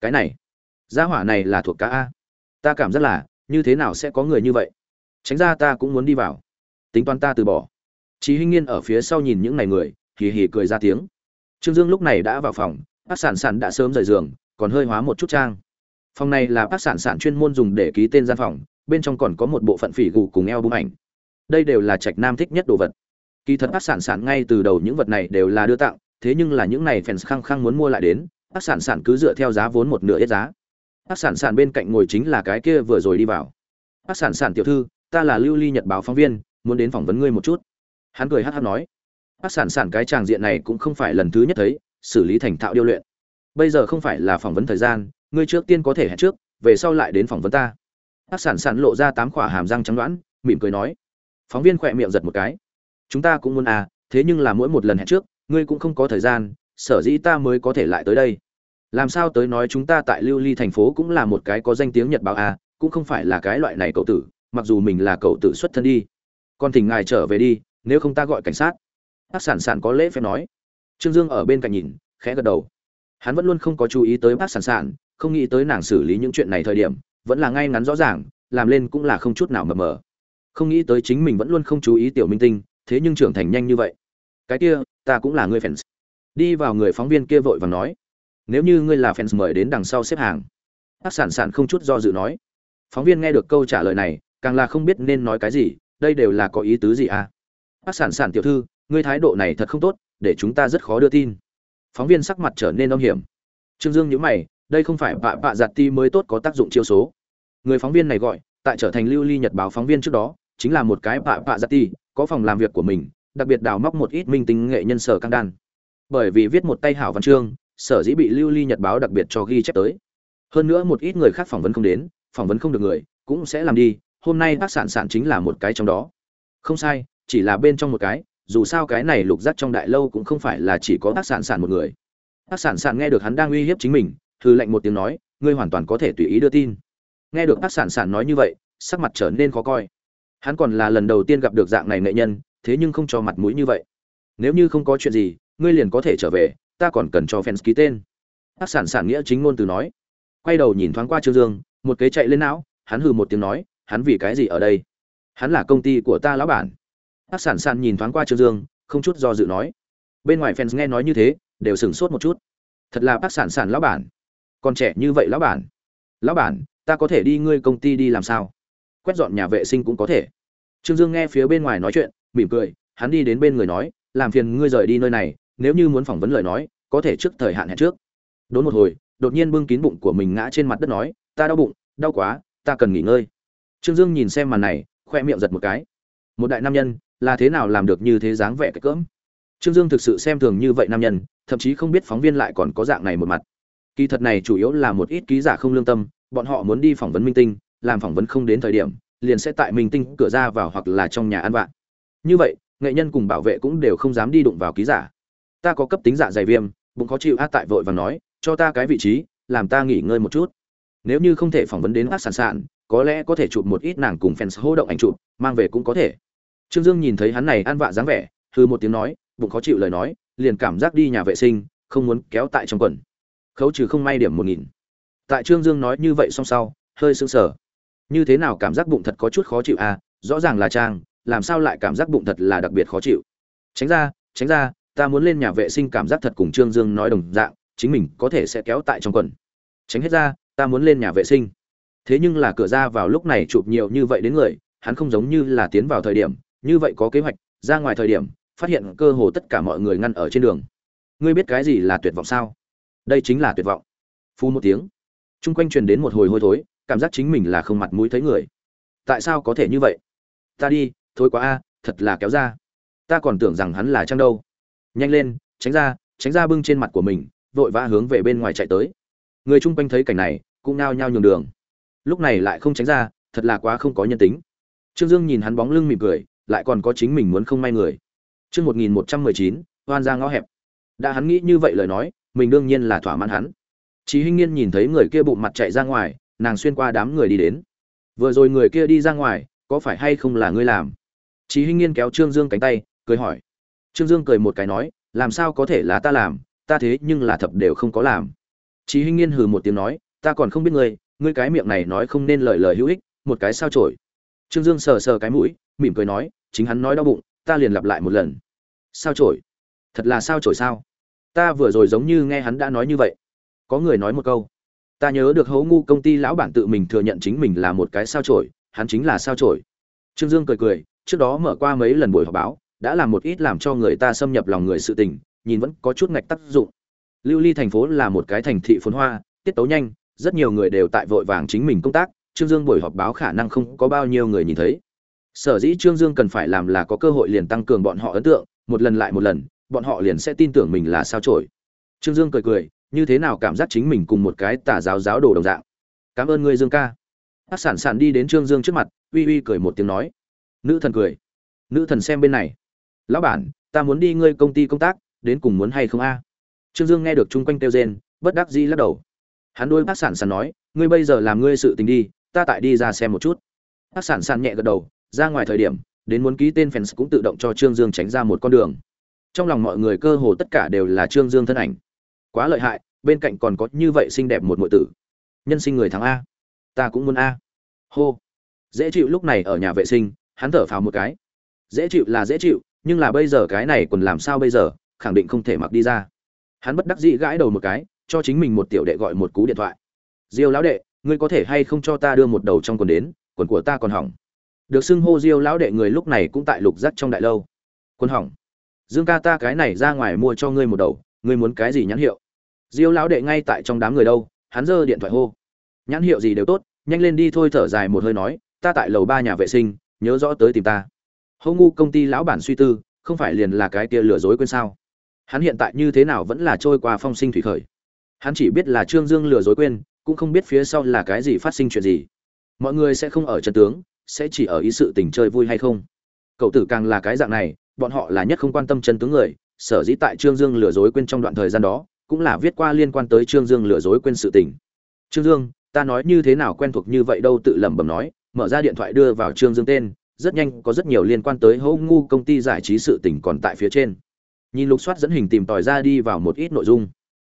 cái này gia hỏa này là thuộc cá a ta cảm giác là như thế nào sẽ có người như vậy tránh ra ta cũng muốn đi vào tính toán ta từ bỏ Chí Hinh Nghiên ở phía sau nhìn những này người, hì hì cười ra tiếng. Trương Dương lúc này đã vào phòng, Bác Sản Sản đã sớm rời giường, còn hơi hóa một chút trang. Phòng này là Bác Sản Sản chuyên môn dùng để ký tên gian phòng, bên trong còn có một bộ phận phỉ gù cùng eo bung ảnh. Đây đều là Trạch Nam thích nhất đồ vật. Kỳ thật Bác Sản Sản ngay từ đầu những vật này đều là đưa tặng, thế nhưng là những này fans khăng khăng muốn mua lại đến, ác Sản Sản cứ dựa theo giá vốn một nửa ít giá. ác Sản Sản bên cạnh ngồi chính là cái kia vừa rồi đi vào. ác Sản Sản tiểu thư, ta là Lưu Ly Nhật báo phóng viên, muốn đến phỏng vấn ngươi một chút. Hắn cười hát hát nói. Ác sản sản cái tràng diện này cũng không phải lần thứ nhất thấy xử lý thành thạo điêu luyện. Bây giờ không phải là phỏng vấn thời gian ngươi trước tiên có thể hẹn trước về sau lại đến phỏng vấn ta. Ác sản sản lộ ra tám khỏa hàm răng trắng đoán mỉm cười nói. Phóng viên khỏe miệng giật một cái. Chúng ta cũng muốn à thế nhưng là mỗi một lần hẹn trước ngươi cũng không có thời gian sở dĩ ta mới có thể lại tới đây. Làm sao tới nói chúng ta tại lưu ly thành phố cũng là một cái có danh tiếng nhật báo à cũng không phải là cái loại này cậu tử, mặc dù mình là cậu tử xuất thân đi. Còn thỉnh ngài trở về đi, nếu không ta gọi cảnh sát. Bác sản sản có lễ phép nói. Trương dương ở bên cạnh nhìn, khẽ gật đầu. Hắn vẫn luôn không có chú ý tới bác sản sản, không nghĩ tới nàng xử lý những chuyện này thời điểm, vẫn là ngay ngắn rõ ràng, làm lên cũng là không chút nào mờ mờ. Không nghĩ tới chính mình vẫn luôn không chú ý tiểu minh tinh, thế nhưng trưởng thành nhanh như vậy. Cái kia, ta cũng là người fans đi vào người phóng viên kia vội và nói, nếu như ngươi là fans mời đến đằng sau xếp hàng. Ác sản sản không chút do dự nói. Phóng viên nghe được câu trả lời này, càng là không biết nên nói cái gì, đây đều là có ý tứ gì à? Ác sản sản tiểu thư, ngươi thái độ này thật không tốt, để chúng ta rất khó đưa tin. Phóng viên sắc mặt trở nên âm hiểm. Trương dương nhữ mày, đây không phải bạ bạ giặt ti mới tốt có tác dụng chiêu số. Người phóng viên này gọi, tại trở thành lưu ly nhật báo phóng viên trước đó, chính là một cái bạ bạ giặt ti, có phòng làm việc của mình, đặc biệt đào móc một ít minh tính nghệ nhân sở căng đan bởi vì viết một tay hảo văn chương, sở dĩ bị lưu ly nhật báo đặc biệt cho ghi chép tới. Hơn nữa một ít người khác phỏng vấn không đến, phỏng vấn không được người, cũng sẽ làm đi, hôm nay bác sản sản chính là một cái trong đó. Không sai, chỉ là bên trong một cái, dù sao cái này lục giác trong đại lâu cũng không phải là chỉ có bác sản sản một người. Bác sản sản nghe được hắn đang uy hiếp chính mình thư lệnh một tiếng nói, ngươi hoàn toàn có thể tùy ý đưa tin. Nghe được bác sản sản nói như vậy, sắc mặt trở nên khó coi. Hắn còn là lần đầu tiên gặp được dạng này nghệ nhân, thế nhưng không cho mặt mũi như vậy. Nếu như không có chuyện gì ngươi liền có thể trở về, ta còn cần cho fans ký tên. Hát sản sản nghĩa chính ngôn từ nói. Quay đầu nhìn thoáng qua trương dương, một kế chạy lên não, hắn hừ một tiếng nói, hắn vì cái gì ở đây? Hắn là công ty của ta lão bản. Hát sản sản nhìn thoáng qua trương dương, không chút do dự nói. Bên ngoài fans nghe nói như thế, đều sửng sốt một chút. Thật là bác sản sản lão bản. Còn trẻ như vậy lão bản. Lão bản, ta có thể đi ngươi công ty đi làm sao? Quét dọn nhà vệ sinh cũng có thể. Trương dương nghe phía bên ngoài nói chuyện, mỉm cười, hắn đi đến bên người nói, làm phiền ngươi rời đi nơi này nếu như muốn phỏng vấn lời nói, có thể trước thời hạn hẹn trước. Đốn một hồi, đột nhiên bưng kín bụng của mình ngã trên mặt đất nói, ta đau bụng, đau quá, ta cần nghỉ ngơi. Trương dương nhìn xem màn này, khoe miệng giật một cái. Một đại nam nhân, là thế nào làm được như thế dáng vẻ cái cỡm? Trương dương thực sự xem thường như vậy nam nhân, thậm chí không biết phóng viên lại còn có dạng này một mặt. Kỳ thật này chủ yếu là một ít ký giả không lương tâm, bọn họ muốn đi phỏng vấn minh tinh, làm phỏng vấn không đến thời điểm, liền sẽ tại minh tinh cửa ra vào hoặc là trong nhà ăn vạn như vậy, nghệ nhân cùng bảo vệ cũng đều không dám đi đụng vào ký giả ta có cấp tính dạ dày viêm, bụng khó chịu át tại vội và nói, cho ta cái vị trí, làm ta nghỉ ngơi một chút. Nếu như không thể phỏng vấn đến át sản sản, có lẽ có thể chụp một ít nàng cùng fans hô động ảnh chụp, mang về cũng có thể. Trương dương nhìn thấy hắn này ăn vạ dáng vẻ hư một tiếng nói, bụng khó chịu lời nói, liền cảm giác đi nhà vệ sinh, không muốn kéo tại trong quần. Khấu trừ không may điểm một nghìn. Tại trương dương nói như vậy xong sau, hơi sững sờ. Như thế nào cảm giác bụng thật có chút khó chịu à rõ ràng là trang, làm sao lại cảm giác bụng thật là đặc biệt khó chịu. Tránh ra tránh ra ta muốn lên nhà vệ sinh cảm giác thật cùng trương dương nói đồng dạng, chính mình có thể sẽ kéo tại trong quần. Tránh hết ra, ta muốn lên nhà vệ sinh. Thế nhưng là cửa ra vào lúc này chụp nhiều như vậy đến người, hắn không giống như là tiến vào thời điểm, như vậy có kế hoạch, ra ngoài thời điểm, phát hiện cơ hồ tất cả mọi người ngăn ở trên đường. Ngươi biết cái gì là tuyệt vọng sao? Đây chính là tuyệt vọng. Phu một tiếng. Chung quanh truyền đến một hồi hôi thối, cảm giác chính mình là không mặt mũi thấy người. Tại sao có thể như vậy? Ta đi, thôi quá a, thật là kéo ra. Ta còn tưởng rằng hắn là trang đâu nhanh lên tránh ra tránh ra bưng trên mặt của mình vội vã hướng về bên ngoài chạy tới người chung quanh thấy cảnh này cũng nao nhao nhường đường lúc này lại không tránh ra thật là quá không có nhân tính trương dương nhìn hắn bóng lưng mỉm cười lại còn có chính mình muốn không may người chương một nghìn một trăm mười chín hoan ra ngõ hẹp đã hắn nghĩ như vậy lời nói mình đương nhiên là thỏa mãn hắn Chí Hinh Nghiên nhìn thấy người kia bụng mặt chạy ra ngoài, nàng xuyên qua đám người đi đến. Vừa rồi người kia đi ra ngoài, có phải hay không là ngươi làm? Chí Hinh Nghiên kéo Trương Dương cánh tay, cười hỏi. Trương Dương cười một cái nói, làm sao có thể là ta làm, ta thế nhưng là thập đều không có làm. Chí Hinh Nghiên hừ một tiếng nói, ta còn không biết ngươi, ngươi cái miệng này nói không nên lời lời hữu ích, một cái sao chổi. Trương Dương sờ sờ cái mũi, mỉm cười nói, chính hắn nói đau bụng, ta liền lặp lại một lần. Sao chổi? Thật là sao chổi sao? Ta vừa rồi giống như nghe hắn đã nói như vậy. Có người nói một câu, ta nhớ được hấu ngu công ty lão bản tự mình thừa nhận chính mình là một cái sao chổi, hắn chính là sao chổi. Trương Dương cười cười, trước đó mở qua mấy lần buổi họp báo, đã làm một ít làm cho người ta xâm nhập lòng người sự tình, nhìn vẫn có chút ngạch tác dụng. Lưu Ly thành phố là một cái thành thị phồn hoa, tiết tấu nhanh, rất nhiều người đều tại vội vàng chính mình công tác, Trương Dương buổi họp báo khả năng không có bao nhiêu người nhìn thấy. Sở dĩ Trương Dương cần phải làm là có cơ hội liền tăng cường bọn họ ấn tượng, một lần lại một lần, bọn họ liền sẽ tin tưởng mình là sao chổi. Trương Dương cười cười, như thế nào cảm giác chính mình cùng một cái tà giáo giáo đồ đồng dạng. Cảm ơn ngươi Dương ca. Hắc sản sản đi đến Trương Dương trước mặt, uy uy cười một tiếng nói. Nữ thần cười. Nữ thần xem bên này. Lão bản, ta muốn đi ngươi công ty công tác, đến cùng muốn hay không a? Trương Dương nghe được chung quanh kêu rên, bất đắc dĩ lắc đầu. Hắn đôi bác sản sản nói, ngươi bây giờ làm ngươi sự tình đi, ta tại đi ra xem một chút. Bác sản sản nhẹ gật đầu, ra ngoài thời điểm, đến muốn ký tên fans cũng tự động cho Trương Dương tránh ra một con đường. Trong lòng mọi người cơ hồ tất cả đều là Trương Dương thân ảnh. Quá lợi hại, bên cạnh còn có như vậy xinh đẹp một nội tử. Nhân sinh người thắng a. Ta cũng muốn a. Hô. Dễ chịu lúc này ở nhà vệ sinh, hắn thở phào một cái. Dễ chịu là dễ chịu, nhưng là bây giờ cái này còn làm sao bây giờ, khẳng định không thể mặc đi ra. Hắn bất đắc dĩ gãi đầu một cái, cho chính mình một tiểu đệ gọi một cú điện thoại. Diêu lão đệ, ngươi có thể hay không cho ta đưa một đầu trong quần đến, quần của ta còn hỏng. Được xưng hô diêu lão đệ người lúc này cũng tại lục giác trong đại lâu. Quần hỏng. Dương ca ta cái này ra ngoài mua cho ngươi một đầu ngươi muốn cái gì nhãn hiệu? Diêu lão đệ ngay tại trong đám người đâu hắn giơ điện thoại hô. Nhãn hiệu gì đều tốt nhanh lên đi thôi thở dài một hơi nói ta tại lầu ba nhà vệ sinh nhớ rõ tới tìm ta hô ngu công ty lão bản suy tư, không phải liền là cái kia lừa dối quên sao? Hắn hiện tại như thế nào vẫn là trôi qua phong sinh thủy khởi? Hắn chỉ biết là trương dương lừa dối quên, cũng không biết phía sau là cái gì phát sinh chuyện gì. Mọi người sẽ không ở chân tướng, sẽ chỉ ở ý sự tình chơi vui hay không? Cậu tử càng là cái dạng này, bọn họ là nhất không quan tâm chân tướng người, sở dĩ tại trương dương lừa dối quên trong đoạn thời gian đó, cũng là viết qua liên quan tới trương dương lừa dối quên sự tình. Trương dương, ta nói như thế nào quen thuộc như vậy đâu? tự lẩm bẩm nói, mở ra điện thoại đưa vào trương dương tên rất nhanh có rất nhiều liên quan tới hô ngu công ty giải trí sự tình còn tại phía trên. Nhìn lục soát dẫn hình tìm tòi ra đi vào một ít nội dung.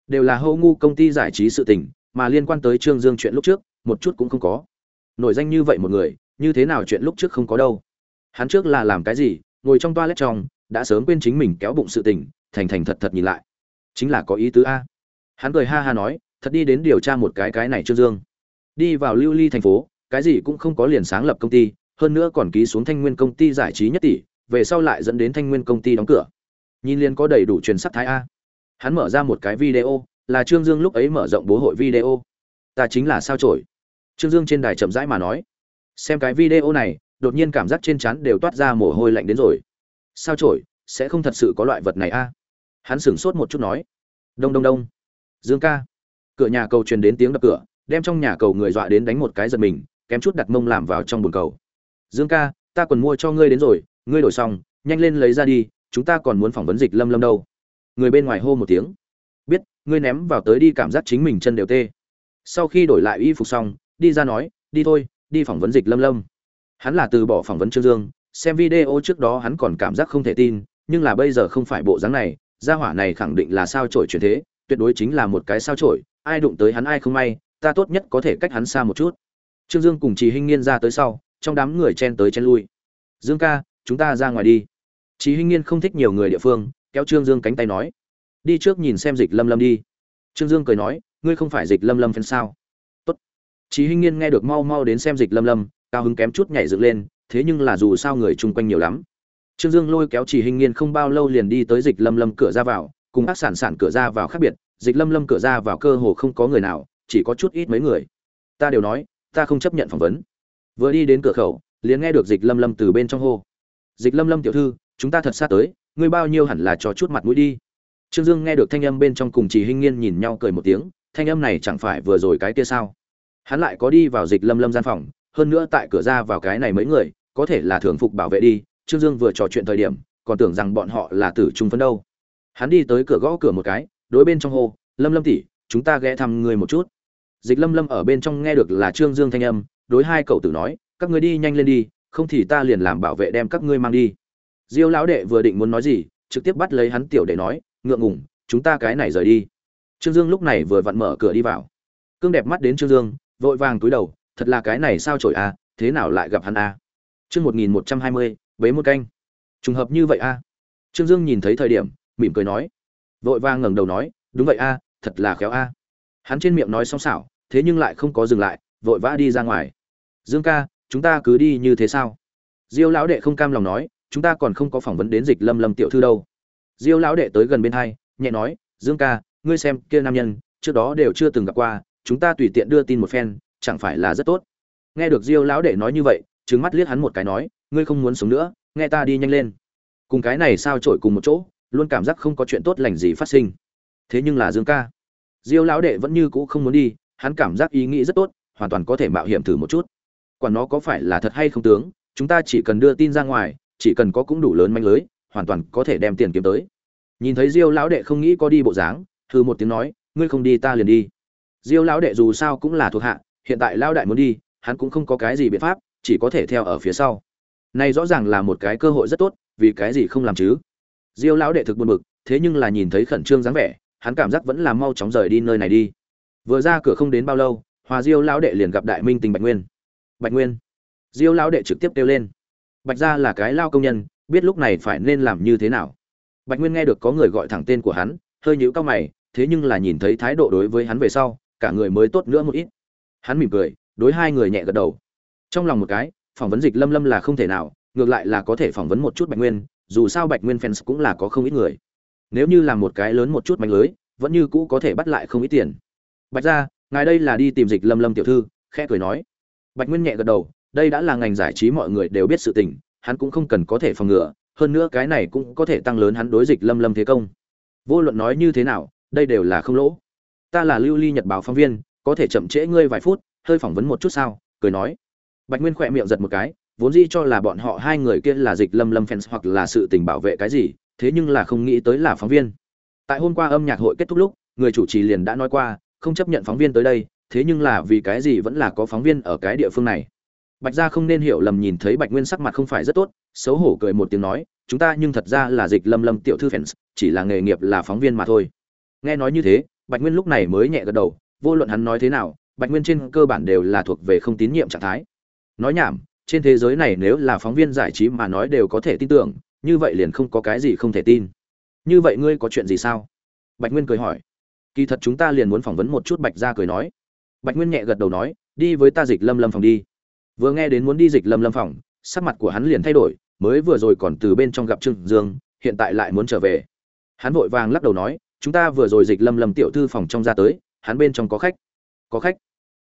Đều là hô ngu công ty giải trí sự tình, mà liên quan tới trương dương chuyện lúc trước, một chút cũng không có. Nổi danh như vậy một người, như thế nào chuyện lúc trước không có đâu. Hắn trước là làm cái gì, ngồi trong toilet trong, đã sớm quên chính mình kéo bụng sự tình, thành thành thật thật nhìn lại. Chính là có ý tứ a. Hắn cười ha ha nói, thật đi đến điều tra một cái cái này trương dương. Đi vào lưu ly thành phố, cái gì cũng không có liền sáng lập công ty hơn nữa còn ký xuống thanh nguyên công ty giải trí nhất tỷ, về sau lại dẫn đến thanh nguyên công ty đóng cửa. Nhìn liền có đầy đủ truyền sắc thái a. Hắn mở ra một cái video, là trương dương lúc ấy mở rộng bố hội video. Ta chính là sao trổi trương dương trên đài chậm rãi mà nói. Xem cái video này, đột nhiên cảm giác trên trán đều toát ra mồ hôi lạnh đến rồi. Sao trổi sẽ không thật sự có loại vật này a? Hắn sửng sốt một chút nói. Đông đông đông. Dương ca. Cửa nhà cầu truyền đến tiếng đập cửa, đem trong nhà cầu người dọa đến đánh một cái giật mình, kém chút đặt mông làm vào trong bồn cầu dương ca, ta còn mua cho ngươi đến rồi, ngươi đổi xong, nhanh lên lấy ra đi, chúng ta còn muốn phỏng vấn dịch lâm lâm đâu. Người bên ngoài hô một tiếng. Biết, ngươi ném vào tới đi cảm giác chính mình chân đều tê. Sau khi đổi lại y phục xong, đi ra nói, đi thôi, đi phỏng vấn dịch lâm lâm. Hắn là từ bỏ phỏng vấn trương dương, xem video trước đó hắn còn cảm giác không thể tin, nhưng là bây giờ không phải bộ dáng này, gia hỏa này khẳng định là sao trổi chuyển thế, tuyệt đối chính là một cái sao trổi, ai đụng tới hắn ai không may, ta tốt nhất có thể cách hắn xa một chút. Trương dương cùng chị hinh nghiên ra tới sau trong đám người chen tới chen lui dương ca chúng ta ra ngoài đi chí hinh nghiên không thích nhiều người địa phương kéo trương dương cánh tay nói đi trước nhìn xem dịch lâm lâm đi trương dương cười nói ngươi không phải dịch lâm lâm phen sao tốt Chí Hinh Nghiên nghe được mau mau đến xem Dịch Lâm Lâm, cao hứng kém chút nhảy dựng lên, thế nhưng là dù sao người chung quanh nhiều lắm. Trương Dương lôi kéo Chỉ Hinh Nghiên không bao lâu liền đi tới Dịch Lâm Lâm cửa ra vào, cùng các sản sản cửa ra vào khác biệt, Dịch Lâm Lâm cửa ra vào cơ hồ không có người nào, chỉ có chút ít mấy người. Ta đều nói, ta không chấp nhận phỏng vấn. Vừa đi đến cửa khẩu, liền nghe được Dịch Lâm Lâm từ bên trong hô. Dịch Lâm Lâm tiểu thư, chúng ta thật xa tới, ngươi bao nhiêu hẳn là cho chút mặt mũi đi. Trương Dương nghe được thanh âm bên trong cùng chị Hinh Nghiên nhìn nhau cười một tiếng, thanh âm này chẳng phải vừa rồi cái kia sao? hắn lại có đi vào dịch lâm lâm gian phòng hơn nữa tại cửa ra vào cái này mấy người có thể là thường phục bảo vệ đi trương dương vừa trò chuyện thời điểm còn tưởng rằng bọn họ là tử trung phấn đâu hắn đi tới cửa gõ cửa một cái đối bên trong hô lâm lâm tỉ chúng ta ghé thăm người một chút dịch lâm lâm ở bên trong nghe được là trương dương thanh âm đối hai cậu tử nói, các người đi nhanh lên đi, không thì ta liền làm bảo vệ đem các ngươi mang đi. Diêu lão đệ vừa định muốn nói gì, trực tiếp bắt lấy hắn tiểu để nói, ngượng ngủng chúng ta cái này rời đi. Trương dương lúc này vừa vặn mở cửa đi vào. Cương đẹp mắt đến trương dương, vội vàng túi đầu, thật là cái này sao trội a, thế nào lại gặp hắn a? Chương một nghìn một trăm hai mươi, bế một canh. Trùng hợp như vậy a. Trương dương nhìn thấy thời điểm, mỉm cười nói, vội vàng ngẩng đầu nói, đúng vậy a, thật là khéo a. Hắn trên miệng nói xong xảo, thế nhưng lại không có dừng lại vội vã đi ra ngoài. Dương ca, chúng ta cứ đi như thế sao? Diêu lão đệ không cam lòng nói, chúng ta còn không có phỏng vấn đến dịch lâm lâm tiểu thư đâu. Diêu lão đệ tới gần bên hai, nhẹ nói, dương ca, ngươi xem, kia nam nhân, trước đó đều chưa từng gặp qua, chúng ta tùy tiện đưa tin một phen, chẳng phải là rất tốt. Nghe được diêu lão đệ nói như vậy, trừng mắt liếc hắn một cái nói, ngươi không muốn sống nữa, nghe ta đi nhanh lên. Cùng cái này sao trội cùng một chỗ, luôn cảm giác không có chuyện tốt lành gì phát sinh. Thế nhưng là dương ca. Diêu lão đệ vẫn như cũ không muốn đi, hắn cảm giác ý nghĩ rất tốt hoàn toàn có thể mạo hiểm thử một chút. Quả nó có phải là thật hay không tướng, chúng ta chỉ cần đưa tin ra ngoài, chỉ cần có cũng đủ lớn manh lưới, hoàn toàn có thể đem tiền kiếm tới. Nhìn thấy diêu lão đệ không nghĩ có đi bộ dáng thư một tiếng nói, ngươi không đi ta liền đi. Diêu lão đệ dù sao cũng là thuộc hạ, hiện tại lão đại muốn đi, hắn cũng không có cái gì biện pháp, chỉ có thể theo ở phía sau. Này rõ ràng là một cái cơ hội rất tốt, vì cái gì không làm chứ? Diêu lão đệ thực buồn bực, thế nhưng là nhìn thấy khẩn trương dáng vẻ, hắn cảm giác vẫn là mau chóng rời đi nơi này đi. Vừa ra cửa không đến bao lâu hòa diêu lão đệ liền gặp đại minh tình bạch nguyên. Bạch nguyên. Diêu lão đệ trực tiếp kêu lên. Bạch gia là cái lao công nhân, biết lúc này phải nên làm như thế nào. Bạch nguyên nghe được có người gọi thẳng tên của hắn, hơi nhíu cao mày, thế nhưng là nhìn thấy thái độ đối với hắn về sau, cả người mới tốt nữa một ít. Hắn mỉm cười, đối hai người nhẹ gật đầu. Trong lòng một cái, phỏng vấn dịch lâm lâm là không thể nào, ngược lại là có thể phỏng vấn một chút bạch nguyên, dù sao bạch nguyên fans cũng là có không ít người. Nếu như làm một cái lớn một chút mạnh lưới, vẫn như cũ có thể bắt lại không ít tiền. Bạch ra ngài đây là đi tìm dịch lâm lâm tiểu thư, khẽ cười nói. Bạch nguyên nhẹ gật đầu, đây đã là ngành giải trí mọi người đều biết sự tình, hắn cũng không cần có thể phòng ngừa, hơn nữa cái này cũng có thể tăng lớn hắn đối dịch lâm lâm thế công. Vô luận nói như thế nào, đây đều là không lỗ. Ta là lưu ly nhật báo phóng viên, có thể chậm trễ ngươi vài phút, hơi phỏng vấn một chút sao, cười nói. Bạch nguyên khỏe miệng giật một cái, vốn dĩ cho là bọn họ hai người kia là dịch lâm lâm fans hoặc là sự tình bảo vệ cái gì, thế nhưng là không nghĩ tới là phóng viên. Tại hôm qua âm nhạc hội kết thúc lúc, người chủ trì liền đã nói qua không chấp nhận phóng viên tới đây, thế nhưng là vì cái gì vẫn là có phóng viên ở cái địa phương này? Bạch gia không nên hiểu lầm nhìn thấy bạch nguyên sắc mặt không phải rất tốt, xấu hổ cười một tiếng nói, chúng ta nhưng thật ra là dịch lâm lâm tiểu thư fans, chỉ là nghề nghiệp là phóng viên mà thôi. Nghe nói như thế, bạch nguyên lúc này mới nhẹ gật đầu, vô luận hắn nói thế nào, bạch nguyên trên cơ bản đều là thuộc về không tín nhiệm trạng thái. Nói nhảm, trên thế giới này nếu là phóng viên giải trí mà nói đều có thể tin tưởng, như vậy liền không có cái gì không thể tin. Như vậy ngươi có chuyện gì sao? Bạch nguyên cười hỏi kỳ thật chúng ta liền muốn phỏng vấn một chút bạch gia cười nói. Bạch nguyên nhẹ gật đầu nói, đi với ta dịch lâm lâm phòng đi. Vừa nghe đến muốn đi dịch lâm lâm phòng, sắc mặt của hắn liền thay đổi, mới vừa rồi còn từ bên trong gặp trương dương, hiện tại lại muốn trở về. Hắn vội vàng lắc đầu nói, chúng ta vừa rồi dịch lâm lâm tiểu thư phòng trong ra tới, hắn bên trong có khách. Có khách?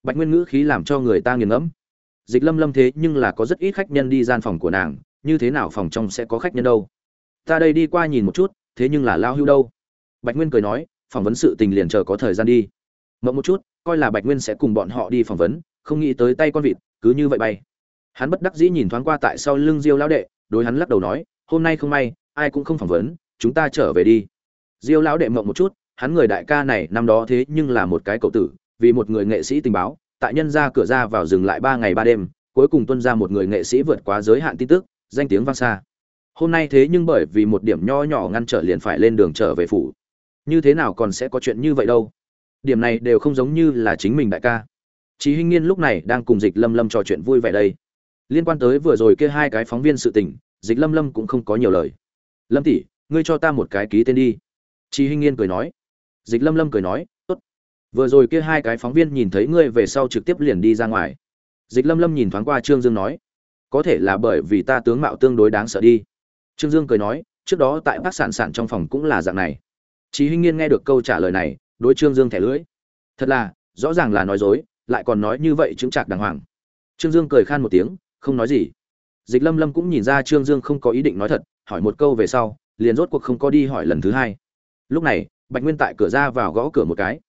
Bạch nguyên ngữ khí làm cho người ta nghiền ngẫm. Dịch lâm lâm thế nhưng là có rất ít khách nhân đi gian phòng của nàng, như thế nào phòng trong sẽ có khách nhân đâu? Ta đây đi qua nhìn một chút, thế nhưng là lao hưu đâu? Bạch nguyên cười nói phỏng vấn sự tình liền chờ có thời gian đi. Mộng một chút, coi là bạch nguyên sẽ cùng bọn họ đi phỏng vấn, không nghĩ tới tay con vịt, cứ như vậy bay. Hắn bất đắc dĩ nhìn thoáng qua tại sau lưng diêu lão đệ, đối hắn lắc đầu nói, hôm nay không may, ai cũng không phỏng vấn, chúng ta trở về đi. Diêu lão đệ mộng một chút, hắn người đại ca này năm đó thế nhưng là một cái cậu tử, vì một người nghệ sĩ tình báo, tại nhân ra cửa ra vào dừng lại ba ngày ba đêm, cuối cùng tuân ra một người nghệ sĩ vượt quá giới hạn tin tức, danh tiếng vang xa. Hôm nay thế nhưng bởi vì một điểm nho nhỏ ngăn trở liền phải lên đường trở về phủ như thế nào còn sẽ có chuyện như vậy đâu điểm này đều không giống như là chính mình đại ca Chí Hinh Nghiên lúc này đang cùng Dịch Lâm Lâm trò chuyện vui vẻ đây. Liên quan tới vừa rồi kia hai cái phóng viên sự tình, Dịch Lâm Lâm cũng không có nhiều lời. "Lâm tỷ, ngươi cho ta một cái ký tên đi." Chí Hinh Nghiên cười nói. Dịch Lâm Lâm cười nói, "Tốt." Vừa rồi kia hai cái phóng viên nhìn thấy ngươi về sau trực tiếp liền đi ra ngoài. Dịch Lâm Lâm nhìn thoáng qua Trương Dương nói, "Có thể là bởi vì ta tướng mạo tương đối đáng sợ đi." Trương Dương cười nói, "Trước đó tại bác sản sản trong phòng cũng là dạng này." Chí Hinh Nghiên nghe được câu trả lời này, đối Trương Dương thẻ lưỡi. Thật là, rõ ràng là nói dối, lại còn nói như vậy chứng trạc đàng hoàng. Trương dương cười khan một tiếng không nói gì. Dịch lâm lâm cũng nhìn ra trương dương không có ý định nói thật hỏi một câu về sau liền rốt cuộc không có đi hỏi lần thứ hai. Lúc này bạch nguyên tại cửa ra vào gõ cửa một cái.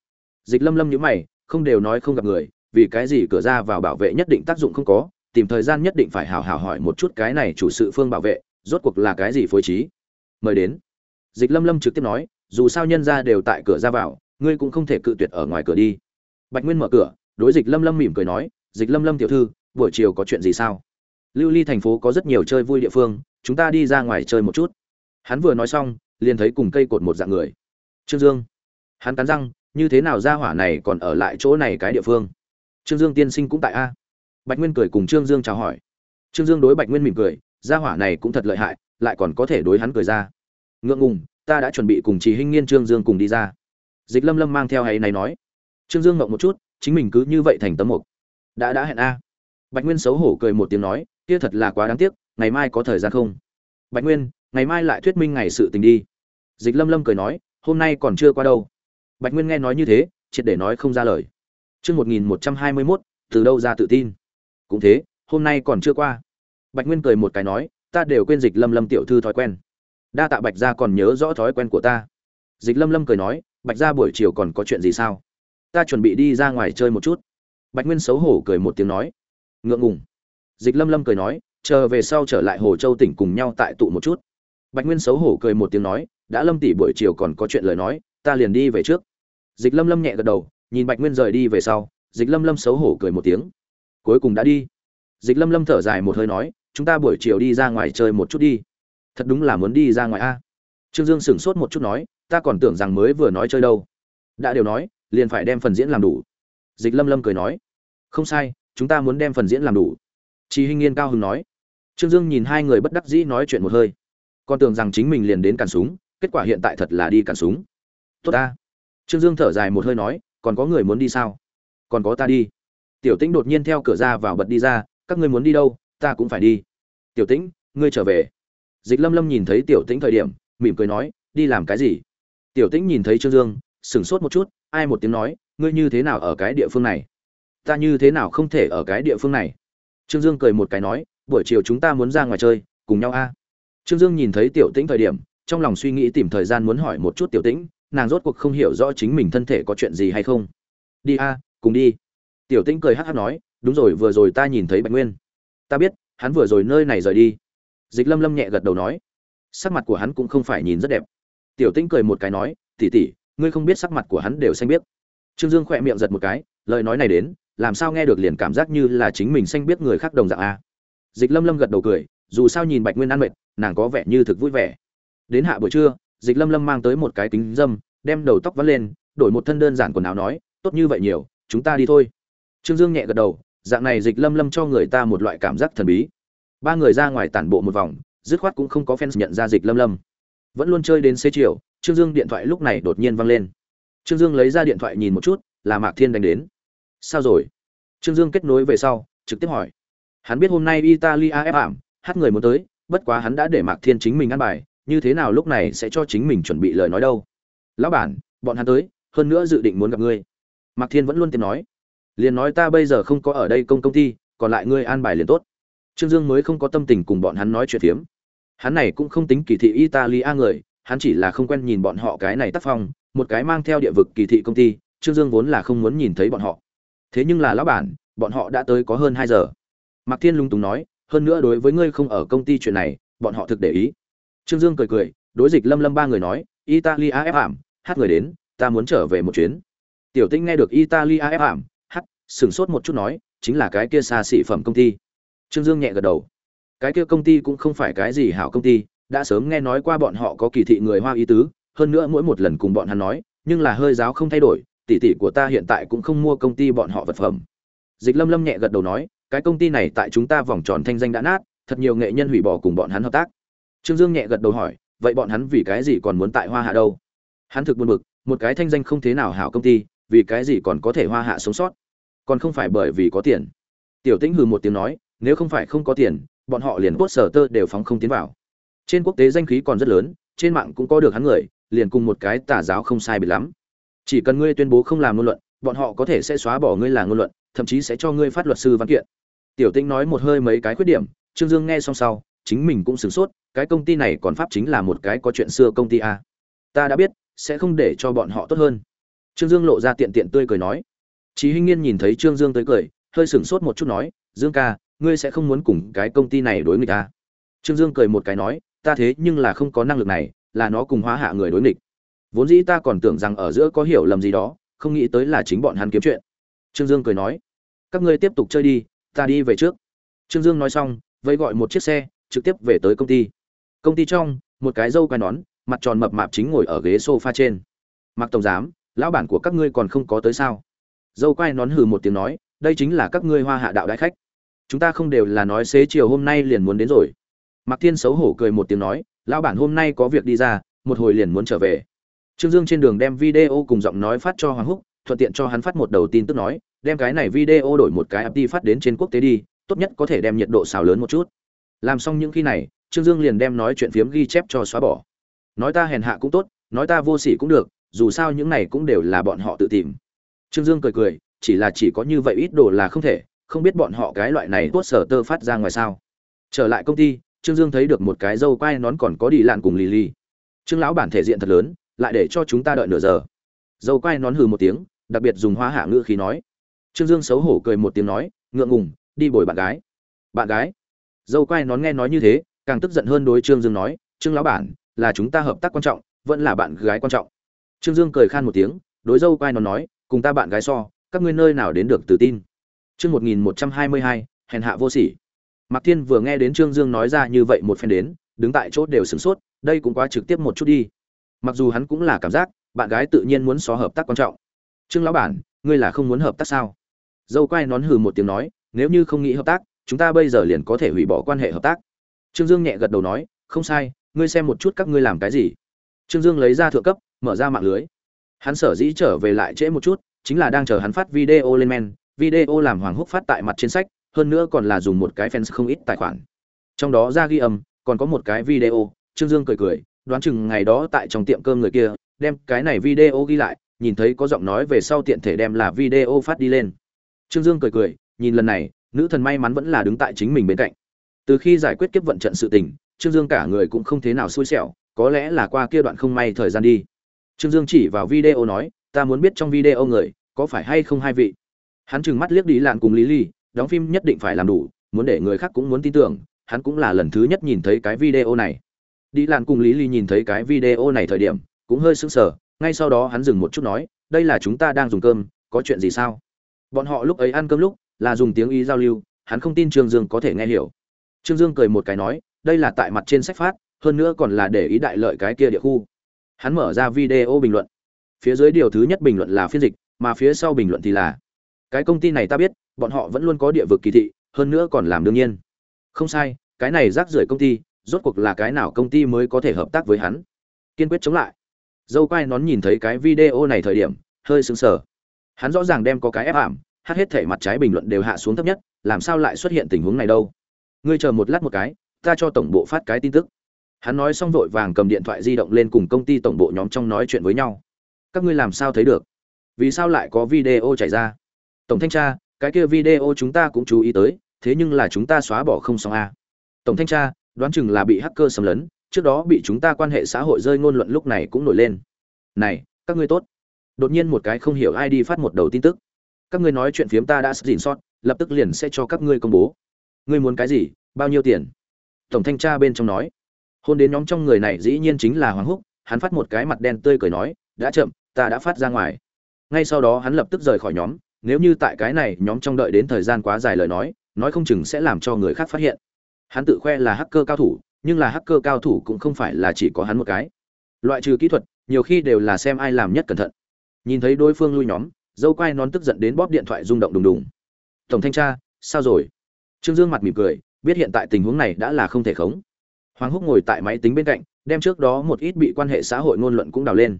Dịch lâm lâm nhíu mày không đều nói không gặp người vì cái gì cửa ra vào bảo vệ nhất định tác dụng không có tìm thời gian nhất định phải hào hào hỏi một chút cái này chủ sự phương bảo vệ rốt cuộc là cái gì phối trí. Mời đến. Dịch lâm lâm trực tiếp nói dù sao nhân ra đều tại cửa ra vào, ngươi cũng không thể cự tuyệt ở ngoài cửa đi. Bạch nguyên mở cửa, đối dịch lâm lâm mỉm cười nói, dịch lâm lâm tiểu thư, buổi chiều có chuyện gì sao? Lưu ly thành phố có rất nhiều chơi vui địa phương, chúng ta đi ra ngoài chơi một chút. Hắn vừa nói xong, liền thấy cùng cây cột một dạng người. Trương dương. Hắn cắn răng, như thế nào gia hỏa này còn ở lại chỗ này cái địa phương? Trương dương tiên sinh cũng tại a. Bạch nguyên cười cùng trương dương chào hỏi. Trương dương đối bạch nguyên mỉm cười, gia hỏa này cũng thật lợi hại, lại còn có thể đối hắn cười ra. Ngượng ngùng ta đã chuẩn bị cùng chị hinh nghiên, trương dương cùng đi ra. Dịch lâm lâm mang theo hay này nói. Trương dương ngậm một chút, chính mình cứ như vậy thành tấm mục. Đã đã hẹn a. Bạch nguyên xấu hổ cười một tiếng nói, kia thật là quá đáng tiếc, ngày mai có thời gian không? Bạch nguyên, ngày mai lại thuyết minh ngày sự tình đi. Dịch lâm lâm cười nói, hôm nay còn chưa qua đâu. Bạch nguyên nghe nói như thế, triệt để nói không ra lời. Chương một nghìn một trăm hai mươi mốt, từ đâu ra tự tin? Cũng thế, hôm nay còn chưa qua. Bạch nguyên cười một cái nói, ta đều quên dịch lâm lâm tiểu thư thói quen đa tạ bạch gia còn nhớ rõ thói quen của ta. Dịch lâm lâm cười nói, bạch gia buổi chiều còn có chuyện gì sao? Ta chuẩn bị đi ra ngoài chơi một chút. Bạch nguyên xấu hổ cười một tiếng nói, ngượng ngùng. Dịch lâm lâm cười nói, chờ về sau trở lại hồ châu tỉnh cùng nhau tại tụ một chút. Bạch nguyên xấu hổ cười một tiếng nói, đã lâm tỷ buổi chiều còn có chuyện lời nói, ta liền đi về trước. Dịch lâm lâm nhẹ gật đầu, nhìn bạch nguyên rời đi về sau, dịch lâm lâm xấu hổ cười một tiếng. Cuối cùng đã đi. Dịch lâm lâm thở dài một hơi nói, chúng ta buổi chiều đi ra ngoài chơi một chút đi thật đúng là muốn đi ra ngoài a. Trương dương sửng sốt một chút nói, ta còn tưởng rằng mới vừa nói chơi đâu. Đã đều nói, liền phải đem phần diễn làm đủ. Dịch lâm lâm cười nói, không sai, chúng ta muốn đem phần diễn làm đủ. Chị hinh nghiên cao hưng nói. Trương dương nhìn hai người bất đắc dĩ nói chuyện một hơi. Còn tưởng rằng chính mình liền đến cản súng, kết quả hiện tại thật là đi cản súng. Tốt ta. Trương dương thở dài một hơi nói, còn có người muốn đi sao? Còn có ta đi. Tiểu tĩnh đột nhiên theo cửa ra vào bật đi ra, các ngươi muốn đi đâu, ta cũng phải đi. Tiểu tĩnh, ngươi trở về dịch lâm lâm nhìn thấy tiểu tĩnh thời điểm, mỉm cười nói, đi làm cái gì? Tiểu tĩnh nhìn thấy trương dương, sửng sốt một chút, ai một tiếng nói, ngươi như thế nào ở cái địa phương này? Ta như thế nào không thể ở cái địa phương này? Trương dương cười một cái nói, buổi chiều chúng ta muốn ra ngoài chơi, cùng nhau a. Trương dương nhìn thấy tiểu tĩnh thời điểm, trong lòng suy nghĩ tìm thời gian muốn hỏi một chút tiểu tĩnh, nàng rốt cuộc không hiểu rõ chính mình thân thể có chuyện gì hay không. Đi a, cùng đi. Tiểu tĩnh cười hát hát nói, đúng rồi, vừa rồi ta nhìn thấy bạch nguyên. Ta biết, hắn vừa rồi nơi này rời đi dịch lâm lâm nhẹ gật đầu nói, sắc mặt của hắn cũng không phải nhìn rất đẹp. Tiểu tĩnh cười một cái nói tỉ tỉ ngươi không biết sắc mặt của hắn đều xanh biết trương dương khỏe miệng giật một cái, lời nói này đến, làm sao nghe được liền cảm giác như là chính mình xanh biết người khác đồng dạng a? Dịch lâm lâm gật đầu cười, dù sao nhìn bạch nguyên ăn mệt, nàng có vẻ như thực vui vẻ. Đến hạ buổi trưa, dịch lâm lâm mang tới một cái kính dâm, đem đầu tóc vắt lên, đổi một thân đơn giản quần áo nói, tốt như vậy nhiều, chúng ta đi thôi. Trương dương nhẹ gật đầu, dạng này dịch lâm lâm cho người ta một loại cảm giác thần bí ba người ra ngoài tản bộ một vòng, dứt khoát cũng không có fans nhận ra dịch lâm lâm. Vẫn luôn chơi đến xế chiều, trương dương điện thoại lúc này đột nhiên văng lên. Trương dương lấy ra điện thoại nhìn một chút, là mạc thiên đánh đến. Sao rồi? Trương dương kết nối về sau, trực tiếp hỏi. Hắn biết hôm nay italia ép ảm, hát người muốn tới, bất quá hắn đã để mạc thiên chính mình ăn bài, như thế nào lúc này sẽ cho chính mình chuẩn bị lời nói đâu? Lão bản, bọn hắn tới, hơn nữa dự định muốn gặp ngươi. Mạc thiên vẫn luôn tìm nói. Liền nói ta bây giờ không có ở đây công công ty, còn lại ngươi an bài liền tốt trương dương mới không có tâm tình cùng bọn hắn nói chuyện phiếm. Hắn này cũng không tính kỳ thị italia người, hắn chỉ là không quen nhìn bọn họ cái này tác phong, một cái mang theo địa vực kỳ thị công ty, trương dương vốn là không muốn nhìn thấy bọn họ. Thế nhưng là lão bản, bọn họ đã tới có hơn hai giờ. Mạc thiên lung túng nói, hơn nữa đối với ngươi không ở công ty chuyện này, bọn họ thực để ý. Trương dương cười cười, đối dịch lâm lâm ba người nói, italia ép ảm hát người đến, ta muốn trở về một chuyến. Tiểu tinh nghe được italia ép ảm hát, sửng sốt một chút nói, chính là cái kia xa xỉ phẩm công ty trương dương nhẹ gật đầu. Cái kia công ty cũng không phải cái gì hảo công ty, đã sớm nghe nói qua bọn họ có kỳ thị người hoa ý tứ, hơn nữa mỗi một lần cùng bọn hắn nói, nhưng là hơi giáo không thay đổi, tỷ tỷ của ta hiện tại cũng không mua công ty bọn họ vật phẩm. Dịch lâm lâm nhẹ gật đầu nói, cái công ty này tại chúng ta vòng tròn thanh danh đã nát, thật nhiều nghệ nhân hủy bỏ cùng bọn hắn hợp tác. Trương dương nhẹ gật đầu hỏi, vậy bọn hắn vì cái gì còn muốn tại hoa hạ đâu? Hắn thực buồn bực, một cái thanh danh không thế nào hảo công ty, vì cái gì còn có thể hoa hạ sống sót? Còn không phải bởi vì có tiền. Tiểu tĩnh hừ một tiếng nói nếu không phải không có tiền bọn họ liền quốc sở tơ đều phóng không tiến vào. Trên quốc tế danh khí còn rất lớn trên mạng cũng có được hắn người liền cùng một cái tà giáo không sai biệt lắm. Chỉ cần ngươi tuyên bố không làm ngôn luận bọn họ có thể sẽ xóa bỏ ngươi là ngôn luận thậm chí sẽ cho ngươi phát luật sư văn kiện. Tiểu tinh nói một hơi mấy cái khuyết điểm trương dương nghe xong sau chính mình cũng sửng sốt cái công ty này còn pháp chính là một cái có chuyện xưa công ty a. Ta đã biết sẽ không để cho bọn họ tốt hơn. Trương dương lộ ra tiện tiện tươi cười nói. Chí Hinh Nghiên nhìn thấy Trương Dương tới cười, hơi sửng sốt một chút nói, "Dương ca, ngươi sẽ không muốn cùng cái công ty này đối nghịch à?" Trương Dương cười một cái nói, "Ta thế nhưng là không có năng lực này, là nó cùng hóa hạ người đối nghịch. Vốn dĩ ta còn tưởng rằng ở giữa có hiểu lầm gì đó, không nghĩ tới là chính bọn hắn kiếm chuyện." Trương Dương cười nói, "Các ngươi tiếp tục chơi đi, ta đi về trước." Trương Dương nói xong, vẫy gọi một chiếc xe, trực tiếp về tới công ty. Công ty trong, một cái dâu quai nón, mặt tròn mập mạp chính ngồi ở ghế sofa trên. Mặc tổng giám, lão bản của các ngươi còn không có tới sao dâu quai nón hừ một tiếng nói đây chính là các ngươi hoa hạ đạo đại khách chúng ta không đều là nói xế chiều hôm nay liền muốn đến rồi. Mạc thiên xấu hổ cười một tiếng nói, lão bản hôm nay có việc đi ra, một hồi liền muốn trở về. Trương dương trên đường đem video cùng giọng nói phát cho hoàng húc, thuận tiện cho hắn phát một đầu tin tức nói, đem cái này video đổi một cái app đi phát đến trên quốc tế đi, tốt nhất có thể đem nhiệt độ xào lớn một chút. Làm xong những khi này, trương dương liền đem nói chuyện phiếm ghi chép cho xóa bỏ. Nói ta hèn hạ cũng tốt, nói ta vô sỉ cũng được, dù sao những này cũng đều là bọn họ tự tìm. Trương dương cười cười, chỉ là chỉ có như vậy ít đồ là không thể không biết bọn họ cái loại này tốt sở tơ phát ra ngoài sao. Trở lại công ty, trương dương thấy được một cái dâu quai nón còn có đi lạn cùng lì lì trương lão bản thể diện thật lớn, lại để cho chúng ta đợi nửa giờ. Dâu quai nón hừ một tiếng, đặc biệt dùng hóa hạ ngữ khí nói. Trương dương xấu hổ cười một tiếng nói, ngượng ngùng, đi bồi bạn gái. Bạn gái? Dâu quai nón nghe nói như thế, càng tức giận hơn đối trương dương nói, trương lão bản, là chúng ta hợp tác quan trọng, vẫn là bạn gái quan trọng. Trương dương cười khan một tiếng, đối dâu quai nón nói, cùng ta bạn gái so, các ngươi nơi nào đến được tự tin? Chương một nghìn một trăm hai mươi hai, hèn hạ vô sỉ. Mạc thiên vừa nghe đến trương dương nói ra như vậy một phen đến, đứng tại chỗ đều sửng sốt, đây cũng quá trực tiếp một chút đi. Mặc dù hắn cũng là cảm giác, bạn gái tự nhiên muốn xó hợp tác quan trọng. Trương lão bản, ngươi là không muốn hợp tác sao? Dâu quay nón hừ một tiếng nói, nếu như không nghĩ hợp tác, chúng ta bây giờ liền có thể hủy bỏ quan hệ hợp tác. Trương dương nhẹ gật đầu nói, không sai, ngươi xem một chút các ngươi làm cái gì. Trương dương lấy ra thượng cấp, mở ra mạng lưới. Hắn sở dĩ trở về lại trễ một chút, chính là đang chờ hắn phát video lên men video làm hoàng húc phát tại mặt trên sách, hơn nữa còn là dùng một cái fans không ít tài khoản. Trong đó ra ghi âm, còn có một cái video, trương dương cười cười, đoán chừng ngày đó tại trong tiệm cơm người kia, đem cái này video ghi lại, nhìn thấy có giọng nói về sau tiện thể đem là video phát đi lên. Trương dương cười cười, nhìn lần này, nữ thần may mắn vẫn là đứng tại chính mình bên cạnh. Từ khi giải quyết kiếp vận trận sự tình, trương dương cả người cũng không thế nào xui xẻo, có lẽ là qua kia đoạn không may thời gian đi. Trương dương chỉ vào video nói, ta muốn biết trong video người, có phải hay không hai vị? Hắn trừng mắt liếc đi lạn cùng lý ly đóng phim nhất định phải làm đủ, muốn để người khác cũng muốn tin tưởng, hắn cũng là lần thứ nhất nhìn thấy cái video này. Đi lạn cùng lý ly nhìn thấy cái video này thời điểm, cũng hơi sững sờ, ngay sau đó hắn dừng một chút nói, đây là chúng ta đang dùng cơm, có chuyện gì sao? Bọn họ lúc ấy ăn cơm lúc, là dùng tiếng ý giao lưu, hắn không tin trương dương có thể nghe hiểu. Trương dương cười một cái nói, đây là tại mặt trên sách phát, hơn nữa còn là để ý đại lợi cái kia địa khu. Hắn mở ra video bình luận. Phía dưới điều thứ nhất bình luận là phiên dịch, mà phía sau bình luận thì là cái công ty này ta biết, bọn họ vẫn luôn có địa vực kỳ thị, hơn nữa còn làm đương nhiên. Không sai, cái này rác rưởi công ty, rốt cuộc là cái nào công ty mới có thể hợp tác với hắn? Kiên quyết chống lại. Dâu quai nón nhìn thấy cái video này thời điểm, hơi sững sờ. Hắn rõ ràng đem có cái ép ảm, hát hết thể mặt trái bình luận đều hạ xuống thấp nhất, làm sao lại xuất hiện tình huống này đâu? Ngươi chờ một lát một cái, ta cho tổng bộ phát cái tin tức. Hắn nói xong vội vàng cầm điện thoại di động lên cùng công ty tổng bộ nhóm trong nói chuyện với nhau. Các ngươi làm sao thấy được? Vì sao lại có video chảy ra? Tổng thanh tra, cái kia video chúng ta cũng chú ý tới, thế nhưng là chúng ta xóa bỏ không xong a tổng thanh tra, đoán chừng là bị hacker xâm lấn, trước đó bị chúng ta quan hệ xã hội rơi ngôn luận lúc này cũng nổi lên. Này, các ngươi tốt. Đột nhiên một cái không hiểu ai đi phát một đầu tin tức. Các ngươi nói chuyện phiếm ta đã dìn sót, lập tức liền sẽ cho các ngươi công bố. Ngươi muốn cái gì, bao nhiêu tiền? Tổng thanh tra bên trong nói. Hôn đến nhóm trong người này dĩ nhiên chính là hoàng húc, hắn phát một cái mặt đen tươi cười nói, đã chậm, ta đã phát ra ngoài. Ngay sau đó hắn lập tức rời khỏi nhóm nếu như tại cái này nhóm trong đợi đến thời gian quá dài lời nói nói không chừng sẽ làm cho người khác phát hiện. Hắn tự khoe là hacker cao thủ, nhưng là hacker cao thủ cũng không phải là chỉ có hắn một cái. Loại trừ kỹ thuật, nhiều khi đều là xem ai làm nhất cẩn thận. Nhìn thấy đối phương lui nhóm, dâu quai nón tức giận đến bóp điện thoại rung động đùng đùng. Tổng thanh tra, sao rồi? Trương dương mặt mỉm cười, biết hiện tại tình huống này đã là không thể khống. Hoàng húc ngồi tại máy tính bên cạnh, đem trước đó một ít bị quan hệ xã hội ngôn luận cũng đào lên.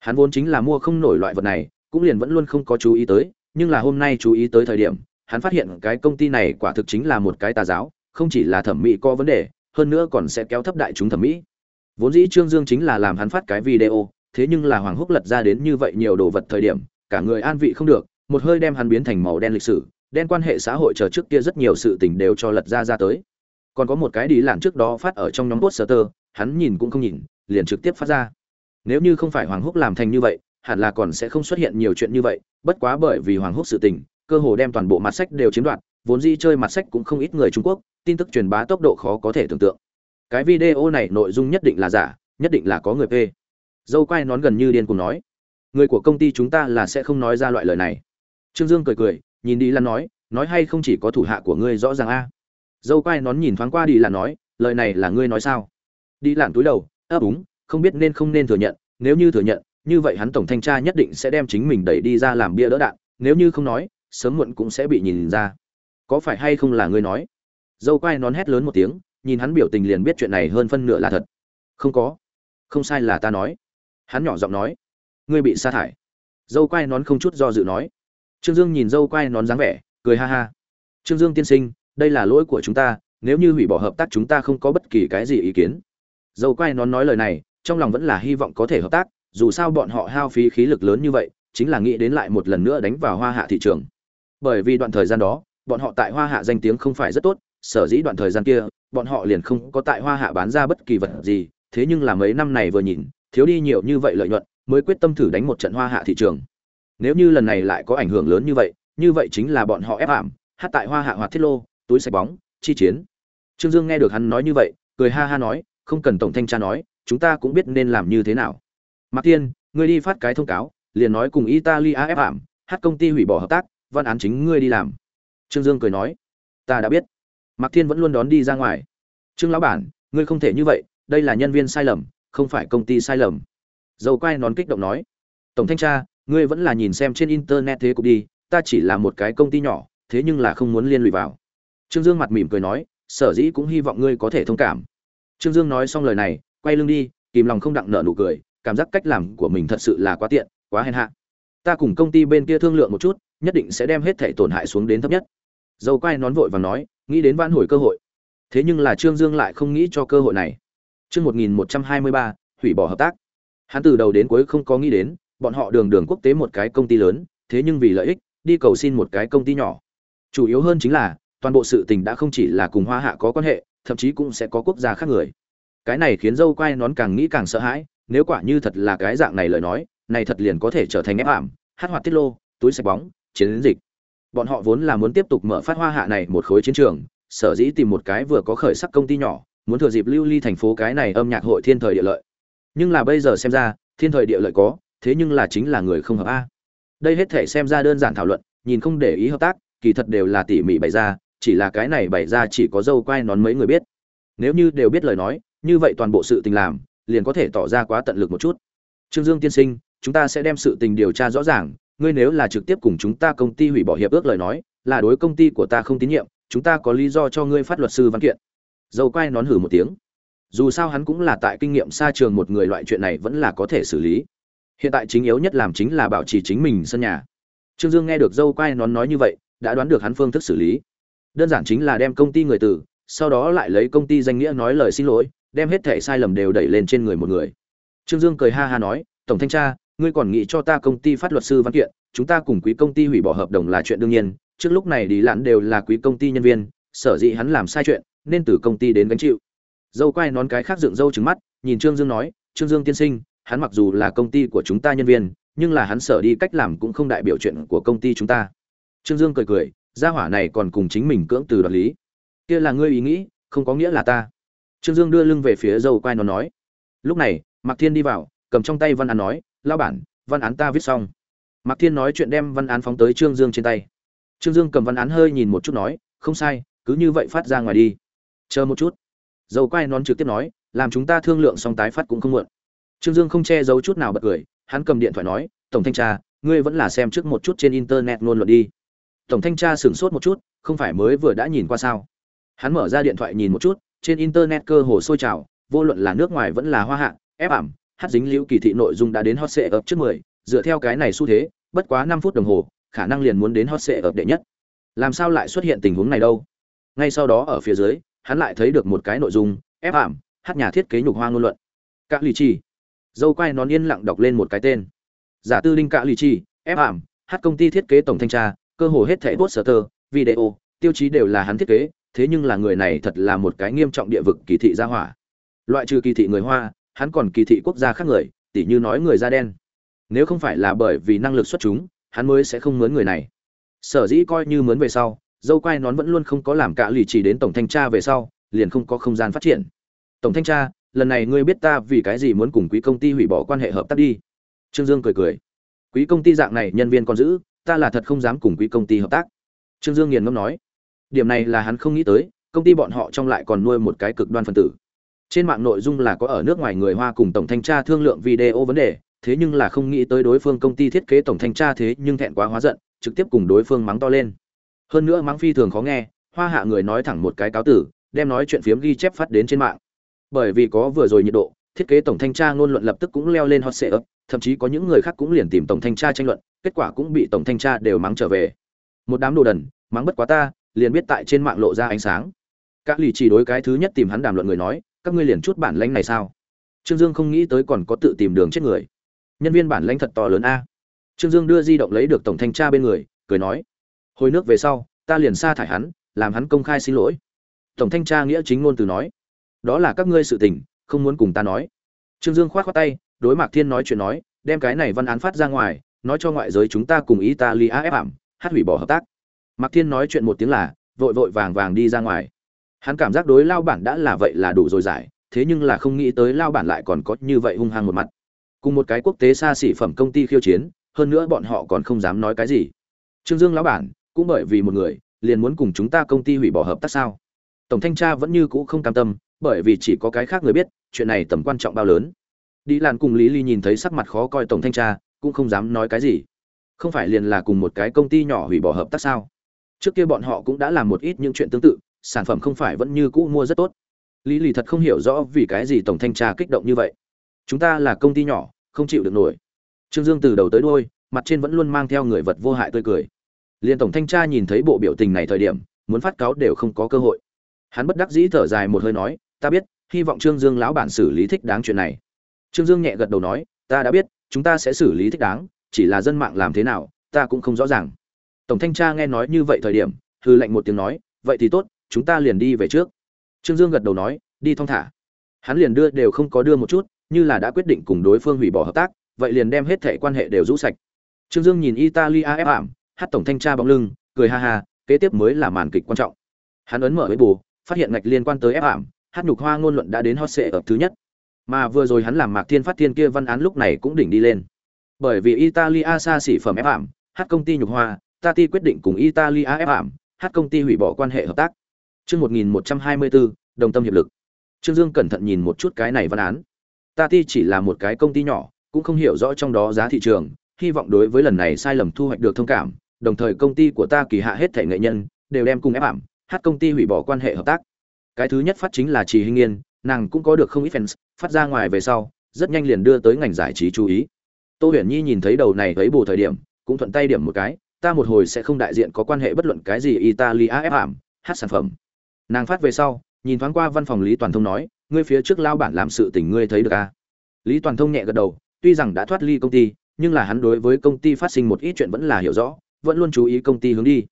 Hắn vốn chính là mua không nổi loại vật này, cũng liền vẫn luôn không có chú ý tới nhưng là hôm nay chú ý tới thời điểm, hắn phát hiện cái công ty này quả thực chính là một cái tà giáo, không chỉ là thẩm mỹ có vấn đề, hơn nữa còn sẽ kéo thấp đại chúng thẩm mỹ. Vốn dĩ trương dương chính là làm hắn phát cái video, thế nhưng là hoàng húc lật ra đến như vậy nhiều đồ vật thời điểm, cả người an vị không được, một hơi đem hắn biến thành màu đen lịch sử, đen quan hệ xã hội chờ trước kia rất nhiều sự tình đều cho lật ra ra tới. Còn có một cái đi làm trước đó phát ở trong nhóm poster, hắn nhìn cũng không nhìn, liền trực tiếp phát ra. Nếu như không phải hoàng húc làm thành như vậy hẳn là còn sẽ không xuất hiện nhiều chuyện như vậy, bất quá bởi vì hoàng húc sự tình, cơ hồ đem toàn bộ mặt sách đều chiếm đoạt, vốn dĩ chơi mặt sách cũng không ít người trung quốc, tin tức truyền bá tốc độ khó có thể tưởng tượng. Cái video này nội dung nhất định là giả, nhất định là có người p dâu quay nón gần như điên cùng nói, người của công ty chúng ta là sẽ không nói ra loại lời này. Trương dương cười cười, nhìn đi lan nói nói hay không chỉ có thủ hạ của ngươi rõ ràng a. Dâu quay nón nhìn thoáng qua đi lan nói, lời này là ngươi nói sao? Đi lạn túi đầu ấp úng không biết nên không nên thừa nhận, nếu như thừa nhận như vậy hắn tổng thanh tra nhất định sẽ đem chính mình đẩy đi ra làm bia đỡ đạn, nếu như không nói, sớm muộn cũng sẽ bị nhìn ra. Có phải hay không là ngươi nói? Dâu quai nón hét lớn một tiếng, nhìn hắn biểu tình liền biết chuyện này hơn phân nửa là thật. Không có. Không sai là ta nói. Hắn nhỏ giọng nói. Ngươi bị sa thải. Dâu quai nón không chút do dự nói. Trương dương nhìn dâu quai nón dáng vẻ, cười ha ha. Trương dương tiên sinh, đây là lỗi của chúng ta, nếu như hủy bỏ hợp tác chúng ta không có bất kỳ cái gì ý kiến. Dâu quai nón nói lời này, trong lòng vẫn là hy vọng có thể hợp tác dù sao bọn họ hao phí khí lực lớn như vậy, chính là nghĩ đến lại một lần nữa đánh vào hoa hạ thị trường. Bởi vì đoạn thời gian đó, bọn họ tại hoa hạ danh tiếng không phải rất tốt, sở dĩ đoạn thời gian kia, bọn họ liền không có tại hoa hạ bán ra bất kỳ vật gì, thế nhưng là mấy năm này vừa nhìn, thiếu đi nhiều như vậy lợi nhuận, mới quyết tâm thử đánh một trận hoa hạ thị trường. Nếu như lần này lại có ảnh hưởng lớn như vậy như vậy chính là bọn họ ép ảm hát tại hoa hạ hoạt thiết lô, túi sạch bóng, chi chiến. Trương dương nghe được hắn nói như vậy, cười ha ha nói, không cần tổng thanh tra nói, chúng ta cũng biết nên làm như thế nào mạc tiên ngươi đi phát cái thông cáo, liền nói cùng italia ép ảm hát công ty hủy bỏ hợp tác, văn án chính ngươi đi làm. Trương dương cười nói, ta đã biết. Mạc thiên vẫn luôn đón đi ra ngoài. Trương lão bản, ngươi không thể như vậy, đây là nhân viên sai lầm, không phải công ty sai lầm. Dầu quay nón kích động nói, tổng thanh tra, ngươi vẫn là nhìn xem trên internet thế cục đi, ta chỉ là một cái công ty nhỏ, thế nhưng là không muốn liên lụy vào. Trương dương mặt mỉm cười nói, sở dĩ cũng hy vọng ngươi có thể thông cảm. Trương dương nói xong lời này, quay lưng đi, kìm lòng không đặng nợ nụ cười cảm giác cách làm của mình thật sự là quá tiện, quá hèn hạ. Ta cùng công ty bên kia thương lượng một chút, nhất định sẽ đem hết thẻ tổn hại xuống đến thấp nhất. Dầu quay nón vội và nói, nghĩ đến vãn hồi cơ hội. Thế nhưng là trương dương lại không nghĩ cho cơ hội này. Chương một nghìn một trăm hai mươi ba, hủy bỏ hợp tác. Hắn từ đầu đến cuối không có nghĩ đến, bọn họ đường đường quốc tế một cái công ty lớn, thế nhưng vì lợi ích, đi cầu xin một cái công ty nhỏ. Chủ yếu hơn chính là, toàn bộ sự tình đã không chỉ là cùng hoa hạ có quan hệ, thậm chí cũng sẽ có quốc gia khác người. Cái này khiến dâu quay nón càng nghĩ càng sợ hãi nếu quả như thật là cái dạng này lời nói, này thật liền có thể trở thành ép ảm hát hoạt tiết lô, túi sạch bóng, chiến dịch. Bọn họ vốn là muốn tiếp tục mở phát hoa hạ này một khối chiến trường, sở dĩ tìm một cái vừa có khởi sắc công ty nhỏ, muốn thừa dịp lưu ly thành phố cái này âm nhạc hội thiên thời địa lợi. Nhưng là bây giờ xem ra, thiên thời địa lợi có, thế nhưng là chính là người không hợp a. Đây hết thể xem ra đơn giản thảo luận, nhìn không để ý hợp tác, kỳ thật đều là tỉ mỉ bày ra, chỉ là cái này bày ra chỉ có dâu quai nón mấy người biết. Nếu như đều biết lời nói, như vậy toàn bộ sự tình làm liền có thể tỏ ra quá tận lực một chút. Trương dương tiên sinh, chúng ta sẽ đem sự tình điều tra rõ ràng, ngươi nếu là trực tiếp cùng chúng ta công ty hủy bỏ hiệp ước lời nói, là đối công ty của ta không tín nhiệm, chúng ta có lý do cho ngươi phát luật sư văn kiện. Dâu quai nón hử một tiếng. Dù sao hắn cũng là tại kinh nghiệm xa trường một người loại chuyện này vẫn là có thể xử lý. Hiện tại chính yếu nhất làm chính là bảo trì chính mình sân nhà. Trương dương nghe được dâu quai nón nói như vậy, đã đoán được hắn phương thức xử lý. Đơn giản chính là đem công ty người từ, sau đó lại lấy công ty danh nghĩa nói lời xin lỗi đem hết thẻ sai lầm đều đẩy lên trên người một người. Trương dương cười ha ha nói, tổng thanh tra, ngươi còn nghĩ cho ta công ty phát luật sư văn kiện, chúng ta cùng quý công ty hủy bỏ hợp đồng là chuyện đương nhiên, trước lúc này đi lặn đều là quý công ty nhân viên, sở dĩ hắn làm sai chuyện, nên từ công ty đến gánh chịu. Dâu quay nón cái khác dựng dâu trứng mắt, nhìn trương dương nói, trương dương tiên sinh, hắn mặc dù là công ty của chúng ta nhân viên, nhưng là hắn sở đi cách làm cũng không đại biểu chuyện của công ty chúng ta. Trương dương cười cười, gia hỏa này còn cùng chính mình cưỡng từ đoạt lý. Kia là ngươi ý nghĩ, không có nghĩa là ta trương dương đưa lưng về phía dâu quay nó nói, lúc này, mạc thiên đi vào, cầm trong tay văn án nói lao bản, văn án ta viết xong. Mạc thiên nói chuyện đem văn án phóng tới trương dương trên tay. Trương dương cầm văn án hơi nhìn một chút nói, không sai, cứ như vậy phát ra ngoài đi. Chờ một chút. Dầu quay nón trực tiếp nói, làm chúng ta thương lượng xong tái phát cũng không muộn. Trương dương không che giấu chút nào bật cười, hắn cầm điện thoại nói, tổng thanh tra, ngươi vẫn là xem trước một chút trên internet luôn luận đi. Tổng thanh tra sửng sốt một chút, không phải mới vừa đã nhìn qua sao? Hắn mở ra điện thoại nhìn một chút trên internet cơ hồ sôi trào vô luận là nước ngoài vẫn là hoa hạ ép ảm hát dính liễu kỳ thị nội dung đã đến hot sệ ập trước mười dựa theo cái này xu thế bất quá năm phút đồng hồ khả năng liền muốn đến hot sệ ập đệ nhất. Làm sao lại xuất hiện tình huống này đâu? Ngay sau đó ở phía dưới hắn lại thấy được một cái nội dung ép ảm hát nhà thiết kế nhục hoa ngôn luận. Cạ lì Trì. dâu quay nón yên lặng đọc lên một cái tên. Giả tư Linh cạ lì Trì, ép ảm hát công ty thiết kế tổng thanh tra cơ hồ hết thảy poster video tiêu chí đều là hắn thiết kế thế nhưng là người này thật là một cái nghiêm trọng địa vực kỳ thị gia hỏa. Loại trừ kỳ thị người hoa, hắn còn kỳ thị quốc gia khác người, tỉ như nói người da đen. Nếu không phải là bởi vì năng lực xuất chúng, hắn mới sẽ không mướn người này. Sở dĩ coi như mướn về sau, dâu quai nón vẫn luôn không có làm cả lì chỉ đến tổng thanh tra về sau, liền không có không gian phát triển. Tổng thanh tra, lần này ngươi biết ta vì cái gì muốn cùng quý công ty hủy bỏ quan hệ hợp tác đi. Trương dương cười cười. Quý công ty dạng này nhân viên còn giữ, ta là thật không dám cùng quý công ty hợp tác. Trương dương nghiền ngâm nói điểm này là hắn không nghĩ tới, công ty bọn họ trong lại còn nuôi một cái cực đoan phân tử. Trên mạng nội dung là có ở nước ngoài người hoa cùng tổng thanh tra thương lượng video vấn đề, thế nhưng là không nghĩ tới đối phương công ty thiết kế tổng thanh tra thế nhưng thẹn quá hóa giận, trực tiếp cùng đối phương mắng to lên. Hơn nữa mắng phi thường khó nghe, hoa hạ người nói thẳng một cái cáo tử, đem nói chuyện phiếm ghi chép phát đến trên mạng. Bởi vì có vừa rồi nhiệt độ, thiết kế tổng thanh tra ngôn luận lập tức cũng leo lên hot sệ thậm chí có những người khác cũng liền tìm tổng thanh tra tranh luận, kết quả cũng bị tổng thanh tra đều mắng trở về. Một đám đồ đần, mắng bất quá ta liền biết tại trên mạng lộ ra ánh sáng. Các lì chỉ đối cái thứ nhất tìm hắn đàm luận người nói, các ngươi liền chút bản lãnh này sao? Trương dương không nghĩ tới còn có tự tìm đường chết người. Nhân viên bản lãnh thật to lớn a. Trương dương đưa di động lấy được tổng thanh tra bên người, cười nói, hồi nước về sau, ta liền sa thải hắn, làm hắn công khai xin lỗi. Tổng thanh tra nghĩa chính ngôn từ nói, đó là các ngươi sự tình, không muốn cùng ta nói. Trương dương khoát khoát tay, đối mạc thiên nói chuyện nói, đem cái này văn án phát ra ngoài, nói cho ngoại giới chúng ta cùng italia ép ảm hát hủy bỏ hợp tác mạc thiên nói chuyện một tiếng là, vội vội vàng vàng đi ra ngoài. Hắn cảm giác đối lao bản đã là vậy là đủ rồi giải, thế nhưng là không nghĩ tới lao bản lại còn có như vậy hung hăng một mặt. Cùng một cái quốc tế xa xỉ phẩm công ty khiêu chiến, hơn nữa bọn họ còn không dám nói cái gì. Trương dương lão bản, cũng bởi vì một người, liền muốn cùng chúng ta công ty hủy bỏ hợp tác sao? Tổng thanh tra vẫn như cũ không cam tâm, bởi vì chỉ có cái khác người biết, chuyện này tầm quan trọng bao lớn. Đi làn cùng lý ly nhìn thấy sắc mặt khó coi tổng thanh tra, cũng không dám nói cái gì. Không phải liền là cùng một cái công ty nhỏ hủy bỏ hợp tác sao? Trước kia bọn họ cũng đã làm một ít những chuyện tương tự, sản phẩm không phải vẫn như cũ mua rất tốt. Lý lì thật không hiểu rõ vì cái gì tổng thanh tra kích động như vậy. Chúng ta là công ty nhỏ, không chịu được nổi. Trương dương từ đầu tới đôi mặt trên vẫn luôn mang theo người vật vô hại tươi cười. Liên tổng thanh tra nhìn thấy bộ biểu tình này thời điểm, muốn phát cáo đều không có cơ hội. Hắn bất đắc dĩ thở dài một hơi nói, ta biết, hy vọng trương dương lão bản xử lý thích đáng chuyện này. Trương dương nhẹ gật đầu nói, ta đã biết, chúng ta sẽ xử lý thích đáng, chỉ là dân mạng làm thế nào, ta cũng không rõ ràng tổng thanh tra nghe nói như vậy thời điểm, hư lệnh một tiếng nói, vậy thì tốt, chúng ta liền đi về trước. Trương dương gật đầu nói, đi thong thả. Hắn liền đưa đều không có đưa một chút, như là đã quyết định cùng đối phương hủy bỏ hợp tác, vậy liền đem hết thẻ quan hệ đều rũ sạch. Trương dương nhìn italia ép ảm hát tổng thanh tra bóng lưng, cười ha ha, kế tiếp mới là màn kịch quan trọng. Hắn ấn mở với bù, phát hiện ngạch liên quan tới ép ảm, hát nhục hoa ngôn luận đã đến hot sệ ở thứ nhất. Mà vừa rồi hắn làm mạc thiên phát thiên kia văn án lúc này cũng đỉnh đi lên. Bởi vì italia xa xỉ phẩm ép ảm, hát công ty nhục hoa tati quyết định cùng italia ép ảm hát công ty hủy bỏ quan hệ hợp tác Chương 1124, đồng tâm hiệp lực. Trương Dương cẩn thận nhìn một chút cái này văn án. Tati chỉ là một cái công ty nhỏ, cũng không hiểu rõ trong đó giá thị trường, hy vọng đối với lần này sai lầm thu hoạch được thông cảm, đồng thời công ty của ta kỳ hạ hết thể nghệ nhân đều đem cùng ép ảm, hát công ty hủy bỏ quan hệ hợp tác. Cái thứ nhất phát chính là Trì Hinh Nghiên, nàng cũng có được không ít fans, phát ra ngoài về sau, rất nhanh liền đưa tới ngành giải trí chú ý. Tô Huyền Nhi nhìn thấy đầu này thấy bù thời điểm, cũng thuận tay điểm một cái, ta một hồi sẽ không đại diện có quan hệ bất luận cái gì Italia ép ảm, hát sản phẩm. Nàng phát về sau nhìn thoáng qua văn phòng lý toàn thông nói ngươi phía trước lao bản làm sự tình ngươi thấy được à? lý toàn thông nhẹ gật đầu tuy rằng đã thoát ly công ty nhưng là hắn đối với công ty phát sinh một ít chuyện vẫn là hiểu rõ vẫn luôn chú ý công ty hướng đi.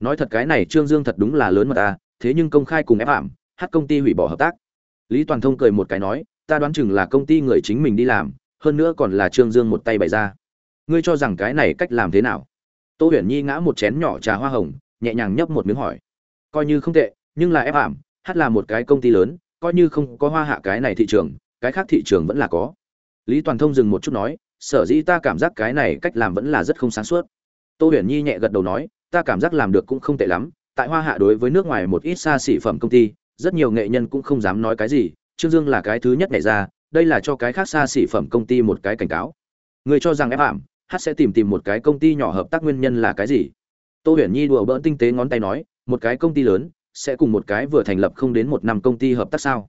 Nói thật cái này trương dương thật đúng là lớn mà ta thế nhưng công khai cùng ép ảm hát công ty hủy bỏ hợp tác. Lý toàn thông cười một cái nói ta đoán chừng là công ty người chính mình đi làm hơn nữa còn là trương dương một tay bày ra. Ngươi cho rằng cái này cách làm thế nào? Tô huyền nhi ngã một chén nhỏ trà hoa hồng, nhẹ nhàng nhấp một miếng hỏi. Coi như không tệ, nhưng là ép ảm hát là một cái công ty lớn, coi như không có hoa hạ cái này thị trường, cái khác thị trường vẫn là có. Lý toàn thông dừng một chút nói, sở dĩ ta cảm giác cái này cách làm vẫn là rất không sáng suốt. Tô huyền nhi nhẹ gật đầu nói, ta cảm giác làm được cũng không tệ lắm, tại hoa hạ đối với nước ngoài một ít xa xỉ phẩm công ty, rất nhiều nghệ nhân cũng không dám nói cái gì, trương dương là cái thứ nhất nhảy ra, đây là cho cái khác xa xỉ phẩm công ty một cái cảnh cáo. Người cho rằng ép ảm hát sẽ tìm tìm một cái công ty nhỏ hợp tác nguyên nhân là cái gì. Tô huyền nhi đùa bỡn tinh tế ngón tay nói, một cái công ty lớn, sẽ cùng một cái vừa thành lập không đến một năm công ty hợp tác sao?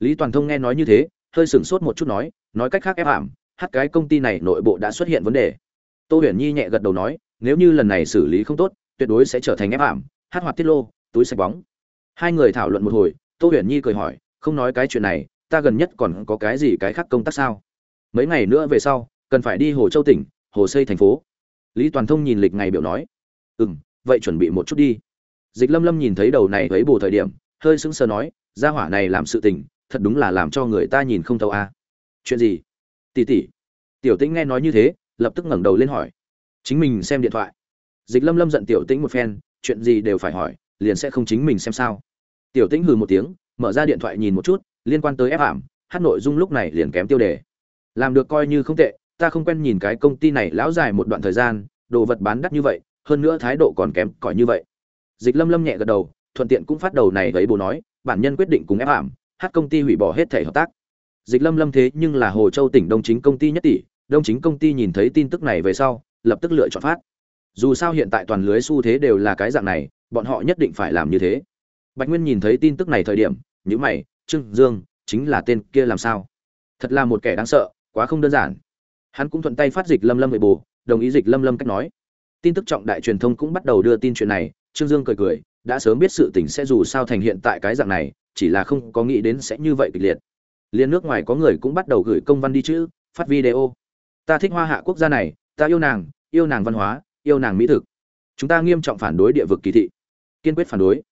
Lý toàn thông nghe nói như thế, hơi sửng sốt một chút nói nói cách khác ép ảm hát cái công ty này nội bộ đã xuất hiện vấn đề. Tô huyền nhi nhẹ gật đầu nói, nếu như lần này xử lý không tốt, tuyệt đối sẽ trở thành ép ảm hát hoạt tiết lô, túi sạch bóng. Hai người thảo luận một hồi, tô huyền nhi cười hỏi, không nói cái chuyện này, ta gần nhất còn có cái gì cái khác công tác sao? Mấy ngày nữa về sau, cần phải đi hồ châu tỉnh hồ xây thành phố. Lý toàn thông nhìn lịch ngày biểu nói ừ m vậy chuẩn bị một chút đi. Dịch lâm lâm nhìn thấy đầu này thấy bù thời điểm, hơi sững sờ nói, gia hỏa này làm sự tình, thật đúng là làm cho người ta nhìn không thấu a. Chuyện gì? Tỉ tỉ tiểu tĩnh nghe nói như thế, lập tức ngẩng đầu lên hỏi, chính mình xem điện thoại. Dịch lâm lâm giận tiểu tĩnh một phen, chuyện gì đều phải hỏi, liền sẽ không chính mình xem sao. Tiểu tĩnh hừ một tiếng, mở ra điện thoại nhìn một chút, liên quan tới ép ảm hát nội dung lúc này liền kém tiêu đề. Làm được coi như không tệ ta không quen nhìn cái công ty này lão dài một đoạn thời gian, đồ vật bán đắt như vậy, hơn nữa thái độ còn kém cỏi như vậy. Dịch lâm lâm nhẹ gật đầu, thuận tiện cũng phát đầu này với bố nói, bản nhân quyết định cùng ép ảm hát công ty hủy bỏ hết thể hợp tác. Dịch lâm lâm thế nhưng là hồ châu tỉnh đông chính công ty nhất tỷ, đông chính công ty nhìn thấy tin tức này về sau, lập tức lựa chọn phát. Dù sao hiện tại toàn lưới xu thế đều là cái dạng này, bọn họ nhất định phải làm như thế. Bạch nguyên nhìn thấy tin tức này thời điểm nhữ mày, trương dương, chính là tên kia làm sao? Thật là một kẻ đáng sợ, quá không đơn giản hắn cũng thuận tay phát dịch lâm lâm về bù đồng ý dịch lâm lâm cách nói. Tin tức trọng đại truyền thông cũng bắt đầu đưa tin chuyện này, trương dương cười cười, đã sớm biết sự tình sẽ dù sao thành hiện tại cái dạng này, chỉ là không có nghĩ đến sẽ như vậy kịch liệt. Liên nước ngoài có người cũng bắt đầu gửi công văn đi chữ phát video. Ta thích hoa hạ quốc gia này, ta yêu nàng yêu nàng văn hóa, yêu nàng mỹ thực. Chúng ta nghiêm trọng phản đối địa vực kỳ thị. Kiên quyết phản đối.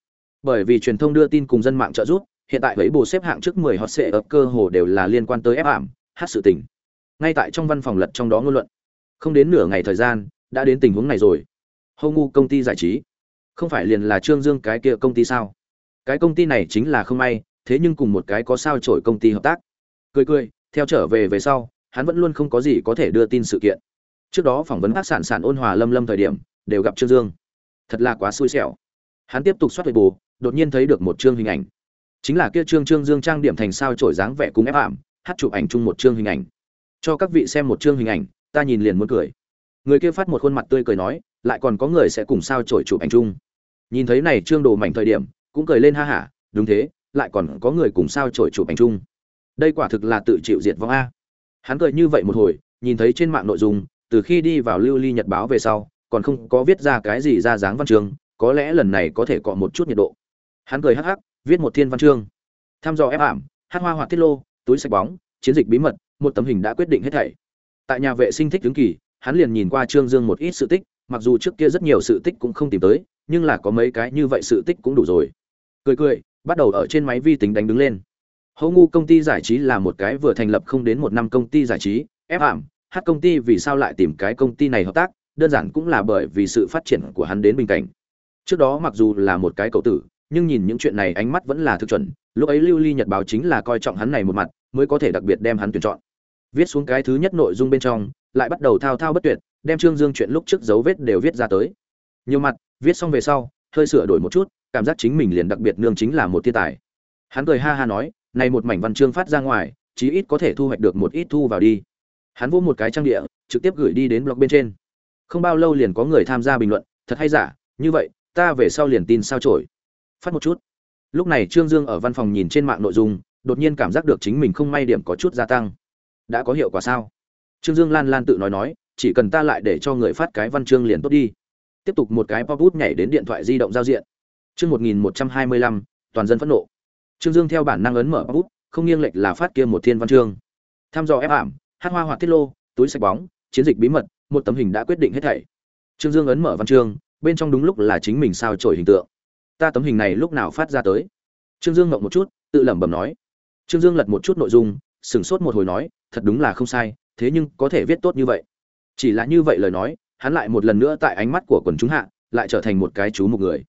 Bởi vì truyền thông đưa tin cùng dân mạng trợ giúp, hiện tại với bồ xếp hạng trước 10 hot sẽ ập cơ hồ đều là liên quan tới ép ảm hát sự tình ngay tại trong văn phòng lật trong đó ngôn luận. Không đến nửa ngày thời gian, đã đến tình huống này rồi. Hô ngu công ty giải trí. Không phải liền là trương dương cái kia công ty sao? Cái công ty này chính là không may, thế nhưng cùng một cái có sao trổi công ty hợp tác. Cười cười, theo trở về về sau, hắn vẫn luôn không có gì có thể đưa tin sự kiện. Trước đó phỏng vấn các sản sản ôn hòa lâm lâm thời điểm, đều gặp trương dương. Thật là quá xui xẻo. Hắn tiếp tục xoát về bù đột nhiên thấy được một chương hình ảnh. Chính là kia trương trương dương trang điểm thành sao trổi dáng vẻ cùng ép ảm hát chụp ảnh chung một chương hình ảnh cho các vị xem một chương hình ảnh, ta nhìn liền muốn cười. Người kia phát một khuôn mặt tươi cười nói, lại còn có người sẽ cùng sao trổi chụp ảnh chung. Nhìn thấy này trương đồ mảnh thời điểm, cũng cười lên ha hả, đúng thế, lại còn có người cùng sao trổi chụp ảnh chung. Đây quả thực là tự chịu diệt vong a. Hắn cười như vậy một hồi, nhìn thấy trên mạng nội dung, từ khi đi vào lưu ly nhật báo về sau, còn không có viết ra cái gì ra dáng văn chương, có lẽ lần này có thể cọ một chút nhiệt độ. Hắn cười hắc hắc, viết một thiên văn chương. Tham dò ép ảm, hát hoa hoạt tiết lô, túi sạch bóng, chiến dịch bí mật một tấm hình đã quyết định hết thảy. Tại nhà vệ sinh thích đứng kỳ, hắn liền nhìn qua trương dương một ít sự tích, mặc dù trước kia rất nhiều sự tích cũng không tìm tới, nhưng là có mấy cái như vậy sự tích cũng đủ rồi. Cười cười, bắt đầu ở trên máy vi tính đánh đứng lên. Hầu ngu công ty giải trí là một cái vừa thành lập không đến một năm công ty giải trí ép ảm hát công ty vì sao lại tìm cái công ty này hợp tác, đơn giản cũng là bởi vì sự phát triển của hắn đến bình cảnh. Trước đó mặc dù là một cái cậu tử, nhưng nhìn những chuyện này ánh mắt vẫn là thực chuẩn, lúc ấy lưu ly nhật báo chính là coi trọng hắn này một mặt, mới có thể đặc biệt đem hắn tuyển chọn viết xuống cái thứ nhất nội dung bên trong, lại bắt đầu thao thao bất tuyệt, đem trương dương chuyện lúc trước dấu vết đều viết ra tới. Nhiều mặt, viết xong về sau, hơi sửa đổi một chút, cảm giác chính mình liền đặc biệt nương chính là một thiên tài. Hắn cười ha ha nói, này một mảnh văn chương phát ra ngoài, chí ít có thể thu hoạch được một ít thu vào đi. Hắn vỗ một cái trang địa, trực tiếp gửi đi đến blog bên trên. Không bao lâu liền có người tham gia bình luận, thật hay giả, như vậy, ta về sau liền tin sao trổi phát một chút. Lúc này trương dương ở văn phòng nhìn trên mạng nội dung, đột nhiên cảm giác được chính mình không may điểm có chút gia tăng đã có hiệu quả sao? Trương dương lan lan tự nói nói, chỉ cần ta lại để cho người phát cái văn chương liền tốt đi. Tiếp tục một cái pop bút nhảy đến điện thoại di động giao diện. Chương một nghìn một trăm hai mươi lăm, toàn dân phẫn nộ. Trương dương theo bản năng ấn mở pop bút không nghiêng lệch là phát kia một thiên văn chương. Tham dò ép ảm, hát hoa hoạt tiết lô, túi sạch bóng, chiến dịch bí mật, một tấm hình đã quyết định hết thảy. Trương dương ấn mở văn chương, bên trong đúng lúc là chính mình sao trổi hình tượng. Ta tấm hình này lúc nào phát ra tới? Trương dương ngậm một chút, tự lẩm bẩm nói. Trương dương lật một chút nội dung sửng sốt một hồi nói, thật đúng là không sai, thế nhưng có thể viết tốt như vậy. Chỉ là như vậy lời nói, hắn lại một lần nữa tại ánh mắt của quần chúng hạ, lại trở thành một cái chú một người.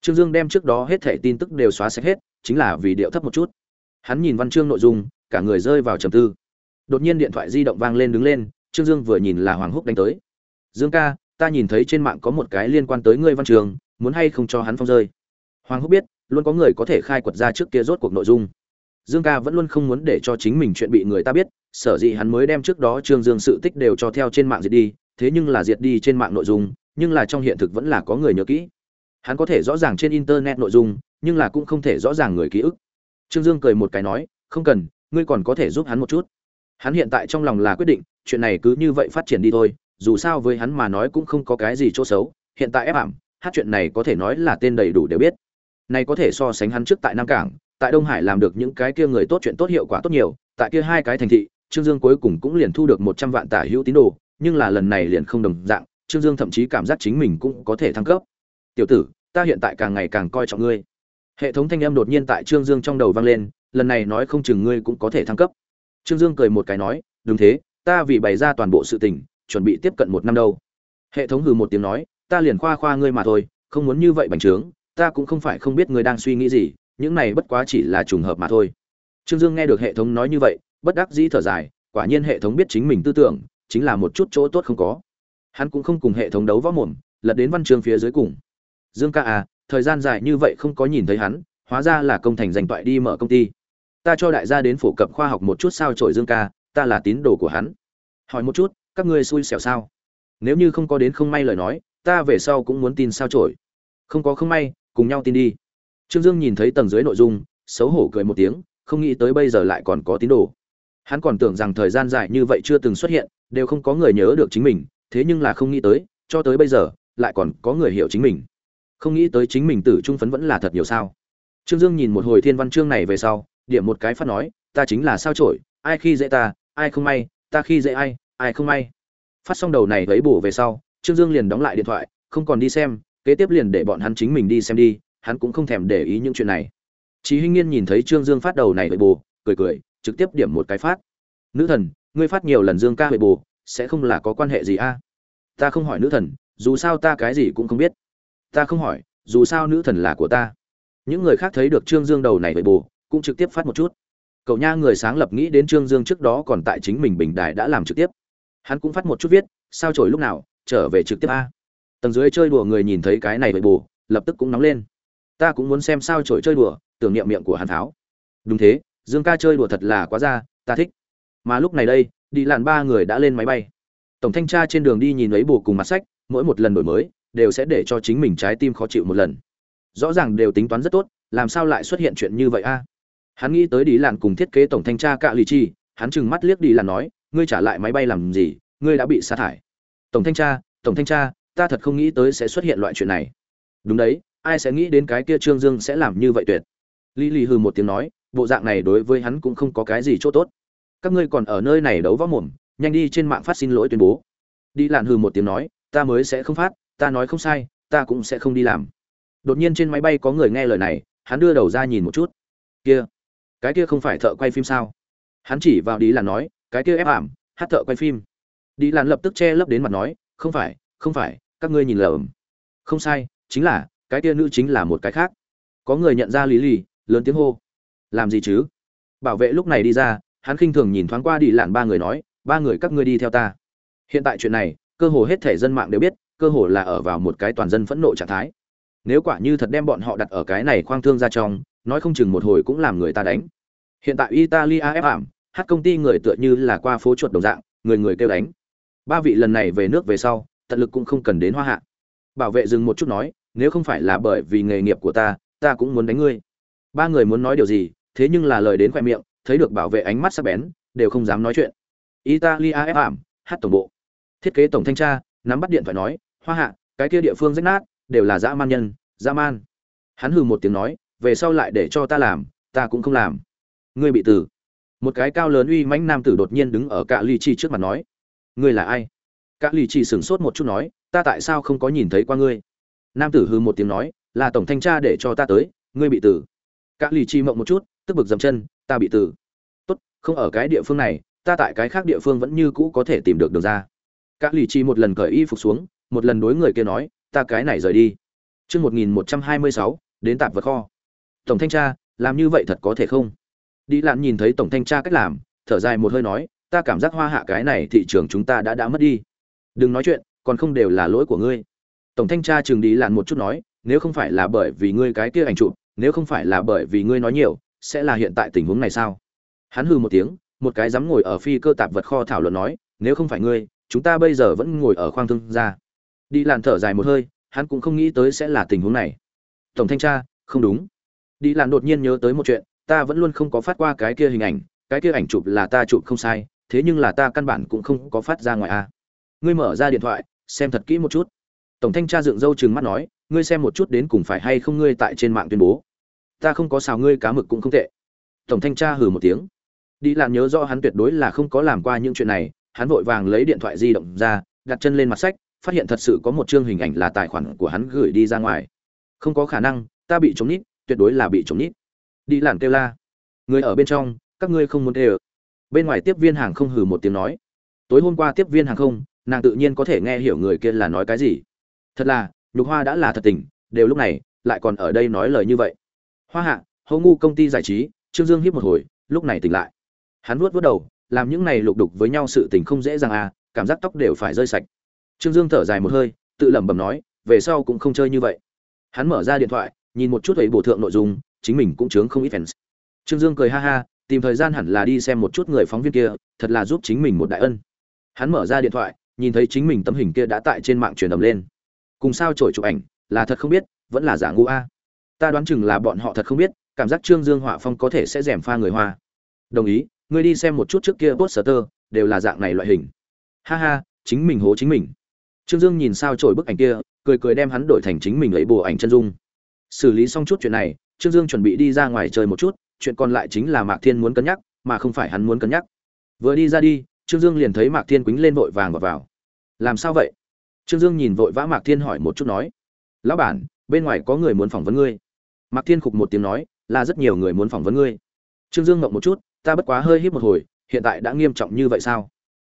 Trương dương đem trước đó hết thẻ tin tức đều xóa sạch hết, chính là vì điệu thấp một chút. Hắn nhìn văn chương nội dung, cả người rơi vào trầm tư. Đột nhiên điện thoại di động vang lên đứng lên, trương dương vừa nhìn là hoàng húc đánh tới. Dương ca, ta nhìn thấy trên mạng có một cái liên quan tới ngươi văn trường, muốn hay không cho hắn phong rơi? Hoàng húc biết, luôn có người có thể khai quật ra trước kia rốt cuộc nội dung dương ca vẫn luôn không muốn để cho chính mình chuyện bị người ta biết, sở dĩ hắn mới đem trước đó trương dương sự tích đều cho theo trên mạng diệt đi, thế nhưng là diệt đi trên mạng nội dung, nhưng là trong hiện thực vẫn là có người nhớ kỹ. Hắn có thể rõ ràng trên internet nội dung, nhưng là cũng không thể rõ ràng người ký ức. Trương dương cười một cái nói, không cần, ngươi còn có thể giúp hắn một chút. Hắn hiện tại trong lòng là quyết định, chuyện này cứ như vậy phát triển đi thôi, dù sao với hắn mà nói cũng không có cái gì chỗ xấu, hiện tại ép ảm, hát chuyện này có thể nói là tên đầy đủ đều biết. Này có thể so sánh hắn trước tại nam cảng tại đông hải làm được những cái kia người tốt chuyện tốt hiệu quả tốt nhiều, tại kia hai cái thành thị, trương dương cuối cùng cũng liền thu được một trăm vạn tả hữu tín đồ, nhưng là lần này liền không đồng dạng, trương dương thậm chí cảm giác chính mình cũng có thể thăng cấp. Tiểu tử, ta hiện tại càng ngày càng coi trọng ngươi. Hệ thống thanh âm đột nhiên tại trương dương trong đầu vang lên, lần này nói không chừng ngươi cũng có thể thăng cấp. Trương dương cười một cái nói, đúng thế, ta vì bày ra toàn bộ sự tình, chuẩn bị tiếp cận một năm đâu. Hệ thống hừ một tiếng nói, ta liền khoa khoa ngươi mà thôi, không muốn như vậy bành trướng, ta cũng không phải không biết ngươi đang suy nghĩ gì những này bất quá chỉ là trùng hợp mà thôi. Trương dương nghe được hệ thống nói như vậy, bất đắc dĩ thở dài, quả nhiên hệ thống biết chính mình tư tưởng, chính là một chút chỗ tốt không có. Hắn cũng không cùng hệ thống đấu võ mồm, lật đến văn chương phía dưới cùng. Dương ca à thời gian dài như vậy không có nhìn thấy hắn, hóa ra là công thành giành toại đi mở công ty. Ta cho đại gia đến phổ cập khoa học một chút sao trội dương ca, ta là tín đồ của hắn. Hỏi một chút, các ngươi xui xẻo sao? Nếu như không có đến không may lời nói, ta về sau cũng muốn tin sao trổi không có không may, cùng nhau tin đi trương dương nhìn thấy tầng dưới nội dung, xấu hổ cười một tiếng, không nghĩ tới bây giờ lại còn có tín đồ. Hắn còn tưởng rằng thời gian dài như vậy chưa từng xuất hiện, đều không có người nhớ được chính mình, thế nhưng là không nghĩ tới, cho tới bây giờ, lại còn có người hiểu chính mình. Không nghĩ tới chính mình tử trung phấn vẫn là thật nhiều sao. Trương dương nhìn một hồi thiên văn chương này về sau, điểm một cái phát nói, ta chính là sao trổi ai khi dễ ta, ai không may, ta khi dễ ai ai không may. Phát xong đầu này lấy bổ về sau, trương dương liền đóng lại điện thoại, không còn đi xem, kế tiếp liền để bọn hắn chính mình đi xem đi hắn cũng không thèm để ý những chuyện này Chí Hinh Nghiên nhìn thấy Trương Dương phát đầu này với bù, cười cười, trực tiếp điểm một cái phát. Nữ thần, ngươi phát nhiều lần Dương ca với bù, sẽ không là có quan hệ gì a? Ta không hỏi nữ thần, dù sao ta cái gì cũng không biết. Ta không hỏi, dù sao nữ thần là của ta. Những người khác thấy được Trương Dương đầu này với bù, cũng trực tiếp phát một chút. Cậu nha người sáng lập nghĩ đến Trương Dương trước đó còn tại chính mình bình đài đã làm trực tiếp. Hắn cũng phát một chút viết, sao trổi lúc nào, trở về trực tiếp a. Tầng dưới chơi đùa người nhìn thấy cái này với bù, lập tức cũng nóng lên. Ta cũng muốn xem sao trổi chơi đùa, tưởng niệm miệng của hàn tháo. Đúng thế dương ca chơi đùa thật là quá ra ta thích. Mà lúc này đây đi làn ba người đã lên máy bay. Tổng thanh tra trên đường đi nhìn lấy bù cùng mặt sách mỗi một lần đổi mới đều sẽ để cho chính mình trái tim khó chịu một lần. Rõ ràng đều tính toán rất tốt làm sao lại xuất hiện chuyện như vậy a? Hắn nghĩ tới đi làn cùng thiết kế tổng thanh tra cạ lì chi hắn chừng mắt liếc đi làn nói ngươi trả lại máy bay làm gì? Ngươi đã bị sa thải. Tổng thanh tra tổng thanh tra ta thật không nghĩ tới sẽ xuất hiện loại chuyện này. Đúng đấy ai sẽ nghĩ đến cái kia trương dương sẽ làm như vậy tuyệt? Lý lì hừ một tiếng nói, bộ dạng này đối với hắn cũng không có cái gì chỗ tốt. Các ngươi còn ở nơi này đấu võ mồm, nhanh đi trên mạng phát xin lỗi tuyên bố. Đi làn hừ một tiếng nói, ta mới sẽ không phát, ta nói không sai, ta cũng sẽ không đi làm. Đột nhiên trên máy bay có người nghe lời này, hắn đưa đầu ra nhìn một chút. Kia, cái kia không phải thợ quay phim sao? Hắn chỉ vào đi làn nói, cái kia ép ảm, hát thợ quay phim. Đi làn lập tức che lấp đến mặt nói, không phải không phải, các ngươi nhìn lầm. Không sai, chính là cái tia nữ chính là một cái khác. Có người nhận ra lý lì, lớn tiếng hô. Làm gì chứ? Bảo vệ lúc này đi ra, hắn khinh thường nhìn thoáng qua đi lạn ba người nói, ba người các ngươi đi theo ta. Hiện tại chuyện này, cơ hồ hết thể dân mạng đều biết, cơ hồ là ở vào một cái toàn dân phẫn nộ trạng thái. Nếu quả như thật đem bọn họ đặt ở cái này khoang thương ra trong, nói không chừng một hồi cũng làm người ta đánh. Hiện tại italia ép ảm, hát công ty người tựa như là qua phố chuột đồng dạng, người người kêu đánh. Ba vị lần này về nước về sau, tận lực cũng không cần đến hoa hạ. Bảo vệ dừng một chút nói nếu không phải là bởi vì nghề nghiệp của ta ta cũng muốn đánh ngươi. Ba người muốn nói điều gì, thế nhưng là lời đến khoe miệng, thấy được bảo vệ ánh mắt sắc bén, đều không dám nói chuyện. Italia ép ảm, hát tổng bộ. Thiết kế tổng thanh tra, nắm bắt điện thoại nói, hoa hạ, cái kia địa phương rách nát, đều là dã man nhân, dã man. Hắn hừ một tiếng nói, về sau lại để cho ta làm, ta cũng không làm. Ngươi bị tử. Một cái cao lớn uy mãnh nam tử đột nhiên đứng ở cạ ly chi trước mặt nói, ngươi là ai? Cạ ly chi sửng sốt một chút nói, ta tại sao không có nhìn thấy qua ngươi? Nam tử hừ một tiếng nói, là tổng thanh tra để cho ta tới, ngươi bị tử. Các lì chi mộng một chút, tức bực dầm chân, ta bị tử. Tốt, không ở cái địa phương này, ta tại cái khác địa phương vẫn như cũ có thể tìm được đường ra. Các lì chi một lần cởi y phục xuống, một lần đối người kia nói, ta cái này rời đi. Chương một nghìn một trăm hai mươi sáu, đến tạp vật kho. Tổng thanh tra, làm như vậy thật có thể không? Đi lặn nhìn thấy tổng thanh tra cách làm, thở dài một hơi nói, ta cảm giác hoa hạ cái này thị trường chúng ta đã đã mất đi. Đừng nói chuyện, còn không đều là lỗi của ngươi tổng thanh tra trường đi lặn một chút nói, nếu không phải là bởi vì ngươi cái kia ảnh chụp, nếu không phải là bởi vì ngươi nói nhiều, sẽ là hiện tại tình huống này sao? Hắn hừ một tiếng, một cái dám ngồi ở phi cơ tạp vật kho thảo luận nói, nếu không phải ngươi, chúng ta bây giờ vẫn ngồi ở khoang thương gia. đi Lạn thở dài một hơi, hắn cũng không nghĩ tới sẽ là tình huống này. Tổng thanh tra, không đúng. Đi Lạn đột nhiên nhớ tới một chuyện, ta vẫn luôn không có phát qua cái kia hình ảnh, cái kia ảnh chụp là ta chụp không sai, thế nhưng là ta căn bản cũng không có phát ra ngoài a ngươi mở ra điện thoại, xem thật kỹ một chút tổng thanh tra dựng râu trừng mắt nói, ngươi xem một chút đến cùng phải hay không ngươi tại trên mạng tuyên bố. Ta không có xào ngươi cá mực cũng không tệ. Tổng thanh tra hừ một tiếng. Đi làm nhớ rõ hắn tuyệt đối là không có làm qua những chuyện này, hắn vội vàng lấy điện thoại di động ra, đặt chân lên mặt sách, phát hiện thật sự có một chương hình ảnh là tài khoản của hắn gửi đi ra ngoài. Không có khả năng, ta bị chống nít, tuyệt đối là bị chống nít. Đi làm kêu la. Người ở bên trong, các ngươi không muốn kêu bên ngoài tiếp viên hàng không hừ một tiếng nói. Tối hôm qua tiếp viên hàng không, nàng tự nhiên có thể nghe hiểu người kia là nói cái gì thật là, nhục hoa đã là thật tình, đều lúc này, lại còn ở đây nói lời như vậy. Hoa hạ hậu ngu công ty giải trí, trương dương hiếp một hồi, lúc này tỉnh lại. Hắn vuốt vuốt đầu, làm những này lục đục với nhau sự tình không dễ dàng à cảm giác tóc đều phải rơi sạch. Trương dương thở dài một hơi, tự lẩm bẩm nói, về sau cũng không chơi như vậy. Hắn mở ra điện thoại, nhìn một chút ấy bổ thượng nội dung, chính mình cũng chướng không ít fans. Trương dương cười ha ha, tìm thời gian hẳn là đi xem một chút người phóng viên kia, thật là giúp chính mình một đại ân. Hắn mở ra điện thoại, nhìn thấy chính mình tấm hình kia đã tại trên mạng truyền ầm lên cùng sao trổi chụp ảnh, là thật không biết, vẫn là giả ngu a. Ta đoán chừng là bọn họ thật không biết, cảm giác trương dương họa phong có thể sẽ rèm pha người hoa. Đồng ý, ngươi đi xem một chút trước kia poster, đều là dạng này loại hình. Ha ha, chính mình hố chính mình. Trương dương nhìn sao trổi bức ảnh kia, cười cười đem hắn đổi thành chính mình lấy bùa ảnh chân dung. Xử lý xong chút chuyện này, trương dương chuẩn bị đi ra ngoài chơi một chút, chuyện còn lại chính là mạc thiên muốn cân nhắc, mà không phải hắn muốn cân nhắc. Vừa đi ra đi, trương dương liền thấy mạc thiên quýnh lên vội vàng và vào. Làm sao vậy? Trương dương nhìn vội vã mạc thiên hỏi một chút nói, lão bản, bên ngoài có người muốn phỏng vấn ngươi? Mạc thiên khục một tiếng nói, là rất nhiều người muốn phỏng vấn ngươi. Trương dương ngậm một chút, ta bất quá hơi hít một hồi, hiện tại đã nghiêm trọng như vậy sao?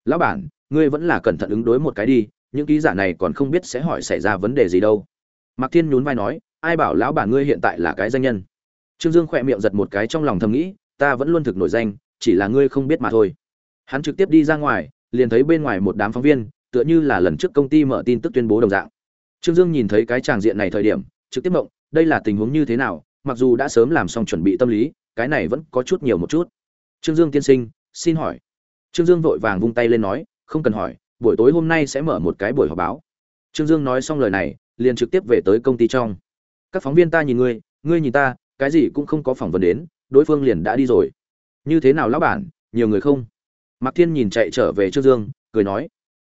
Lão bản, ngươi vẫn là cẩn thận ứng đối một cái đi, những ký giả này còn không biết sẽ hỏi xảy ra vấn đề gì đâu. Mạc thiên nhún vai nói, ai bảo lão bản ngươi hiện tại là cái danh nhân? Trương dương khỏe miệng giật một cái trong lòng thầm nghĩ, ta vẫn luôn thực nổi danh, chỉ là ngươi không biết mà thôi. Hắn trực tiếp đi ra ngoài, liền thấy bên ngoài một đám phóng viên tựa như là lần trước công ty mở tin tức tuyên bố đồng dạng. Trương dương nhìn thấy cái tràng diện này thời điểm, trực tiếp mộng, đây là tình huống như thế nào, mặc dù đã sớm làm xong chuẩn bị tâm lý, cái này vẫn có chút nhiều một chút. Trương dương tiên sinh, xin hỏi. Trương dương vội vàng vung tay lên nói, không cần hỏi, buổi tối hôm nay sẽ mở một cái buổi họp báo. Trương dương nói xong lời này, liền trực tiếp về tới công ty trong. Các phóng viên ta nhìn ngươi ngươi nhìn ta, cái gì cũng không có phỏng vấn đến, đối phương liền đã đi rồi. Như thế nào lão bản, nhiều người không? Mạc thiên nhìn chạy trở về trương dương, cười nói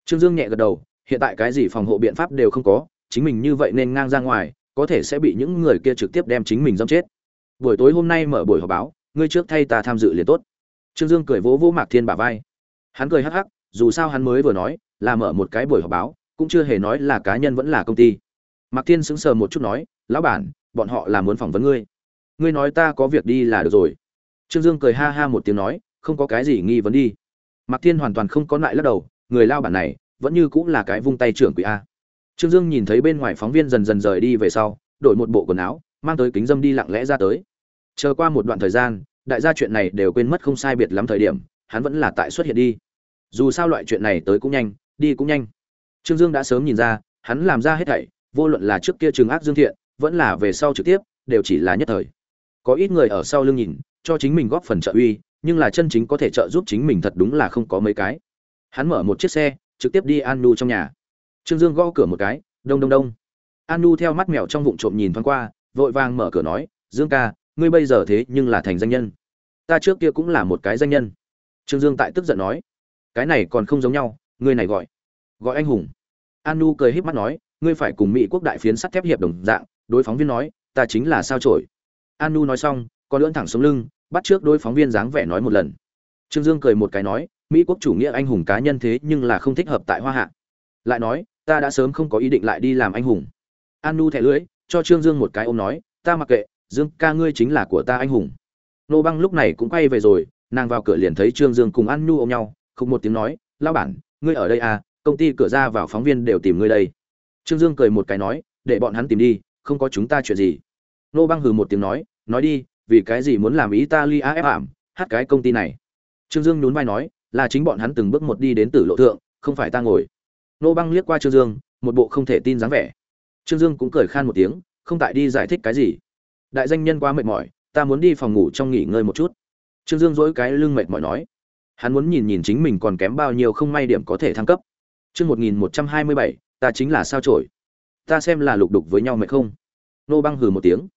trương dương nhẹ gật đầu, hiện tại cái gì phòng hộ biện pháp đều không có, chính mình như vậy nên ngang ra ngoài, có thể sẽ bị những người kia trực tiếp đem chính mình dâm chết. Buổi tối hôm nay mở buổi họp báo, ngươi trước thay ta tham dự liền tốt. Trương dương cười vỗ vỗ mạc thiên bả vai. Hắn cười hắc hắc, dù sao hắn mới vừa nói, là mở một cái buổi họp báo, cũng chưa hề nói là cá nhân vẫn là công ty. Mạc thiên sững sờ một chút nói, lão bản, bọn họ là muốn phỏng vấn ngươi. Ngươi nói ta có việc đi là được rồi. Trương dương cười ha ha một tiếng nói, không có cái gì nghi vấn đi. Mạc thiên hoàn toàn không có lại lắc đầu người lao bản này vẫn như cũng là cái vung tay trưởng quỷ a. Trương dương nhìn thấy bên ngoài phóng viên dần dần rời đi về sau, đổi một bộ quần áo, mang tới kính dâm đi lặng lẽ ra tới. Chờ qua một đoạn thời gian, đại gia chuyện này đều quên mất không sai biệt lắm thời điểm, hắn vẫn là tại xuất hiện đi. Dù sao loại chuyện này tới cũng nhanh, đi cũng nhanh. Trương dương đã sớm nhìn ra, hắn làm ra hết thảy, vô luận là trước kia trường ác dương thiện, vẫn là về sau trực tiếp, đều chỉ là nhất thời. Có ít người ở sau lưng nhìn, cho chính mình góp phần trợ uy, nhưng là chân chính có thể trợ giúp chính mình thật đúng là không có mấy cái hắn mở một chiếc xe, trực tiếp đi an nu trong nhà. Trương dương gõ cửa một cái, đông đông đông. An nu theo mắt mèo trong vụng trộm nhìn thoáng qua, vội vàng mở cửa nói, dương ca, ngươi bây giờ thế nhưng là thành danh nhân. Ta trước kia cũng là một cái danh nhân. Trương dương tại tức giận nói, cái này còn không giống nhau, ngươi này gọi gọi anh hùng. An nu cười híp mắt nói, ngươi phải cùng mỹ quốc đại phiến sắt thép hiệp đồng dạng, đối phóng viên nói, ta chính là sao trổi an nu nói xong, còn lưỡn thẳng xuống lưng, bắt trước đối phóng viên dáng vẻ nói một lần. Trương dương cười một cái nói mỹ quốc chủ nghĩa anh hùng cá nhân thế nhưng là không thích hợp tại hoa hạ. Lại nói ta đã sớm không có ý định lại đi làm anh hùng. An nu thẻ lưỡi cho trương dương một cái ôm nói ta mặc kệ dương ca ngươi chính là của ta anh hùng. Nô băng lúc này cũng quay về rồi nàng vào cửa liền thấy trương dương cùng an nu ôm nhau không một tiếng nói lao bản ngươi ở đây à công ty cửa ra vào phóng viên đều tìm ngươi đây. Trương dương cười một cái nói để bọn hắn tìm đi không có chúng ta chuyện gì. Nô băng hừ một tiếng nói nói đi vì cái gì muốn làm Ý, ta ly ép ảm hát cái công ty này? Trương dương nhún vai nói là chính bọn hắn từng bước một đi đến tử lộ thượng, không phải ta ngồi. Nô băng liếc qua trương dương, một bộ không thể tin dáng vẻ. Trương dương cũng cười khan một tiếng, không tại đi giải thích cái gì. Đại danh nhân quá mệt mỏi, ta muốn đi phòng ngủ trong nghỉ ngơi một chút. Trương dương dỗi cái lưng mệt mỏi nói, hắn muốn nhìn nhìn chính mình còn kém bao nhiêu không may điểm có thể thăng cấp. Chương một nghìn một trăm hai mươi bảy, ta chính là sao trổi ta xem là lục đục với nhau mệt không? Nô băng hừ một tiếng.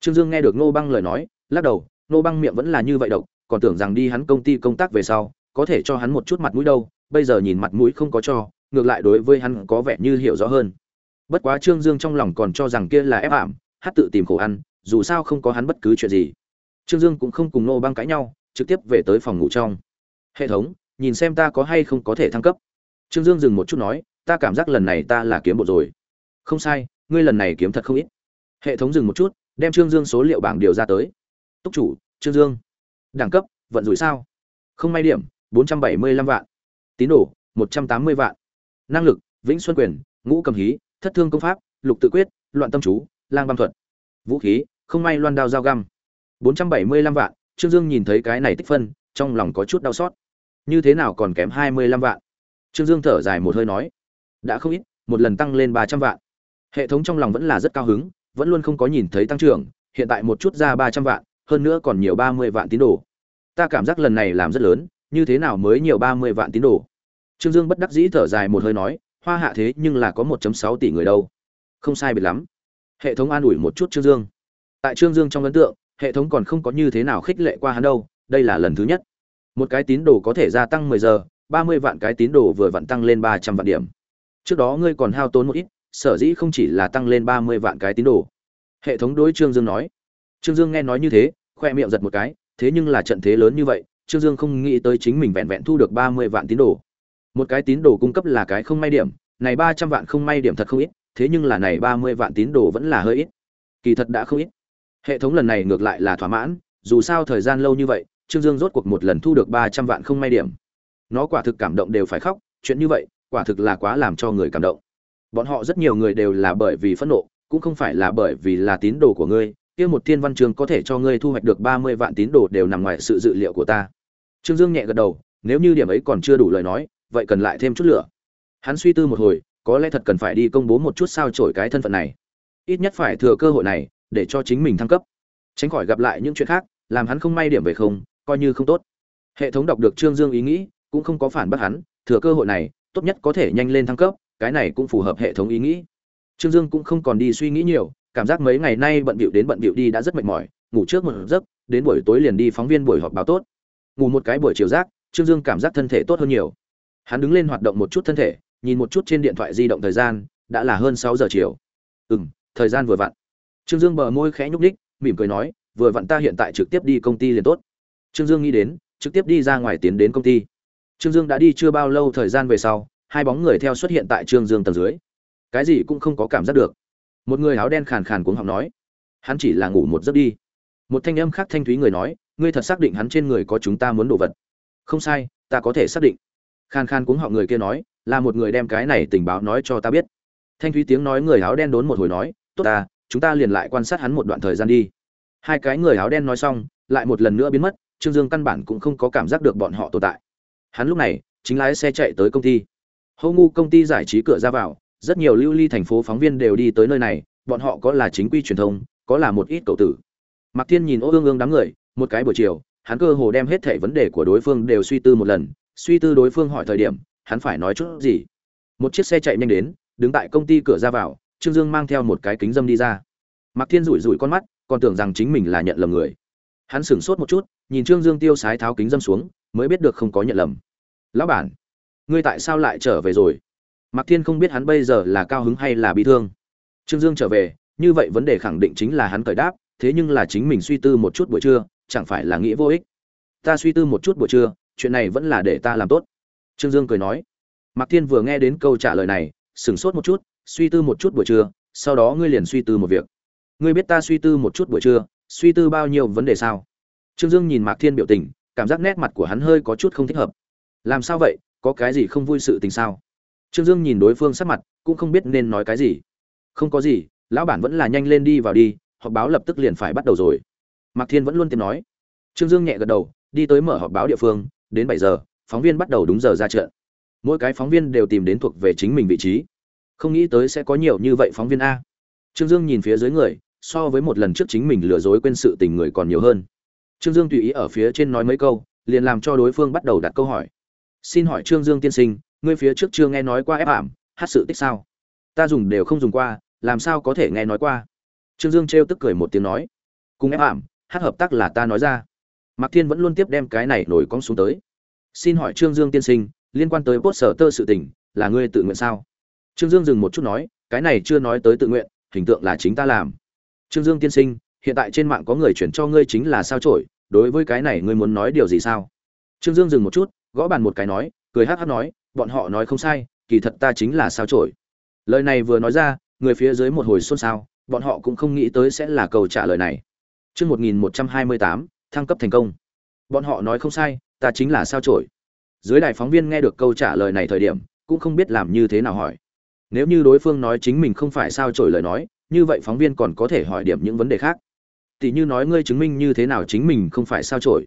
Trương dương nghe được nô băng lời nói, lắc đầu, nô băng miệng vẫn là như vậy độc, còn tưởng rằng đi hắn công ty công tác về sau có thể cho hắn một chút mặt mũi đâu, bây giờ nhìn mặt mũi không có cho, ngược lại đối với hắn có vẻ như hiểu rõ hơn. Bất quá trương dương trong lòng còn cho rằng kia là ép ảm, hát tự tìm khổ ăn, dù sao không có hắn bất cứ chuyện gì. Trương dương cũng không cùng nô băng cãi nhau, trực tiếp về tới phòng ngủ trong. Hệ thống, nhìn xem ta có hay không có thể thăng cấp. Trương dương dừng một chút nói, ta cảm giác lần này ta là kiếm bộ rồi. Không sai, ngươi lần này kiếm thật không ít. Hệ thống dừng một chút, đem trương dương số liệu bảng điều ra tới. Túc chủ, trương dương, đẳng cấp, vận rủi sao? Không may điểm bốn trăm bảy mươi lăm vạn. Tín đồ, một trăm tám mươi vạn. Năng lực, vĩnh xuân quyền, ngũ cầm hí, thất thương công pháp, lục tự quyết, loạn tâm chú, lang băng thuật. Vũ khí, không may loan đao dao găm. bốn trăm bảy mươi lăm vạn. Trương dương nhìn thấy cái này tích phân, trong lòng có chút đau xót. Như thế nào còn kém hai mươi lăm vạn? Trương dương thở dài một hơi nói. Đã không ít, một lần tăng lên ba trăm vạn. Hệ thống trong lòng vẫn là rất cao hứng, vẫn luôn không có nhìn thấy tăng trưởng, hiện tại một chút ra ba trăm vạn, hơn nữa còn nhiều ba mươi vạn tín đồ. Ta cảm giác lần này làm rất lớn như thế nào mới nhiều ba mươi vạn tín đồ? Trương dương bất đắc dĩ thở dài một hơi nói, hoa hạ thế nhưng là có 1.6 tỷ người đâu. Không sai biệt lắm. Hệ thống an ủi một chút trương dương. Tại trương dương trong ấn tượng, hệ thống còn không có như thế nào khích lệ qua hắn đâu, đây là lần thứ nhất. Một cái tín đồ có thể gia tăng 10 giờ 30 vạn cái tín đồ vừa vặn tăng lên 300 vạn điểm. Trước đó ngươi còn hao tốn một ít, sở dĩ không chỉ là tăng lên 30 vạn cái tín đồ. Hệ thống đối trương dương nói. Trương dương nghe nói như thế, khoe miệng giật một cái, thế nhưng là trận thế lớn như vậy trương dương không nghĩ tới chính mình vẹn vẹn thu được 30 vạn tín đồ. Một cái tín đồ cung cấp là cái không may điểm, này 300 vạn không may điểm thật không ít, thế nhưng là này 30 vạn tín đồ vẫn là hơi ít. Kỳ thật đã không ít. Hệ thống lần này ngược lại là thỏa mãn, dù sao thời gian lâu như vậy, trương dương rốt cuộc một lần thu được 300 vạn không may điểm. Nó quả thực cảm động đều phải khóc, chuyện như vậy, quả thực là quá làm cho người cảm động. Bọn họ rất nhiều người đều là bởi vì phẫn nộ, cũng không phải là bởi vì là tín đồ của ngươi, kia một thiên văn trường có thể cho ngươi thu hoạch được 30 vạn tín đồ đều nằm ngoài sự dự liệu của ta trương dương nhẹ gật đầu, nếu như điểm ấy còn chưa đủ lời nói, vậy cần lại thêm chút lửa. Hắn suy tư một hồi, có lẽ thật cần phải đi công bố một chút sao trổi cái thân phận này. Ít nhất phải thừa cơ hội này, để cho chính mình thăng cấp. Tránh khỏi gặp lại những chuyện khác, làm hắn không may điểm về không, coi như không tốt. Hệ thống đọc được trương dương ý nghĩ, cũng không có phản bác hắn, thừa cơ hội này, tốt nhất có thể nhanh lên thăng cấp, cái này cũng phù hợp hệ thống ý nghĩ. Trương dương cũng không còn đi suy nghĩ nhiều, cảm giác mấy ngày nay bận bịu đến bận bịu đi đã rất mệt mỏi, ngủ trước một giấc, đến buổi tối liền đi phóng viên buổi họp báo tốt ngủ một cái buổi chiều rác, trương dương cảm giác thân thể tốt hơn nhiều. Hắn đứng lên hoạt động một chút thân thể, nhìn một chút trên điện thoại di động thời gian, đã là hơn sáu giờ chiều. Ừ m thời gian vừa vặn. Trương dương bờ môi khẽ nhúc ních mỉm cười nói, vừa vặn ta hiện tại trực tiếp đi công ty liền tốt. Trương dương nghĩ đến, trực tiếp đi ra ngoài tiến đến công ty. Trương dương đã đi chưa bao lâu thời gian về sau, hai bóng người theo xuất hiện tại trương dương tầng dưới. Cái gì cũng không có cảm giác được. Một người áo đen khàn khàn cuống họng nói, hắn chỉ là ngủ một giấc đi. Một thanh âm khác thanh thúy người nói ngươi thật xác định hắn trên người có chúng ta muốn đồ vật. Không sai, ta có thể xác định. Khan Khan cuống họ người kia nói, là một người đem cái này tình báo nói cho ta biết. Thanh thúy tiếng nói người áo đen đốn một hồi nói, tốt ta, chúng ta liền lại quan sát hắn một đoạn thời gian đi. Hai cái người áo đen nói xong, lại một lần nữa biến mất, trương dương căn bản cũng không có cảm giác được bọn họ tồn tại. Hắn lúc này, chính lái xe chạy tới công ty. Hô ngu công ty giải trí cửa ra vào, rất nhiều lưu ly thành phố phóng viên đều đi tới nơi này, bọn họ có là chính quy truyền thông, có là một ít cậu tử. Mạc thiên nhìn ô ương ương đám người một cái buổi chiều, hắn cơ hồ đem hết thảy vấn đề của đối phương đều suy tư một lần, suy tư đối phương hỏi thời điểm, hắn phải nói chút gì. Một chiếc xe chạy nhanh đến, đứng tại công ty cửa ra vào, trương dương mang theo một cái kính dâm đi ra. Mạc thiên rủi rủi con mắt, còn tưởng rằng chính mình là nhận lầm người. Hắn sửng sốt một chút, nhìn trương dương tiêu sái tháo kính dâm xuống, mới biết được không có nhận lầm. Lão bản, ngươi tại sao lại trở về rồi? Mạc thiên không biết hắn bây giờ là cao hứng hay là bị thương. Trương dương trở về, như vậy vấn đề khẳng định chính là hắn cởi đáp, thế nhưng là chính mình suy tư một chút buổi trưa chẳng phải là nghĩ vô ích. Ta suy tư một chút buổi trưa, chuyện này vẫn là để ta làm tốt. Trương dương cười nói. Mạc thiên vừa nghe đến câu trả lời này, sửng sốt một chút, suy tư một chút buổi trưa, sau đó ngươi liền suy tư một việc. Ngươi biết ta suy tư một chút buổi trưa, suy tư bao nhiêu vấn đề sao? Trương dương nhìn mạc thiên biểu tình, cảm giác nét mặt của hắn hơi có chút không thích hợp. Làm sao vậy? Có cái gì không vui sự tình sao? Trương dương nhìn đối phương sắc mặt, cũng không biết nên nói cái gì. Không có gì, lão bản vẫn là nhanh lên đi vào đi, họp báo lập tức liền phải bắt đầu rồi mạc thiên vẫn luôn tìm nói. Trương dương nhẹ gật đầu, đi tới mở họp báo địa phương, đến bảy giờ, phóng viên bắt đầu đúng giờ ra trận. Mỗi cái phóng viên đều tìm đến thuộc về chính mình vị trí. Không nghĩ tới sẽ có nhiều như vậy phóng viên a. Trương dương nhìn phía dưới người, so với một lần trước chính mình lừa dối quên sự tình người còn nhiều hơn. Trương dương tùy ý ở phía trên nói mấy câu, liền làm cho đối phương bắt đầu đặt câu hỏi. Xin hỏi trương dương tiên sinh, ngươi phía trước chưa nghe nói qua ép ảm, hát sự tích sao? Ta dùng đều không dùng qua, làm sao có thể nghe nói qua? Trương dương trêu tức cười một tiếng nói. Cùng ép ảm hát hợp tác là ta nói ra. Mạc thiên vẫn luôn tiếp đem cái này nổi con xuống tới. Xin hỏi trương dương tiên sinh, liên quan tới bốt sở tơ sự tình, là ngươi tự nguyện sao? Trương dương dừng một chút nói, cái này chưa nói tới tự nguyện, hình tượng là chính ta làm. Trương dương tiên sinh, hiện tại trên mạng có người chuyển cho ngươi chính là sao trổi đối với cái này ngươi muốn nói điều gì sao? Trương dương dừng một chút, gõ bàn một cái nói, cười hát hát nói, bọn họ nói không sai, kỳ thật ta chính là sao trổi lời này vừa nói ra, người phía dưới một hồi xôn xao, bọn họ cũng không nghĩ tới sẽ là câu trả lời này. Trước 1128, thăng cấp thành công. Bọn họ nói không sai, ta chính là sao trổi. Dưới đài phóng viên nghe được câu trả lời này thời điểm, cũng không biết làm như thế nào hỏi. Nếu như đối phương nói chính mình không phải sao trổi lời nói, như vậy phóng viên còn có thể hỏi điểm những vấn đề khác. Tỷ như nói ngươi chứng minh như thế nào chính mình không phải sao trổi.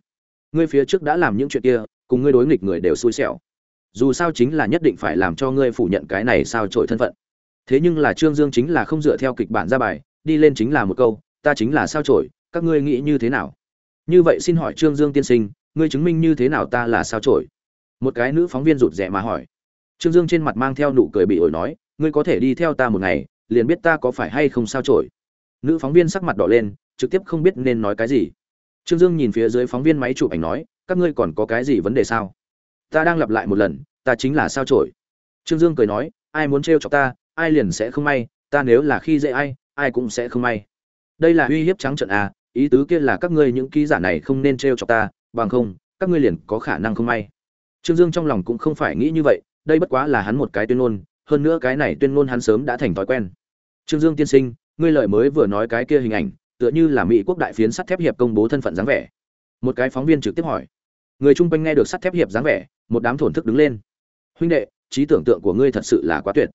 Ngươi phía trước đã làm những chuyện kia, cùng ngươi đối nghịch người đều xui xẻo. Dù sao chính là nhất định phải làm cho ngươi phủ nhận cái này sao trổi thân phận. Thế nhưng là Trương Dương chính là không dựa theo kịch bản ra bài, đi lên chính là một câu, ta chính là sao trổi, các ngươi nghĩ như thế nào? Như vậy xin hỏi Trương Dương tiên sinh, ngươi chứng minh như thế nào ta là sao trổi? Một cái nữ phóng viên rụt rè mà hỏi. trương dương trên mặt mang theo nụ cười bị ổi nói ngươi có thể đi theo ta một ngày liền biết ta có phải hay không sao trổi nữ phóng viên sắc mặt đỏ lên trực tiếp không biết nên nói cái gì trương dương nhìn phía dưới phóng viên máy chụp ảnh nói các ngươi còn có cái gì vấn đề sao ta đang lặp lại một lần ta chính là sao trổi trương dương cười nói ai muốn trêu chọc ta ai liền sẽ không may ta nếu là khi dễ ai ai cũng sẽ không may đây là uy hiếp trắng trận à ý tứ kia là các ngươi những ký giả này không nên trêu chọc ta, bằng không, các ngươi liền có khả năng không may. Trương dương trong lòng cũng không phải nghĩ như vậy, đây bất quá là hắn một cái tuyên ngôn, hơn nữa cái này tuyên ngôn hắn sớm đã thành thói quen. Trương dương tiên sinh, ngươi lời mới vừa nói cái kia hình ảnh, tựa như là mỹ quốc đại phiến sắt thép hiệp công bố thân phận dáng vẻ. Một cái phóng viên trực tiếp hỏi. Người chung quanh nghe được sắt thép hiệp dáng vẻ, một đám thổn thức đứng lên. Huynh đệ, trí tưởng tượng của ngươi thật sự là quá tuyệt.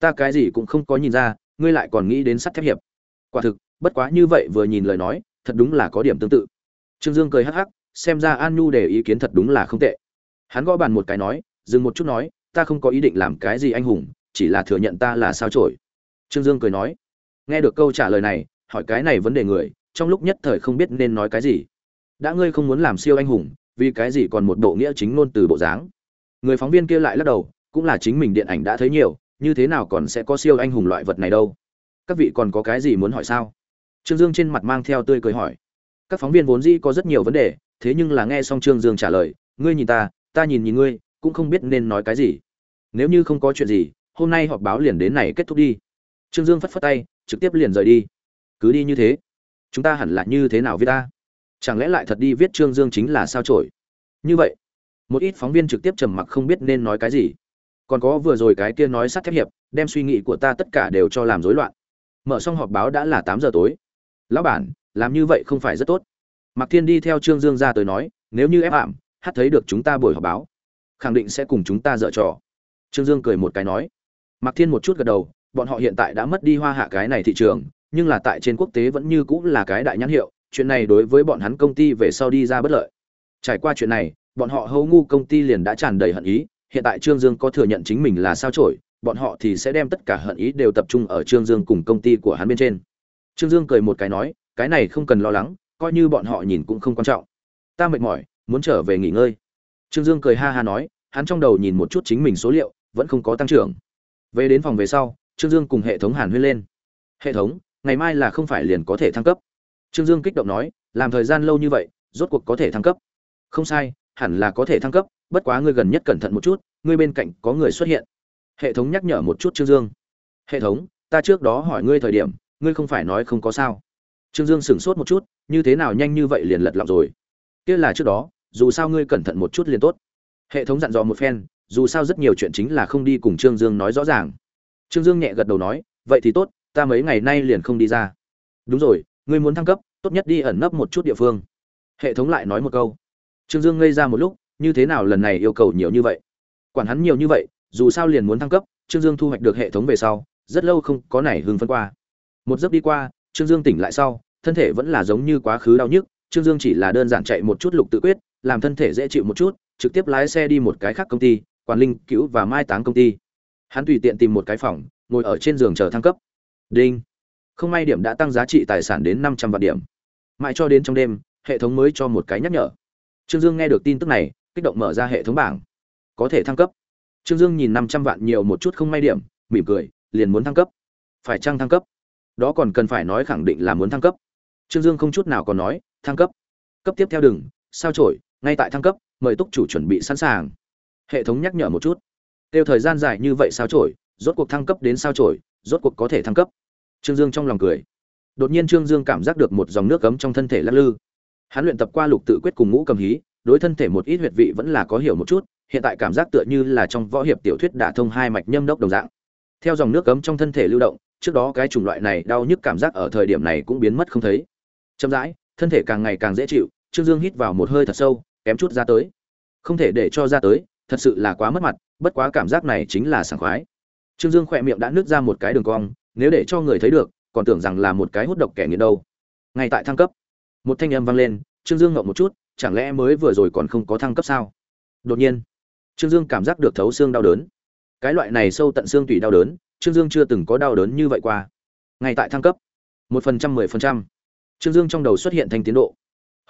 Ta cái gì cũng không có nhìn ra, ngươi lại còn nghĩ đến sắt thép hiệp. Quả thực, bất quá như vậy vừa nhìn lời nói thật đúng là có điểm tương tự. Trương dương cười hắc hắc, xem ra an nhu để ý kiến thật đúng là không tệ. Hắn gõ bàn một cái nói, dừng một chút nói, ta không có ý định làm cái gì anh hùng, chỉ là thừa nhận ta là sao trổi trương dương cười nói, nghe được câu trả lời này, hỏi cái này vấn đề người, trong lúc nhất thời không biết nên nói cái gì. Đã ngươi không muốn làm siêu anh hùng, vì cái gì còn một bộ nghĩa chính ngôn từ bộ dáng? Người phóng viên kia lại lắc đầu, cũng là chính mình điện ảnh đã thấy nhiều, như thế nào còn sẽ có siêu anh hùng loại vật này đâu? Các vị còn có cái gì muốn hỏi sao? Trương dương trên mặt mang theo tươi cười hỏi. Các phóng viên vốn dĩ có rất nhiều vấn đề, thế nhưng là nghe xong trương dương trả lời, ngươi nhìn ta ta nhìn nhìn ngươi, cũng không biết nên nói cái gì. Nếu như không có chuyện gì, hôm nay họp báo liền đến này kết thúc đi. Trương dương phất phất tay, trực tiếp liền rời đi. Cứ đi như thế. Chúng ta hẳn là như thế nào viết ta? Chẳng lẽ lại thật đi viết trương dương chính là sao trổi như vậy, một ít phóng viên trực tiếp trầm mặc không biết nên nói cái gì. Còn có vừa rồi cái kia nói sát thép hiệp, đem suy nghĩ của ta tất cả đều cho làm rối loạn. Mở xong họp báo đã là tám giờ tối lão bản, làm như vậy không phải rất tốt. Mạc thiên đi theo trương dương ra tới nói, nếu như ép ảm, hát thấy được chúng ta buổi họp báo, khẳng định sẽ cùng chúng ta dở trò. Trương dương cười một cái nói. Mạc thiên một chút gật đầu, bọn họ hiện tại đã mất đi hoa hạ cái này thị trường, nhưng là tại trên quốc tế vẫn như cũng là cái đại nhãn hiệu, chuyện này đối với bọn hắn công ty về sau đi ra bất lợi. Trải qua chuyện này, bọn họ hầu ngu công ty liền đã tràn đầy hận ý, hiện tại trương dương có thừa nhận chính mình là sao trổi bọn họ thì sẽ đem tất cả hận ý đều tập trung ở trương dương cùng công ty của hắn bên trên trương dương cười một cái nói, cái này không cần lo lắng, coi như bọn họ nhìn cũng không quan trọng. Ta mệt mỏi, muốn trở về nghỉ ngơi. Trương dương cười ha ha nói, hắn trong đầu nhìn một chút chính mình số liệu, vẫn không có tăng trưởng. Về đến phòng về sau, trương dương cùng hệ thống hàn huyên lên. Hệ thống, ngày mai là không phải liền có thể thăng cấp? Trương dương kích động nói, làm thời gian lâu như vậy, rốt cuộc có thể thăng cấp? Không sai, hẳn là có thể thăng cấp, bất quá ngươi gần nhất cẩn thận một chút, ngươi bên cạnh có người xuất hiện. Hệ thống nhắc nhở một chút trương dương. Hệ thống, ta trước đó hỏi ngươi thời điểm ngươi không phải nói không có sao. Trương dương sửng sốt một chút, như thế nào nhanh như vậy liền lật lọng rồi? Kia là trước đó, dù sao ngươi cẩn thận một chút liền tốt. Hệ thống dặn dò một phen, dù sao rất nhiều chuyện chính là không đi cùng trương dương nói rõ ràng. Trương dương nhẹ gật đầu nói, vậy thì tốt, ta mấy ngày nay liền không đi ra. Đúng rồi, ngươi muốn thăng cấp, tốt nhất đi ẩn nấp một chút địa phương. Hệ thống lại nói một câu. Trương dương ngây ra một lúc, như thế nào lần này yêu cầu nhiều như vậy? Quản hắn nhiều như vậy, dù sao liền muốn thăng cấp, trương dương thu hoạch được hệ thống về sau, rất lâu không có nảy hưng phân qua một giấc đi qua, trương dương tỉnh lại sau, thân thể vẫn là giống như quá khứ đau nhức, trương dương chỉ là đơn giản chạy một chút lục tự quyết, làm thân thể dễ chịu một chút, trực tiếp lái xe đi một cái khác công ty, quản linh, cứu và mai táng công ty. Hắn tùy tiện tìm một cái phòng, ngồi ở trên giường chờ thăng cấp. Đinh. Không may điểm đã tăng giá trị tài sản đến năm trăm vạn điểm. Mãi cho đến trong đêm, hệ thống mới cho một cái nhắc nhở. Trương dương nghe được tin tức này, kích động mở ra hệ thống bảng. Có thể thăng cấp. Trương dương nhìn năm trăm vạn nhiều một chút không may điểm, mỉm cười, liền muốn thăng cấp. Phải chăng thăng cấp? Đó còn cần phải nói khẳng định là muốn thăng cấp. Trương dương không chút nào còn nói, thăng cấp. Cấp tiếp theo đừng, sao trổi ngay tại thăng cấp, mời túc chủ chuẩn bị sẵn sàng. Hệ thống nhắc nhở một chút. Tiêu thời gian dài như vậy sao trổi rốt cuộc thăng cấp đến sao trổi rốt cuộc có thể thăng cấp. Trương dương trong lòng cười. Đột nhiên trương dương cảm giác được một dòng nước cấm trong thân thể lắc lư. Hắn luyện tập qua lục tự quyết cùng ngũ cầm hí, đối thân thể một ít huyệt vị vẫn là có hiểu một chút, hiện tại cảm giác tựa như là trong võ hiệp tiểu thuyết đả thông hai mạch nhâm đốc đồng dạng. Theo dòng nước cấm trong thân thể lưu động trước đó cái chủng loại này đau nhức cảm giác ở thời điểm này cũng biến mất không thấy. Chậm rãi, thân thể càng ngày càng dễ chịu, trương dương hít vào một hơi thật sâu, kém chút ra tới. Không thể để cho ra tới, thật sự là quá mất mặt, bất quá cảm giác này chính là sảng khoái. Trương dương khỏe miệng đã nứt ra một cái đường cong, nếu để cho người thấy được, còn tưởng rằng là một cái hút độc kẻ nghiện đâu. Ngay tại thăng cấp, một thanh âm vang lên, trương dương ngậm một chút, chẳng lẽ mới vừa rồi còn không có thăng cấp sao? Đột nhiên, trương dương cảm giác được thấu xương đau đớn. Cái loại này sâu tận xương tủy đau đớn trương dương chưa từng có đau đớn như vậy qua. Ngay tại thăng cấp, một phần trăm, mười phần trăm. Trương dương trong đầu xuất hiện thanh tiến độ.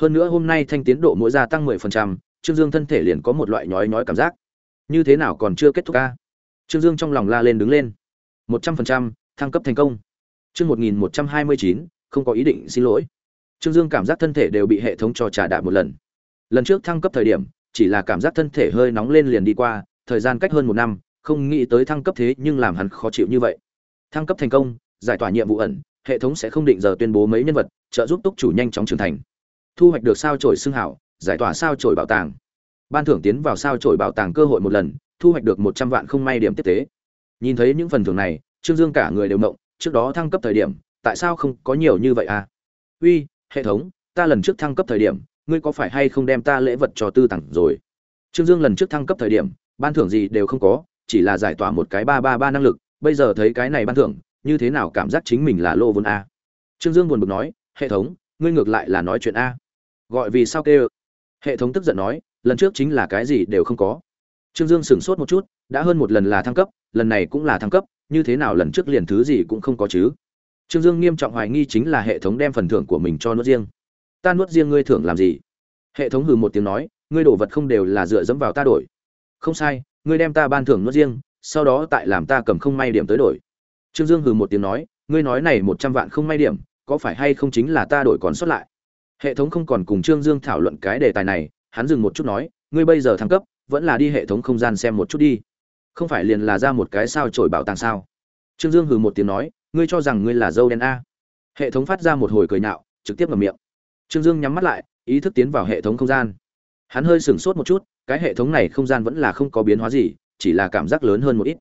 Hơn nữa hôm nay thanh tiến độ mỗi gia tăng mười phần trăm, trương dương thân thể liền có một loại nhói nhói cảm giác. Như thế nào còn chưa kết thúc a? trương dương trong lòng la lên đứng lên. Một trăm phần trăm, thăng cấp thành công. Chương một nghìn một trăm hai mươi chín, không có ý định xin lỗi. Trương dương cảm giác thân thể đều bị hệ thống cho trả đạp một lần. Lần trước thăng cấp thời điểm, chỉ là cảm giác thân thể hơi nóng lên liền đi qua, thời gian cách hơn một năm không nghĩ tới thăng cấp thế nhưng làm hắn khó chịu như vậy. Thăng cấp thành công, giải tỏa nhiệm vụ ẩn, hệ thống sẽ không định giờ tuyên bố mấy nhân vật, trợ giúp túc chủ nhanh chóng trưởng thành. Thu hoạch được sao trổi xương hảo, giải tỏa sao trổi bảo tàng. Ban thưởng tiến vào sao trổi bảo tàng cơ hội một lần, thu hoạch được một trăm vạn không may điểm tiếp tế. Nhìn thấy những phần thưởng này, trương dương cả người đều động trước đó thăng cấp thời điểm, tại sao không có nhiều như vậy à? Uy, hệ thống, ta lần trước thăng cấp thời điểm, ngươi có phải hay không đem ta lễ vật cho tư tặng rồi? Trương dương lần trước thăng cấp thời điểm, ban thưởng gì đều không có chỉ là giải tỏa một cái ba ba ba năng lực, bây giờ thấy cái này ban thưởng, như thế nào cảm giác chính mình là lô vốn a? Trương dương buồn bực nói, hệ thống, ngươi ngược lại là nói chuyện a. Gọi vì sao kêu? Hệ thống tức giận nói, lần trước chính là cái gì đều không có. Trương dương sửng sốt một chút, đã hơn một lần là thăng cấp, lần này cũng là thăng cấp, như thế nào lần trước liền thứ gì cũng không có chứ? Trương dương nghiêm trọng hoài nghi chính là hệ thống đem phần thưởng của mình cho nuốt riêng. Ta nuốt riêng ngươi thưởng làm gì? Hệ thống hừ một tiếng nói, ngươi đổ vật không đều là dựa dẫm vào ta đổi. Không sai ngươi đem ta ban thưởng nuốt riêng, sau đó tại làm ta cầm không may điểm tới đổi. Trương dương hừ một tiếng nói, ngươi nói này một trăm vạn không may điểm, có phải hay không chính là ta đổi còn sót lại? Hệ thống không còn cùng trương dương thảo luận cái đề tài này, hắn dừng một chút nói, ngươi bây giờ thăng cấp, vẫn là đi hệ thống không gian xem một chút đi. Không phải liền là ra một cái sao trổi bảo tàng sao? Trương dương hừ một tiếng nói, ngươi cho rằng ngươi là dâu đen a. Hệ thống phát ra một hồi cười nhạo, trực tiếp mở miệng. Trương dương nhắm mắt lại, ý thức tiến vào hệ thống không gian hắn hơi sửng sốt một chút, cái hệ thống này không gian vẫn là không có biến hóa gì, chỉ là cảm giác lớn hơn một ít.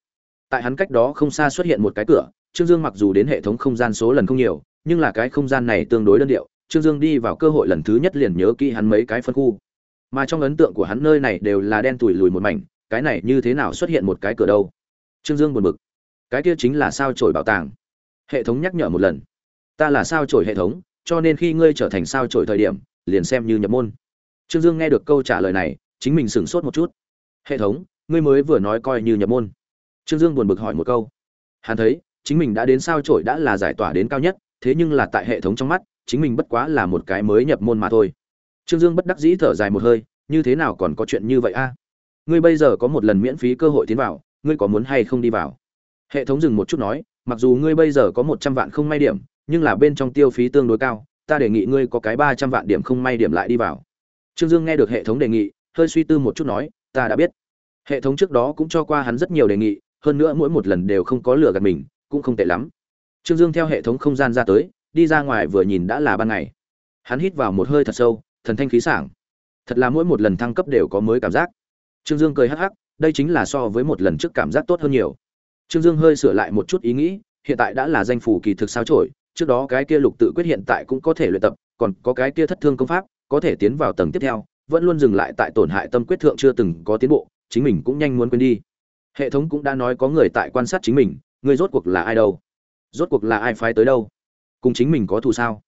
Tại hắn cách đó không xa xuất hiện một cái cửa, trương dương mặc dù đến hệ thống không gian số lần không nhiều, nhưng là cái không gian này tương đối đơn điệu, trương dương đi vào cơ hội lần thứ nhất liền nhớ kỹ hắn mấy cái phân khu. Mà trong ấn tượng của hắn nơi này đều là đen tủi lùi một mảnh, cái này như thế nào xuất hiện một cái cửa đâu? Trương dương buồn bực. Cái kia chính là sao trổi bảo tàng. Hệ thống nhắc nhở một lần. Ta là sao trổi hệ thống, cho nên khi ngươi trở thành sao trổi thời điểm, liền xem như nhập môn trương dương nghe được câu trả lời này, chính mình sửng sốt một chút. Hệ thống, ngươi mới vừa nói coi như nhập môn. Trương dương buồn bực hỏi một câu. Hắn thấy, chính mình đã đến sao chổi đã là giải tỏa đến cao nhất, thế nhưng là tại hệ thống trong mắt, chính mình bất quá là một cái mới nhập môn mà thôi. Trương dương bất đắc dĩ thở dài một hơi, như thế nào còn có chuyện như vậy a? Ngươi bây giờ có một lần miễn phí cơ hội tiến vào, ngươi có muốn hay không đi vào? Hệ thống dừng một chút nói, mặc dù ngươi bây giờ có một trăm vạn không may điểm, nhưng là bên trong tiêu phí tương đối cao, ta đề nghị ngươi có cái ba trăm vạn điểm không may điểm lại đi vào trương dương nghe được hệ thống đề nghị hơi suy tư một chút nói ta đã biết. Hệ thống trước đó cũng cho qua hắn rất nhiều đề nghị hơn nữa mỗi một lần đều không có lừa gạt mình cũng không tệ lắm. Trương dương theo hệ thống không gian ra tới đi ra ngoài vừa nhìn đã là ban ngày. Hắn hít vào một hơi thật sâu thần thanh khí sảng. Thật là mỗi một lần thăng cấp đều có mới cảm giác. Trương dương cười hắc hắc đây chính là so với một lần trước cảm giác tốt hơn nhiều. Trương dương hơi sửa lại một chút ý nghĩ hiện tại đã là danh phủ kỳ thực sao chổi, trước đó cái kia lục tự quyết hiện tại cũng có thể luyện tập còn có cái kia thất thương công pháp có thể tiến vào tầng tiếp theo, vẫn luôn dừng lại tại tổn hại tâm quyết thượng chưa từng có tiến bộ, chính mình cũng nhanh muốn quên đi. Hệ thống cũng đã nói có người tại quan sát chính mình, người rốt cuộc là ai đâu? Rốt cuộc là ai phái tới đâu? Cùng chính mình có thù sao?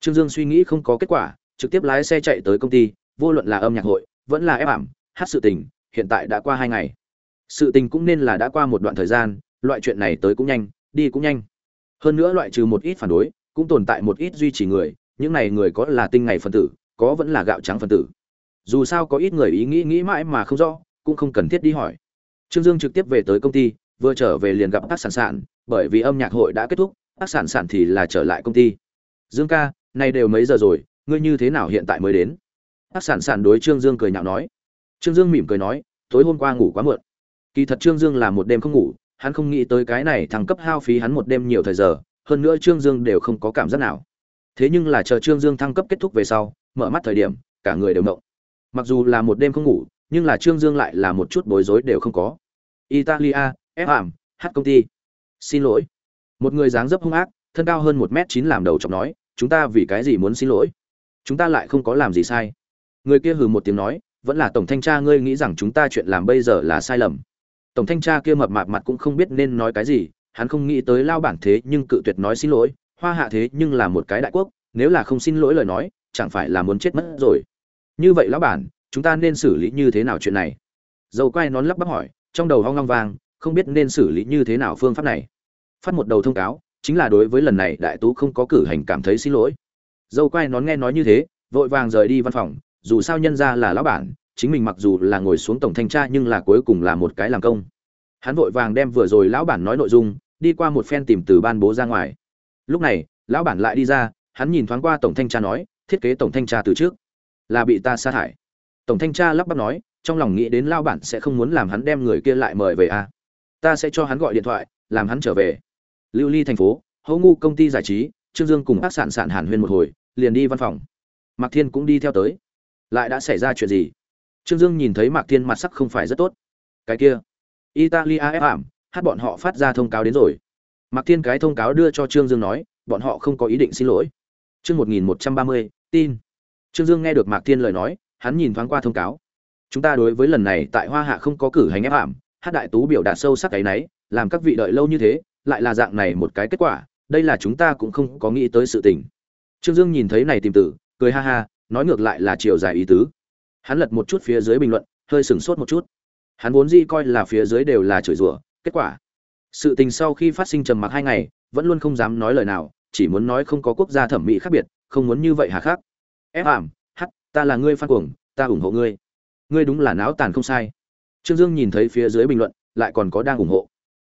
Trương dương suy nghĩ không có kết quả, trực tiếp lái xe chạy tới công ty, vô luận là âm nhạc hội, vẫn là ép ảm, hát sự tình, hiện tại đã qua hai ngày. Sự tình cũng nên là đã qua một đoạn thời gian, loại chuyện này tới cũng nhanh, đi cũng nhanh. Hơn nữa loại trừ một ít phản đối, cũng tồn tại một ít duy trì người, những này người có là tinh ngày phân tử có vẫn là gạo trắng phân tử. Dù sao có ít người ý nghĩ nghĩ mãi mà không rõ, cũng không cần thiết đi hỏi. Trương dương trực tiếp về tới công ty, vừa trở về liền gặp các sản sản, bởi vì âm nhạc hội đã kết thúc các sản sản thì là trở lại công ty. Dương ca, nay đều mấy giờ rồi, ngươi như thế nào hiện tại mới đến? Các sản sản đối trương dương cười nhạo nói. Trương dương mỉm cười nói, tối hôm qua ngủ quá muộn. Kỳ thật trương dương là một đêm không ngủ, hắn không nghĩ tới cái này thằng cấp hao phí hắn một đêm nhiều thời giờ, hơn nữa trương dương đều không có cảm giác nào. Thế nhưng là chờ trương dương thăng cấp kết thúc về sau mở mắt thời điểm, cả người đều động. Mặc dù là một đêm không ngủ, nhưng là trương dương lại là một chút bối rối đều không có. Italia, f ảm hát công ty. Xin lỗi. Một người dáng dấp hung ác, thân cao hơn một m chín làm đầu chọc nói, chúng ta vì cái gì muốn xin lỗi? Chúng ta lại không có làm gì sai. Người kia hừ một tiếng nói, vẫn là tổng thanh tra ngươi nghĩ rằng chúng ta chuyện làm bây giờ là sai lầm. Tổng thanh tra kia mập mạp mặt cũng không biết nên nói cái gì, hắn không nghĩ tới lao bản thế nhưng cự tuyệt nói xin lỗi, hoa hạ thế nhưng là một cái đại quốc nếu là không xin lỗi lời nói, chẳng phải là muốn chết mất rồi. Như vậy lão bản, chúng ta nên xử lý như thế nào chuyện này? Dầu quay nón lắp bắp hỏi, trong đầu hoang long vang, không biết nên xử lý như thế nào phương pháp này. Phát một đầu thông cáo, chính là đối với lần này đại tú không có cử hành cảm thấy xin lỗi. Dâu quay nón nghe nói như thế, vội vàng rời đi văn phòng, dù sao nhân ra là lão bản, chính mình mặc dù là ngồi xuống tổng thanh tra nhưng là cuối cùng là một cái làm công. Hắn vội vàng đem vừa rồi lão bản nói nội dung, đi qua một phen tìm từ ban bố ra ngoài. Lúc này, lão bản lại đi ra hắn nhìn thoáng qua tổng thanh tra nói, thiết kế tổng thanh tra từ trước. Là bị ta sa thải. Tổng thanh tra lắp bắp nói, trong lòng nghĩ đến lao bản sẽ không muốn làm hắn đem người kia lại mời về à. ta sẽ cho hắn gọi điện thoại, làm hắn trở về. Lưu ly thành phố hậu ngu công ty giải trí, trương dương cùng bác sản sản hàn huyên một hồi, liền đi văn phòng. Mạc thiên cũng đi theo tới. Lại đã xảy ra chuyện gì? Trương dương nhìn thấy mạc thiên mặt sắc không phải rất tốt. Cái kia. Italia ép ảm, hát bọn họ phát ra thông cáo đến rồi. Mạc thiên cái thông cáo đưa cho trương dương nói, bọn họ không có ý định xin lỗi chương một nghìn một trăm ba mươi tin. Trương dương nghe được mạc thiên lời nói hắn nhìn thoáng qua thông cáo. Chúng ta đối với lần này tại hoa hạ không có cử hành ép hạm, hát đại tú biểu đạt sâu sắc cái náy làm các vị đợi lâu như thế lại là dạng này một cái kết quả đây là chúng ta cũng không có nghĩ tới sự tình. Trương dương nhìn thấy này tìm tử cười ha ha nói ngược lại là chiều dài ý tứ. Hắn lật một chút phía dưới bình luận hơi sửng sốt một chút. Hắn vốn dĩ coi là phía dưới đều là chửi rủa kết quả. Sự tình sau khi phát sinh trầm mặc hai ngày vẫn luôn không dám nói lời nào chỉ muốn nói không có quốc gia thẩm mỹ khác biệt, không muốn như vậy hà khắc. Ép ảm hắt, ta là ngươi phan cuồng, ta ủng hộ ngươi. Ngươi đúng là náo tàn không sai. Trương dương nhìn thấy phía dưới bình luận, lại còn có đang ủng hộ.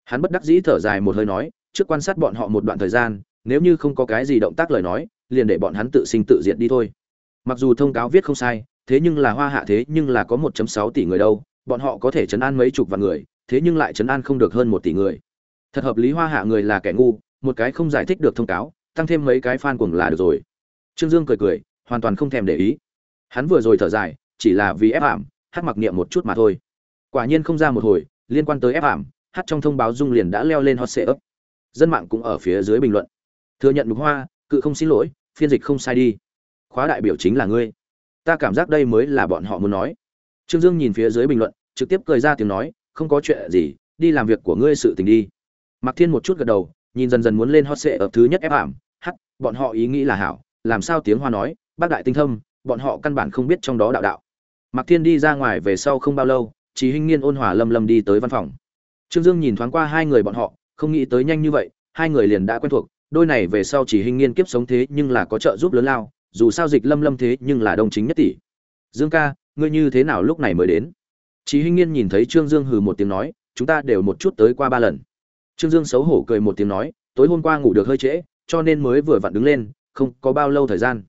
Hắn bất đắc dĩ thở dài một hơi nói, trước quan sát bọn họ một đoạn thời gian, nếu như không có cái gì động tác lời nói, liền để bọn hắn tự sinh tự diệt đi thôi. Mặc dù thông cáo viết không sai, thế nhưng là hoa hạ thế nhưng là có 1.6 tỷ người đâu, bọn họ có thể chấn an mấy chục vạn người, thế nhưng lại chấn an không được hơn một tỷ người. Thật hợp lý, hoa hạ người là kẻ ngu một cái không giải thích được thông cáo tăng thêm mấy cái fan cuồng là được rồi. Trương dương cười cười hoàn toàn không thèm để ý. Hắn vừa rồi thở dài chỉ là vì ép ảm hát mặc niệm một chút mà thôi. Quả nhiên không ra một hồi liên quan tới ép ảm hát trong thông báo dung liền đã leo lên hot sệ ấp dân mạng cũng ở phía dưới bình luận. Thừa nhận đúng hoa cự không xin lỗi phiên dịch không sai đi. Khóa đại biểu chính là ngươi. Ta cảm giác đây mới là bọn họ muốn nói. Trương dương nhìn phía dưới bình luận trực tiếp cười ra tiếng nói không có chuyện gì đi làm việc của ngươi sự tình đi. Mạc Thiên một chút gật đầu, nhìn dần dần muốn lên hot sệ ở thứ nhất ép ảm, hắt, bọn họ ý nghĩ là hảo, làm sao tiếng Hoa nói, bác đại tinh thâm, bọn họ căn bản không biết trong đó đạo đạo. Mạc Thiên đi ra ngoài về sau không bao lâu, Chỉ Hinh Nghiên ôn hòa lâm lâm đi tới văn phòng. Trương Dương nhìn thoáng qua hai người bọn họ, không nghĩ tới nhanh như vậy, hai người liền đã quen thuộc, đôi này về sau Chỉ Hinh Nghiên kiếp sống thế nhưng là có trợ giúp lớn lao, dù sao dịch lâm lâm thế nhưng là đồng chính nhất tỷ. Dương ca, ngươi như thế nào lúc này mới đến? Chỉ Hinh Nghiên nhìn thấy Trương Dương hừ một tiếng nói, chúng ta đều một chút tới qua ba lần. Trương Dương xấu hổ cười một tiếng nói, tối hôm qua ngủ được hơi trễ, cho nên mới vừa vặn đứng lên, không có bao lâu thời gian.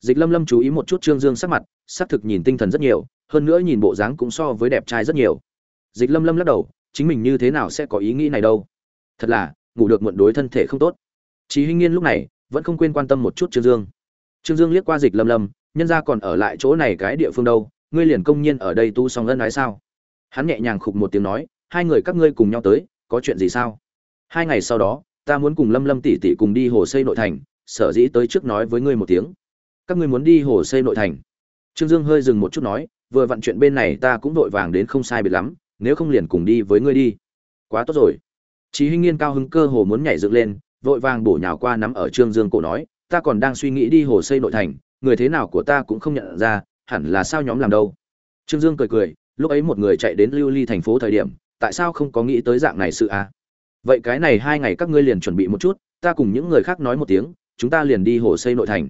Dịch Lâm Lâm chú ý một chút Trương Dương sắc mặt, sắc thực nhìn tinh thần rất nhiều, hơn nữa nhìn bộ dáng cũng so với đẹp trai rất nhiều. Dịch Lâm Lâm lắc đầu, chính mình như thế nào sẽ có ý nghĩ này đâu? Thật là, ngủ được muộn đối thân thể không tốt. Chí Hinh Nghiên lúc này vẫn không quên quan tâm một chút Trương Dương. Trương Dương liếc qua Dịch Lâm Lâm, nhân gia còn ở lại chỗ này cái địa phương đâu, ngươi liền công nhiên ở đây tu xong ân nói sao? Hắn nhẹ nhàng khục một tiếng nói, hai người các ngươi cùng nhau tới, có chuyện gì sao? Hai ngày sau đó, ta muốn cùng lâm lâm tỷ tỷ cùng đi hồ xây nội thành, sở dĩ tới trước nói với ngươi một tiếng. Các ngươi muốn đi hồ xây nội thành. Trương dương hơi dừng một chút nói, vừa vặn chuyện bên này ta cũng vội vàng đến không sai biệt lắm, nếu không liền cùng đi với ngươi đi. Quá tốt rồi. Chí hinh nghiên cao hứng cơ hồ muốn nhảy dựng lên, vội vàng bổ nhào qua nắm ở trương dương cổ nói, ta còn đang suy nghĩ đi hồ xây nội thành, người thế nào của ta cũng không nhận ra, hẳn là sao nhóm làm đâu. Trương dương cười cười, lúc ấy một người chạy đến lưu ly thành phố thời điểm, tại sao không có nghĩ tới dạng này sự à? Vậy cái này hai ngày các ngươi liền chuẩn bị một chút, ta cùng những người khác nói một tiếng, chúng ta liền đi hồ xây nội thành.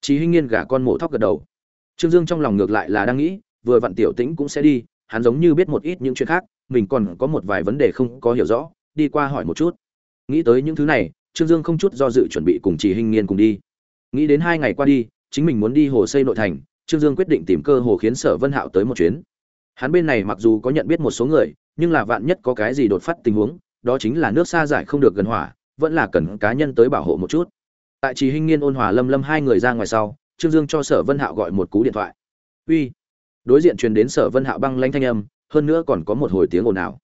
Chí hinh nghiên gả con mổ thóc gật đầu. Trương dương trong lòng ngược lại là đang nghĩ, vừa vặn tiểu tĩnh cũng sẽ đi, hắn giống như biết một ít những chuyện khác, mình còn có một vài vấn đề không có hiểu rõ, đi qua hỏi một chút. Nghĩ tới những thứ này, trương dương không chút do dự chuẩn bị cùng chỉ hinh nghiên cùng đi. Nghĩ đến hai ngày qua đi, chính mình muốn đi hồ xây nội thành, trương dương quyết định tìm cơ hồ khiến sở vân hạo tới một chuyến. Hắn bên này mặc dù có nhận biết một số người, nhưng là vạn nhất có cái gì đột phát tình huống đó chính là nước xa giải không được gần hỏa, vẫn là cần cá nhân tới bảo hộ một chút. Tại trì hinh nghiên ôn hòa lâm lâm hai người ra ngoài sau, trương dương cho sở vân hạo gọi một cú điện thoại. Uy. Đối diện truyền đến sở vân hạo băng lanh thanh âm, hơn nữa còn có một hồi tiếng ồn ào.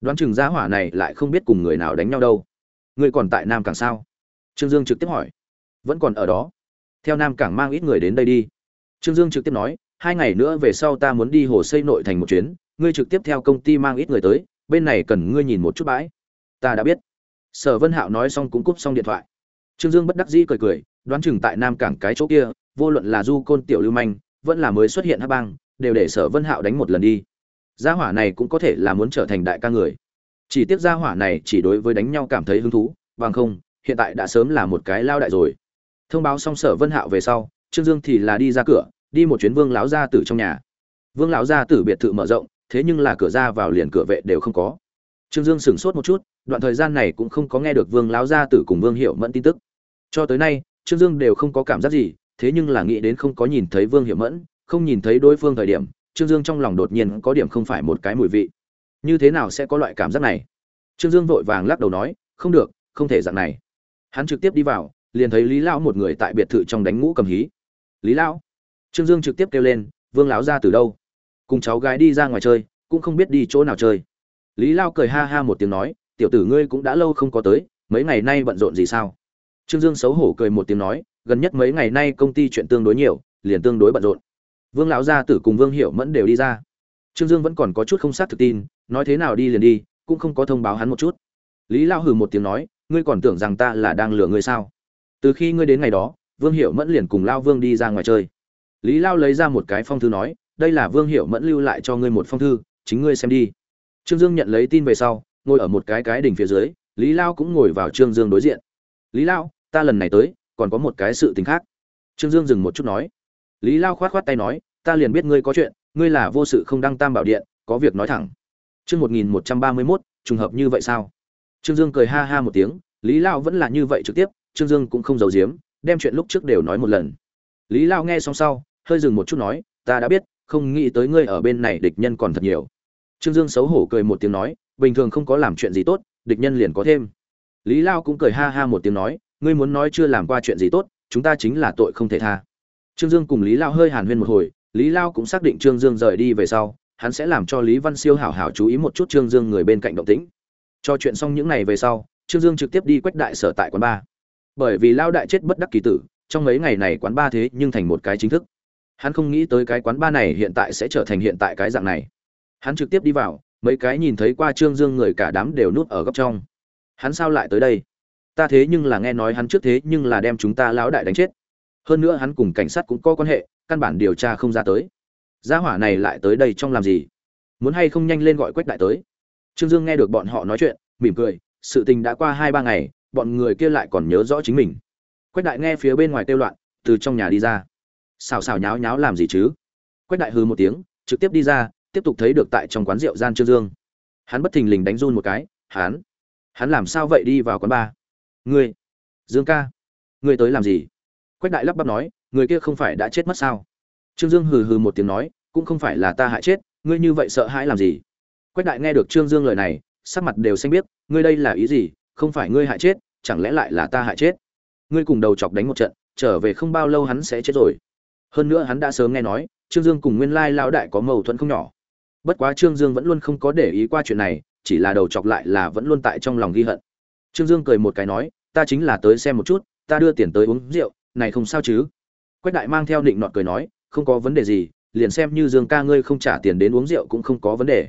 Đoán chừng giá hỏa này lại không biết cùng người nào đánh nhau đâu. Người còn tại nam cảng sao? Trương dương trực tiếp hỏi. Vẫn còn ở đó. Theo nam cảng mang ít người đến đây đi. Trương dương trực tiếp nói, hai ngày nữa về sau ta muốn đi hồ xây nội thành một chuyến, ngươi trực tiếp theo công ty mang ít người tới, bên này cần ngươi nhìn một chút bãi ta đã biết. Sở vân hạo nói xong cũng cúp xong điện thoại. Trương dương bất đắc dĩ cười cười, đoán chừng tại nam cảng cái chỗ kia, vô luận là du côn tiểu lưu manh, vẫn là mới xuất hiện hắc bang, đều để sở vân hạo đánh một lần đi. Gia hỏa này cũng có thể là muốn trở thành đại ca người. Chỉ tiếc gia hỏa này chỉ đối với đánh nhau cảm thấy hứng thú, bằng không, hiện tại đã sớm là một cái lao đại rồi. Thông báo xong sở vân hạo về sau, trương dương thì là đi ra cửa, đi một chuyến vương lão gia tử trong nhà. Vương lão gia tử biệt thự mở rộng, thế nhưng là cửa ra vào liền cửa vệ đều không có. Trương dương sửng sốt một chút đoạn thời gian này cũng không có nghe được vương láo gia tử cùng vương hiệu mẫn tin tức. Cho tới nay, trương dương đều không có cảm giác gì, thế nhưng là nghĩ đến không có nhìn thấy vương hiệu mẫn, không nhìn thấy đối phương thời điểm, trương dương trong lòng đột nhiên có điểm không phải một cái mùi vị. Như thế nào sẽ có loại cảm giác này? Trương dương vội vàng lắc đầu nói, không được, không thể dạng này. Hắn trực tiếp đi vào, liền thấy lý lão một người tại biệt thự trong đánh ngũ cầm hí. Lý lão? Trương dương trực tiếp kêu lên, vương lão ra từ đâu? Cùng cháu gái đi ra ngoài chơi, cũng không biết đi chỗ nào chơi. Lý lao cười ha ha một tiếng nói tiểu tử ngươi cũng đã lâu không có tới, mấy ngày nay bận rộn gì sao? Trương dương xấu hổ cười một tiếng nói, gần nhất mấy ngày nay công ty chuyện tương đối nhiều, liền tương đối bận rộn. Vương lão gia tử cùng vương hiểu mẫn đều đi ra. Trương dương vẫn còn có chút không xác thực tin, nói thế nào đi liền đi, cũng không có thông báo hắn một chút. Lý lao hừ một tiếng nói, ngươi còn tưởng rằng ta là đang lừa ngươi sao? Từ khi ngươi đến ngày đó, vương hiểu mẫn liền cùng lao vương đi ra ngoài chơi. Lý lao lấy ra một cái phong thư nói, đây là vương hiểu mẫn lưu lại cho ngươi một phong thư, chính ngươi xem đi. Trương dương nhận lấy tin về sau ngồi ở một cái cái đỉnh phía dưới, lý lao cũng ngồi vào trương dương đối diện. Lý lao, ta lần này tới, còn có một cái sự tình khác. Trương dương dừng một chút nói. Lý lao khoát khoát tay nói, ta liền biết ngươi có chuyện, ngươi là vô sự không đăng tam bảo điện, có việc nói thẳng. Chương một nghìn một trăm ba mươi mốt, trùng hợp như vậy sao? Trương dương cười ha ha một tiếng, lý lao vẫn là như vậy trực tiếp, trương dương cũng không giấu giếm, đem chuyện lúc trước đều nói một lần. Lý lao nghe xong sau, hơi dừng một chút nói, ta đã biết, không nghĩ tới ngươi ở bên này địch nhân còn thật nhiều. Trương dương xấu hổ cười một tiếng nói bình thường không có làm chuyện gì tốt, địch nhân liền có thêm. Lý lao cũng cười ha ha một tiếng nói, ngươi muốn nói chưa làm qua chuyện gì tốt, chúng ta chính là tội không thể tha. Trương dương cùng lý lao hơi hàn huyên một hồi, lý lao cũng xác định trương dương rời đi về sau, hắn sẽ làm cho lý văn siêu hảo hảo chú ý một chút trương dương người bên cạnh động tĩnh. Cho chuyện xong những ngày về sau, trương dương trực tiếp đi quách đại sở tại quán ba. Bởi vì lao đại chết bất đắc kỳ tử, trong mấy ngày này quán ba thế nhưng thành một cái chính thức. Hắn không nghĩ tới cái quán ba này hiện tại sẽ trở thành hiện tại cái dạng này. Hắn trực tiếp đi vào mấy cái nhìn thấy qua trương dương người cả đám đều núp ở góc trong. Hắn sao lại tới đây? Ta thế nhưng là nghe nói hắn trước thế nhưng là đem chúng ta lão đại đánh chết. Hơn nữa hắn cùng cảnh sát cũng có quan hệ, căn bản điều tra không ra tới. Gia hỏa này lại tới đây trong làm gì? Muốn hay không nhanh lên gọi quách đại tới? Trương dương nghe được bọn họ nói chuyện, mỉm cười, sự tình đã qua hai ba ngày, bọn người kia lại còn nhớ rõ chính mình. Quách đại nghe phía bên ngoài kêu loạn, từ trong nhà đi ra. Xào xào nháo nháo làm gì chứ? Quách đại hừ một tiếng, trực tiếp đi ra tiếp tục thấy được tại trong quán rượu gian trương dương. Hắn bất thình lình đánh run một cái, hắn hắn làm sao vậy đi vào quán bar ngươi, dương ca, ngươi tới làm gì? Quách đại lắp bắp nói, người kia không phải đã chết mất sao? Trương dương hừ hừ một tiếng nói, cũng không phải là ta hại chết, ngươi như vậy sợ hãi làm gì? Quách đại nghe được trương dương lời này, sắc mặt đều xanh biết ngươi đây là ý gì? Không phải ngươi hại chết, chẳng lẽ lại là ta hại chết? Ngươi cùng đầu chọc đánh một trận, trở về không bao lâu hắn sẽ chết rồi. Hơn nữa hắn đã sớm nghe nói, trương dương cùng nguyên lai lao đại có mâu thuẫn không nhỏ bất quá trương dương vẫn luôn không có để ý qua chuyện này, chỉ là đầu chọc lại là vẫn luôn tại trong lòng ghi hận. Trương dương cười một cái nói, ta chính là tới xem một chút, ta đưa tiền tới uống rượu, này không sao chứ? Quách đại mang theo định nọt cười nói, không có vấn đề gì, liền xem như dương ca ngươi không trả tiền đến uống rượu cũng không có vấn đề.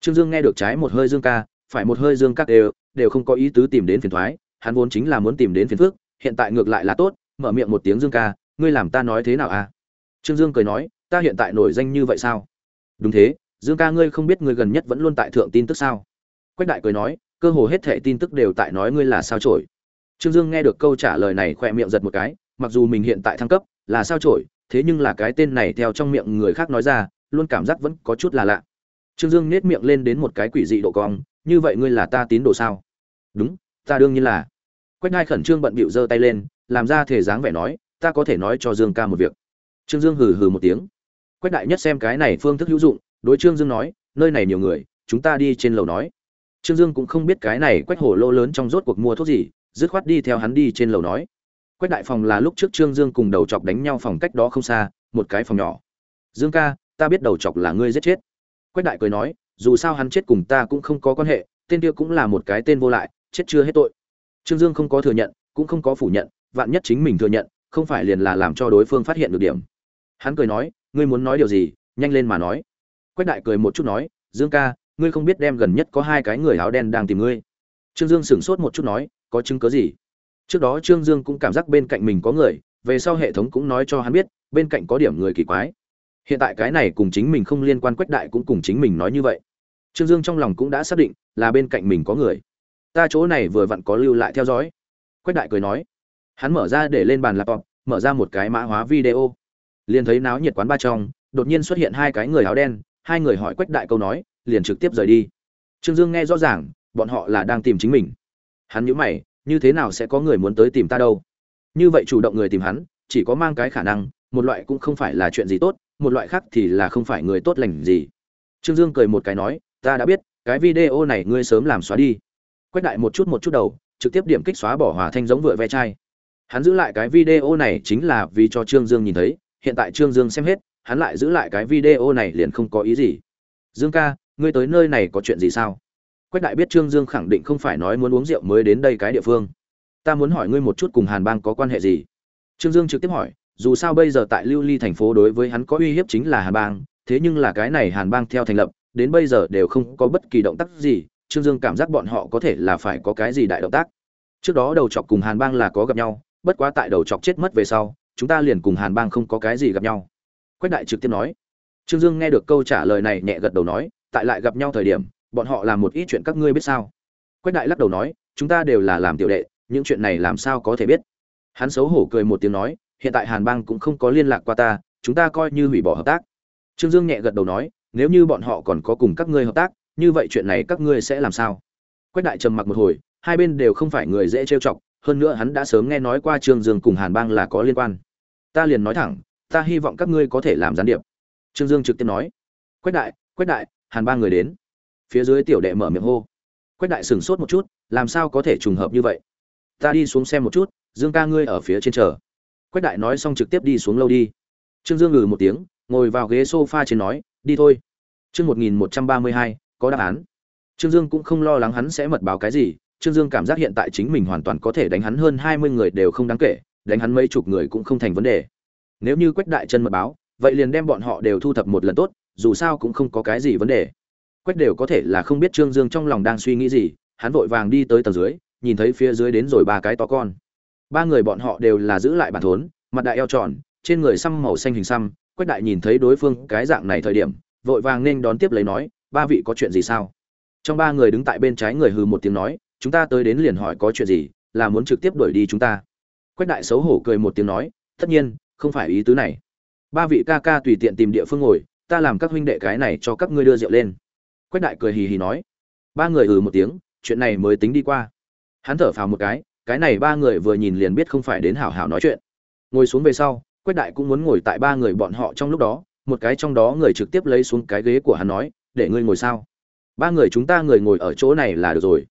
Trương dương nghe được trái một hơi dương ca, phải một hơi dương các đều đều không có ý tứ tìm đến phiền thoái, hắn vốn chính là muốn tìm đến phiền phước hiện tại ngược lại là tốt, mở miệng một tiếng dương ca, ngươi làm ta nói thế nào à? Trương dương cười nói, ta hiện tại nổi danh như vậy sao? Đúng thế dương ca ngươi không biết ngươi gần nhất vẫn luôn tại thượng tin tức sao? Quách đại cười nói, cơ hồ hết thệ tin tức đều tại nói ngươi là sao trổi trương dương nghe được câu trả lời này khỏe miệng giật một cái, mặc dù mình hiện tại thăng cấp, là sao trổi thế nhưng là cái tên này theo trong miệng người khác nói ra, luôn cảm giác vẫn có chút là lạ. Trương dương nết miệng lên đến một cái quỷ dị độ cong, như vậy ngươi là ta tín đồ sao? Đúng, ta đương nhiên là. Quách đai khẩn trương bận bịu giơ tay lên, làm ra thể dáng vẻ nói, ta có thể nói cho dương ca một việc. Trương dương hừ hừ một tiếng. Quách đại nhất xem cái này phương thức hữu dụng đối trương dương nói, nơi này nhiều người, chúng ta đi trên lầu nói. Trương dương cũng không biết cái này quách hổ lô lớn trong rốt cuộc mua thuốc gì, dứt khoát đi theo hắn đi trên lầu nói. Quách đại phòng là lúc trước trương dương cùng đầu chọc đánh nhau phòng cách đó không xa, một cái phòng nhỏ. Dương ca, ta biết đầu chọc là ngươi giết chết. Quách đại cười nói, dù sao hắn chết cùng ta cũng không có quan hệ, tên kia cũng là một cái tên vô lại, chết chưa hết tội. Trương dương không có thừa nhận, cũng không có phủ nhận, vạn nhất chính mình thừa nhận, không phải liền là làm cho đối phương phát hiện được điểm. Hắn cười nói, ngươi muốn nói điều gì, nhanh lên mà nói quách đại cười một chút nói, dương ca, ngươi không biết đem gần nhất có hai cái người áo đen đang tìm ngươi. Trương dương sửng sốt một chút nói, có chứng cứ gì? Trước đó trương dương cũng cảm giác bên cạnh mình có người, về sau hệ thống cũng nói cho hắn biết, bên cạnh có điểm người kỳ quái. Hiện tại cái này cùng chính mình không liên quan quách đại cũng cùng chính mình nói như vậy. Trương dương trong lòng cũng đã xác định, là bên cạnh mình có người. Ta chỗ này vừa vặn có lưu lại theo dõi. Quách đại cười nói. Hắn mở ra để lên bàn laptop, mở ra một cái mã hóa video. Liền thấy náo nhiệt quán ba trong, đột nhiên xuất hiện hai cái người áo đen hai người hỏi quách đại câu nói, liền trực tiếp rời đi. Trương dương nghe rõ ràng, bọn họ là đang tìm chính mình. Hắn nhíu mày, như thế nào sẽ có người muốn tới tìm ta đâu? Như vậy chủ động người tìm hắn, chỉ có mang cái khả năng, một loại cũng không phải là chuyện gì tốt, một loại khác thì là không phải người tốt lành gì. Trương dương cười một cái nói, ta đã biết, cái video này ngươi sớm làm xóa đi. Quách đại một chút một chút đầu, trực tiếp điểm kích xóa bỏ hòa thanh giống vựa ve chai. Hắn giữ lại cái video này chính là vì cho trương dương nhìn thấy, hiện tại trương dương xem hết hắn lại giữ lại cái video này liền không có ý gì. Dương ca, ngươi tới nơi này có chuyện gì sao? Quách đại biết trương dương khẳng định không phải nói muốn uống rượu mới đến đây cái địa phương. Ta muốn hỏi ngươi một chút cùng hàn bang có quan hệ gì? Trương dương trực tiếp hỏi, dù sao bây giờ tại lưu ly thành phố đối với hắn có uy hiếp chính là hàn bang, thế nhưng là cái này hàn bang theo thành lập, đến bây giờ đều không có bất kỳ động tác gì, trương dương cảm giác bọn họ có thể là phải có cái gì đại động tác. Trước đó đầu chọc cùng hàn bang là có gặp nhau, bất quá tại đầu chọc chết mất về sau, chúng ta liền cùng hàn bang không có cái gì gặp nhau quách đại trực tiếp nói. Trương dương nghe được câu trả lời này nhẹ gật đầu nói, tại lại gặp nhau thời điểm, bọn họ làm một ít chuyện các ngươi biết sao? Quách đại lắc đầu nói, chúng ta đều là làm tiểu đệ, những chuyện này làm sao có thể biết? Hắn xấu hổ cười một tiếng nói, hiện tại hàn bang cũng không có liên lạc qua ta, chúng ta coi như hủy bỏ hợp tác. Trương dương nhẹ gật đầu nói, nếu như bọn họ còn có cùng các ngươi hợp tác, như vậy chuyện này các ngươi sẽ làm sao? Quách đại trầm mặc một hồi, hai bên đều không phải người dễ trêu chọc, hơn nữa hắn đã sớm nghe nói qua trương dương cùng hàn bang là có liên quan. Ta liền nói thẳng ta hy vọng các ngươi có thể làm gián điệp. Trương dương trực tiếp nói. Quách đại quách đại, hàn ba người đến. Phía dưới tiểu đệ mở miệng hô. Quách đại sửng sốt một chút, làm sao có thể trùng hợp như vậy? Ta đi xuống xem một chút, dương ca ngươi ở phía trên chờ. Quách đại nói xong trực tiếp đi xuống lâu đi. Trương dương ngừ một tiếng, ngồi vào ghế sofa trên nói, đi thôi. Chương một nghìn một trăm ba mươi hai, có đáp án. Trương dương cũng không lo lắng hắn sẽ mật báo cái gì, trương dương cảm giác hiện tại chính mình hoàn toàn có thể đánh hắn hơn hai mươi người đều không đáng kể, đánh hắn mấy chục người cũng không thành vấn đề nếu như quách đại chân mật báo, vậy liền đem bọn họ đều thu thập một lần tốt, dù sao cũng không có cái gì vấn đề. Quách đều có thể là không biết trương dương trong lòng đang suy nghĩ gì, hắn vội vàng đi tới tầng dưới, nhìn thấy phía dưới đến rồi ba cái to con. Ba người bọn họ đều là giữ lại bản thốn, mặt đại eo tròn, trên người xăm màu xanh hình xăm, quách đại nhìn thấy đối phương cái dạng này thời điểm, vội vàng nên đón tiếp lấy nói, ba vị có chuyện gì sao? Trong ba người đứng tại bên trái người hừ một tiếng nói, chúng ta tới đến liền hỏi có chuyện gì, là muốn trực tiếp đuổi đi chúng ta. Quách đại xấu hổ cười một tiếng nói, tất nhiên không phải ý tứ này. Ba vị ca ca tùy tiện tìm địa phương ngồi, ta làm các huynh đệ cái này cho các ngươi đưa rượu lên. Quách đại cười hì hì nói. Ba người ừ một tiếng, chuyện này mới tính đi qua. Hắn thở phào một cái cái này ba người vừa nhìn liền biết không phải đến hảo hảo nói chuyện. Ngồi xuống về sau, quách đại cũng muốn ngồi tại ba người bọn họ trong lúc đó, một cái trong đó người trực tiếp lấy xuống cái ghế của hắn nói, để ngươi ngồi sao? Ba người chúng ta người ngồi ở chỗ này là được rồi.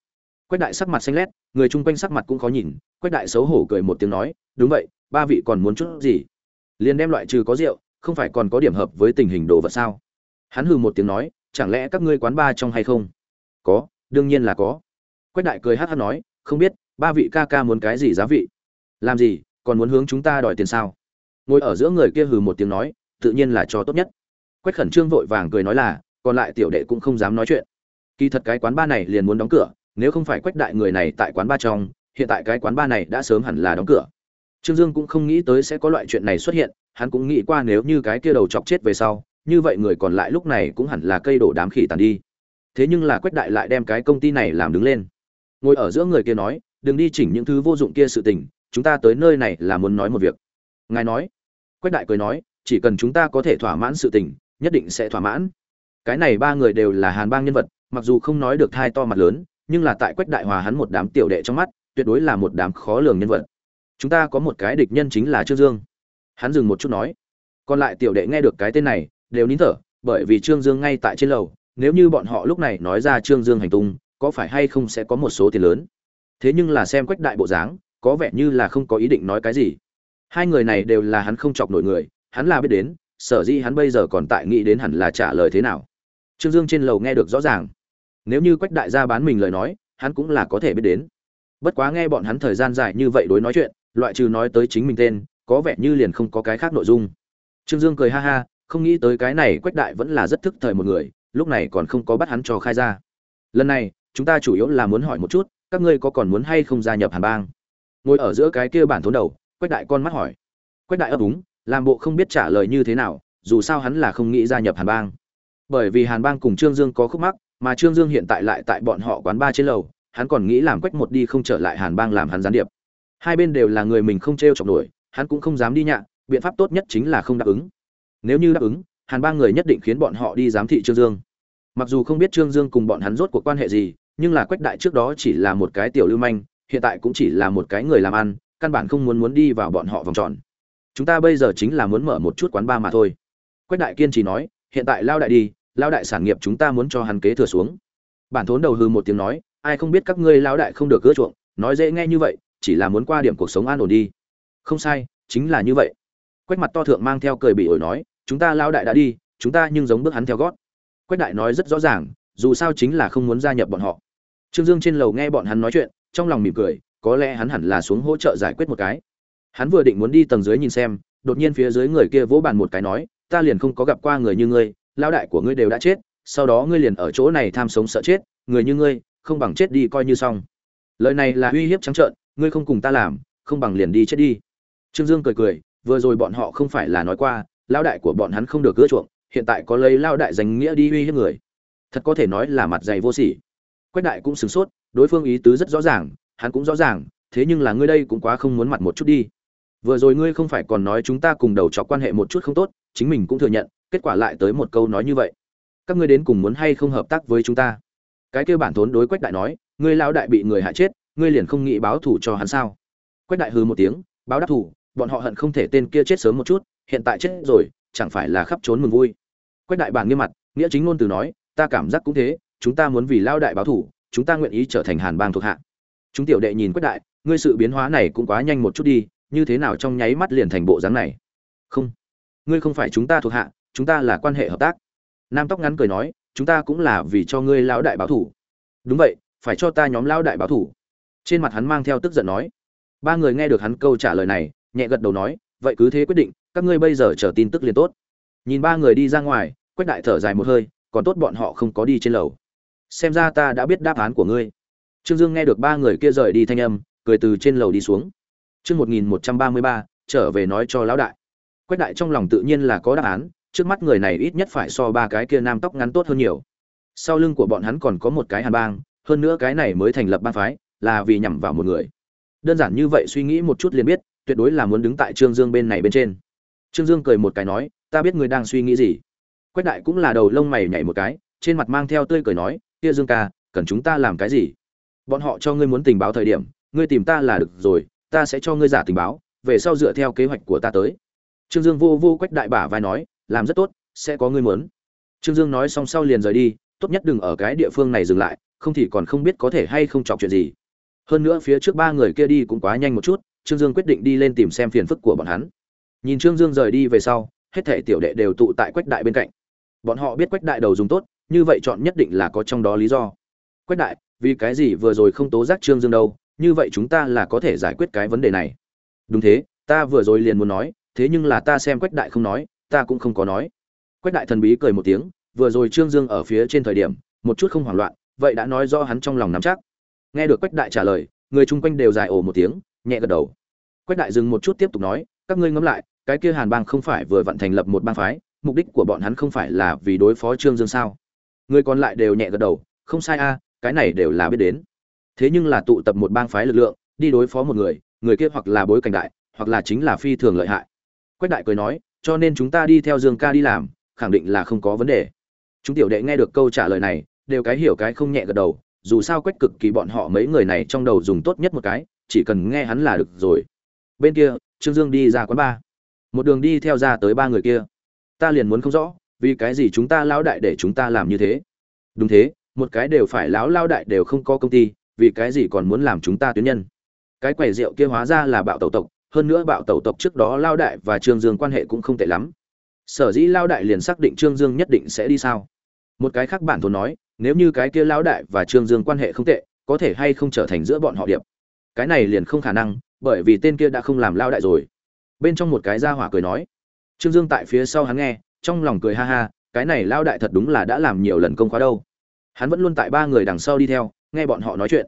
Quách đại sắc mặt xanh lét, người chung quanh sắc mặt cũng khó nhìn, quách đại xấu hổ cười một tiếng nói, đúng vậy, ba vị còn muốn chút gì? Liền đem loại trừ có rượu, không phải còn có điểm hợp với tình hình đồ vật sao? Hắn hừ một tiếng nói, chẳng lẽ các ngươi quán ba trong hay không? Có, đương nhiên là có. Quách đại cười hát hát nói, không biết, ba vị ca ca muốn cái gì giá vị? Làm gì, còn muốn hướng chúng ta đòi tiền sao? Ngồi ở giữa người kia hừ một tiếng nói, tự nhiên là cho tốt nhất. Quách khẩn trương vội vàng cười nói là, còn lại tiểu đệ cũng không dám nói chuyện. Kỳ thật cái quán ba này liền muốn đóng cửa, nếu không phải quách đại người này tại quán ba trong, hiện tại cái quán ba này đã sớm hẳn là đóng cửa trương dương cũng không nghĩ tới sẽ có loại chuyện này xuất hiện, hắn cũng nghĩ qua nếu như cái kia đầu chọc chết về sau, như vậy người còn lại lúc này cũng hẳn là cây đổ đám khỉ tàn đi. Thế nhưng là quách đại lại đem cái công ty này làm đứng lên. Ngồi ở giữa người kia nói, đừng đi chỉnh những thứ vô dụng kia sự tình, chúng ta tới nơi này là muốn nói một việc. Ngài nói. Quách đại cười nói, chỉ cần chúng ta có thể thỏa mãn sự tình, nhất định sẽ thỏa mãn. Cái này ba người đều là hàn bang nhân vật, mặc dù không nói được thai to mặt lớn, nhưng là tại quách đại hòa hắn một đám tiểu đệ trong mắt, tuyệt đối là một đám khó lường nhân vật chúng ta có một cái địch nhân chính là trương dương. Hắn dừng một chút nói, còn lại tiểu đệ nghe được cái tên này, đều nín thở, bởi vì trương dương ngay tại trên lầu, nếu như bọn họ lúc này nói ra trương dương hành tung, có phải hay không sẽ có một số tiền lớn? Thế nhưng là xem quách đại bộ dáng, có vẻ như là không có ý định nói cái gì. Hai người này đều là hắn không chọc nổi người, hắn là biết đến, sở dĩ hắn bây giờ còn tại nghĩ đến hẳn là trả lời thế nào. Trương dương trên lầu nghe được rõ ràng. Nếu như quách đại gia bán mình lời nói, hắn cũng là có thể biết đến. Bất quá nghe bọn hắn thời gian dài như vậy đối nói chuyện loại trừ nói tới chính mình tên, có vẻ như liền không có cái khác nội dung. Trương dương cười ha ha, không nghĩ tới cái này quách đại vẫn là rất thức thời một người, lúc này còn không có bắt hắn cho khai ra. Lần này, chúng ta chủ yếu là muốn hỏi một chút, các ngươi có còn muốn hay không gia nhập hàn bang? Ngồi ở giữa cái kia bản thốn đầu, quách đại con mắt hỏi. Quách đại ấp úng, làm bộ không biết trả lời như thế nào, dù sao hắn là không nghĩ gia nhập hàn bang. Bởi vì hàn bang cùng trương dương có khúc mắc, mà trương dương hiện tại lại tại bọn họ quán ba trên lầu, hắn còn nghĩ làm quách một đi không trở lại hàn bang làm hắn gián điệp hai bên đều là người mình không t r e o chọc nổi, hắn cũng không dám đi nhạ, biện pháp tốt nhất chính là không đáp ứng. Nếu như đáp ứng, hàn ba người nhất định khiến bọn họ đi giám thị trương dương. Mặc dù không biết trương dương cùng bọn hắn rốt cuộc quan hệ gì, nhưng là quách đại trước đó chỉ là một cái tiểu lưu manh, hiện tại cũng chỉ là một cái người làm ăn, căn bản không muốn muốn đi vào bọn họ vòng tròn. Chúng ta bây giờ chính là muốn mở một chút quán ba mà thôi. Quách đại kiên trì nói, hiện tại lao đại đi, lao đại sản nghiệp chúng ta muốn cho hắn kế thừa xuống. Bản thốn đầu hư một tiếng nói, ai không biết các ngươi lao đại không được cưa chuộng, nói dễ nghe như vậy chỉ là muốn qua điểm cuộc sống an ổn đi. Không sai, chính là như vậy. Quách mặt to thượng mang theo cười bị ổi nói, chúng ta lao đại đã đi, chúng ta nhưng giống bước hắn theo gót. Quách đại nói rất rõ ràng, dù sao chính là không muốn gia nhập bọn họ. Trương dương trên lầu nghe bọn hắn nói chuyện, trong lòng mỉm cười, có lẽ hắn hẳn là xuống hỗ trợ giải quyết một cái. Hắn vừa định muốn đi tầng dưới nhìn xem, đột nhiên phía dưới người kia vỗ bàn một cái nói, ta liền không có gặp qua người như ngươi lao đại của ngươi đều đã chết, sau đó ngươi liền ở chỗ này tham sống sợ chết, người như ngươi, không bằng chết đi coi như xong. Lời này là uy hiếp trắng trợn ngươi không cùng ta làm, không bằng liền đi chết đi. Trương dương cười cười, vừa rồi bọn họ không phải là nói qua lao đại của bọn hắn không được gỡ chuộng, hiện tại có lấy lao đại danh nghĩa đi uy hiếp người. Thật có thể nói là mặt dày vô sỉ. Quách đại cũng sửng sốt, đối phương ý tứ rất rõ ràng, hắn cũng rõ ràng, thế nhưng là ngươi đây cũng quá không muốn mặt một chút đi. Vừa rồi ngươi không phải còn nói chúng ta cùng đầu chọc quan hệ một chút không tốt, chính mình cũng thừa nhận, kết quả lại tới một câu nói như vậy. Các ngươi đến cùng muốn hay không hợp tác với chúng ta? Cái kêu bản thốn đối quách đại nói, ngươi lão đại bị người hạ chết ngươi liền không nghĩ báo thù cho hắn sao? Quách đại hừ một tiếng, báo đáp thù, bọn họ hận không thể tên kia chết sớm một chút, hiện tại chết rồi, chẳng phải là khắp trốn mừng vui. Quách đại bản nghiêm mặt, nghĩa chính ngôn từ nói, ta cảm giác cũng thế, chúng ta muốn vì lao đại báo thù, chúng ta nguyện ý trở thành hàn bang thuộc hạ. Chúng tiểu đệ nhìn quách đại, ngươi sự biến hóa này cũng quá nhanh một chút đi, như thế nào trong nháy mắt liền thành bộ dáng này? Không, ngươi không phải chúng ta thuộc hạ, chúng ta là quan hệ hợp tác. Nam tóc ngắn cười nói, chúng ta cũng là vì cho ngươi lão đại báo thủ đúng vậy, phải cho ta nhóm lão đại báo thủ trên mặt hắn mang theo tức giận nói. Ba người nghe được hắn câu trả lời này, nhẹ gật đầu nói, vậy cứ thế quyết định, các ngươi bây giờ chờ tin tức liền tốt. Nhìn ba người đi ra ngoài, quách đại thở dài một hơi, còn tốt bọn họ không có đi trên lầu. Xem ra ta đã biết đáp án của ngươi. Trương dương nghe được ba người kia rời đi thanh âm, cười từ trên lầu đi xuống. Chương một nghìn một trăm ba mươi ba, trở về nói cho lão đại. Quách đại trong lòng tự nhiên là có đáp án, trước mắt người này ít nhất phải so ba cái kia nam tóc ngắn tốt hơn nhiều. Sau lưng của bọn hắn còn có một cái hàn bang, hơn nữa cái này mới thành lập bang phái là vì nhằm vào một người. Đơn giản như vậy suy nghĩ một chút liền biết, tuyệt đối là muốn đứng tại trương dương bên này bên trên. Trương dương cười một cái nói, ta biết người đang suy nghĩ gì. Quách đại cũng là đầu lông mày nhảy một cái, trên mặt mang theo tươi cười nói, kia dương ca, cần chúng ta làm cái gì? Bọn họ cho ngươi muốn tình báo thời điểm, ngươi tìm ta là được rồi, ta sẽ cho ngươi giả tình báo, về sau dựa theo kế hoạch của ta tới. Trương dương vô vô quách đại bả vai nói, làm rất tốt, sẽ có ngươi muốn. Trương dương nói xong sau liền rời đi, tốt nhất đừng ở cái địa phương này dừng lại, không thì còn không biết có thể hay không chọc chuyện gì hơn nữa phía trước ba người kia đi cũng quá nhanh một chút, trương dương quyết định đi lên tìm xem phiền phức của bọn hắn. Nhìn trương dương rời đi về sau, hết thể tiểu đệ đều tụ tại quách đại bên cạnh. Bọn họ biết quách đại đầu dùng tốt, như vậy chọn nhất định là có trong đó lý do. Quách đại, vì cái gì vừa rồi không tố giác trương dương đâu? Như vậy chúng ta là có thể giải quyết cái vấn đề này. Đúng thế, ta vừa rồi liền muốn nói, thế nhưng là ta xem quách đại không nói, ta cũng không có nói. Quách đại thần bí cười một tiếng, vừa rồi trương dương ở phía trên thời điểm, một chút không hoảng loạn, vậy đã nói do hắn trong lòng nắm chắc nghe được quách đại trả lời, người chung quanh đều dài ồ một tiếng, nhẹ gật đầu. Quách đại dừng một chút tiếp tục nói, các ngươi ngẫm lại, cái kia hàn bang không phải vừa vận thành lập một bang phái, mục đích của bọn hắn không phải là vì đối phó trương dương sao? Người còn lại đều nhẹ gật đầu, không sai a, cái này đều là biết đến. Thế nhưng là tụ tập một bang phái lực lượng, đi đối phó một người người kia hoặc là bối cảnh đại, hoặc là chính là phi thường lợi hại. Quách đại cười nói, cho nên chúng ta đi theo dương ca đi làm, khẳng định là không có vấn đề. Chúng tiểu đệ nghe được câu trả lời này, đều cái hiểu cái không nhẹ gật đầu dù sao quách cực kỳ bọn họ mấy người này trong đầu dùng tốt nhất một cái, chỉ cần nghe hắn là được rồi. Bên kia, trương dương đi ra quán ba. Một đường đi theo ra tới ba người kia. Ta liền muốn không rõ, vì cái gì chúng ta lão đại để chúng ta làm như thế? Đúng thế, một cái đều phải lão lao đại đều không có công ty, vì cái gì còn muốn làm chúng ta tuyến nhân? Cái quẻ rượu kia hóa ra là bạo tẩu tộc, hơn nữa bạo tẩu tộc trước đó lao đại và trương dương quan hệ cũng không tệ lắm. Sở dĩ lao đại liền xác định trương dương nhất định sẽ đi sao? Một cái khác bản thôn nói nếu như cái kia lão đại và trương dương quan hệ không tệ, có thể hay không trở thành giữa bọn họ điệp. Cái này liền không khả năng, bởi vì tên kia đã không làm lao đại rồi. Bên trong một cái ra hỏa cười nói. Trương dương tại phía sau hắn nghe, trong lòng cười ha ha, cái này lao đại thật đúng là đã làm nhiều lần công khóa đâu. Hắn vẫn luôn tại ba người đằng sau đi theo, nghe bọn họ nói chuyện.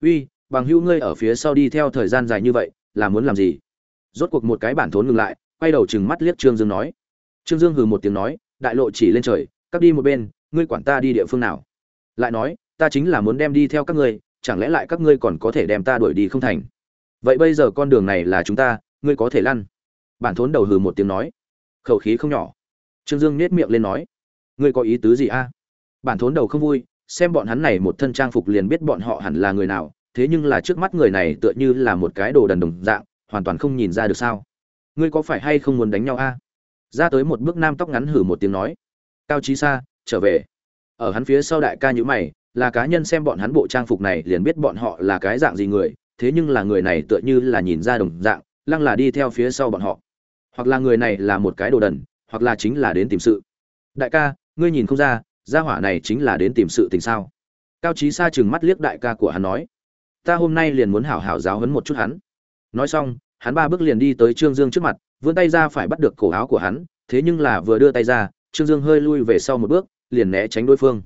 Uy, bằng hữu ngươi ở phía sau đi theo thời gian dài như vậy, là muốn làm gì? Rốt cuộc một cái bản thốn ngừng lại, quay đầu chừng mắt liếc trương dương nói. Trương dương hừ một tiếng nói, đại lộ chỉ lên trời cắt đi một bên, ngươi quản ta đi địa phương nào? Lại nói, ta chính là muốn đem đi theo các ngươi, chẳng lẽ lại các ngươi còn có thể đem ta đuổi đi không thành? Vậy bây giờ con đường này là chúng ta, ngươi có thể lăn. Bản thốn đầu hừ một tiếng nói. Khẩu khí không nhỏ. Trương dương nết miệng lên nói. Ngươi có ý tứ gì a? Bản thốn đầu không vui, xem bọn hắn này một thân trang phục liền biết bọn họ hẳn là người nào, thế nhưng là trước mắt người này tựa như là một cái đồ đần đồng dạng, hoàn toàn không nhìn ra được sao. Ngươi có phải hay không muốn đánh nhau a? Ra tới một bước nam tóc ngắn hử một tiếng nói. Cao trí xa trở về ở hắn phía sau đại ca nhữ mày, là cá nhân xem bọn hắn bộ trang phục này liền biết bọn họ là cái dạng gì người, thế nhưng là người này tựa như là nhìn ra đồng dạng, lăng là đi theo phía sau bọn họ. Hoặc là người này là một cái đồ đần, hoặc là chính là đến tìm sự. Đại ca, ngươi nhìn không ra, gia hỏa này chính là đến tìm sự tình sao? Cao trí xa chừng mắt liếc đại ca của hắn nói. Ta hôm nay liền muốn hảo hảo giáo hấn một chút hắn. Nói xong, hắn ba bước liền đi tới trương dương trước mặt, vươn tay ra phải bắt được cổ áo của hắn, thế nhưng là vừa đưa tay ra, trương dương hơi lui về sau một bước liền né tránh đối phương.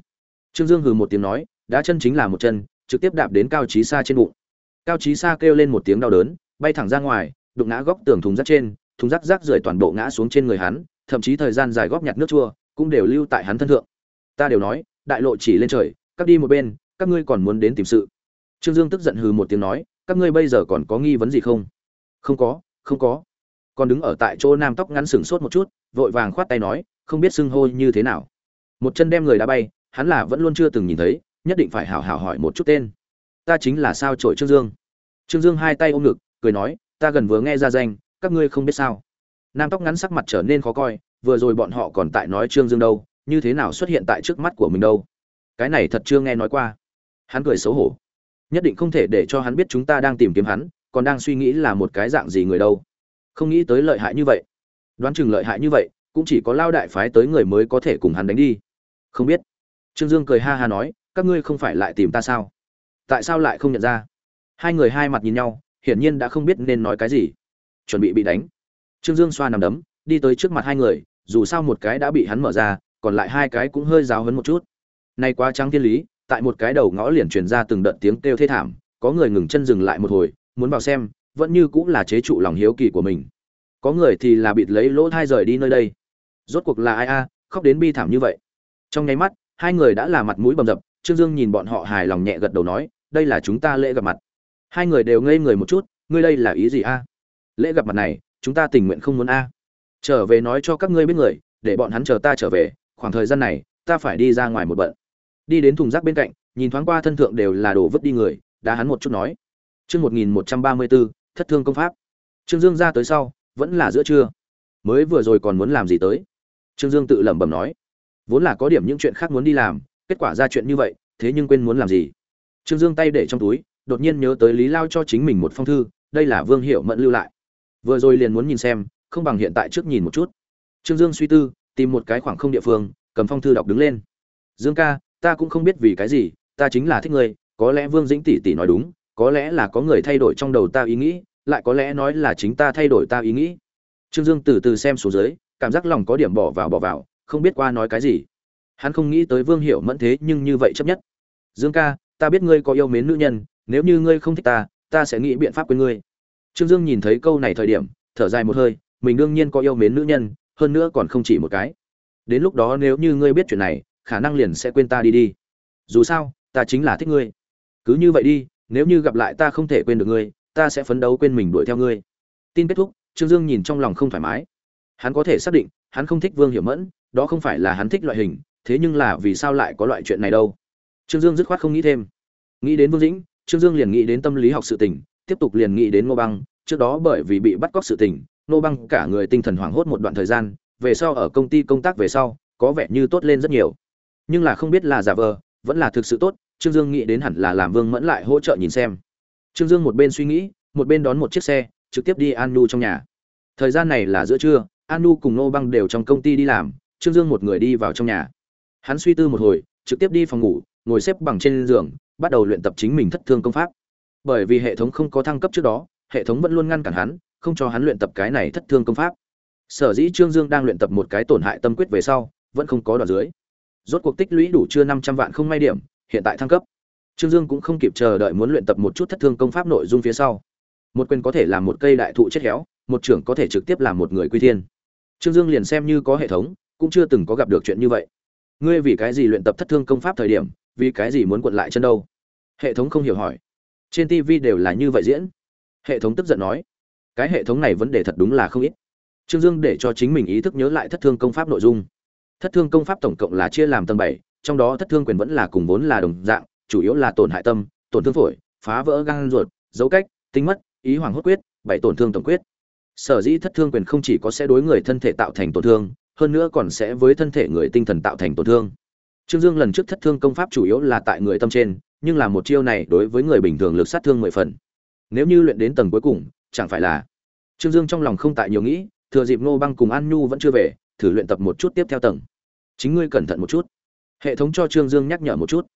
Trương dương hừ một tiếng nói đã chân chính là một chân, trực tiếp đạp đến cao trí sa trên bụng. Cao trí sa kêu lên một tiếng đau đớn, bay thẳng ra ngoài, đụng ngã góc tường thùng rác trên, thùng rác rác rưởi toàn bộ ngã xuống trên người hắn, thậm chí thời gian dài góp nhặt nước chua cũng đều lưu tại hắn thân thượng. Ta đều nói, đại lộ chỉ lên trời, các đi một bên, các ngươi còn muốn đến tìm sự. Trương dương tức giận hừ một tiếng nói, các ngươi bây giờ còn có nghi vấn gì không? Không có không có. Còn đứng ở tại chỗ nam tóc ngắn sừng sốt một chút, vội vàng khoát tay nói, không biết xưng hô như thế nào một chân đem người đá bay, hắn là vẫn luôn chưa từng nhìn thấy, nhất định phải hảo hảo hỏi một chút tên. Ta chính là sao trội trương dương. Trương dương hai tay ôm ngực, cười nói, ta gần vừa nghe ra danh, các ngươi không biết sao. Nam tóc ngắn sắc mặt trở nên khó coi, vừa rồi bọn họ còn tại nói trương dương đâu, như thế nào xuất hiện tại trước mắt của mình đâu. Cái này thật chưa nghe nói qua. Hắn cười xấu hổ. Nhất định không thể để cho hắn biết chúng ta đang tìm kiếm hắn, còn đang suy nghĩ là một cái dạng gì người đâu. Không nghĩ tới lợi hại như vậy. Đoán chừng lợi hại như vậy, cũng chỉ có lao đại phái tới người mới có thể cùng hắn đánh đi không biết. Trương dương cười ha ha nói, các ngươi không phải lại tìm ta sao? Tại sao lại không nhận ra? Hai người hai mặt nhìn nhau, hiển nhiên đã không biết nên nói cái gì. Chuẩn bị bị đánh. Trương dương xoa nằm đấm, đi tới trước mặt hai người, dù sao một cái đã bị hắn mở ra, còn lại hai cái cũng hơi giáo hấn một chút. Nay quá trắng thiên lý, tại một cái đầu ngõ liền truyền ra từng đợt tiếng kêu thê thảm, có người ngừng chân dừng lại một hồi, muốn vào xem, vẫn như cũng là chế trụ lòng hiếu kỳ của mình. Có người thì là bịt lấy lỗ thai rời đi nơi đây. Rốt cuộc là ai a? Khóc đến bi thảm như vậy trong nháy mắt, hai người đã là mặt mũi bầm dập, trương dương nhìn bọn họ hài lòng nhẹ gật đầu nói, đây là chúng ta lễ gặp mặt. Hai người đều ngây người một chút, ngươi đây là ý gì a? Lễ gặp mặt này, chúng ta tình nguyện không muốn a? Trở về nói cho các ngươi biết người, để bọn hắn chờ ta trở về, khoảng thời gian này, ta phải đi ra ngoài một bận. Đi đến thùng rác bên cạnh, nhìn thoáng qua thân thượng đều là đồ vứt đi người đã hắn một chút nói, chương một nghìn một trăm ba mươi bốn thất thương công pháp. Trương dương ra tới sau, vẫn là giữa trưa. Mới vừa rồi còn muốn làm gì tới? Trương dương tự lẩm bẩm nói vốn là có điểm những chuyện khác muốn đi làm, kết quả ra chuyện như vậy, thế nhưng quên muốn làm gì? Trương dương tay để trong túi, đột nhiên nhớ tới lý lao cho chính mình một phong thư, đây là vương hiệu mẫn lưu lại. Vừa rồi liền muốn nhìn xem, không bằng hiện tại trước nhìn một chút. Trương dương suy tư, tìm một cái khoảng không địa phương, cầm phong thư đọc đứng lên. Dương ca, ta cũng không biết vì cái gì, ta chính là thích ngươi, có lẽ vương dĩnh tỷ tỷ nói đúng, có lẽ là có người thay đổi trong đầu ta ý nghĩ, lại có lẽ nói là chính ta thay đổi ta ý nghĩ. Trương dương từ từ xem xuống dưới, cảm giác lòng có điểm bỏ vào bỏ vào không biết qua nói cái gì. Hắn không nghĩ tới vương hiểu mẫn thế nhưng như vậy chấp nhất. Dương ca, ta biết ngươi có yêu mến nữ nhân, nếu như ngươi không thích ta ta sẽ nghĩ biện pháp quên ngươi. Trương dương nhìn thấy câu này thời điểm, thở dài một hơi, mình đương nhiên có yêu mến nữ nhân, hơn nữa còn không chỉ một cái. Đến lúc đó nếu như ngươi biết chuyện này, khả năng liền sẽ quên ta đi đi. Dù sao, ta chính là thích ngươi. Cứ như vậy đi, nếu như gặp lại ta không thể quên được ngươi, ta sẽ phấn đấu quên mình đuổi theo ngươi. Tin kết thúc, trương dương nhìn trong lòng không thoải mái. Hắn có thể xác định, hắn không thích vương hiểu mẫn đó không phải là hắn thích loại hình, thế nhưng là vì sao lại có loại chuyện này đâu? Trương dương dứt khoát không nghĩ thêm. Nghĩ đến vương dĩnh, trương dương liền nghĩ đến tâm lý học sự tình, tiếp tục liền nghĩ đến ngô băng. Trước đó bởi vì bị bắt cóc sự tình, ngô băng cả người tinh thần hoảng hốt một đoạn thời gian, về sau ở công ty công tác về sau, có vẻ như tốt lên rất nhiều. Nhưng là không biết là giả vờ, vẫn là thực sự tốt, trương dương nghĩ đến hẳn là làm vương mẫn lại hỗ trợ nhìn xem. Trương dương một bên suy nghĩ, một bên đón một chiếc xe, trực tiếp đi an nu trong nhà. Thời gian này là giữa trưa, an nu cùng nô băng đều trong công ty đi làm trương dương một người đi vào trong nhà. Hắn suy tư một hồi, trực tiếp đi phòng ngủ, ngồi xếp bằng trên giường, bắt đầu luyện tập chính mình thất thương công pháp. Bởi vì hệ thống không có thăng cấp trước đó, hệ thống vẫn luôn ngăn cản hắn, không cho hắn luyện tập cái này thất thương công pháp. Sở dĩ trương dương đang luyện tập một cái tổn hại tâm quyết về sau, vẫn không có đoạn dưới. Rốt cuộc tích lũy đủ chưa năm trăm vạn không may điểm, hiện tại thăng cấp. Trương dương cũng không kịp chờ đợi muốn luyện tập một chút thất thương công pháp nội dung phía sau. Một quyền có thể làm một cây đại thụ chết héo, một trưởng có thể trực tiếp làm một người quy thiên. Trương dương liền xem như có hệ thống cũng chưa từng có gặp được chuyện như vậy. Ngươi vì cái gì luyện tập thất thương công pháp thời điểm, vì cái gì muốn quận lại chân đâu? Hệ thống không hiểu hỏi. Trên tv đều là như vậy diễn. Hệ thống tức giận nói. Cái hệ thống này vấn đề thật đúng là không ít. Trương dương để cho chính mình ý thức nhớ lại thất thương công pháp nội dung. Thất thương công pháp tổng cộng là chia làm tầng bảy, trong đó thất thương quyền vẫn là cùng vốn là đồng dạng, chủ yếu là tổn hại tâm, tổn thương phổi, phá vỡ gan ruột, dấu cách, tinh mất, ý hoàng hốt quyết, bảy tổn thương tổng quyết. Sở dĩ thất thương quyền không chỉ có sẽ đối người thân thể tạo thành tổn thương hơn nữa còn sẽ với thân thể người tinh thần tạo thành tổn thương. Trương dương lần trước thất thương công pháp chủ yếu là tại người tâm trên, nhưng là một chiêu này đối với người bình thường lực sát thương mười phần. Nếu như luyện đến tầng cuối cùng, chẳng phải là trương dương trong lòng không tại nhiều nghĩ, thừa dịp nô băng cùng an nhu vẫn chưa về, thử luyện tập một chút tiếp theo tầng. Chính ngươi cẩn thận một chút. Hệ thống cho trương dương nhắc nhở một chút.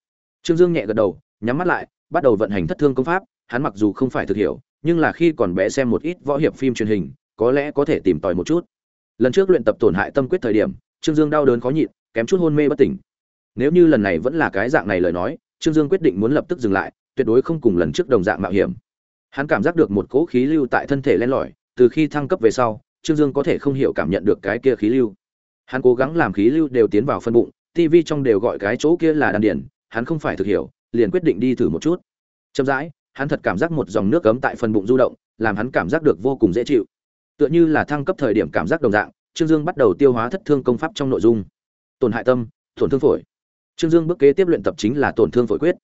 Trương dương nhẹ gật đầu, nhắm mắt lại, bắt đầu vận hành thất thương công pháp, hắn mặc dù không phải thực hiểu, nhưng là khi còn bé xem một ít võ hiệp phim truyền hình, có lẽ có thể tìm tòi một chút lần trước luyện tập tổn hại tâm quyết thời điểm, trương dương đau đớn khó nhịn, kém chút hôn mê bất tỉnh. Nếu như lần này vẫn là cái dạng này lời nói, trương dương quyết định muốn lập tức dừng lại, tuyệt đối không cùng lần trước đồng dạng mạo hiểm. Hắn cảm giác được một cỗ khí lưu tại thân thể len lỏi, từ khi thăng cấp về sau, trương dương có thể không hiểu cảm nhận được cái kia khí lưu. Hắn cố gắng làm khí lưu đều tiến vào phân bụng tivi trong đều gọi cái chỗ kia là đan điển hắn không phải thực hiểu, liền quyết định đi thử một chút. Chậm rãi, hắn thật cảm giác một dòng nước cấm tại phần bụng du động, làm hắn cảm giác được vô cùng dễ chịu tựa như là thăng cấp thời điểm cảm giác đồng dạng, trương dương bắt đầu tiêu hóa thất thương công pháp trong nội dung. Tổn hại tâm, tổn thương phổi. Trương dương bước kế tiếp luyện tập chính là tổn thương phổi quyết.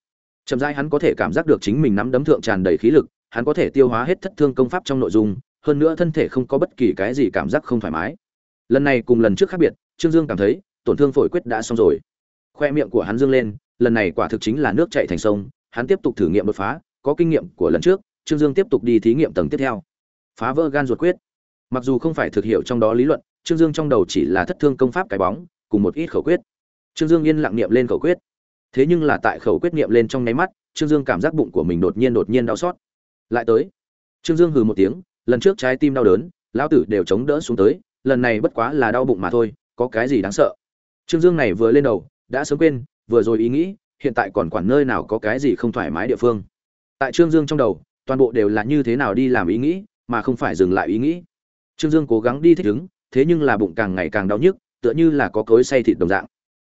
Chậm rãi hắn có thể cảm giác được chính mình nắm đấm thượng tràn đầy khí lực, hắn có thể tiêu hóa hết thất thương công pháp trong nội dung, hơn nữa thân thể không có bất kỳ cái gì cảm giác không thoải mái. Lần này cùng lần trước khác biệt, trương dương cảm thấy, tổn thương phổi quyết đã xong rồi. Khoe miệng của hắn dương lên, lần này quả thực chính là nước chảy thành sông, hắn tiếp tục thử nghiệm đột phá, có kinh nghiệm của lần trước, trương dương tiếp tục đi thí nghiệm tầng tiếp theo. Phá vỡ gan ruột quyết mặc dù không phải thực hiểu trong đó lý luận, trương dương trong đầu chỉ là thất thương công pháp cái bóng, cùng một ít khẩu quyết. Trương dương yên lặng niệm lên khẩu quyết. Thế nhưng là tại khẩu quyết niệm lên trong nháy mắt, trương dương cảm giác bụng của mình đột nhiên đột nhiên đau xót. Lại tới, trương dương hừ một tiếng, lần trước trái tim đau đớn, lão tử đều chống đỡ xuống tới, lần này bất quá là đau bụng mà thôi, có cái gì đáng sợ? Trương dương này vừa lên đầu, đã sớm quên, vừa rồi ý nghĩ, hiện tại còn quản nơi nào có cái gì không thoải mái địa phương. Tại trương dương trong đầu, toàn bộ đều là như thế nào đi làm ý nghĩ, mà không phải dừng lại ý nghĩ trương dương cố gắng đi thích ứng, thế nhưng là bụng càng ngày càng đau nhức, tựa như là có cối xay thịt đồng dạng.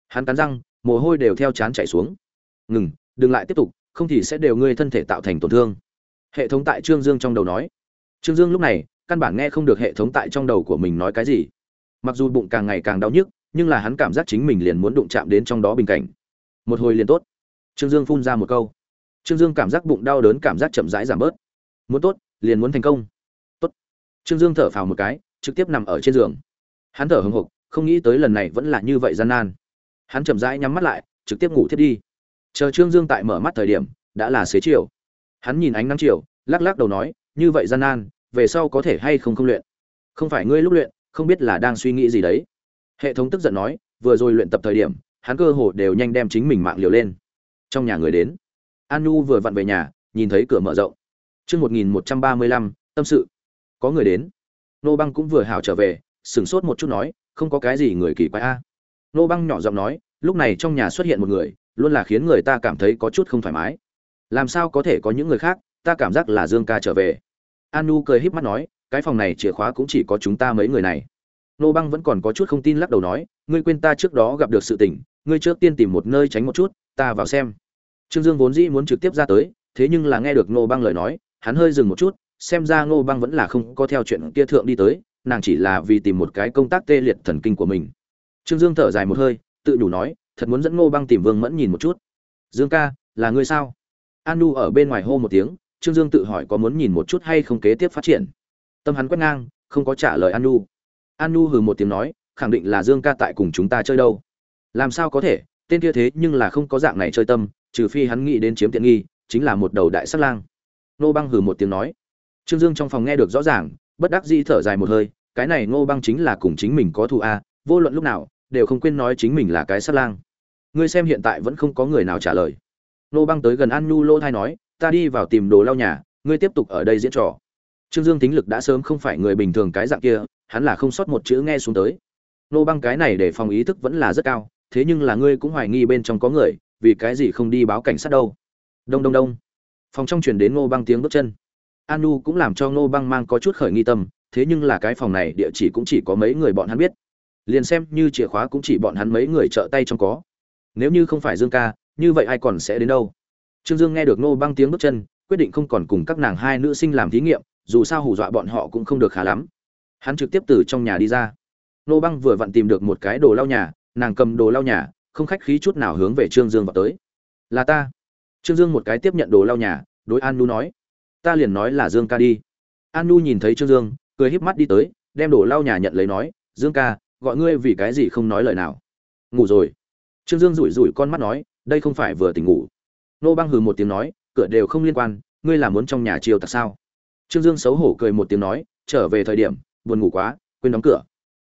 Hắn cắn răng, mồ hôi đều theo chán chảy xuống. Ngừng, đừng lại tiếp tục, không thì sẽ đều ngươi thân thể tạo thành tổn thương. Hệ thống tại trương dương trong đầu nói. Trương dương lúc này, căn bản nghe không được hệ thống tại trong đầu của mình nói cái gì. Mặc dù bụng càng ngày càng đau nhức, nhưng là hắn cảm giác chính mình liền muốn đụng chạm đến trong đó bình cảnh. Một hồi liền tốt. Trương dương phun ra một câu. Trương dương cảm giác bụng đau đớn cảm giác chậm rãi giảm bớt. Muốn tốt, liền muốn thành công trương dương thở phào một cái, trực tiếp nằm ở trên giường. Hắn thở hững hực, không nghĩ tới lần này vẫn là như vậy gian nan. Hắn chậm rãi nhắm mắt lại, trực tiếp ngủ thiết đi. Chờ trương dương tại mở mắt thời điểm, đã là xế chiều. Hắn nhìn ánh nắng chiều, lắc lắc đầu nói, như vậy gian nan, về sau có thể hay không không luyện? Không phải ngươi lúc luyện, không biết là đang suy nghĩ gì đấy. Hệ thống tức giận nói, vừa rồi luyện tập thời điểm, hắn cơ hồ đều nhanh đem chính mình mạng liều lên. Trong nhà người đến. An vừa vặn về nhà, nhìn thấy cửa mở rộng. Chương một nghìn một trăm ba mươi lăm, tâm sự có người đến. Nô băng cũng vừa hào trở về, sửng sốt một chút nói, không có cái gì người kỳ quái a. Nô băng nhỏ giọng nói, lúc này trong nhà xuất hiện một người, luôn là khiến người ta cảm thấy có chút không thoải mái. Làm sao có thể có những người khác, ta cảm giác là dương ca trở về. Anu cười híp mắt nói, cái phòng này chìa khóa cũng chỉ có chúng ta mấy người này. Nô băng vẫn còn có chút không tin lắc đầu nói, ngươi quên ta trước đó gặp được sự tình, ngươi trước tiên tìm một nơi tránh một chút, ta vào xem. Trương dương vốn dĩ muốn trực tiếp ra tới, thế nhưng là nghe được nô băng lời nói, hắn hơi dừng một chút xem ra Ngô băng vẫn là không có theo chuyện kia thượng đi tới, nàng chỉ là vì tìm một cái công tác tê liệt thần kinh của mình. Trương dương thở dài một hơi, tự đủ nói, thật muốn dẫn ngô băng tìm vương mẫn nhìn một chút. Dương ca, là ngươi sao? Anu ở bên ngoài hô một tiếng, trương dương tự hỏi có muốn nhìn một chút hay không kế tiếp phát triển. Tâm hắn quét ngang, không có trả lời Anu. Anu hừ một tiếng nói, khẳng định là dương ca tại cùng chúng ta chơi đâu. Làm sao có thể, tên kia thế nhưng là không có dạng này chơi tâm, trừ phi hắn nghĩ đến chiếm tiện nghi, chính là một đầu đại sát lang. Nô băng hừ một tiếng nói trương dương trong phòng nghe được rõ ràng, bất đắc dĩ thở dài một hơi, cái này ngô băng chính là cùng chính mình có thù a, vô luận lúc nào, đều không quên nói chính mình là cái sát lang. Ngươi xem hiện tại vẫn không có người nào trả lời. Ngô băng tới gần an nhu lô thai nói, ta đi vào tìm đồ lau nhà, ngươi tiếp tục ở đây diễn trò. Trương dương tính lực đã sớm không phải người bình thường cái dạng kia, hắn là không sót một chữ nghe xuống tới. Ngô băng cái này để phòng ý thức vẫn là rất cao, thế nhưng là ngươi cũng hoài nghi bên trong có người, vì cái gì không đi báo cảnh sát đâu? Đông đông đông. Phòng trong truyền đến Ngô băng tiếng bước chân. Anu cũng làm cho nô băng mang có chút khởi nghi tâm, thế nhưng là cái phòng này địa chỉ cũng chỉ có mấy người bọn hắn biết. Liền xem như chìa khóa cũng chỉ bọn hắn mấy người trợ tay trong có. Nếu như không phải dương ca, như vậy ai còn sẽ đến đâu? Trương dương nghe được nô băng tiếng bước chân, quyết định không còn cùng các nàng hai nữ sinh làm thí nghiệm, dù sao hù dọa bọn họ cũng không được khá lắm. Hắn trực tiếp từ trong nhà đi ra. Nô băng vừa vặn tìm được một cái đồ lau nhà, nàng cầm đồ lau nhà, không khách khí chút nào hướng về trương dương vào tới. Là ta. Trương dương một cái tiếp nhận đồ lau nhà, đối an nu nói ta liền nói là dương ca đi. An nu nhìn thấy trương dương, cười híp mắt đi tới, đem đồ lau nhà nhận lấy nói, dương ca, gọi ngươi vì cái gì không nói lời nào? Ngủ rồi. Trương dương rủi rủi con mắt nói, đây không phải vừa tỉnh ngủ. Nô băng hừ một tiếng nói, cửa đều không liên quan, ngươi là muốn trong nhà chiều tặc sao? Trương dương xấu hổ cười một tiếng nói, trở về thời điểm, buồn ngủ quá, quên đóng cửa.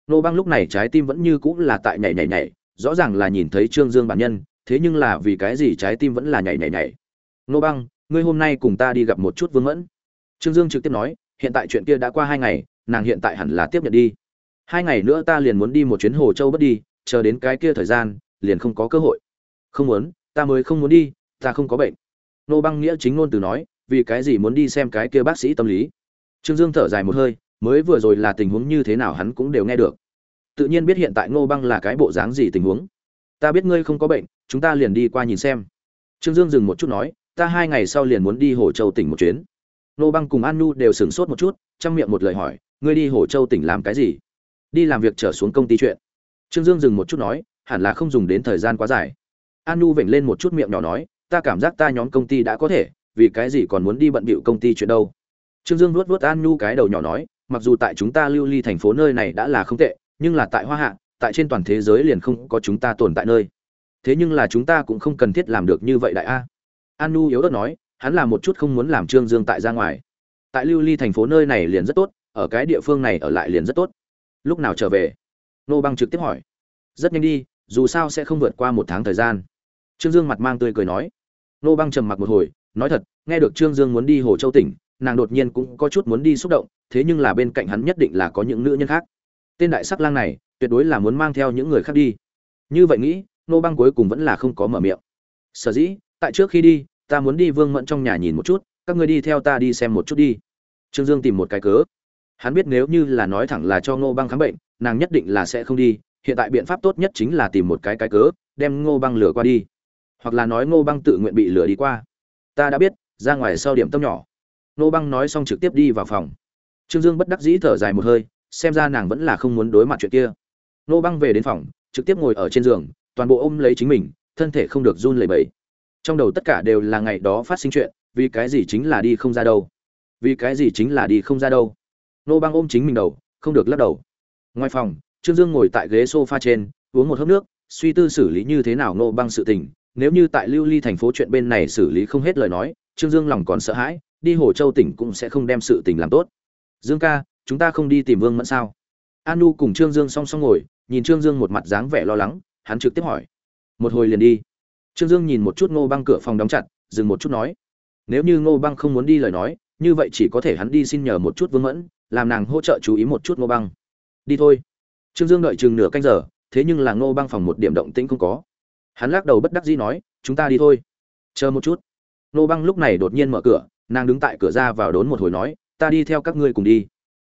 Nô băng lúc này trái tim vẫn như cũng là tại nhảy nhảy nhảy, rõ ràng là nhìn thấy trương dương bản nhân, thế nhưng là vì cái gì trái tim vẫn là nhảy nhảy nhảy? Nô băng ngươi hôm nay cùng ta đi gặp một chút vương mẫn. Trương dương trực tiếp nói, hiện tại chuyện kia đã qua hai ngày, nàng hiện tại hẳn là tiếp nhận đi. Hai ngày nữa ta liền muốn đi một chuyến hồ châu bất đi, chờ đến cái kia thời gian, liền không có cơ hội. Không muốn, ta mới không muốn đi, ta không có bệnh. Nô băng nghĩa chính ngôn từ nói, vì cái gì muốn đi xem cái kia bác sĩ tâm lý? Trương dương thở dài một hơi, mới vừa rồi là tình huống như thế nào hắn cũng đều nghe được. Tự nhiên biết hiện tại ngô băng là cái bộ dáng gì tình huống. Ta biết ngươi không có bệnh, chúng ta liền đi qua nhìn xem. Trương dương dừng một chút nói ta hai ngày sau liền muốn đi hồ châu tỉnh một chuyến. Nô băng cùng an nu đều sửng sốt một chút, trong miệng một lời hỏi, ngươi đi hồ châu tỉnh làm cái gì? Đi làm việc trở xuống công ty chuyện. Trương dương dừng một chút nói, hẳn là không dùng đến thời gian quá dài. An nu vểnh lên một chút miệng nhỏ nói, ta cảm giác ta nhóm công ty đã có thể, vì cái gì còn muốn đi bận bịu công ty chuyện đâu? Trương dương vuốt vuốt an nu cái đầu nhỏ nói, mặc dù tại chúng ta lưu ly thành phố nơi này đã là không tệ, nhưng là tại hoa hạ, tại trên toàn thế giới liền không có chúng ta tồn tại nơi. Thế nhưng là chúng ta cũng không cần thiết làm được như vậy đại a an nu yếu đất nói, hắn là một chút không muốn làm trương dương tại ra ngoài. Tại lưu ly thành phố nơi này liền rất tốt, ở cái địa phương này ở lại liền rất tốt. Lúc nào trở về? Nô băng trực tiếp hỏi. Rất nhanh đi, dù sao sẽ không vượt qua một tháng thời gian. Trương dương mặt mang tươi cười nói. Nô băng trầm mặc một hồi, nói thật, nghe được trương dương muốn đi hồ châu tỉnh, nàng đột nhiên cũng có chút muốn đi xúc động, thế nhưng là bên cạnh hắn nhất định là có những nữ nhân khác. Tên đại sắc lang này, tuyệt đối là muốn mang theo những người khác đi. Như vậy nghĩ, nô băng cuối cùng vẫn là không có mở miệng. Sở dĩ tại trước khi đi, ta muốn đi vương mẫn trong nhà nhìn một chút, các người đi theo ta đi xem một chút đi. Trương dương tìm một cái cớ. Hắn biết nếu như là nói thẳng là cho ngô băng khám bệnh, nàng nhất định là sẽ không đi, hiện tại biện pháp tốt nhất chính là tìm một cái cái cớ, đem ngô băng lửa qua đi. Hoặc là nói ngô băng tự nguyện bị lửa đi qua. Ta đã biết, ra ngoài sau điểm tâm nhỏ. Ngô băng nói xong trực tiếp đi vào phòng. Trương dương bất đắc dĩ thở dài một hơi, xem ra nàng vẫn là không muốn đối mặt chuyện kia. Ngô băng về đến phòng, trực tiếp ngồi ở trên giường, toàn bộ ôm lấy chính mình, thân thể không được run lẩy bẩy trong đầu tất cả đều là ngày đó phát sinh chuyện, vì cái gì chính là đi không ra đâu? Vì cái gì chính là đi không ra đâu? Nô băng ôm chính mình đầu, không được lắc đầu. Ngoài phòng, trương dương ngồi tại ghế sofa trên, uống một hớp nước, suy tư xử lý như thế nào nô băng sự tình. Nếu như tại lưu ly thành phố chuyện bên này xử lý không hết lời nói, trương dương lòng còn sợ hãi, đi hồ châu tỉnh cũng sẽ không đem sự tình làm tốt. Dương ca, chúng ta không đi tìm vương mẫn sao? An nu cùng trương dương song song ngồi, nhìn trương dương một mặt dáng vẻ lo lắng, hắn trực tiếp hỏi. Một hồi liền đi trương dương nhìn một chút ngô băng cửa phòng đóng chặt, dừng một chút nói, nếu như ngô băng không muốn đi lời nói, như vậy chỉ có thể hắn đi xin nhờ một chút vương mẫn, làm nàng hỗ trợ chú ý một chút ngô băng. Đi thôi. Trương dương đợi chừng nửa canh giờ, thế nhưng là ngô băng phòng một điểm động tĩnh không có. Hắn lắc đầu bất đắc dĩ nói, chúng ta đi thôi. Chờ một chút. Ngô băng lúc này đột nhiên mở cửa, nàng đứng tại cửa ra vào đốn một hồi nói, ta đi theo các ngươi cùng đi.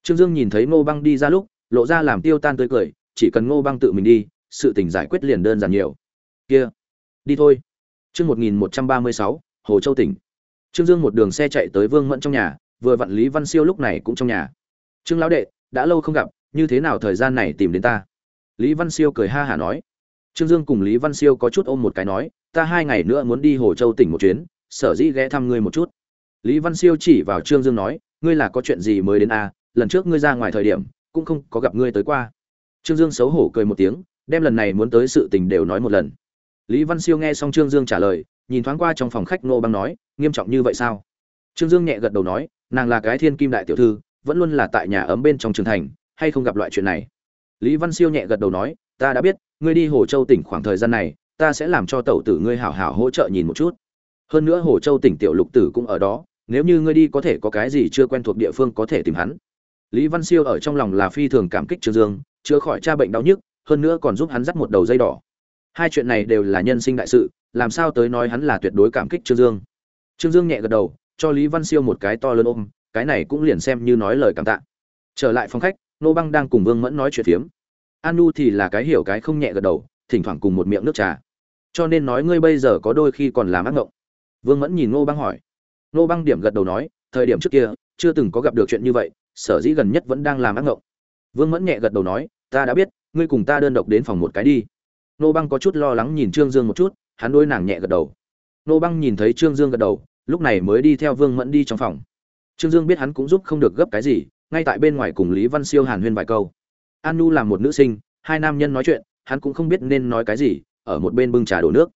Trương dương nhìn thấy ngô băng đi ra lúc, lộ ra làm tiêu tan tươi cười, chỉ cần ngô băng tự mình đi, sự tình giải quyết liền đơn giản nhiều. Kia đi thôi. Chương một nghìn một trăm ba mươi sáu, hồ châu tỉnh. Trương dương một đường xe chạy tới vương mẫn trong nhà, vừa vặn lý văn siêu lúc này cũng trong nhà. Trương lão đệ, đã lâu không gặp, như thế nào thời gian này tìm đến ta? Lý văn siêu cười ha hả nói. Trương dương cùng lý văn siêu có chút ôm một cái nói, ta hai ngày nữa muốn đi hồ châu tỉnh một chuyến, sở dĩ ghé thăm ngươi một chút. Lý văn siêu chỉ vào trương dương nói, ngươi là có chuyện gì mới đến a? À? lần trước ngươi ra ngoài thời điểm, cũng không có gặp ngươi tới qua. Trương dương xấu hổ cười một tiếng, đem lần này muốn tới sự tình đều nói một lần lý văn siêu nghe xong trương dương trả lời, nhìn thoáng qua trong phòng khách nô băng nói, nghiêm trọng như vậy sao? Trương dương nhẹ gật đầu nói, nàng là cái thiên kim đại tiểu thư, vẫn luôn là tại nhà ấm bên trong trường thành, hay không gặp loại chuyện này? Lý văn siêu nhẹ gật đầu nói, ta đã biết, ngươi đi hồ châu tỉnh khoảng thời gian này, ta sẽ làm cho tẩu tử ngươi hảo hảo hỗ trợ nhìn một chút. Hơn nữa hồ châu tỉnh tiểu lục tử cũng ở đó, nếu như ngươi đi có thể có cái gì chưa quen thuộc địa phương có thể tìm hắn. Lý văn siêu ở trong lòng là phi thường cảm kích trương dương, chữa khỏi cha bệnh đau nhức, hơn nữa còn giúp hắn dắt một đầu dây đỏ hai chuyện này đều là nhân sinh đại sự, làm sao tới nói hắn là tuyệt đối cảm kích trương dương. Trương dương nhẹ gật đầu, cho lý văn siêu một cái to lớn ôm, cái này cũng liền xem như nói lời cảm tạ. Trở lại phòng khách, nô băng đang cùng vương mẫn nói chuyện phiếm. An nu thì là cái hiểu cái không nhẹ gật đầu, thỉnh thoảng cùng một miệng nước trà. Cho nên nói ngươi bây giờ có đôi khi còn làm ác ngộng. Vương mẫn nhìn nô băng hỏi. Nô băng điểm gật đầu nói, thời điểm trước kia, chưa từng có gặp được chuyện như vậy, sở dĩ gần nhất vẫn đang làm ác ngộng. Vương mẫn nhẹ gật đầu nói, ta đã biết, ngươi cùng ta đơn độc đến phòng một cái đi nô băng có chút lo lắng nhìn trương dương một chút, hắn đôi nàng nhẹ gật đầu. Nô băng nhìn thấy trương dương gật đầu, lúc này mới đi theo vương mẫn đi trong phòng. Trương dương biết hắn cũng giúp không được gấp cái gì, ngay tại bên ngoài cùng lý văn siêu hàn huyên vài câu. An nu là một nữ sinh, hai nam nhân nói chuyện, hắn cũng không biết nên nói cái gì, ở một bên bưng trà đổ nước.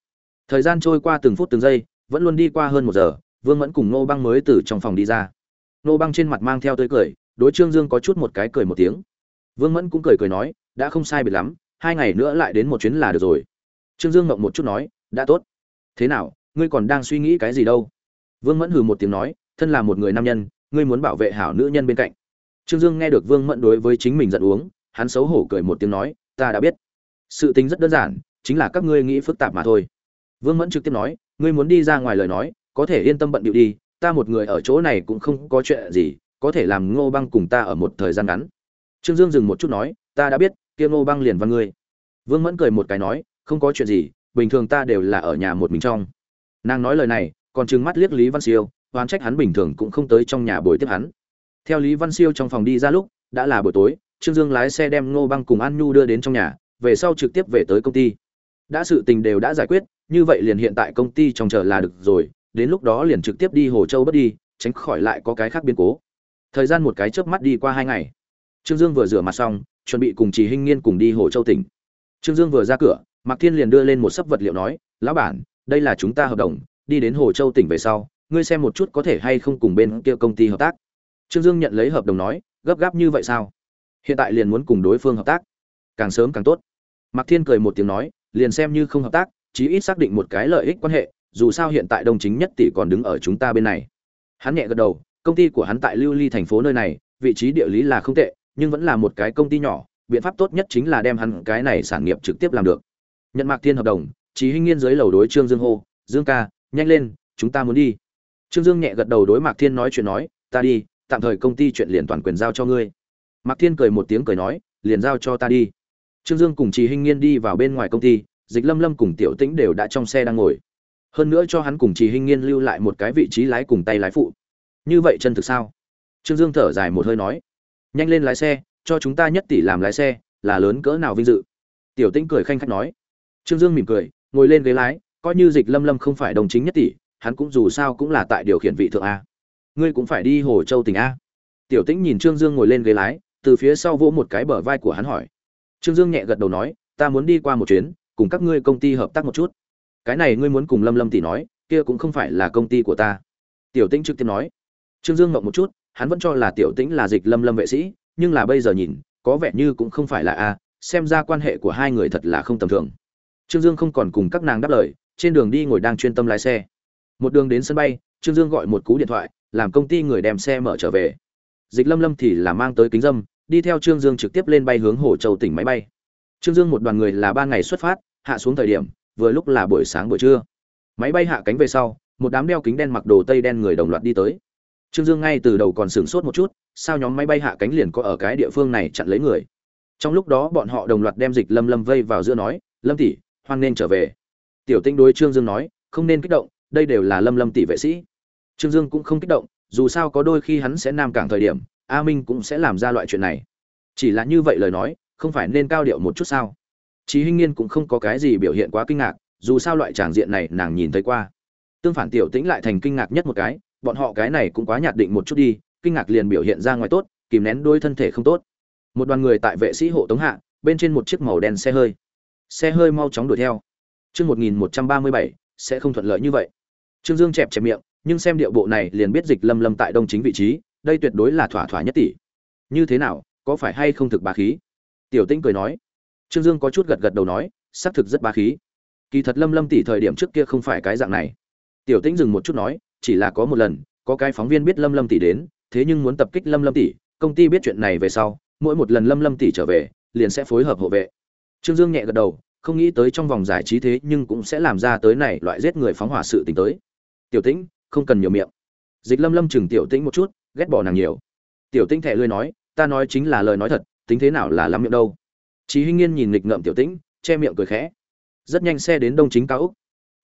Thời gian trôi qua từng phút từng giây, vẫn luôn đi qua hơn một giờ, vương mẫn cùng nô băng mới từ trong phòng đi ra. Nô băng trên mặt mang theo tươi cười, đối trương dương có chút một cái cười một tiếng. Vương mẫn cũng cười cười nói, đã không sai biệt lắm hai ngày nữa lại đến một chuyến là được rồi. Trương dương ngậm một chút nói, đã tốt. Thế nào, ngươi còn đang suy nghĩ cái gì đâu? Vương mẫn hừ một tiếng nói, thân là một người nam nhân, ngươi muốn bảo vệ hảo nữ nhân bên cạnh. Trương dương nghe được vương mẫn đối với chính mình giận uống, hắn xấu hổ cười một tiếng nói, ta đã biết. Sự tính rất đơn giản, chính là các ngươi nghĩ phức tạp mà thôi. Vương mẫn trực tiếp nói, ngươi muốn đi ra ngoài lời nói, có thể yên tâm bận điệu đi, ta một người ở chỗ này cũng không có chuyện gì, có thể làm ngô băng cùng ta ở một thời gian ngắn. Trương dương dừng một chút nói, ta đã biết kia ngô băng liền văn ngươi. Vương mẫn cười một cái nói, không có chuyện gì, bình thường ta đều là ở nhà một mình trong. Nàng nói lời này, còn trừng mắt liếc lý văn siêu, oán trách hắn bình thường cũng không tới trong nhà buổi tiếp hắn. Theo lý văn siêu trong phòng đi ra lúc, đã là buổi tối, trương dương lái xe đem ngô băng cùng an nhu đưa đến trong nhà, về sau trực tiếp về tới công ty. Đã sự tình đều đã giải quyết, như vậy liền hiện tại công ty trong chờ là được rồi, đến lúc đó liền trực tiếp đi hồ châu bất đi, tránh khỏi lại có cái khác biến cố. Thời gian một cái chớp mắt đi qua hai ngày. Trương dương vừa rửa mặt xong chuẩn bị cùng trì hinh nghiên cùng đi hồ châu tỉnh. Trương dương vừa ra cửa, mạc thiên liền đưa lên một sấp vật liệu nói, lão bản, đây là chúng ta hợp đồng, đi đến hồ châu tỉnh về sau, ngươi xem một chút có thể hay không cùng bên kia công ty hợp tác. Trương dương nhận lấy hợp đồng nói, gấp gáp như vậy sao? Hiện tại liền muốn cùng đối phương hợp tác. Càng sớm càng tốt. Mạc thiên cười một tiếng nói, liền xem như không hợp tác, chí ít xác định một cái lợi ích quan hệ, dù sao hiện tại đông chính nhất tỷ còn đứng ở chúng ta bên này. Hắn nhẹ gật đầu, công ty của hắn tại lưu ly thành phố nơi này, vị trí địa lý là không tệ nhưng vẫn là một cái công ty nhỏ, biện pháp tốt nhất chính là đem hắn cái này sản nghiệp trực tiếp làm được. Nhận mạc thiên hợp đồng, chí hinh nghiên dưới lầu đối trương dương hô, dương ca, nhanh lên, chúng ta muốn đi. Trương dương nhẹ gật đầu đối mạc thiên nói chuyện nói, ta đi, tạm thời công ty chuyện liền toàn quyền giao cho ngươi. Mạc thiên cười một tiếng cười nói, liền giao cho ta đi. Trương dương cùng Chí hinh nghiên đi vào bên ngoài công ty, dịch lâm lâm cùng tiểu tĩnh đều đã trong xe đang ngồi. Hơn nữa cho hắn cùng Chí hinh nghiên lưu lại một cái vị trí lái cùng tay lái phụ. Như vậy chân thực sao? Trương dương thở dài một hơi nói nhanh lên lái xe, cho chúng ta nhất tỷ làm lái xe, là lớn cỡ nào vinh dự. Tiểu tĩnh cười khanh khách nói. Trương dương mỉm cười, ngồi lên ghế lái, coi như dịch lâm lâm không phải đồng chính nhất tỷ, hắn cũng dù sao cũng là tại điều khiển vị thượng a. Ngươi cũng phải đi hồ châu tỉnh a. Tiểu tĩnh nhìn trương dương ngồi lên ghế lái, từ phía sau vỗ một cái bờ vai của hắn hỏi. Trương dương nhẹ gật đầu nói, ta muốn đi qua một chuyến, cùng các ngươi công ty hợp tác một chút. Cái này ngươi muốn cùng lâm lâm tỷ nói, kia cũng không phải là công ty của ta. Tiểu tĩnh trực tiếp nói. Trương dương ngậm một chút hắn vẫn cho là tiểu tĩnh là dịch lâm lâm vệ sĩ, nhưng là bây giờ nhìn, có vẻ như cũng không phải là a, xem ra quan hệ của hai người thật là không tầm thường. Trương dương không còn cùng các nàng đáp lời, trên đường đi ngồi đang chuyên tâm lái xe. Một đường đến sân bay, trương dương gọi một cú điện thoại, làm công ty người đem xe mở trở về. Dịch lâm lâm thì là mang tới kính dâm, đi theo trương dương trực tiếp lên bay hướng hồ châu tỉnh máy bay. Trương dương một đoàn người là ba ngày xuất phát, hạ xuống thời điểm, vừa lúc là buổi sáng buổi trưa. Máy bay hạ cánh về sau, một đám đeo kính đen mặc đồ tây đen người đồng loạt đi tới trương dương ngay từ đầu còn sửng sốt một chút sao nhóm máy bay hạ cánh liền có ở cái địa phương này chặn lấy người? Trong lúc đó bọn họ đồng loạt đem dịch lâm lâm vây vào giữa nói lâm tỷ hoan nên trở về. Tiểu tinh đối trương dương nói không nên kích động đây đều là lâm lâm tỷ vệ sĩ. Trương dương cũng không kích động dù sao có đôi khi hắn sẽ nam cảng thời điểm a minh cũng sẽ làm ra loại chuyện này. Chỉ là như vậy lời nói không phải nên cao điệu một chút sao? Chí Hinh Nghiên cũng không có cái gì biểu hiện quá kinh ngạc, dù sao loại tràng diện này nàng nhìn thấy qua. Tương phản Tiểu Tĩnh lại thành kinh ngạc nhất một cái, bọn họ cái này cũng quá nhạt định một chút đi, kinh ngạc liền biểu hiện ra ngoài tốt, kìm nén đôi thân thể không tốt. Một đoàn người tại vệ sĩ hộ tống hạ, bên trên một chiếc màu đen xe hơi. Xe hơi mau chóng đuổi theo. Chương 1137 sẽ không thuận lợi như vậy. Trương Dương chẹp chẹp miệng, nhưng xem điệu bộ này liền biết Dịch Lâm Lâm tại đông chính vị trí, đây tuyệt đối là thỏa thỏa nhất tỷ. Như thế nào, có phải hay không thực bà khí? Tiểu Tĩnh cười nói. Trương Dương có chút gật gật đầu nói, xác thực rất bà khí. Kỳ thật Lâm Lâm tỷ thời điểm trước kia không phải cái dạng này. Tiểu Tĩnh dừng một chút nói, chỉ là có một lần, có cái phóng viên biết Lâm Lâm tỷ đến, thế nhưng muốn tập kích Lâm Lâm tỷ, công ty biết chuyện này về sau, mỗi một lần Lâm Lâm tỷ trở về, liền sẽ phối hợp hộ vệ. Trương Dương nhẹ gật đầu, không nghĩ tới trong vòng giải trí thế nhưng cũng sẽ làm ra tới này loại giết người phóng hỏa sự tình tới. Tiểu Tĩnh, không cần nhiều miệng. Dịch Lâm Lâm chừng Tiểu Tĩnh một chút, ghét bỏ nàng nhiều. Tiểu Tĩnh thẻ lươi nói, ta nói chính là lời nói thật, tính thế nào là lắm miệng đâu. Chí Hinh Nghiên nhìn nghịch ngợm Tiểu Tĩnh, che miệng cười khẽ. Rất nhanh xe đến Đông Chính cao Úc.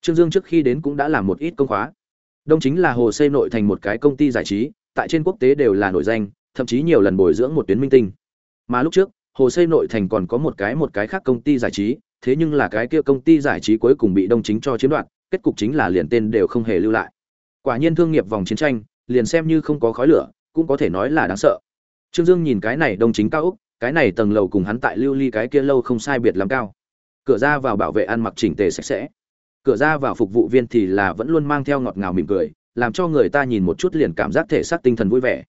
Trương Dương trước khi đến cũng đã làm một ít công khóa. Đông Chính là hồ xây nội thành một cái công ty giải trí, tại trên quốc tế đều là nổi danh, thậm chí nhiều lần bồi dưỡng một tuyến minh tinh. Mà lúc trước, hồ xây nội thành còn có một cái một cái khác công ty giải trí, thế nhưng là cái kia công ty giải trí cuối cùng bị đông chính cho chiếm đoạt kết cục chính là liền tên đều không hề lưu lại. Quả nhiên thương nghiệp vòng chiến tranh liền xem như không có khói lửa cũng có thể nói là đáng sợ. Trương dương nhìn cái này đông chính cao úc cái này tầng lầu cùng hắn tại lưu ly cái kia lâu không sai biệt lắm cao. Cửa ra vào bảo vệ ăn mặc chỉnh tề sạch sẽ cửa ra vào phục vụ viên thì là vẫn luôn mang theo ngọt ngào mỉm cười, làm cho người ta nhìn một chút liền cảm giác thể xác tinh thần vui vẻ.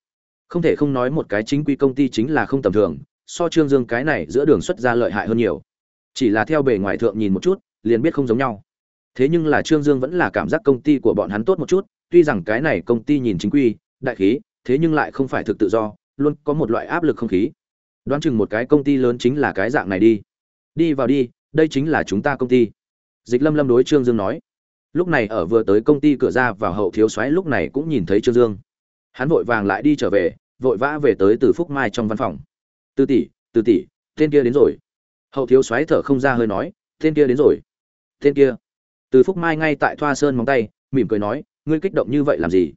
Không thể không nói một cái chính quy công ty chính là không tầm thường, so trương dương cái này giữa đường xuất ra lợi hại hơn nhiều. Chỉ là theo bề ngoài thượng nhìn một chút, liền biết không giống nhau. Thế nhưng là trương dương vẫn là cảm giác công ty của bọn hắn tốt một chút, tuy rằng cái này công ty nhìn chính quy, đại khí, thế nhưng lại không phải thực tự do, luôn có một loại áp lực không khí. Đoán chừng một cái công ty lớn chính là cái dạng này đi. Đi vào đi, đây chính là chúng ta công ty dịch lâm lâm đối trương dương nói. Lúc này ở vừa tới công ty cửa ra vào hậu thiếu xoáy lúc này cũng nhìn thấy trương dương. Hắn vội vàng lại đi trở về, vội vã về tới từ phúc mai trong văn phòng. Từ tỷ từ tỷ, tên kia đến rồi. Hậu thiếu xoáy thở không ra hơi nói, tên kia đến rồi. Tên kia? Từ phúc mai ngay tại thoa sơn móng tay, mỉm cười nói, ngươi kích động như vậy làm gì?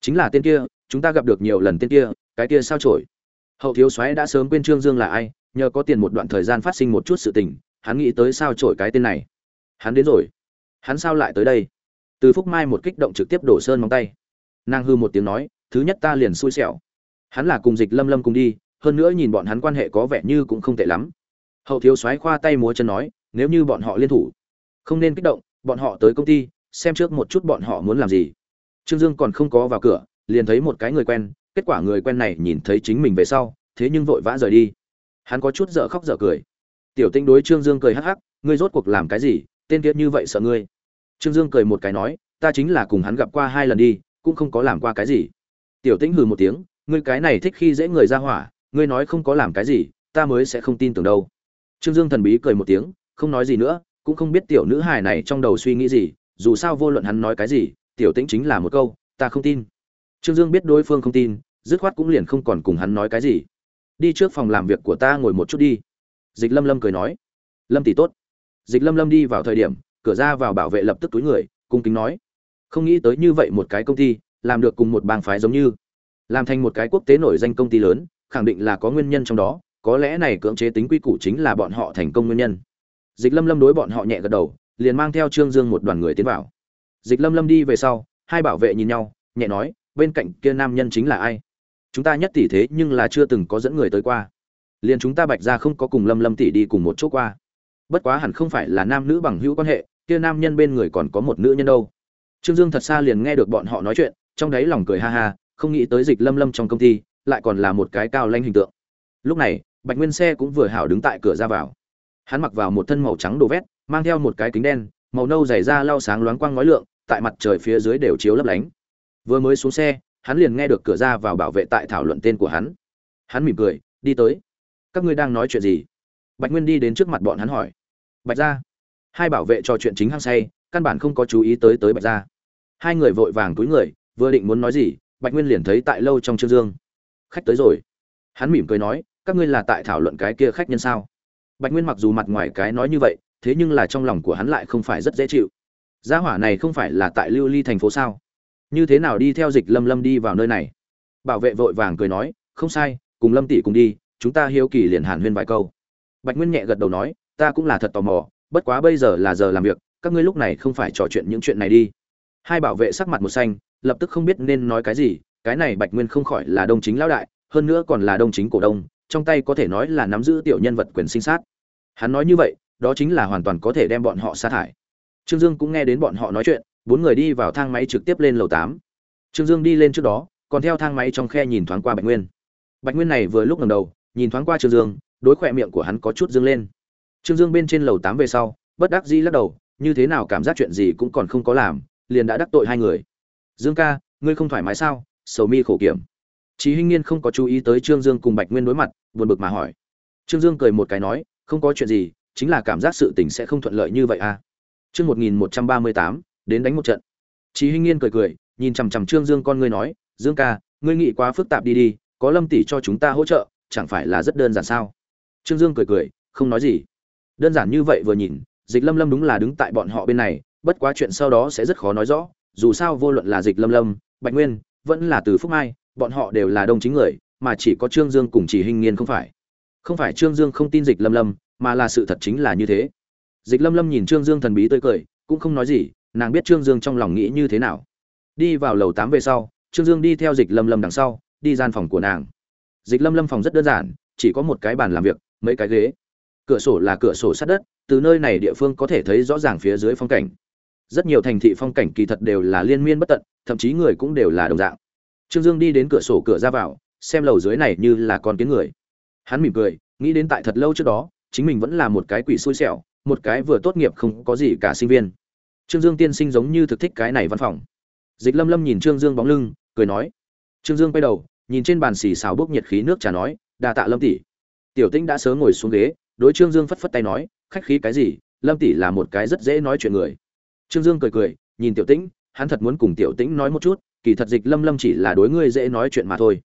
Chính là tên kia, chúng ta gặp được nhiều lần tên kia, cái kia sao trổi? Hậu thiếu soái đã sớm quên trương dương là ai, nhờ có tiền một đoạn thời gian phát sinh một chút sự tình, hắn nghĩ tới sao trổi cái tên này hắn đến rồi. Hắn sao lại tới đây? Từ phúc mai một kích động trực tiếp đổ sơn móng tay. Nàng hư một tiếng nói, thứ nhất ta liền xui xẻo. Hắn là cùng dịch lâm lâm cùng đi, hơn nữa nhìn bọn hắn quan hệ có vẻ như cũng không tệ lắm. Hậu thiếu soái khoa tay múa chân nói, nếu như bọn họ liên thủ, không nên kích động, bọn họ tới công ty, xem trước một chút bọn họ muốn làm gì. Trương dương còn không có vào cửa, liền thấy một cái người quen, kết quả người quen này nhìn thấy chính mình về sau, thế nhưng vội vã rời đi. Hắn có chút dở khóc dở cười. Tiểu tinh đối trương dương cười hắc hắc, ngươi rốt cuộc làm cái gì? Tên kia như vậy sợ ngươi. Trương dương cười một cái nói, ta chính là cùng hắn gặp qua hai lần đi, cũng không có làm qua cái gì. Tiểu tĩnh hừ một tiếng, ngươi cái này thích khi dễ người ra hỏa, ngươi nói không có làm cái gì, ta mới sẽ không tin tưởng đâu. Trương dương thần bí cười một tiếng, không nói gì nữa, cũng không biết tiểu nữ hài này trong đầu suy nghĩ gì, dù sao vô luận hắn nói cái gì, tiểu tĩnh chính là một câu, ta không tin. Trương dương biết đối phương không tin, dứt khoát cũng liền không còn cùng hắn nói cái gì. Đi trước phòng làm việc của ta ngồi một chút đi. Dịch lâm lâm cười nói. Lâm tỷ tốt dịch lâm lâm đi vào thời điểm, cửa ra vào bảo vệ lập tức túi người, cung kính nói, không nghĩ tới như vậy một cái công ty, làm được cùng một bang phái giống như, làm thành một cái quốc tế nổi danh công ty lớn, khẳng định là có nguyên nhân trong đó, có lẽ này cưỡng chế tính quy củ chính là bọn họ thành công nguyên nhân. Dịch lâm lâm đối bọn họ nhẹ gật đầu, liền mang theo trương dương một đoàn người tiến vào. Dịch lâm lâm đi về sau, hai bảo vệ nhìn nhau, nhẹ nói, bên cạnh kia nam nhân chính là ai? Chúng ta nhất tỷ thế nhưng là chưa từng có dẫn người tới qua. Liền chúng ta bạch ra không có cùng lâm lâm tỷ đi cùng một chỗ qua bất quá hẳn không phải là nam nữ bằng hữu quan hệ, kia nam nhân bên người còn có một nữ nhân đâu. Trương dương thật xa liền nghe được bọn họ nói chuyện, trong đáy lòng cười ha ha, không nghĩ tới dịch lâm lâm trong công ty, lại còn là một cái cao lanh hình tượng. Lúc này, bạch nguyên xe cũng vừa hảo đứng tại cửa ra vào. Hắn mặc vào một thân màu trắng đồ vét, mang theo một cái kính đen, màu nâu dày ra lau sáng loáng quang ngói lượng, tại mặt trời phía dưới đều chiếu lấp lánh. Vừa mới xuống xe, hắn liền nghe được cửa ra vào bảo vệ tại thảo luận tên của hắn. Hắn mỉm cười, đi tới. Các ngươi đang nói chuyện gì? Bạch nguyên đi đến trước mặt bọn hắn hỏi. Bạch ra hai bảo vệ trò chuyện chính hăng say, căn bản không có chú ý tới tới bạch ra hai người vội vàng túi người, vừa định muốn nói gì, bạch nguyên liền thấy tại lâu trong trương dương. Khách tới rồi. Hắn mỉm cười nói, các ngươi là tại thảo luận cái kia khách nhân sao? Bạch nguyên mặc dù mặt ngoài cái nói như vậy, thế nhưng là trong lòng của hắn lại không phải rất dễ chịu. Gia hỏa này không phải là tại lưu ly thành phố sao? Như thế nào đi theo dịch lâm lâm đi vào nơi này? Bảo vệ vội vàng cười nói, không sai, cùng lâm tỷ cùng đi, chúng ta hiếu kỳ liền hàn huyên vài câu bạch nguyên nhẹ gật đầu nói, ta cũng là thật tò mò, bất quá bây giờ là giờ làm việc, các ngươi lúc này không phải trò chuyện những chuyện này đi. Hai bảo vệ sắc mặt một xanh, lập tức không biết nên nói cái gì, cái này bạch nguyên không khỏi là đông chính lão đại, hơn nữa còn là đông chính cổ đông, trong tay có thể nói là nắm giữ tiểu nhân vật quyền sinh sát. Hắn nói như vậy, đó chính là hoàn toàn có thể đem bọn họ sa thải. Trương dương cũng nghe đến bọn họ nói chuyện, bốn người đi vào thang máy trực tiếp lên lầu tám. Trương dương đi lên trước đó, còn theo thang máy trong khe nhìn thoáng qua bạch nguyên. Bạch nguyên này vừa lúc ngẩng đầu, nhìn thoáng qua trương dương đối khỏe miệng của hắn có chút dương lên trương dương bên trên lầu tám về sau bất đắc dĩ lắc đầu như thế nào cảm giác chuyện gì cũng còn không có làm liền đã đắc tội hai người dương ca ngươi không thoải mái sao sầu mi khổ kiểm Chí Hinh Nghiên không có chú ý tới Trương Dương cùng Bạch Nguyên đối mặt, buồn bực mà hỏi. Trương Dương cười một cái nói, không có chuyện gì, chính là cảm giác sự tình sẽ không thuận lợi như vậy à. Chương 1138, đến đánh một trận. Chí Hinh Nghiên cười cười, nhìn chằm chằm Trương Dương con ngươi nói, "Dương ca, ngươi nghĩ quá phức tạp đi đi, có Lâm tỷ cho chúng ta hỗ trợ, chẳng phải là rất đơn giản sao?" Trương Dương cười cười, không nói gì. Đơn giản như vậy vừa nhìn, Dịch Lâm Lâm đúng là đứng tại bọn họ bên này, bất quá chuyện sau đó sẽ rất khó nói rõ, dù sao vô luận là Dịch Lâm Lâm, Bạch Nguyên, vẫn là Từ Phúc Mai, bọn họ đều là đông chính người, mà chỉ có Trương Dương cùng Chỉ Hình Nghiên không phải. Không phải Trương Dương không tin Dịch Lâm Lâm, mà là sự thật chính là như thế. dịch lâm lâm nhìn trương dương thần bí tươi cười cũng không nói gì nàng biết trương dương trong lòng nghĩ như thế nào đi vào lầu tám về sau trương dương đi theo dịch lâm lâm đằng sau đi gian phòng của nàng dịch lâm lâm phòng rất đơn giản chỉ có một cái bàn làm việc mấy cái ghế. Cửa sổ là cửa sổ sát đất, từ nơi này địa phương có thể thấy rõ ràng phía dưới phong cảnh. Rất nhiều thành thị phong cảnh kỳ thật đều là liên miên bất tận, thậm chí người cũng đều là đồng dạng. Trương dương đi đến cửa sổ cửa ra vào, xem lầu dưới này như là con kiến người. Hắn mỉm cười, nghĩ đến tại thật lâu trước đó, chính mình vẫn là một cái quỷ xui xẻo, một cái vừa tốt nghiệp không có gì cả sinh viên. Trương dương tiên sinh giống như thực thích cái này văn phòng. Dịch lâm lâm nhìn trương dương bóng lưng, cười nói. Trương dương quay đầu, nhìn trên bàn xì xào bốc nhiệt khí nước trà nói, đa tạ lâm tỷ tiểu tĩnh đã sớm ngồi xuống ghế, đối trương dương phất phất tay nói, khách khí cái gì, lâm tỷ là một cái rất dễ nói chuyện người. Trương dương cười cười, nhìn tiểu tĩnh, hắn thật muốn cùng tiểu tĩnh nói một chút, kỳ thật dịch lâm lâm chỉ là đối ngươi dễ nói chuyện mà thôi.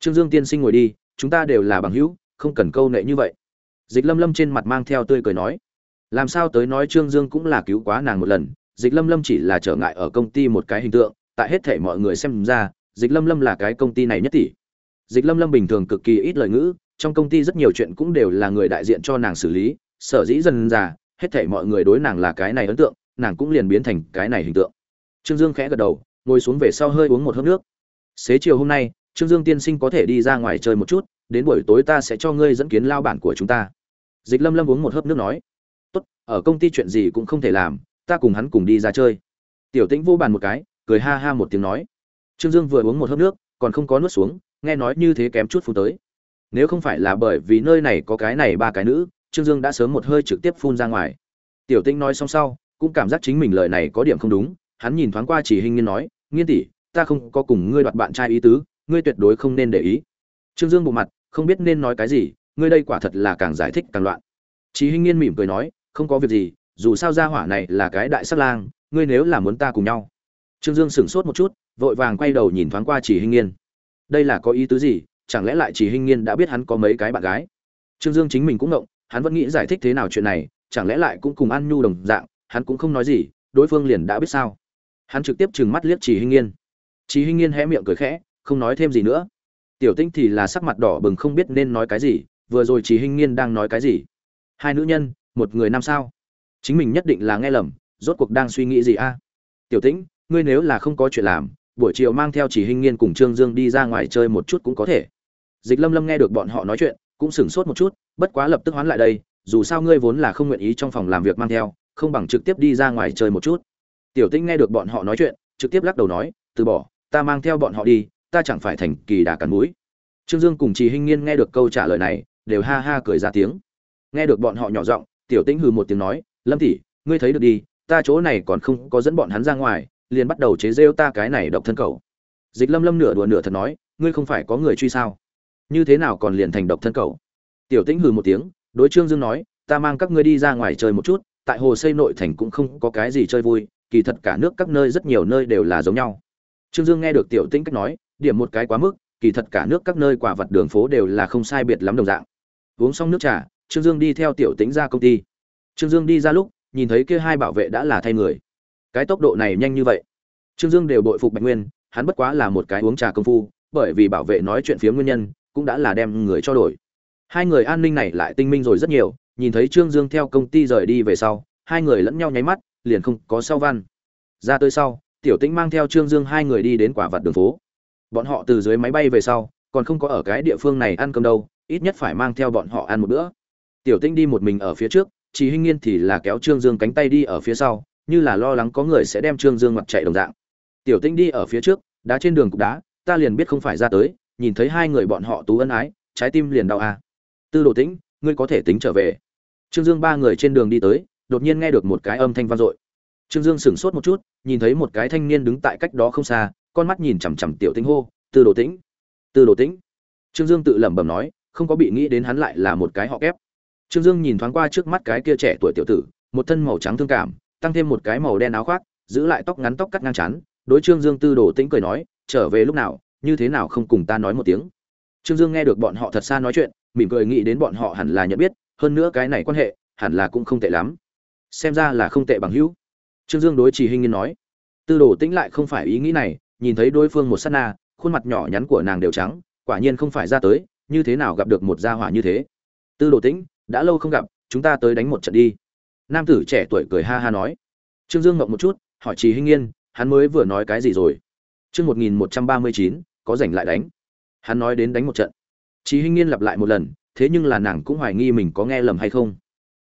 Trương dương tiên sinh ngồi đi, chúng ta đều là bằng hữu, không cần câu nệ như vậy. Dịch lâm lâm trên mặt mang theo tươi cười nói, làm sao tới nói trương dương cũng là cứu quá nàng một lần, dịch lâm lâm chỉ là trở ngại ở công ty một cái hình tượng, tại hết thể mọi người xem ra, dịch lâm lâm là cái công ty này nhất tỷ. Dịch lâm lâm bình thường cực kỳ ít lời ngữ trong công ty rất nhiều chuyện cũng đều là người đại diện cho nàng xử lý, sở dĩ dần già hết thể mọi người đối nàng là cái này ấn tượng, nàng cũng liền biến thành cái này hình tượng. Trương dương khẽ gật đầu, ngồi xuống về sau hơi uống một hớp nước. Xế chiều hôm nay, trương dương tiên sinh có thể đi ra ngoài chơi một chút, đến buổi tối ta sẽ cho ngươi dẫn kiến lao bản của chúng ta. Dịch lâm lâm uống một hớp nước nói, tốt, ở công ty chuyện gì cũng không thể làm, ta cùng hắn cùng đi ra chơi. Tiểu tĩnh vô bàn một cái, cười ha ha một tiếng nói. Trương dương vừa uống một hớp nước, còn không có nuốt xuống, nghe nói như thế kém chút phút tới nếu không phải là bởi vì nơi này có cái này ba cái nữ trương dương đã sớm một hơi trực tiếp phun ra ngoài tiểu tinh nói xong sau cũng cảm giác chính mình lời này có điểm không đúng hắn nhìn thoáng qua chỉ hình nghiên nói nghiên tỷ ta không có cùng ngươi đoạt bạn trai ý tứ ngươi tuyệt đối không nên để ý trương dương bộ mặt không biết nên nói cái gì ngươi đây quả thật là càng giải thích càng loạn chỉ Hinh Nghiên mỉm cười nói, không có việc gì, dù sao gia hỏa này là cái đại sát lang, ngươi nếu là muốn ta cùng nhau. Trương Dương sững sốt một chút, vội vàng quay đầu nhìn thoáng qua Chỉ Hinh Nghiên. Đây là có ý tứ gì? Chẳng lẽ lại Chỉ Hinh Nghiên đã biết hắn có mấy cái bạn gái? Trương Dương chính mình cũng ngộng, hắn vẫn nghĩ giải thích thế nào chuyện này, chẳng lẽ lại cũng cùng An Nhu đồng dạng, hắn cũng không nói gì, đối phương liền đã biết sao? Hắn trực tiếp trừng mắt liếc Chỉ Hinh Nghiên. Chỉ Hinh Nghiên hé miệng cười khẽ, không nói thêm gì nữa. Tiểu Tinh thì là sắc mặt đỏ bừng không biết nên nói cái gì, vừa rồi Chỉ Hinh Nghiên đang nói cái gì? hai nữ nhân một người năm sao chính mình nhất định là nghe lầm rốt cuộc đang suy nghĩ gì a tiểu tĩnh ngươi nếu là không có chuyện làm buổi chiều mang theo chỉ hình nghiên cùng trương dương đi ra ngoài chơi một chút cũng có thể dịch lâm lâm nghe được bọn họ nói chuyện, cũng sửng sốt một chút, bất quá lập tức hoán lại đây, dù sao ngươi vốn là không nguyện ý trong phòng làm việc mang theo, không bằng trực tiếp đi ra ngoài chơi một chút. Tiểu tĩnh nghe được bọn họ nói chuyện, trực tiếp lắc đầu nói, từ bỏ, ta mang theo bọn họ đi, ta chẳng phải thành kỳ đà cắn mũi trương dương cùng chị hinh nghiên nghe được câu trả lời này, đều ha ha cười ra tiếng. Nghe được bọn họ nhỏ giọng, tiểu tĩnh hừ một tiếng nói, lâm tỷ, ngươi thấy được đi, ta chỗ này còn không có dẫn bọn hắn ra ngoài, liền bắt đầu chế rêu ta cái này độc thân cầu. Dịch lâm lâm nửa đùa nửa thật nói, ngươi không phải có người truy sao? Như thế nào còn liền thành độc thân cầu tiểu tĩnh hừ một tiếng đối trương dương nói ta mang các ngươi đi ra ngoài chơi một chút tại hồ xây nội thành cũng không có cái gì chơi vui kỳ thật cả nước các nơi rất nhiều nơi đều là giống nhau trương dương nghe được tiểu tĩnh cách nói điểm một cái quá mức kỳ thật cả nước các nơi quả vật đường phố đều là không sai biệt lắm đồng dạng uống xong nước trà Trương Dương đi theo Tiểu Tĩnh ra công ty. Trương Dương đi ra lúc, nhìn thấy kia hai bảo vệ đã là thay người. Cái tốc độ này nhanh như vậy. Trương Dương đều bội phục Bạch Nguyên, hắn bất quá là một cái uống trà công phu, bởi vì bảo vệ nói chuyện phía nguyên nhân, cũng đã là đem người cho đổi. Hai người an ninh này lại tinh minh rồi rất nhiều, nhìn thấy Trương Dương theo công ty rời đi về sau, hai người lẫn nhau nháy mắt, liền không có sau văn. Ra tới sau, Tiểu Tĩnh mang theo Trương Dương hai người đi đến quả vật đường phố. Bọn họ từ dưới máy bay về sau, còn không có ở cái địa phương này ăn cơm đâu, ít nhất phải mang theo bọn họ ăn một bữa tiểu tinh đi một mình ở phía trước chỉ hinh nghiên thì là kéo trương dương cánh tay đi ở phía sau như là lo lắng có người sẽ đem trương dương mặc chạy đồng dạng tiểu tinh đi ở phía trước đá trên đường cục đá ta liền biết không phải ra tới nhìn thấy hai người bọn họ tú ân ái trái tim liền đau à. tư đồ tĩnh ngươi có thể tính trở về. Trương dương ba người trên đường đi tới đột nhiên nghe được một cái âm thanh vang dội. Trương dương sửng sốt một chút nhìn thấy một cái thanh niên đứng tại cách đó không xa con mắt nhìn chằm chằm tiểu tinh hô tư đồ tĩnh tư đồ tĩnh. Trương dương tự lẩm bẩm nói không có bị nghĩ đến hắn lại là một cái họ kép. Trương Dương nhìn thoáng qua trước mắt cái kia trẻ tuổi tiểu tử, một thân màu trắng thương cảm, tăng thêm một cái màu đen áo khoác, giữ lại tóc ngắn tóc cắt ngang chán, đối Trương Dương tư đồ tĩnh cười nói, trở về lúc nào, như thế nào không cùng ta nói một tiếng. Trương Dương nghe được bọn họ thật xa nói chuyện, mỉm cười nghĩ đến bọn họ hẳn là nhận biết, hơn nữa cái này quan hệ, hẳn là cũng không tệ lắm. Xem ra là không tệ bằng hữu. Trương Dương đối Chỉ Hinh Nghiên nói. Tư đồ tĩnh lại không phải ý nghĩ này, nhìn thấy đối phương một sát na, khuôn mặt nhỏ nhắn của nàng đều trắng, quả nhiên không phải ra tới, như thế nào gặp được một gia hỏa như thế. Tư đồ tĩnh, đã lâu không gặp chúng ta tới đánh một trận đi nam tử trẻ tuổi cười ha ha nói trương dương ngậm một chút hỏi trì hinh nghiên hắn mới vừa nói cái gì rồi chương một nghìn một trăm ba mươi chín có rảnh lại đánh. Hắn nói đến đánh một trận. Chị hinh nghiên lặp lại một lần, thế nhưng là nàng cũng hoài nghi mình có nghe lầm hay không.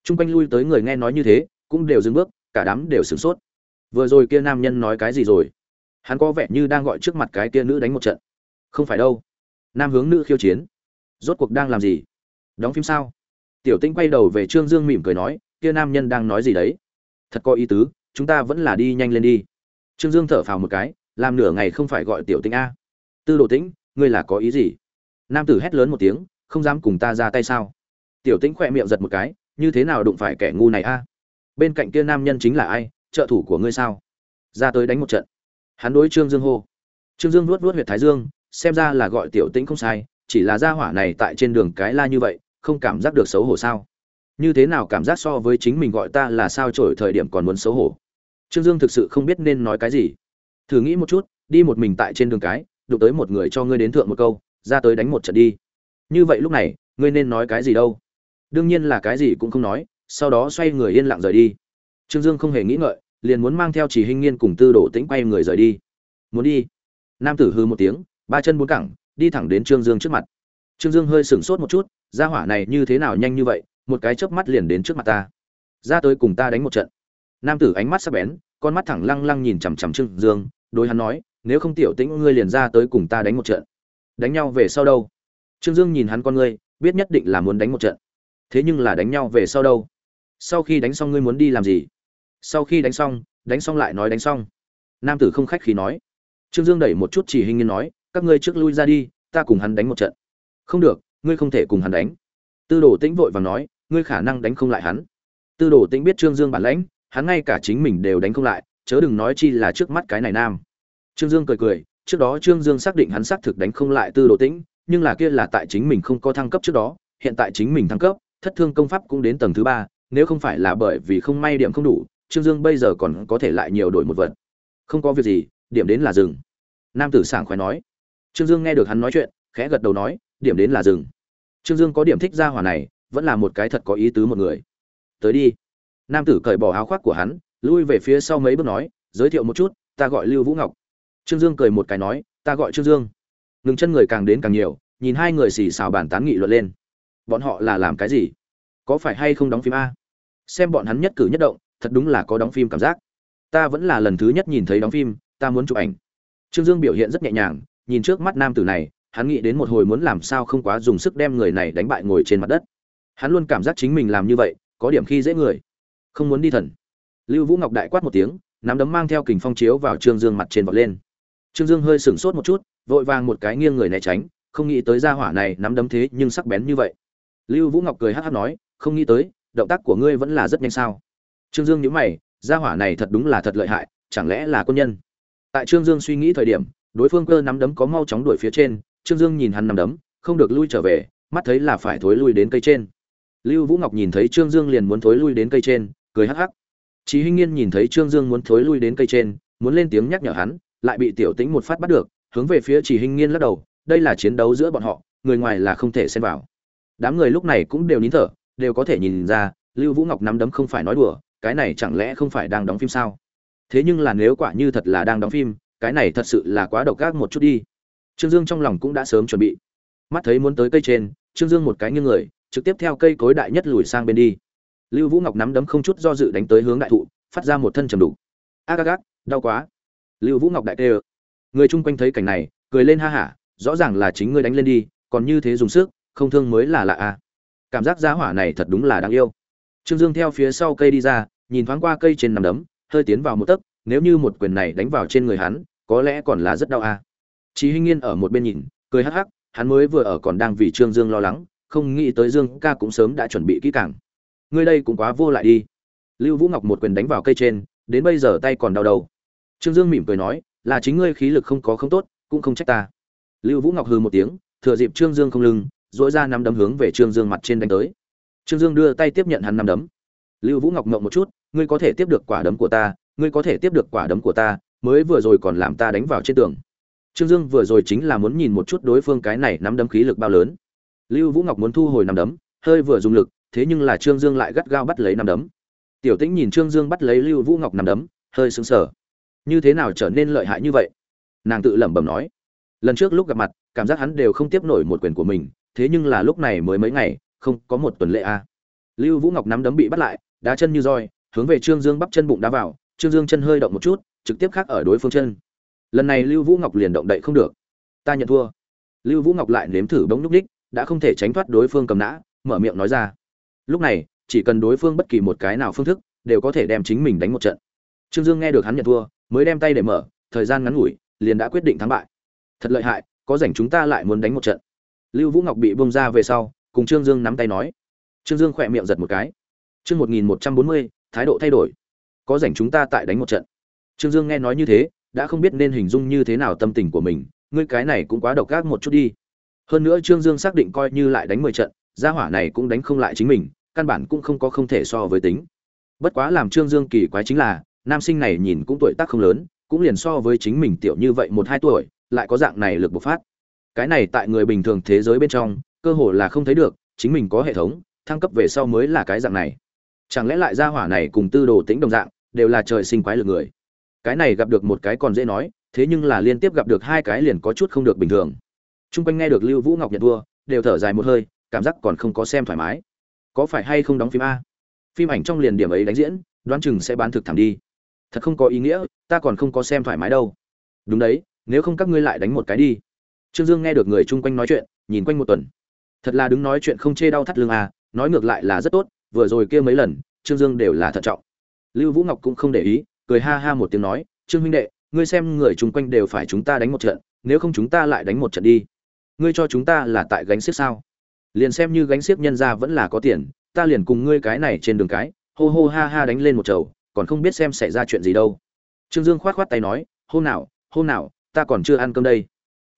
T r u n g quanh lui tới người nghe nói như thế, cũng đều dừng bước, cả đám đều sửng sốt. Vừa rồi kia nam nhân nói cái gì rồi? Hắn có vẻ như đang gọi trước mặt cái kia nữ đánh một trận. Không phải đâu. Nam hướng nữ khiêu chiến. Rốt cuộc đang làm gì? Đóng phim sao? Tiểu tinh quay đầu về trương dương mỉm cười nói, kia nam nhân đang nói gì đấy? Thật có ý tứ, chúng ta vẫn là đi nhanh lên đi. Trương dương thở phào một cái, làm nửa ngày không phải gọi tiểu tinh a tư đồ tĩnh, ngươi là có ý gì? Nam tử hét lớn một tiếng, không dám cùng ta ra tay sao? Tiểu tĩnh khỏe miệng giật một cái, như thế nào đụng phải kẻ ngu này a? Bên cạnh kia nam nhân chính là ai? Trợ thủ của ngươi sao? Ra tới đánh một trận. Hắn đối trương dương hô. Trương dương nuốt nuốt huyệt thái dương, xem ra là gọi tiểu tĩnh không sai, chỉ là gia hỏa này tại trên đường cái la như vậy, không cảm giác được xấu hổ sao? Như thế nào cảm giác so với chính mình gọi ta là sao trổi thời điểm còn muốn xấu hổ? Trương dương thực sự không biết nên nói cái gì. Thử nghĩ một chút, đi một mình tại trên đường cái đụng tới một người cho ngươi đến thượng một câu, ra tới đánh một trận đi. Như vậy lúc này, ngươi nên nói cái gì đâu? Đương nhiên là cái gì cũng không nói, sau đó xoay người yên lặng rời đi. Trương dương không hề nghĩ ngợi, liền muốn mang theo chỉ hình nghiên cùng tư đổ tĩnh quay người rời đi. Muốn đi? Nam tử hư một tiếng, ba chân bốn cẳng, đi thẳng đến trương dương trước mặt. Trương dương hơi sửng sốt một chút ra hỏa này như thế nào nhanh như vậy, một cái chớp mắt liền đến trước mặt ta. Ra tới cùng ta đánh một trận. Nam tử ánh mắt sắc bén, con mắt thẳng lăng lăng nhìn chằm chằm trương dương, đối hắn nói nếu không tiểu tĩnh ngươi liền ra tới cùng ta đánh một trận. Đánh nhau về sau đâu? Trương dương nhìn hắn con ngươi, biết nhất định là muốn đánh một trận. Thế nhưng là đánh nhau về sau đâu? Sau khi đánh xong ngươi muốn đi làm gì? Sau khi đánh xong đánh xong lại nói đánh xong. Nam tử không khách khí nói. Trương dương đẩy một chút chỉ hình như nói, các ngươi trước lui ra đi, ta cùng hắn đánh một trận. Không được, ngươi không thể cùng hắn đánh. Tư đồ tĩnh vội và nói, ngươi khả năng đánh không lại hắn. Tư đồ tĩnh biết trương dương bản lãnh, hắn ngay cả chính mình đều đánh không lại, chớ đừng nói chi là trước mắt cái này nam trương dương cười cười trước đó Trương Dương xác định hắn xác thực đánh không lại Tư Đồ Tĩnh, nhưng là kia là tại chính mình không có thăng cấp trước đó, hiện tại chính mình thăng cấp, thất thương công pháp cũng đến tầng thứ ba, nếu không phải là bởi vì không may điểm không đủ, Trương Dương bây giờ còn có thể lại nhiều đổi một vật. Không có việc gì, điểm đến là dừng. Nam tử sảng khoái nói. Trương Dương nghe được hắn nói chuyện, khẽ gật đầu nói, điểm đến là dừng. Trương Dương có điểm thích ra hỏa này, vẫn là một cái thật có ý tứ một người. Tới đi. Nam tử cởi bỏ áo khoác của hắn, lui về phía sau mấy bước nói, giới thiệu một chút, ta gọi Lưu Vũ Ngọc. Trương Dương cười một cái nói, ta gọi Trương Dương. Ngừng chân người càng đến càng nhiều, nhìn hai người xì xào bàn tán nghị luận lên. Bọn họ là làm cái gì? Có phải hay không đóng phim a? Xem bọn hắn nhất cử nhất động, thật đúng là có đóng phim cảm giác. Ta vẫn là lần thứ nhất nhìn thấy đóng phim, ta muốn chụp ảnh. Trương Dương biểu hiện rất nhẹ nhàng, nhìn trước mắt nam tử này, hắn nghĩ đến một hồi muốn làm sao không quá dùng sức đem người này đánh bại ngồi trên mặt đất. Hắn luôn cảm giác chính mình làm như vậy, có điểm khi dễ người. Không muốn đi thần. Lưu Vũ Ngọc đại quát một tiếng, nắm đấm mang theo kình phong chiếu vào Trương Dương mặt trên vọt lên. Trương Dương hơi sửng sốt một chút, vội vàng một cái nghiêng người né tránh, không nghĩ tới gia hỏa này nắm đấm thế nhưng sắc bén như vậy. Lưu Vũ Ngọc cười hắc hắc nói, không nghĩ tới, động tác của ngươi vẫn là rất nhanh sao? Trương Dương nhíu mày, gia hỏa này thật đúng là thật lợi hại, chẳng lẽ là quân nhân? Tại Trương Dương suy nghĩ thời điểm, đối phương cơ nắm đấm có mau chóng đuổi phía trên, Trương Dương nhìn hắn nắm đấm, không được lui trở về, mắt thấy là phải thối lui đến cây trên. Lưu Vũ Ngọc nhìn thấy Trương Dương liền muốn thối lui đến cây trên, cười hắc hắc. Chí Hinh Nghiên nhìn thấy Trương Dương muốn thối lui đến cây trên, muốn lên tiếng nhắc nhở hắn, lại bị tiểu tĩnh một phát bắt được, hướng về phía chỉ hình nghiên lắc đầu, đây là chiến đấu giữa bọn họ, người ngoài là không thể xen vào. Đám người lúc này cũng đều nín thở, đều có thể nhìn ra, lưu vũ ngọc nắm đấm không phải nói đùa, cái này chẳng lẽ không phải đang đóng phim sao? Thế nhưng là nếu quả như thật là đang đóng phim, cái này thật sự là quá độc ác một chút đi. Trương dương trong lòng cũng đã sớm chuẩn bị. Mắt thấy muốn tới cây trên, trương dương một cái nghiêng người, trực tiếp theo cây cối đại nhất lùi sang bên đi. Lưu vũ ngọc nắm đấm không chút do dự đánh tới hướng đại thụ, phát ra một thân trầm đủ ác ác ác đau quá lưu vũ ngọc đại tê người chung quanh thấy cảnh này cười lên ha hả rõ ràng là chính ngươi đánh lên đi còn như thế dùng sức không thương mới là lạ à cảm giác giá hỏa này thật đúng là đáng yêu trương dương theo phía sau cây đi ra nhìn thoáng qua cây trên nằm đấm hơi tiến vào một tấc nếu như một quyền này đánh vào trên người hắn có lẽ còn là rất đau à Chí Hinh Nghiên ở một bên nhìn, cười hắc hắc, hắn mới vừa ở còn đang vì Trương Dương lo lắng, không nghĩ tới Dương ca cũng sớm đã chuẩn bị kỹ càng. Ngươi đây cũng quá vô lại đi. Lưu Vũ Ngọc một quyền đánh vào cây trên, đến bây giờ tay còn đau đầu. Trương Dương mỉm cười nói, là chính ngươi khí lực không có không tốt, cũng không trách ta. Lưu Vũ Ngọc hừ một tiếng, thừa dịp Trương Dương không lưng, rũa ra năm đấm hướng về Trương Dương mặt trên đánh tới. Trương Dương đưa tay tiếp nhận hắn năm đấm. Lưu Vũ Ngọc ngậm một chút, ngươi có thể tiếp được quả đấm của ta, ngươi có thể tiếp được quả đấm của ta, mới vừa rồi còn làm ta đánh vào trên tường. Trương Dương vừa rồi chính là muốn nhìn một chút đối phương cái này nắm đấm khí lực bao lớn. Lưu Vũ Ngọc muốn thu hồi năm đấm, hơi vừa dùng lực, thế nhưng là Trương Dương lại gắt gao bắt lấy năm đấm. tiểu tĩnh nhìn trương dương bắt lấy lưu vũ ngọc năm đấm hơi sững sờ như thế nào trở nên lợi hại như vậy? Nàng tự lẩm bẩm nói. Lần trước lúc gặp mặt, cảm giác hắn đều không tiếp nổi một quyền của mình, thế nhưng là lúc này mới mấy ngày, không có một tuần lễ a à. lưu vũ ngọc nắm đấm bị bắt lại, đá chân như roi, hướng về trương dương bắp chân bụng đá vào, trương dương chân hơi động một chút, trực tiếp khác ở đối phương chân. Lần này lưu vũ ngọc liền động đậy không được. Ta nhận thua. Lưu vũ ngọc lại nếm thử bóng núc đích, đã không thể tránh thoát đối phương cầm nã, mở miệng nói ra. Lúc này, chỉ cần đối phương bất kỳ một cái nào phương thức, đều có thể đem chính mình đánh một trận. Trương dương nghe được hắn nhận thua mới đem tay để mở, thời gian ngắn ngủi, liền đã quyết định thắng bại. Thật lợi hại, có rảnh chúng ta lại muốn đánh một trận. Lưu vũ ngọc bị bông ra về sau, cùng trương dương nắm tay nói. Trương dương khỏe miệng giật một cái. Chương một nghìn một trăm bốn mươi, thái độ thay đổi. Có rảnh chúng ta tại đánh một trận. Trương dương nghe nói như thế, đã không biết nên hình dung như thế nào tâm tình của mình, ngươi cái này cũng quá độc ác một chút đi. Hơn nữa trương dương xác định coi như lại đánh mười trận, gia hỏa này cũng đánh không lại chính mình, căn bản cũng không có không thể so với tính. Bất quá làm trương dương kỳ quái chính là nam sinh này nhìn cũng tuổi tác không lớn, cũng liền so với chính mình tiểu như vậy một hai tuổi, lại có dạng này lực bộc phát. Cái này tại người bình thường thế giới bên trong, cơ hồ là không thấy được, chính mình có hệ thống, thăng cấp về sau mới là cái dạng này. Chẳng lẽ lại gia hỏa này cùng tư đồ tĩnh đồng dạng, đều là trời sinh quái lực người? Cái này gặp được một cái còn dễ nói, thế nhưng là liên tiếp gặp được hai cái liền có chút không được bình thường. T r u n g quanh nghe được lưu vũ ngọc nhận thua đều thở dài một hơi, cảm giác còn không có xem thoải mái. Có phải hay không đóng phim a? Phim ảnh trong liền điểm ấy đánh diễn, đoán chừng sẽ bán thực thẳng đi thật không có ý nghĩa, ta còn không có xem thoải mái đâu. Đúng đấy, nếu không các ngươi lại đánh một cái đi. Trương dương nghe được người chung quanh nói chuyện, nhìn quanh một tuần. Thật là đứng nói chuyện không chê đau thắt lưng à nói ngược lại là rất tốt, vừa rồi kia mấy lần, trương dương đều là thận trọng. Lưu vũ ngọc cũng không để ý, cười ha ha một tiếng nói, trương huynh đệ, ngươi xem người chung quanh đều phải chúng ta đánh một trận, nếu không chúng ta lại đánh một trận đi. Ngươi cho chúng ta là tại gánh xiếc sao? Liền xem như gánh xiếc nhân ra vẫn là có tiền, ta liền cùng ngươi cái này trên đường cái, hô hô ha ha đánh lên một chầu còn không biết xem xảy ra chuyện gì đâu. Trương dương khoát khoát tay nói, hôm nào hôm nào, ta còn chưa ăn cơm đây.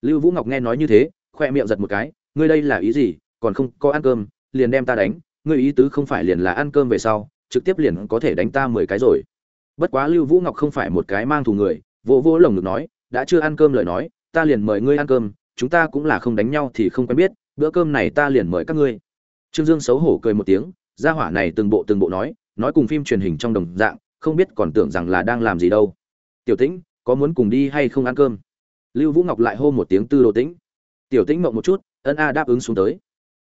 Lưu vũ ngọc nghe nói như thế, khoe miệng giật một cái, ngươi đây là ý gì? Còn không có ăn cơm, liền đem ta đánh. Ngươi ý tứ không phải liền là ăn cơm về sau, trực tiếp liền có thể đánh ta mười cái rồi. Bất quá lưu vũ ngọc không phải một cái mang thù người, vỗ vỗ lồng ngực nói, đã chưa ăn cơm lời nói, ta liền mời ngươi ăn cơm, chúng ta cũng là không đánh nhau thì không quen biết, bữa cơm này ta liền mời các ngươi. Trương dương xấu hổ cười một tiếng, gia hỏa này từng bộ từng bộ nói nói cùng phim truyền hình trong đồng dạng không biết còn tưởng rằng là đang làm gì đâu. Tiểu tĩnh, có muốn cùng đi hay không ăn cơm? Lưu vũ ngọc lại hô một tiếng tư đồ tĩnh. Tiểu tĩnh mộng một chút, ân a đáp ứng xuống tới.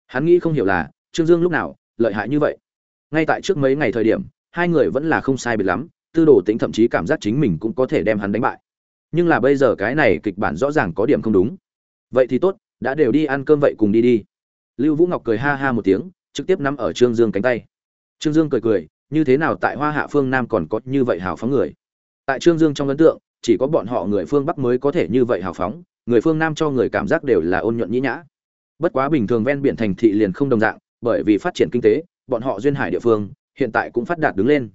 Hắn nghĩ không hiểu là, trương dương lúc nào lợi hại như vậy? Ngay tại trước mấy ngày thời điểm, hai người vẫn là không sai biệt lắm, tư đồ tĩnh thậm chí cảm giác chính mình cũng có thể đem hắn đánh bại. Nhưng là bây giờ cái này kịch bản rõ ràng có điểm không đúng. Vậy thì tốt, đã đều đi ăn cơm vậy cùng đi đi. Lưu vũ ngọc cười ha ha một tiếng, trực tiếp nắm ở trương dương cánh tay. Trương dương cười cười như thế nào tại hoa hạ phương nam còn có như vậy hào phóng người? Tại trương dương trong ấn tượng, chỉ có bọn họ người phương bắc mới có thể như vậy hào phóng, người phương nam cho người cảm giác đều là ôn nhuận nhĩ nhã. Bất quá bình thường ven biển thành thị liền không đồng dạng, bởi vì phát triển kinh tế, bọn họ duyên hải địa phương, hiện tại cũng phát đạt đứng lên.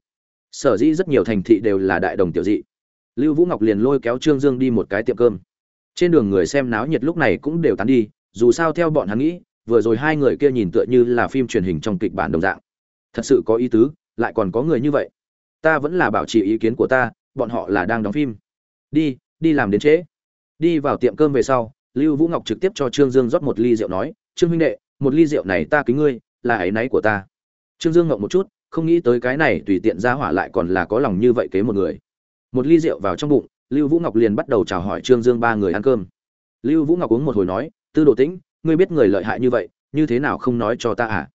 Sở dĩ rất nhiều thành thị đều là đại đồng tiểu dị. Lưu vũ ngọc liền lôi kéo trương dương đi một cái tiệm cơm. Trên đường người xem náo nhiệt lúc này cũng đều tán đi, dù sao theo bọn hắn nghĩ, vừa rồi hai người kia nhìn tựa như là phim truyền hình trong kịch bản đồng dạng. Thật sự có ý tứ lại còn có người như vậy. Ta vẫn là bảo trì ý kiến của ta, bọn họ là đang đóng phim. Đi đi làm đến trễ. Đi vào tiệm cơm về sau, lưu vũ ngọc trực tiếp cho trương dương rót một ly rượu nói, trương huynh đệ, một ly rượu này ta kính ngươi, là áy náy của ta. Trương dương ngậm một chút, không nghĩ tới cái này tùy tiện ra hỏa lại còn là có lòng như vậy kế một người. Một ly rượu vào trong bụng, lưu vũ ngọc liền bắt đầu chào hỏi trương dương ba người ăn cơm. Lưu vũ ngọc uống một hồi nói, tư đồ tĩnh, ngươi biết người lợi hại như vậy, như thế nào không nói cho ta à?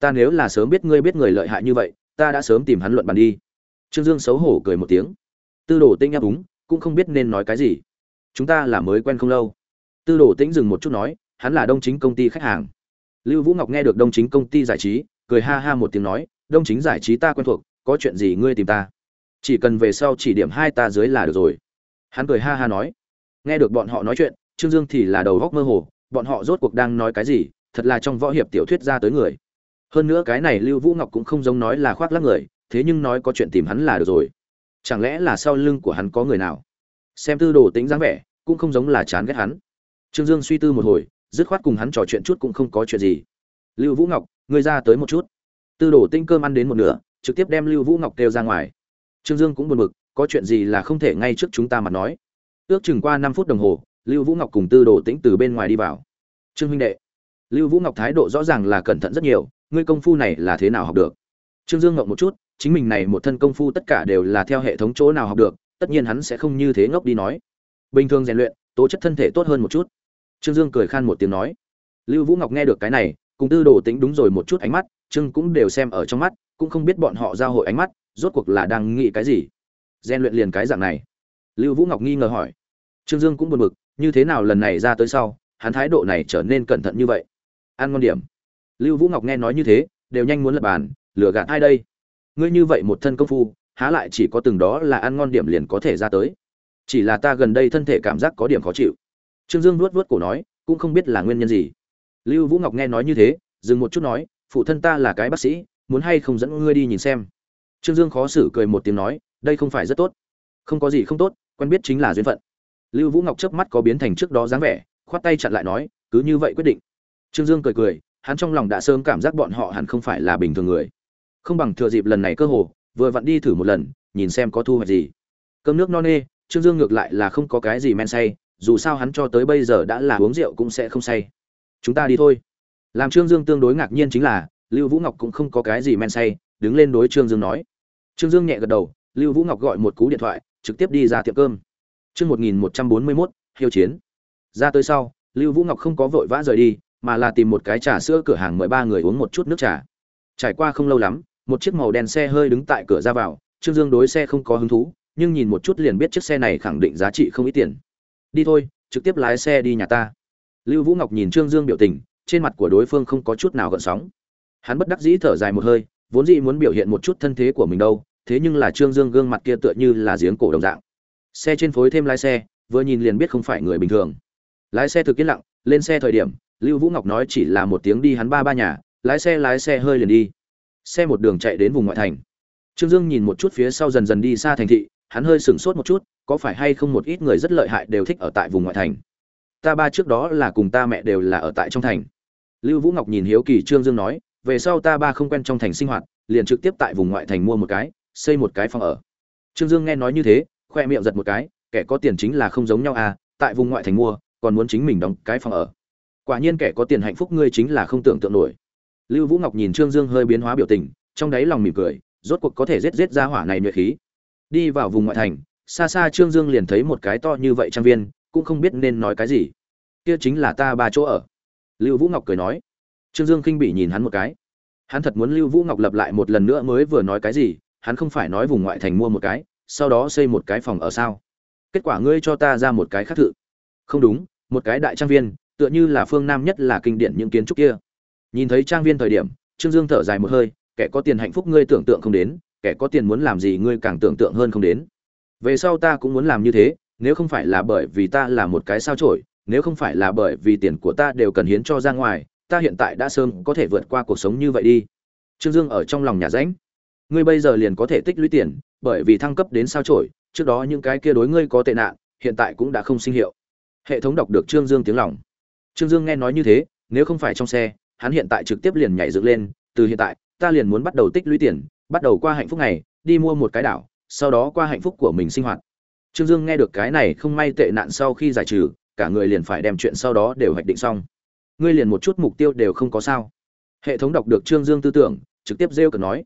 Ta nếu là sớm biết ngươi biết người lợi hại như vậy ta đã sớm tìm hắn luận bàn đi. Trương dương xấu hổ cười một tiếng. Tư đồ tĩnh ấp úng, cũng không biết nên nói cái gì. Chúng ta là mới quen không lâu. Tư đồ tĩnh dừng một chút nói, hắn là đông chính công ty khách hàng. Lưu vũ ngọc nghe được đông chính công ty giải trí, cười ha ha một tiếng nói, đông chính giải trí ta quen thuộc, có chuyện gì ngươi tìm ta? Chỉ cần về sau chỉ điểm hai ta dưới là được rồi. Hắn cười ha ha nói. Nghe được bọn họ nói chuyện, trương dương thì là đầu góc mơ hồ, bọn họ rốt cuộc đang nói cái gì, thật là trong võ hiệp tiểu thuyết ra tới người hơn nữa cái này lưu vũ ngọc cũng không giống nói là khoác lắc người, thế nhưng nói có chuyện tìm hắn là được rồi. Chẳng lẽ là sau lưng của hắn có người nào? Xem tư đồ tính dáng vẻ, cũng không giống là chán ghét hắn. Trương dương suy tư một hồi, dứt khoát cùng hắn trò chuyện chút cũng không có chuyện gì. Lưu vũ ngọc, ngươi ra tới một chút. Tư đồ tinh cơm ăn đến một nửa, trực tiếp đem lưu vũ ngọc kêu ra ngoài. Trương dương cũng buồn bực, có chuyện gì là không thể ngay trước chúng ta mà nói. Ước chừng qua năm phút đồng hồ, lưu vũ ngọc cùng tư đồ tĩnh từ bên ngoài đi vào. Trương huynh đệ, lưu vũ ngọc thái độ rõ ràng là cẩn thận rất nhiều ngươi công phu này là thế nào học được? Trương dương ngộng một chút, chính mình này một thân công phu tất cả đều là theo hệ thống chỗ nào học được, tất nhiên hắn sẽ không như thế ngốc đi nói. Bình thường rèn luyện, tố chất thân thể tốt hơn một chút. Trương dương cười khan một tiếng nói. Lưu vũ ngọc nghe được cái này, cùng tư đồ tính đúng rồi một chút ánh mắt, trương cũng đều xem ở trong mắt, cũng không biết bọn họ giao hội ánh mắt, rốt cuộc là đang nghĩ cái gì. Rèn luyện liền cái dạng này. Lưu vũ ngọc nghi ngờ hỏi. Trương dương cũng buồn bực, như thế nào lần này ra tới sau, hắn thái độ này trở nên cẩn thận như vậy? Ăn ngon điểm lưu vũ ngọc nghe nói như thế, đều nhanh muốn lập bàn, lừa gạt ai đây? Ngươi như vậy một thân công phu, há lại chỉ có từng đó là ăn ngon điểm liền có thể ra tới? Chỉ là ta gần đây thân thể cảm giác có điểm khó chịu. Trương dương nuốt nuốt cổ nói, cũng không biết là nguyên nhân gì. Lưu vũ ngọc nghe nói như thế, dừng một chút nói, phụ thân ta là cái bác sĩ, muốn hay không dẫn ngươi đi nhìn xem? Trương dương khó xử cười một tiếng nói, đây không phải rất tốt. Không có gì không tốt, quen biết chính là duyên phận. Lưu vũ ngọc chớp mắt có biến thành trước đó dáng vẻ, khoát tay chặn lại nói, cứ như vậy quyết định. Trương dương cười cười hắn trong lòng đã sớm cảm giác bọn họ hẳn không phải là bình thường người. Không bằng thừa dịp lần này cơ hồ vừa vặn đi thử một lần, nhìn xem có thu hoạch gì. Cơm nước no nê, trương dương ngược lại là không có cái gì men say, dù sao hắn cho tới bây giờ đã là uống rượu cũng sẽ không say. Chúng ta đi thôi. Làm trương dương tương đối ngạc nhiên chính là, lưu vũ ngọc cũng không có cái gì men say, đứng lên đối trương dương nói. Trương dương nhẹ gật đầu, lưu vũ ngọc gọi một cú điện thoại, trực tiếp đi ra tiệm cơm. Chương một nghìn một trăm bốn mươi mốt, hiêu chiến. Ra tới sau, lưu vũ ngọc không có vội vã rời đi mà là tìm một cái trà sữa cửa hàng mời ba người uống một chút nước trà. Trải qua không lâu lắm, một chiếc màu đen xe hơi đứng tại cửa ra vào, trương dương đối xe không có hứng thú, nhưng nhìn một chút liền biết chiếc xe này khẳng định giá trị không ít tiền. Đi thôi, trực tiếp lái xe đi nhà ta. Lưu vũ ngọc nhìn trương dương biểu tình, trên mặt của đối phương không có chút nào gợn sóng. Hắn bất đắc dĩ thở dài một hơi, vốn dĩ muốn biểu hiện một chút thân thế của mình đâu, thế nhưng là trương dương gương mặt kia tựa như là giếng cổ đồng dạng. Xe trên phối thêm lái xe, vừa nhìn liền biết không phải người bình thường. Lái xe thực yên lặng, lên xe thời điểm lưu vũ ngọc nói chỉ là một tiếng đi hắn ba ba nhà, lái xe lái xe hơi liền đi. Xe một đường chạy đến vùng ngoại thành. Trương dương nhìn một chút phía sau dần dần đi xa thành thị, hắn hơi sửng sốt một chút, có phải hay không một ít người rất lợi hại đều thích ở tại vùng ngoại thành? Ta ba trước đó là cùng ta mẹ đều là ở tại trong thành. Lưu vũ ngọc nhìn hiếu kỳ trương dương nói, về sau ta ba không quen trong thành sinh hoạt, liền trực tiếp tại vùng ngoại thành mua một cái, xây một cái phòng ở. Trương dương nghe nói như thế, khoe miệng giật một cái, kẻ có tiền chính là không giống nhau à tại vùng ngoại thành mua, còn muốn chính mình đóng cái phòng ở quả nhiên kẻ có tiền hạnh phúc ngươi chính là không tưởng tượng nổi. Lưu vũ ngọc nhìn trương dương hơi biến hóa biểu tình, trong đáy lòng mỉm cười, rốt cuộc có thể giết giết ra hỏa này nhuệ khí. Đi vào vùng ngoại thành, xa xa trương dương liền thấy một cái to như vậy trang viên, cũng không biết nên nói cái gì. Kia chính là ta ba chỗ ở. Lưu vũ ngọc cười nói. Trương dương khinh bị nhìn hắn một cái. Hắn thật muốn lưu vũ ngọc lập lại một lần nữa mới vừa nói cái gì, hắn không phải nói vùng ngoại thành mua một cái, sau đó xây một cái phòng ở sao? Kết quả ngươi cho ta ra một cái khác thự. Không đúng, một cái đại trang viên tựa như là phương nam nhất là kinh điển những kiến trúc kia. Nhìn thấy trang viên thời điểm, trương dương thở dài một hơi, kẻ có tiền hạnh phúc ngươi tưởng tượng không đến, kẻ có tiền muốn làm gì ngươi càng tưởng tượng hơn không đến. Về sau ta cũng muốn làm như thế, nếu không phải là bởi vì ta là một cái sao chổi, nếu không phải là bởi vì tiền của ta đều cần hiến cho ra ngoài, ta hiện tại đã sớm có thể vượt qua cuộc sống như vậy đi. Trương dương ở trong lòng nhà rãnh. Ngươi bây giờ liền có thể tích lũy tiền, bởi vì thăng cấp đến sao chổi, trước đó những cái kia đối ngươi có tệ nạn, hiện tại cũng đã không sinh hiệu. Hệ thống đọc được trương dương tiếng lòng trương dương nghe nói như thế, nếu không phải trong xe, hắn hiện tại trực tiếp liền nhảy dựng lên, từ hiện tại, ta liền muốn bắt đầu tích lũy tiền, bắt đầu qua hạnh phúc này đi mua một cái đảo, sau đó qua hạnh phúc của mình sinh hoạt. Trương dương nghe được cái này không may tệ nạn sau khi giải trừ, cả người liền phải đem chuyện sau đó đều hoạch định xong. Ngươi liền một chút mục tiêu đều không có sao. Hệ thống đọc được trương dương tư tưởng, trực tiếp rêu cần nói.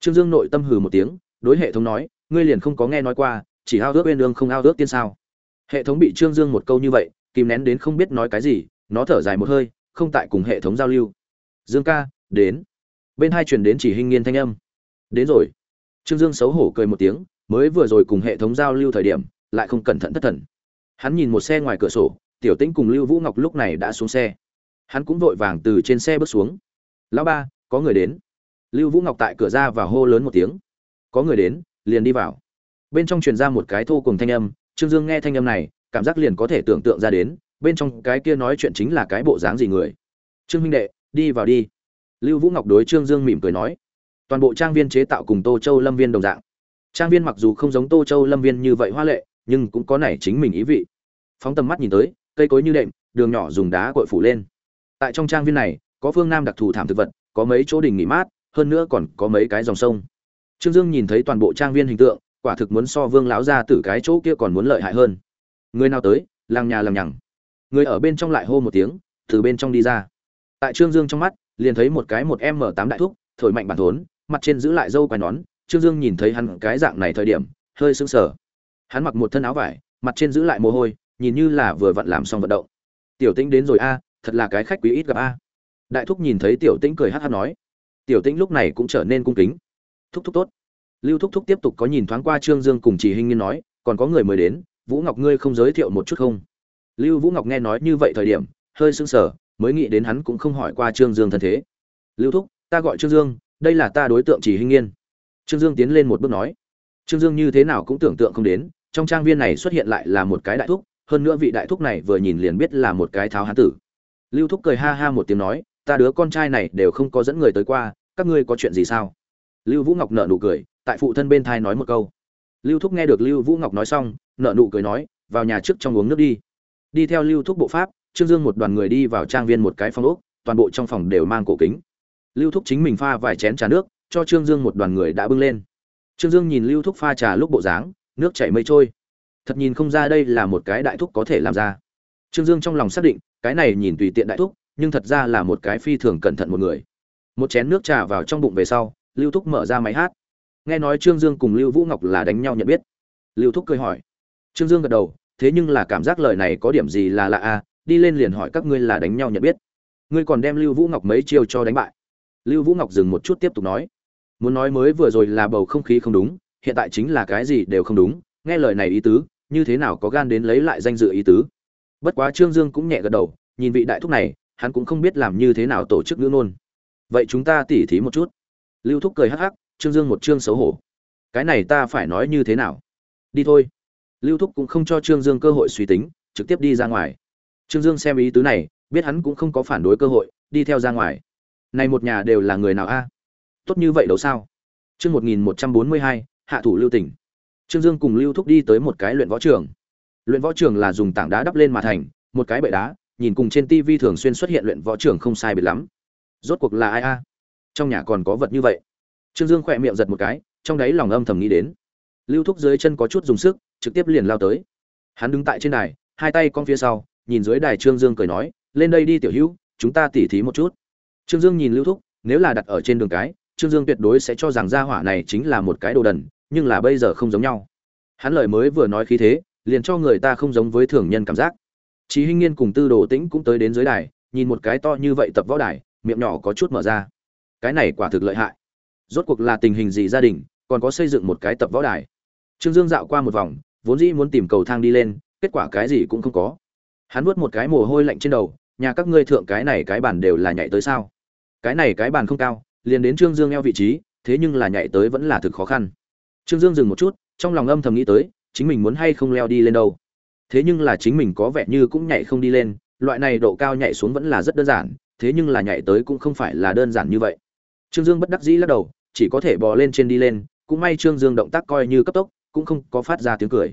Trương dương nội tâm hừ một tiếng, đối hệ thống nói, ngươi liền không có nghe nói qua, chỉ ao ước bên đường không ao ước tiên sao. Hệ thống bị trương dương một câu như vậy, kìm nén đến không biết nói cái gì nó thở dài một hơi, không tại cùng hệ thống giao lưu. Dương ca, đến. Bên hai truyền đến chỉ hình nghiên thanh âm. Đến rồi. Trương dương xấu hổ cười một tiếng, mới vừa rồi cùng hệ thống giao lưu thời điểm, lại không cẩn thận thất thần. Hắn nhìn một xe ngoài cửa sổ, tiểu tĩnh cùng lưu vũ ngọc lúc này đã xuống xe. Hắn cũng vội vàng từ trên xe bước xuống. Lão ba, có người đến. Lưu vũ ngọc tại cửa ra và hô lớn một tiếng. Có người đến, liền đi vào. Bên trong truyền ra một cái thô cùng thanh âm, trương dương nghe thanh âm này, cảm giác liền có thể tưởng tượng ra đến bên trong cái kia nói chuyện chính là cái bộ dáng gì người? Trương minh đệ, đi vào đi. Lưu vũ ngọc đối trương dương mỉm cười nói. Toàn bộ trang viên chế tạo cùng tô châu lâm viên đồng dạng. Trang viên mặc dù không giống tô châu lâm viên như vậy hoa lệ, nhưng cũng có nảy chính mình ý vị. Phóng tầm mắt nhìn tới, cây cối như đệm, đường nhỏ dùng đá cội phủ lên. Tại trong trang viên này, có phương nam đặc thù thảm thực vật, có mấy chỗ đình nghỉ mát, hơn nữa còn có mấy cái dòng sông. Trương dương nhìn thấy toàn bộ trang viên hình tượng, quả thực muốn so vương lão ra từ cái chỗ kia còn muốn lợi hại hơn. Người nào tới? Làng nhà làng nhằng người ở bên trong lại hô một tiếng, từ bên trong đi ra. Tại trương dương trong mắt, liền thấy một cái một m tám đại thúc, thổi mạnh bản thốn, mặt trên giữ lại dâu quai nón. Trương dương nhìn thấy hắn cái dạng này thời điểm, hơi sững sờ. Hắn mặc một thân áo vải, mặt trên giữ lại mồ hôi, nhìn như là vừa vặn làm xong vận động. Tiểu tĩnh đến rồi a, thật là cái khách quý ít gặp a. Đại thúc nhìn thấy tiểu tĩnh cười hát hát nói. Tiểu tĩnh lúc này cũng trở nên cung kính. Thúc thúc tốt. Lưu thúc thúc tiếp tục có nhìn thoáng qua trương dương cùng chỉ hình nghiên nói, còn có người mới đến, vũ ngọc ngươi không giới thiệu một chút không? Lưu vũ ngọc nghe nói như vậy thời điểm, hơi sững sờ, mới nghĩ đến hắn cũng không hỏi qua trương dương thân thế. Lưu thúc, ta gọi trương dương, đây là ta đối tượng chỉ hinh nghiên. Trương dương tiến lên một bước nói. Trương dương như thế nào cũng tưởng tượng không đến, trong trang viên này xuất hiện lại là một cái đại thúc, hơn nữa vị đại thúc này vừa nhìn liền biết là một cái tháo hán tử. Lưu thúc cười ha ha một tiếng nói, ta đứa con trai này đều không có dẫn người tới qua, các ngươi có chuyện gì sao? Lưu vũ ngọc nợ nụ cười, tại phụ thân bên thai nói một câu. Lưu thúc nghe được lưu vũ ngọc nói xong nợ nụ cười nói, vào nhà trước trong uống nước đi đi theo lưu thúc bộ pháp, trương dương một đoàn người đi vào trang viên một cái phòng ốc, toàn bộ trong phòng đều mang cổ kính. Lưu thúc chính mình pha vài chén trà nước, cho trương dương một đoàn người đã bưng lên. Trương dương nhìn lưu thúc pha trà lúc bộ dáng, nước chảy mây trôi. Thật nhìn không ra đây là một cái đại thúc có thể làm ra. Trương dương trong lòng xác định, cái này nhìn tùy tiện đại thúc, nhưng thật ra là một cái phi thường cẩn thận một người. Một chén nước trà vào trong bụng về sau, lưu thúc mở ra máy hát. Nghe nói trương dương cùng lưu vũ ngọc là đánh nhau nhận biết. Lưu thúc cười hỏi. Trương dương gật đầu thế nhưng là cảm giác lời này có điểm gì là lạ à? Đi lên liền hỏi các ngươi là đánh nhau nhận biết. Ngươi còn đem lưu vũ ngọc mấy chiêu cho đánh bại. Lưu vũ ngọc dừng một chút tiếp tục nói. Muốn nói mới vừa rồi là bầu không khí không đúng, hiện tại chính là cái gì đều không đúng, nghe lời này ý tứ, như thế nào có gan đến lấy lại danh dự ý tứ? Bất quá trương dương cũng nhẹ gật đầu, nhìn vị đại thúc này, hắn cũng không biết làm như thế nào tổ chức ngữ nôn vậy chúng ta tỉ thí một chút. Lưu thúc cười hắc hắc, trương dương một chương xấu hổ. Cái này ta phải nói như thế nào? Đi thôi lưu thúc cũng không cho trương dương cơ hội suy tính, trực tiếp đi ra ngoài. Trương dương xem ý tứ này, biết hắn cũng không có phản đối cơ hội, đi theo ra ngoài. Này một nhà đều là người nào a? Tốt như vậy đâu sao? Chương một nghìn một trăm bốn mươi hai, hạ thủ lưu tỉnh. Trương dương cùng lưu thúc đi tới một cái luyện võ trường. Luyện võ trường là dùng tảng đá đắp lên mà thành, một cái bệ đá, nhìn cùng trên tv thường xuyên xuất hiện luyện võ trường không sai biệt lắm. Rốt cuộc là ai a? Trong nhà còn có vật như vậy. Trương dương khỏe miệng giật một cái, trong đáy lòng âm thầm nghĩ đến. Lưu thúc dưới chân có chút dùng sức trực tiếp liền lao tới hắn đứng tại trên đài hai tay con phía sau nhìn dưới đài trương dương cười nói lên đây đi tiểu hữu chúng ta tỉ thí một chút trương dương nhìn lưu thúc nếu là đặt ở trên đường cái trương dương tuyệt đối sẽ cho rằng gia hỏa này chính là một cái đồ đần nhưng là bây giờ không giống nhau hắn lời mới vừa nói khí thế liền cho người ta không giống với thường nhân cảm giác Chí Hinh Nghiên cùng Tư Đồ Tĩnh cũng tới đến dưới đài, nhìn một cái to như vậy tập võ đài, miệng nhỏ có chút mở ra. Cái này quả thực lợi hại. Rốt cuộc là tình hình gì gia đình, còn có xây dựng một cái tập võ đài. Trương Dương dạo qua một vòng, vốn dĩ muốn tìm cầu thang đi lên, kết quả cái gì cũng không có. Hắn vuốt một cái mồ hôi lạnh trên đầu, nhà các ngươi thượng cái này cái bàn đều là nhảy tới sao? Cái này cái bàn không cao, liền đến Trương Dương eo vị trí, thế nhưng là nhảy tới vẫn là thực khó khăn. Trương Dương dừng một chút, trong lòng âm thầm nghĩ tới, chính mình muốn hay không leo đi lên đâu thế nhưng là chính mình có vẻ như cũng nhảy không đi lên loại này độ cao nhảy xuống vẫn là rất đơn giản thế nhưng là nhảy tới cũng không phải là đơn giản như vậy trương dương bất đắc dĩ lắc đầu chỉ có thể bò lên trên đi lên cũng may trương dương động tác coi như cấp tốc cũng không có phát ra tiếng cười.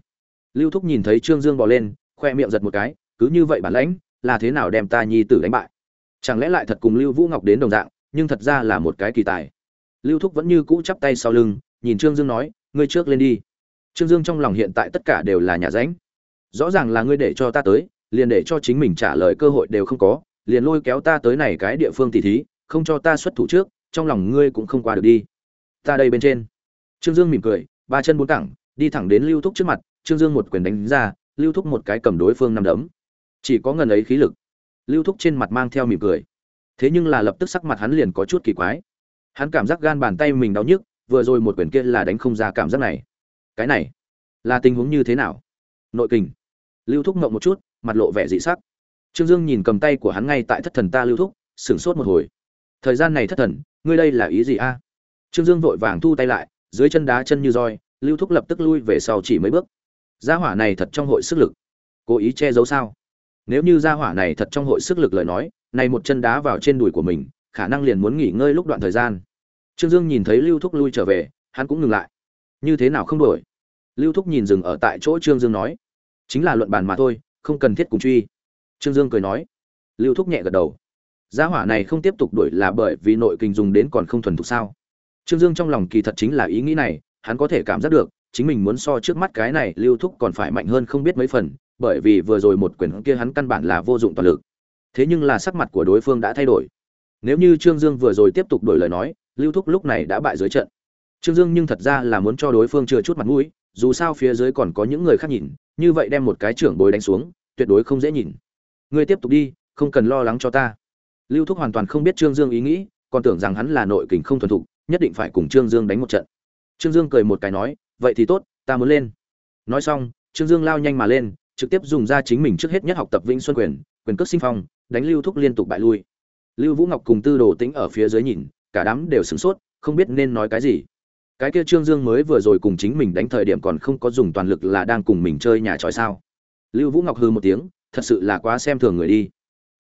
Lưu thúc nhìn thấy trương dương bò lên, khoe miệng giật một cái, cứ như vậy bản lãnh, là thế nào đem ta nhi tử đánh bại? Chẳng lẽ lại thật cùng lưu vũ ngọc đến đồng dạng, nhưng thật ra là một cái kỳ tài. Lưu thúc vẫn như cũ chắp tay sau lưng, nhìn trương dương nói, ngươi trước lên đi. Trương dương trong lòng hiện tại tất cả đều là nhà ránh. Rõ ràng là ngươi để cho ta tới, liền để cho chính mình trả lời cơ hội đều không có, liền lôi kéo ta tới này cái địa phương tỉ thí, không cho ta xuất thủ trước, trong lòng ngươi cũng không qua được đi. Ta đây bên trên. Trương dương mỉm cười, ba chân bốn cẳng đi thẳng đến lưu thúc trước mặt, trương dương một quyền đánh ra, lưu thúc một cái cầm đối phương nằm đấm. Chỉ có ngần ấy khí lực, lưu thúc trên mặt mang theo mỉm cười. Thế nhưng là lập tức sắc mặt hắn liền có chút kỳ quái. Hắn cảm giác gan bàn tay mình đau nhức, vừa rồi một quyền kia là đánh không ra cảm giác này. Cái này là tình huống như thế nào? Nội kình. Lưu thúc ngậm một chút, mặt lộ vẻ dị sắc. Trương dương nhìn cầm tay của hắn ngay tại thất thần ta lưu thúc, sửng sốt một hồi. Thời gian này thất thần, ngươi đây là ý gì a? Trương dương vội vàng thu tay lại, dưới chân đá chân như roi lưu thúc lập tức lui về sau chỉ mấy bước. Gia hỏa này thật trong hội sức lực. Cố ý che giấu sao? Nếu như gia hỏa này thật trong hội sức lực lời nói, này một chân đá vào trên đùi của mình, khả năng liền muốn nghỉ ngơi lúc đoạn thời gian. Trương dương nhìn thấy lưu thúc lui trở về, hắn cũng ngừng lại. Như thế nào không đổi? Lưu thúc nhìn dừng ở tại chỗ trương dương nói. Chính là luận bàn mà thôi, không cần thiết cùng truy. Trương dương cười nói. Lưu thúc nhẹ gật đầu. Gia hỏa này không tiếp tục đuổi là bởi vì nội kinh dùng đến còn không thuần thục sao? Trương dương trong lòng kỳ thật chính là ý nghĩ này hắn có thể cảm giác được, chính mình muốn so trước mắt cái này lưu thúc còn phải mạnh hơn không biết mấy phần, bởi vì vừa rồi một quyền kia hắn căn bản là vô dụng toàn lực. Thế nhưng là sắc mặt của đối phương đã thay đổi. Nếu như trương dương vừa rồi tiếp tục đổi lời nói, lưu thúc lúc này đã bại dưới trận. Trương dương nhưng thật ra là muốn cho đối phương chưa chút mặt mũi, dù sao phía dưới còn có những người khác nhìn, như vậy đem một cái trưởng bối đánh xuống, tuyệt đối không dễ nhìn. Ngươi tiếp tục đi, không cần lo lắng cho ta. Lưu thúc hoàn toàn không biết trương dương ý nghĩ, còn tưởng rằng hắn là nội kình không thuần thục, nhất định phải cùng trương dương đánh một trận trương dương cười một cái nói, vậy thì tốt, ta muốn lên. Nói xong, trương dương lao nhanh mà lên, trực tiếp dùng ra chính mình trước hết nhất học tập vĩnh xuân quyền quyền cước sinh phong, đánh lưu thúc liên tục bại lui. Lưu vũ ngọc cùng tư đồ tĩnh ở phía dưới nhìn, cả đám đều sửng sốt, không biết nên nói cái gì. Cái kia trương dương mới vừa rồi cùng chính mình đánh thời điểm còn không có dùng toàn lực là đang cùng mình chơi nhà tròi sao? Lưu vũ ngọc hư một tiếng, thật sự là quá xem thường người đi.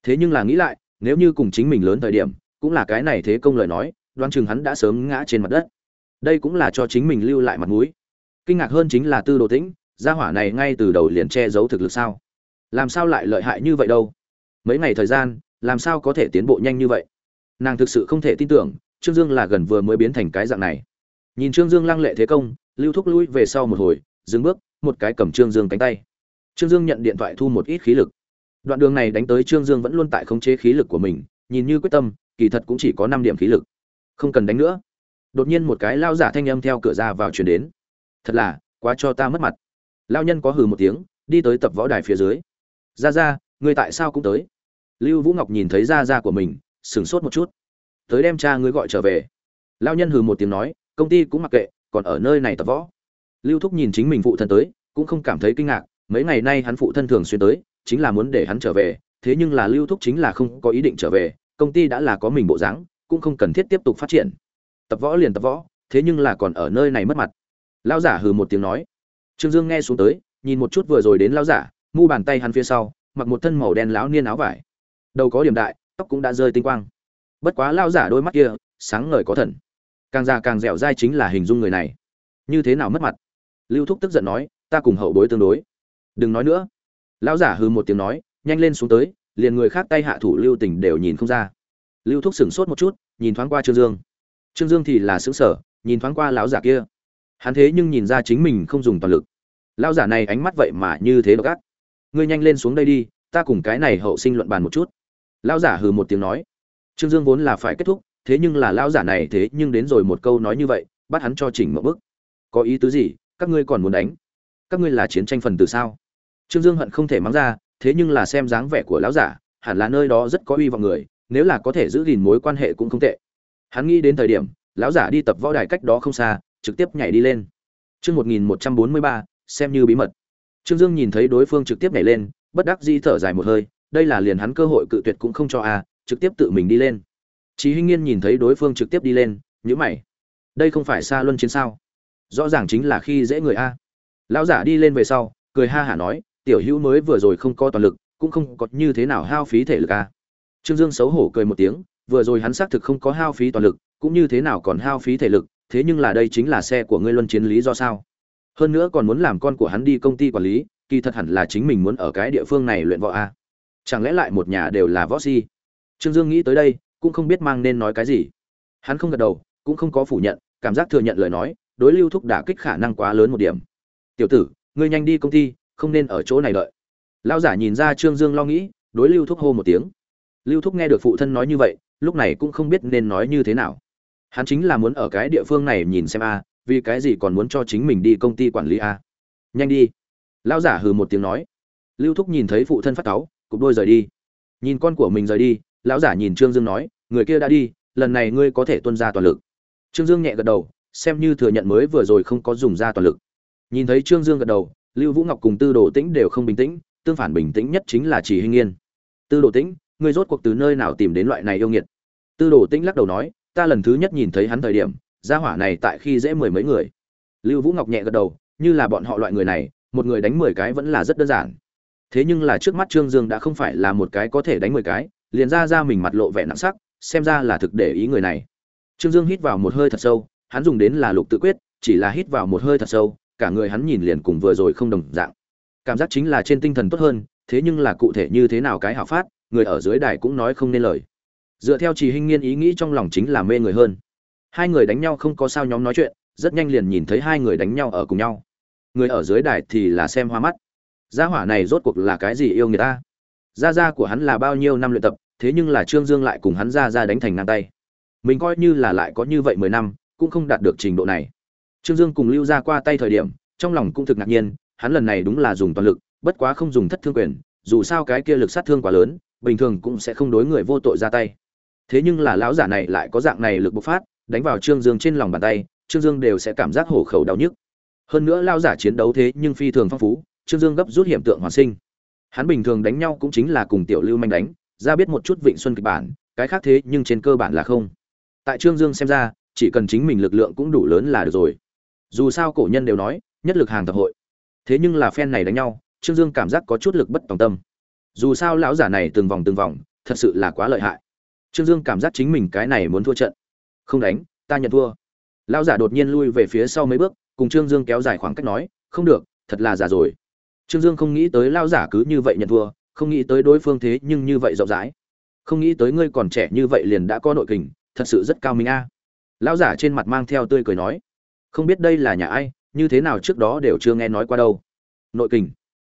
Thế nhưng là nghĩ lại, nếu như cùng chính mình lớn thời điểm, cũng là cái này thế công lời nói, đoán chừng hắn đã sớm ngã trên mặt đất đây cũng là cho chính mình lưu lại mặt mũi. Kinh ngạc hơn chính là tư đồ tĩnh, gia hỏa này ngay từ đầu liền che giấu thực lực sao? Làm sao lại lợi hại như vậy đâu? Mấy ngày thời gian, làm sao có thể tiến bộ nhanh như vậy? Nàng thực sự không thể tin tưởng, trương dương là gần vừa mới biến thành cái dạng này. Nhìn trương dương lăng lệ thế công, lưu thúc lui về sau một hồi, dừng bước, một cái cầm trương dương cánh tay. Trương dương nhận điện thoại thu một ít khí lực. Đoạn đường này đánh tới trương dương vẫn luôn tại khống chế khí lực của mình, nhìn như quyết tâm, kỳ thật cũng chỉ có năm điểm khí lực. Không cần đánh nữa đột nhiên một cái lao giả thanh âm theo cửa ra vào chuyển đến. Thật là, quá cho ta mất mặt. Lao nhân có hừ một tiếng, đi tới tập võ đài phía dưới. Ra ra, ngươi tại sao cũng tới? Lưu vũ ngọc nhìn thấy ra ra của mình, sửng sốt một chút. Tới đem cha ngươi gọi trở về. Lao nhân hừ một tiếng nói, công ty cũng mặc kệ, còn ở nơi này tập võ. Lưu thúc nhìn chính mình phụ thân tới, cũng không cảm thấy kinh ngạc, mấy ngày nay hắn phụ thân thường xuyên tới, chính là muốn để hắn trở về, thế nhưng là lưu thúc chính là không có ý định trở về, công ty đã là có mình bộ dáng, cũng không cần thiết tiếp tục phát triển tập võ liền tập võ, thế nhưng là còn ở nơi này mất mặt. Lao giả hừ một tiếng nói. Trương dương nghe xuống tới, nhìn một chút vừa rồi đến lao giả, mu bàn tay hắn phía sau, mặc một thân màu đen lão niên áo vải. Đầu có điểm đại, tóc cũng đã rơi tinh quang. Bất quá lao giả đôi mắt kia, sáng ngời có thần. Càng già càng dẻo dai chính là hình dung người này. Như thế nào mất mặt? Lưu thúc tức giận nói, ta cùng hậu bối tương đối. Đừng nói nữa. Lão giả hư một tiếng nói, nhanh lên xuống tới, liền người khác tay hạ thủ lưu tình đều nhìn không ra. Lưu thúc sửng sốt một chút, nhìn thoáng qua trương dương trương dương thì là xứng sở nhìn thoáng qua lão giả kia. Hắn thế nhưng nhìn ra chính mình không dùng toàn lực. Lão giả này ánh mắt vậy mà như thế độc ác. Ngươi nhanh lên xuống đây đi, ta cùng cái này hậu sinh luận bàn một chút. Lão giả hừ một tiếng nói. Trương dương vốn là phải kết thúc, thế nhưng là lão giả này thế nhưng đến rồi một câu nói như vậy, bắt hắn cho chỉnh một bức có ý tứ gì? Các ngươi còn muốn đánh? Các ngươi là chiến tranh phần từ sao? Trương dương hận không thể mắng ra, thế nhưng là xem dáng vẻ của lão giả, hẳn là nơi đó rất có uy vọng người, nếu là có thể giữ gìn mối quan hệ cũng không tệ hắn nghĩ đến thời điểm lão giả đi tập võ đài cách đó không xa trực tiếp nhảy đi lên Chương 1143, xem như bí mật. Trương Dương nhìn thấy đối phương trực tiếp nhảy lên, bất đắc dĩ thở dài một hơi, đây là liền hắn cơ hội cự tuyệt cũng không cho a, trực tiếp tự mình đi lên. Chí Hinh Nghiên nhìn thấy đối phương trực tiếp đi lên, nhíu mày. Đây không phải xa luân chiến sao? Rõ ràng chính là khi dễ người a. Lão giả đi lên về sau, cười ha hả nói, tiểu hữu mới vừa rồi không có toàn lực, cũng không có như thế nào hao phí thể lực a. Trương Dương xấu hổ cười một tiếng, vừa rồi hắn xác thực không có hao phí toàn lực, cũng như thế nào còn hao phí thể lực, thế nhưng là đây chính là xe của ngươi luân chiến lý do sao? Hơn nữa còn muốn làm con của hắn đi công ty quản lý, kỳ thật hẳn là chính mình muốn ở cái địa phương này luyện võ a. Chẳng lẽ lại một nhà đều là võ si? Trương Dương nghĩ tới đây, cũng không biết mang nên nói cái gì. Hắn không gật đầu, cũng không có phủ nhận, cảm giác thừa nhận lời nói, đối Lưu Thúc đả kích khả năng quá lớn một điểm. "Tiểu tử, ngươi nhanh đi công ty, không nên ở chỗ này đợi." Lão giả nhìn ra Trương Dương lo nghĩ, đối Lưu Thúc hô một tiếng. Lưu Thúc nghe được phụ thân nói như vậy, lúc này cũng không biết nên nói như thế nào. Hắn chính là muốn ở cái địa phương này nhìn xem a, vì cái gì còn muốn cho chính mình đi công ty quản lý a. Nhanh đi. Lão giả hừ một tiếng nói. Lưu thúc nhìn thấy phụ thân phát cáu, cục đôi rời đi. Nhìn con của mình rời đi, lão giả nhìn trương dương nói, người kia đã đi, lần này ngươi có thể tuân ra toàn lực. Trương dương nhẹ gật đầu, xem như thừa nhận mới vừa rồi không có dùng ra toàn lực. Nhìn thấy trương dương gật đầu, lưu vũ ngọc cùng tư đồ tĩnh đều không bình tĩnh, tương phản bình tĩnh nhất chính là chỉ hinh yên. Tư đồ tĩnh ngươi rốt cuộc từ nơi nào tìm đến loại này yêu nghiệt? Tư đồ tĩnh lắc đầu nói, ta lần thứ nhất nhìn thấy hắn thời điểm, gia hỏa này tại khi dễ mười mấy người. Lưu vũ ngọc nhẹ gật đầu, như là bọn họ loại người này, một người đánh mười cái vẫn là rất đơn giản. Thế nhưng là trước mắt trương dương đã không phải là một cái có thể đánh mười cái, liền ra ra mình mặt lộ vẻ nặng sắc, xem ra là thực để ý người này. Trương dương hít vào một hơi thật sâu, hắn dùng đến là lục tự quyết, chỉ là hít vào một hơi thật sâu, cả người hắn nhìn liền cùng vừa rồi không đồng dạng. Cảm giác chính là trên tinh thần tốt hơn, thế nhưng là cụ thể như thế nào cái hảo phát người ở dưới đài cũng nói không nên lời. Dựa theo trì hinh nghiên ý nghĩ trong lòng chính là mê người hơn. Hai người đánh nhau không có sao nhóm nói chuyện, rất nhanh liền nhìn thấy hai người đánh nhau ở cùng nhau. Người ở dưới đài thì là xem hoa mắt. Gia hỏa này rốt cuộc là cái gì yêu người ta? Gia gia của hắn là bao nhiêu năm luyện tập, thế nhưng là trương dương lại cùng hắn gia gia đánh thành ngang tay. Mình coi như là lại có như vậy mười năm, cũng không đạt được trình độ này. Trương dương cùng lưu ra qua tay thời điểm, trong lòng cũng thực ngạc nhiên, hắn lần này đúng là dùng toàn lực, bất quá không dùng thất thương quyền, dù sao cái kia lực sát thương quá lớn bình thường cũng sẽ không đối người vô tội ra tay. Thế nhưng là lão giả này lại có dạng này lực bộc phát, đánh vào trương dương trên lòng bàn tay, trương dương đều sẽ cảm giác hổ khẩu đau nhức. Hơn nữa lão giả chiến đấu thế nhưng phi thường phong phú, trương dương gấp rút hiểm tượng hoàn sinh. Hắn bình thường đánh nhau cũng chính là cùng tiểu lưu manh đánh, ra biết một chút vịnh xuân kịch bản, cái khác thế nhưng trên cơ bản là không. Tại trương dương xem ra, chỉ cần chính mình lực lượng cũng đủ lớn là được rồi. Dù sao cổ nhân đều nói, nhất lực hàng tập hội. Thế nhưng là phen này đánh nhau, trương dương cảm giác có chút lực bất tòng tâm dù sao lão giả này từng vòng từng vòng, thật sự là quá lợi hại. Trương dương cảm giác chính mình cái này muốn thua trận. Không đánh, ta nhận thua. Lão giả đột nhiên lui về phía sau mấy bước, cùng trương dương kéo dài khoảng cách nói, không được, thật là giả rồi. Trương dương không nghĩ tới lão giả cứ như vậy nhận thua, không nghĩ tới đối phương thế nhưng như vậy rộng rãi. Không nghĩ tới ngươi còn trẻ như vậy liền đã có nội kình, thật sự rất cao minh a. Lão giả trên mặt mang theo tươi cười nói, không biết đây là nhà ai, như thế nào trước đó đều chưa nghe nói qua đâu. Nội kình.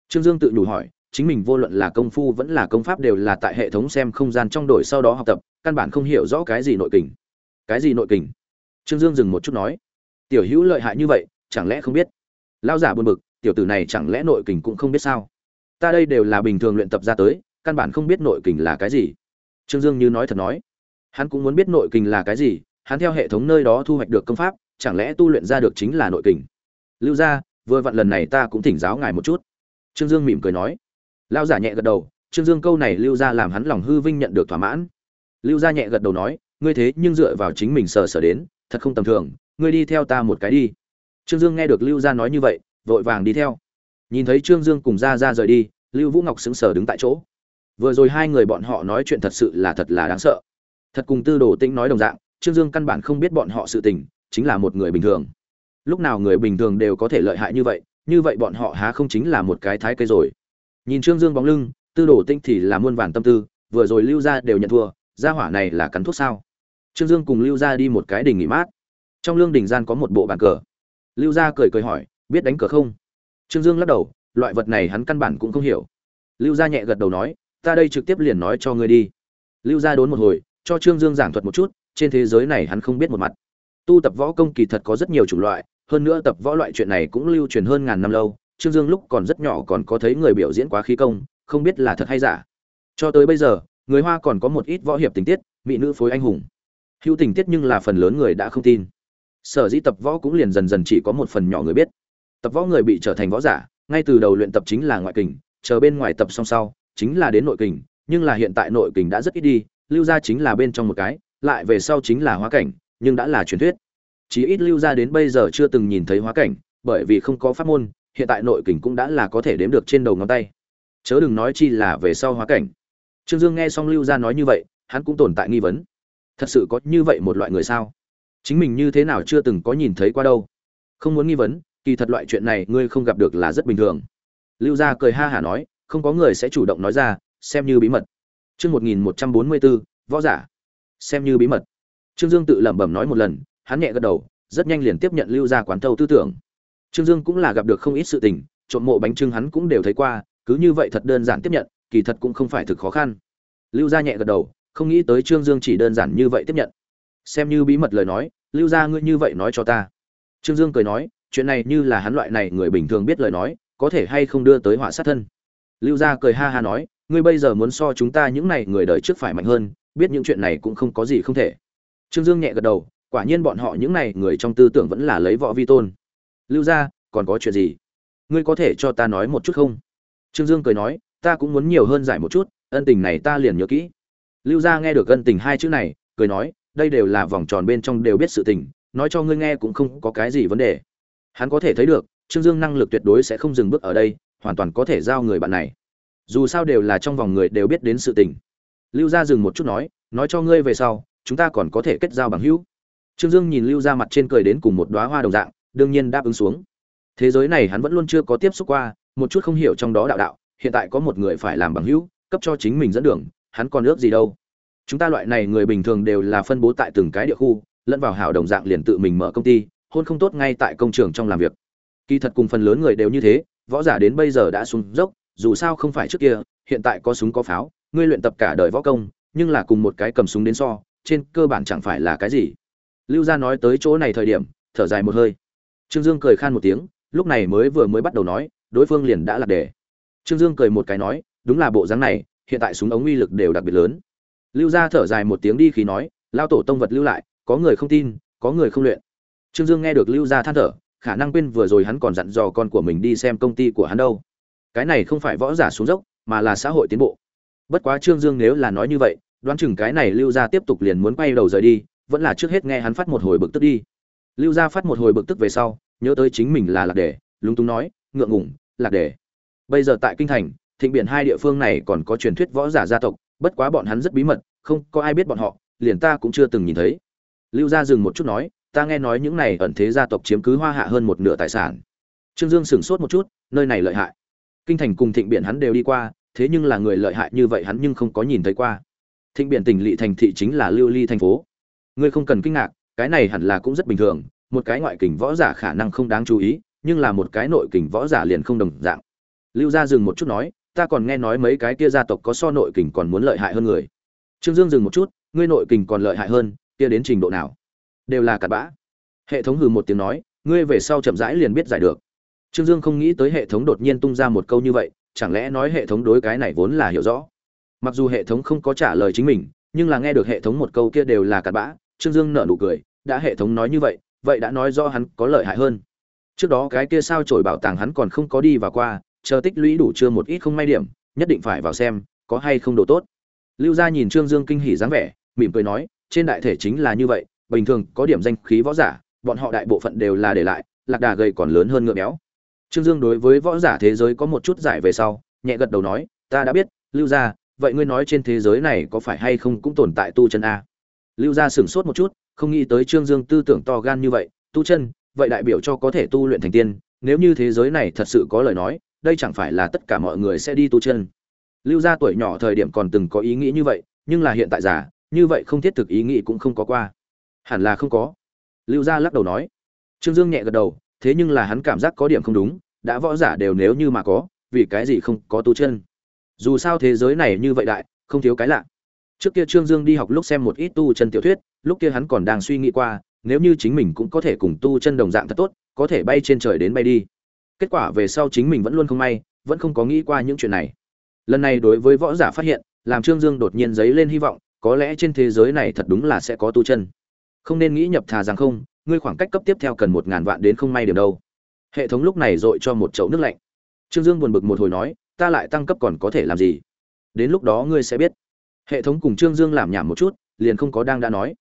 Trương dương tự nhủ hỏi chính mình vô luận là công phu vẫn là công pháp đều là tại hệ thống xem không gian trong đổi sau đó học tập, căn bản không hiểu rõ cái gì nội kình. Cái gì nội kình? Trương dương dừng một chút nói. Tiểu hữu lợi hại như vậy, chẳng lẽ không biết? Lao giả buồn bực, tiểu tử này chẳng lẽ nội kình cũng không biết sao? Ta đây đều là bình thường luyện tập ra tới, căn bản không biết nội kình là cái gì. Trương dương như nói thật nói. Hắn cũng muốn biết nội kình là cái gì, hắn theo hệ thống nơi đó thu hoạch được công pháp, chẳng lẽ tu luyện ra được chính là nội kình? Lưu gia, vừa vặn lần này ta cũng thỉnh giáo ngài một chút. Trương dương mỉm cười nói lao giả nhẹ gật đầu, trương dương câu này lưu gia làm hắn lòng hư vinh nhận được thỏa mãn. Lưu gia nhẹ gật đầu nói, ngươi thế nhưng dựa vào chính mình sờ sờ đến, thật không tầm thường, ngươi đi theo ta một cái đi. Trương dương nghe được lưu gia nói như vậy, vội vàng đi theo. Nhìn thấy trương dương cùng ra ra rời đi, lưu vũ ngọc sững sờ đứng tại chỗ. Vừa rồi hai người bọn họ nói chuyện thật sự là thật là đáng sợ. Thật cùng tư đồ tĩnh nói đồng dạng, trương dương căn bản không biết bọn họ sự tình, chính là một người bình thường. Lúc nào người bình thường đều có thể lợi hại như vậy như vậy bọn họ há không chính là một cái thái cây rồi nhìn trương dương bóng lưng, tư đồ tinh thì là muôn vàn tâm tư, vừa rồi lưu ra đều nhận thua, gia hỏa này là cắn thuốc sao? Trương dương cùng lưu ra đi một cái đình nghỉ mát. Trong lương đình gian có một bộ bàn cờ. Lưu gia cười cười hỏi, biết đánh cờ không? Trương dương lắc đầu, loại vật này hắn căn bản cũng không hiểu. Lưu gia nhẹ gật đầu nói, ta đây trực tiếp liền nói cho ngươi đi. Lưu gia đốn một hồi, cho trương dương giảng thuật một chút, trên thế giới này hắn không biết một mặt. Tu tập võ công kỳ thật có rất nhiều chủng loại, hơn nữa tập võ loại chuyện này cũng lưu truyền hơn ngàn năm lâu trương dương lúc còn rất nhỏ còn có thấy người biểu diễn quá khí công, không biết là thật hay giả. Cho tới bây giờ, người hoa còn có một ít võ hiệp tình tiết, mỹ nữ phối anh hùng. Hữu tình tiết nhưng là phần lớn người đã không tin. Sở dĩ tập võ cũng liền dần dần chỉ có một phần nhỏ người biết. Tập võ người bị trở thành võ giả, ngay từ đầu luyện tập chính là ngoại kình, chờ bên ngoài tập xong sau, chính là đến nội kình, nhưng là hiện tại nội kình đã rất ít đi, lưu ra chính là bên trong một cái, lại về sau chính là hóa cảnh, nhưng đã là truyền thuyết. Chỉ ít lưu ra đến bây giờ chưa từng nhìn thấy hóa cảnh, bởi vì không có pháp môn hiện tại nội kình cũng đã là có thể đếm được trên đầu ngón tay. Chớ đừng nói chi là về sau hóa cảnh. Trương dương nghe xong lưu ra nói như vậy, hắn cũng tồn tại nghi vấn. Thật sự có như vậy một loại người sao? Chính mình như thế nào chưa từng có nhìn thấy qua đâu. Không muốn nghi vấn, kỳ thật loại chuyện này ngươi không gặp được là rất bình thường. Lưu gia cười ha hả nói, không có người sẽ chủ động nói ra, xem như bí mật. Chương một nghìn một trăm bốn mươi bốn võ giả. Xem như bí mật. Trương dương tự lẩm bẩm nói một lần, hắn nhẹ gật đầu, rất nhanh liền tiếp nhận lưu gia quán thâu tư tưởng trương dương cũng là gặp được không ít sự tình, trộm mộ bánh trưng hắn cũng đều thấy qua, cứ như vậy thật đơn giản tiếp nhận, kỳ thật cũng không phải thực khó khăn. Lưu gia nhẹ gật đầu, không nghĩ tới trương dương chỉ đơn giản như vậy tiếp nhận. Xem như bí mật lời nói, lưu gia ngươi như vậy nói cho ta. Trương dương cười nói, chuyện này như là hắn loại này người bình thường biết lời nói, có thể hay không đưa tới họa sát thân. Lưu gia cười ha ha nói, ngươi bây giờ muốn so chúng ta những này người đời trước phải mạnh hơn, biết những chuyện này cũng không có gì không thể. Trương dương nhẹ gật đầu, quả nhiên bọn họ những này người trong tư tưởng vẫn là lấy võ vi tôn lưu gia, còn có chuyện gì? Ngươi có thể cho ta nói một chút không? Trương dương cười nói, ta cũng muốn nhiều hơn giải một chút, ân tình này ta liền nhớ kỹ. Lưu gia nghe được ân tình hai chữ này, cười nói, đây đều là vòng tròn bên trong đều biết sự tình, nói cho ngươi nghe cũng không có cái gì vấn đề. Hắn có thể thấy được, trương dương năng lực tuyệt đối sẽ không dừng bước ở đây, hoàn toàn có thể giao người bạn này. Dù sao đều là trong vòng người đều biết đến sự tình. Lưu gia dừng một chút nói nói cho ngươi về sau, chúng ta còn có thể kết giao bằng hữu. Trương dương nhìn lưu gia mặt trên cười đến cùng một đoá hoa đồng dạng đương nhiên đáp ứng xuống. Thế giới này hắn vẫn luôn chưa có tiếp xúc qua, một chút không hiểu trong đó đạo đạo, hiện tại có một người phải làm bằng hữu, cấp cho chính mình dẫn đường, hắn còn ước gì đâu. Chúng ta loại này người bình thường đều là phân bố tại từng cái địa khu, lẫn vào hảo đồng dạng liền tự mình mở công ty, hôn không tốt ngay tại công trường trong làm việc. Kỳ thật cùng phần lớn người đều như thế, võ giả đến bây giờ đã xuống dốc, dù sao không phải trước kia, hiện tại có súng có pháo, ngươi luyện tập cả đời võ công, nhưng là cùng một cái cầm súng đến so, trên cơ bản chẳng phải là cái gì. Lưu gia nói tới chỗ này thời điểm, thở dài một hơi trương dương cười khan một tiếng, lúc này mới vừa mới bắt đầu nói, đối phương liền đã lạc đề. Trương dương cười một cái nói, đúng là bộ dáng này, hiện tại súng ống uy lực đều đặc biệt lớn. Lưu gia thở dài một tiếng đi khi nói, lao tổ tông vật lưu lại, có người không tin, có người không luyện. Trương dương nghe được lưu gia than thở, khả năng quên vừa rồi hắn còn dặn dò con của mình đi xem công ty của hắn đâu. Cái này không phải võ giả xuống dốc, mà là xã hội tiến bộ. Bất quá trương dương nếu là nói như vậy, đoán chừng cái này lưu gia tiếp tục liền muốn quay đầu rời đi, vẫn là trước hết nghe hắn phát một hồi bực tức đi lưu gia phát một hồi bực tức về sau, nhớ tới chính mình là lạc đề, lúng túng nói, ngượng ngủng lạc đề. Bây giờ tại kinh thành, thịnh biển hai địa phương này còn có truyền thuyết võ giả gia tộc, bất quá bọn hắn rất bí mật, không có ai biết bọn họ, liền ta cũng chưa từng nhìn thấy. Lưu gia dừng một chút nói, ta nghe nói những này ẩn thế gia tộc chiếm cứ hoa hạ hơn một nửa tài sản. Trương dương sửng sốt một chút, nơi này lợi hại. Kinh thành cùng thịnh biển hắn đều đi qua, thế nhưng là người lợi hại như vậy hắn nhưng không có nhìn thấy qua. Thịnh biển tỉnh lỵ thành thị chính là lưu ly thành phố. Ngươi không cần kinh ngạc cái này hẳn là cũng rất bình thường, một cái ngoại kình võ giả khả năng không đáng chú ý, nhưng là một cái nội kình võ giả liền không đồng dạng. Lưu gia dừng một chút nói, ta còn nghe nói mấy cái kia gia tộc có so nội kình còn muốn lợi hại hơn người. Trương dương dừng một chút, ngươi nội kình còn lợi hại hơn, kia đến trình độ nào? Đều là cặn bã. Hệ thống hừ một tiếng nói, ngươi về sau chậm rãi liền biết giải được. Trương dương không nghĩ tới hệ thống đột nhiên tung ra một câu như vậy, chẳng lẽ nói hệ thống đối cái này vốn là hiểu rõ? Mặc dù hệ thống không có trả lời chính mình, nhưng là nghe được hệ thống một câu kia đều là cặn bã, trương dương nở nụ cười đã hệ thống nói như vậy vậy đã nói do hắn có lợi hại hơn. Trước đó cái kia sao trổi bảo tàng hắn còn không có đi vào qua, chờ tích lũy đủ chưa một ít không may điểm, nhất định phải vào xem, có hay không đồ tốt. Lưu gia nhìn trương dương kinh hỉ dáng vẻ, mỉm cười nói, trên đại thể chính là như vậy, bình thường có điểm danh khí võ giả, bọn họ đại bộ phận đều là để lại, lạc đà gầy còn lớn hơn ngựa béo. Trương dương đối với võ giả thế giới có một chút giải về sau, nhẹ gật đầu nói, ta đã biết, lưu gia, vậy ngươi nói trên thế giới này có phải hay không cũng tồn tại tu chân a? Lưu gia sửng sốt một chút không nghĩ tới trương dương tư tưởng to gan như vậy, tu chân, vậy đại biểu cho có thể tu luyện thành tiên, nếu như thế giới này thật sự có lời nói, đây chẳng phải là tất cả mọi người sẽ đi tu chân. Lưu gia tuổi nhỏ thời điểm còn từng có ý nghĩ như vậy, nhưng là hiện tại già, như vậy không thiết thực ý nghĩ cũng không có qua. Hẳn là không có. Lưu gia lắc đầu nói. Trương dương nhẹ gật đầu, thế nhưng là hắn cảm giác có điểm không đúng, đã võ giả đều nếu như mà có, vì cái gì không có tu chân? Dù sao thế giới này như vậy đại, không thiếu cái lạ trước kia trương dương đi học lúc xem một ít tu chân tiểu thuyết, lúc kia hắn còn đang suy nghĩ qua, nếu như chính mình cũng có thể cùng tu chân đồng dạng thật tốt, có thể bay trên trời đến bay đi. Kết quả về sau chính mình vẫn luôn không may, vẫn không có nghĩ qua những chuyện này. Lần này đối với võ giả phát hiện, làm trương dương đột nhiên dấy lên hy vọng, có lẽ trên thế giới này thật đúng là sẽ có tu chân. Không nên nghĩ nhập thà rằng không, ngươi khoảng cách cấp tiếp theo cần một ngàn vạn đến không may điểm đâu. Hệ thống lúc này dội cho một chậu nước lạnh. Trương dương buồn bực một hồi nói, ta lại tăng cấp còn có thể làm gì? Đến lúc đó ngươi sẽ biết hệ thống cùng trương dương làm nhảm một chút, liền không có đang đã nói.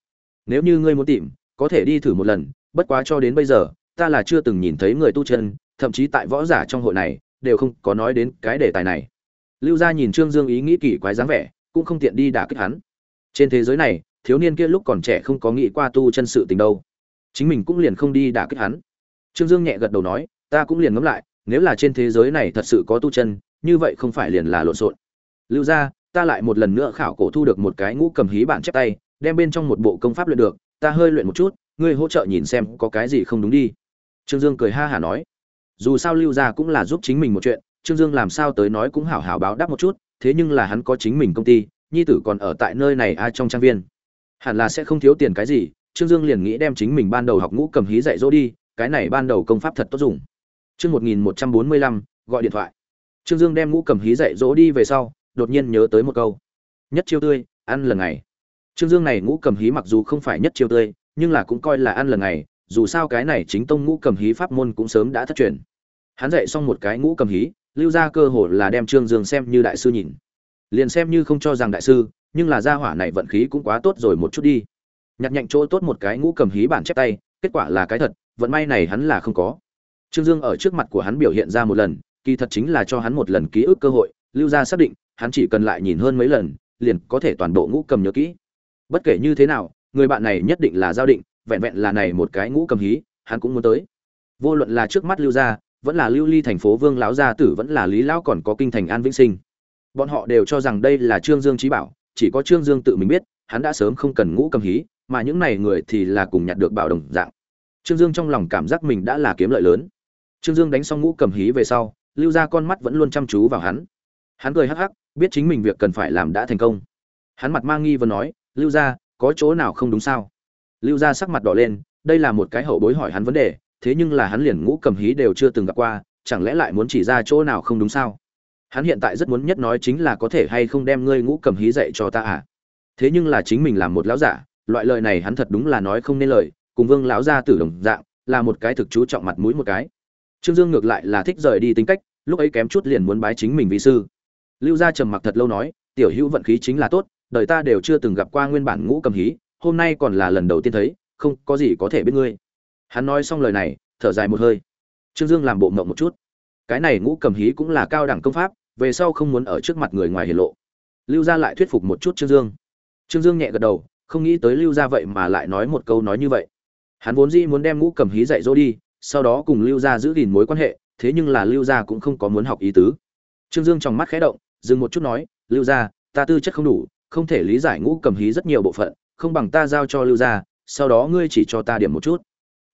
Nếu như ngươi muốn tìm, có thể đi thử một lần, bất quá cho đến bây giờ, ta là chưa từng nhìn thấy người tu chân, thậm chí tại võ giả trong hội này, đều không có nói đến cái đề tài này. Lưu gia nhìn trương dương ý nghĩ kỳ quái dáng vẻ, cũng không tiện đi đả kích hắn. Trên thế giới này, thiếu niên kia lúc còn trẻ không có nghĩ qua tu chân sự tình đâu. Chính mình cũng liền không đi đả kích hắn. Trương dương nhẹ gật đầu nói, ta cũng liền ngẫm lại, nếu là trên thế giới này thật sự có tu chân, như vậy không phải liền là lộn xộn. Lưu gia ta lại một lần nữa khảo cổ thu được một cái ngũ cầm hí bản chép tay, đem bên trong một bộ công pháp luyện được, ta hơi luyện một chút, ngươi hỗ trợ nhìn xem có cái gì không đúng đi. Trương dương cười ha hả nói. Dù sao lưu gia cũng là giúp chính mình một chuyện, trương dương làm sao tới nói cũng hảo hảo báo đáp một chút, thế nhưng là hắn có chính mình công ty, nhi tử còn ở tại nơi này ai trong trang viên. Hẳn là sẽ không thiếu tiền cái gì, trương dương liền nghĩ đem chính mình ban đầu học ngũ cầm hí dạy dỗ đi, cái này ban đầu công pháp thật tốt dùng. Chương một nghìn một trăm bốn mươi lăm, gọi điện thoại. Trương dương đem ngũ cầm hí dạy dỗ đi về sau đột nhiên nhớ tới một câu. Nhất chiêu tươi, ăn lần ngày. Trương dương này ngũ cầm hí mặc dù không phải nhất chiêu tươi, nhưng là cũng coi là ăn lần ngày, dù sao cái này chính tông ngũ cầm hí pháp môn cũng sớm đã thất truyền. Hắn dạy xong một cái ngũ cầm hí, lưu ra cơ hội là đem trương dương xem như đại sư nhìn. Liền xem như không cho rằng đại sư, nhưng là gia hỏa này vận khí cũng quá tốt rồi một chút đi. Nhặt nhạnh chỗ tốt một cái ngũ cầm hí bản chép tay, kết quả là cái thật, vận may này hắn là không có. Trương dương ở trước mặt của hắn biểu hiện ra một lần, kỳ thật chính là cho hắn một lần ký ức cơ hội, lưu ra xác định hắn chỉ cần lại nhìn hơn mấy lần, liền có thể toàn bộ ngũ cầm nhớ kỹ. Bất kể như thế nào, người bạn này nhất định là giao định, vẹn vẹn là này một cái ngũ cầm hí, hắn cũng muốn tới. Vô luận là trước mắt lưu gia, vẫn là lưu ly thành phố vương lão gia tử vẫn là lý lão còn có kinh thành an vĩnh sinh. Bọn họ đều cho rằng đây là trương dương trí bảo, chỉ có trương dương tự mình biết, hắn đã sớm không cần ngũ cầm hí, mà những này người thì là cùng nhặt được bảo đồng dạng. Trương dương trong lòng cảm giác mình đã là kiếm lợi lớn. Trương dương đánh xong ngũ cầm hí về sau, lưu ra con mắt vẫn luôn chăm chú vào hắn hắn cười hắc hắc biết chính mình việc cần phải làm đã thành công. Hắn mặt mang nghi và nói lưu gia, có chỗ nào không đúng sao? Lưu gia sắc mặt đỏ lên đây là một cái hậu bối hỏi hắn vấn đề thế nhưng là hắn liền ngũ cầm hí đều chưa từng gặp qua chẳng lẽ lại muốn chỉ ra chỗ nào không đúng sao? Hắn hiện tại rất muốn nhất nói chính là có thể hay không đem ngươi ngũ cầm hí dạy cho ta à? Thế nhưng là chính mình làm một lão giả loại lời này hắn thật đúng là nói không nên lời cùng vương lão gia tử đồng dạng là một cái thực chú trọng mặt mũi một cái. Trương dương ngược lại là thích rời đi tính cách lúc ấy kém chút liền muốn bái chính mình vị sư lưu gia trầm mặc thật lâu nói, tiểu hữu vận khí chính là tốt, đời ta đều chưa từng gặp qua nguyên bản ngũ cầm hí, hôm nay còn là lần đầu tiên thấy, không có gì có thể biết ngươi. Hắn nói xong lời này, thở dài một hơi. Trương dương làm bộ mộng một chút. Cái này ngũ cầm hí cũng là cao đẳng công pháp, về sau không muốn ở trước mặt người ngoài hiển lộ. Lưu gia lại thuyết phục một chút trương dương. Trương dương nhẹ gật đầu, không nghĩ tới lưu gia vậy mà lại nói một câu nói như vậy. Hắn vốn dĩ muốn đem ngũ cầm hí dạy dỗ đi, sau đó cùng lưu gia giữ gìn mối quan hệ, thế nhưng là lưu gia cũng không có muốn học ý tứ. Trương dương trong mắt khẽ động dừng một chút nói lưu gia ta tư chất không đủ không thể lý giải ngũ cầm hí rất nhiều bộ phận không bằng ta giao cho lưu gia sau đó ngươi chỉ cho ta điểm một chút.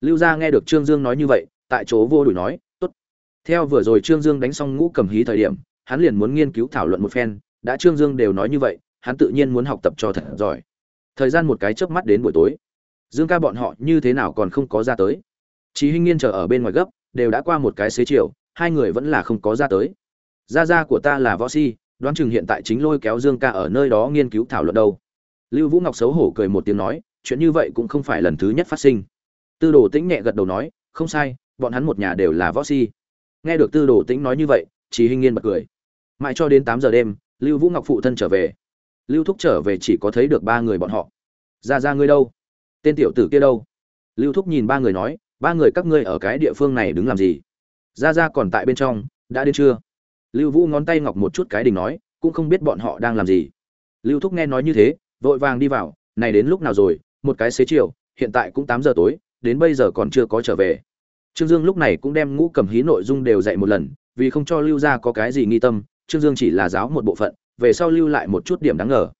Lưu gia nghe được trương dương nói như vậy tại chỗ vô đuổi nói tốt. Theo vừa rồi trương dương đánh xong ngũ cầm hí thời điểm hắn liền muốn nghiên cứu thảo luận một phen đã trương dương đều nói như vậy hắn tự nhiên muốn học tập cho thật giỏi. Thời gian một cái chớp mắt đến buổi tối. Dương ca bọn họ như thế nào còn không có ra tới. Chí Hinh Nghiên chờ ở bên ngoài gấp, đều đã qua một cái xế chiều, hai người vẫn là không có ra tới. Gia gia của ta là võ si, đoán chừng hiện tại chính lôi kéo Dương ca ở nơi đó nghiên cứu thảo luận đâu. Lưu Vũ Ngọc xấu hổ cười một tiếng nói, chuyện như vậy cũng không phải lần thứ nhất phát sinh. Tư Đồ Tĩnh nhẹ gật đầu nói, không sai, bọn hắn một nhà đều là võ si. Nghe được Tư Đồ Tĩnh nói như vậy, chỉ Hinh Nghiên bật cười. Mãi cho đến tám giờ đêm, Lưu Vũ Ngọc phụ thân trở về. Lưu Thúc trở về chỉ có thấy được ba người bọn họ. Gia gia ngươi đâu? Tên tiểu tử kia đâu? Lưu Thúc nhìn ba người nói, ba người các ngươi ở cái địa phương này đứng làm gì ra ra còn tại bên trong đã đến chưa lưu vũ ngón tay ngọc một chút cái đình nói, cũng không biết bọn họ đang làm gì. Lưu thúc nghe nói như thế, vội vàng đi vào, này đến lúc nào rồi, một cái xế chiều, hiện tại cũng tám giờ tối, đến bây giờ còn chưa có trở về. Trương dương lúc này cũng đem ngũ cầm hí nội dung đều dạy một lần, vì không cho lưu ra có cái gì nghi tâm, trương dương chỉ là giáo một bộ phận, về sau lưu lại một chút điểm đáng ngờ.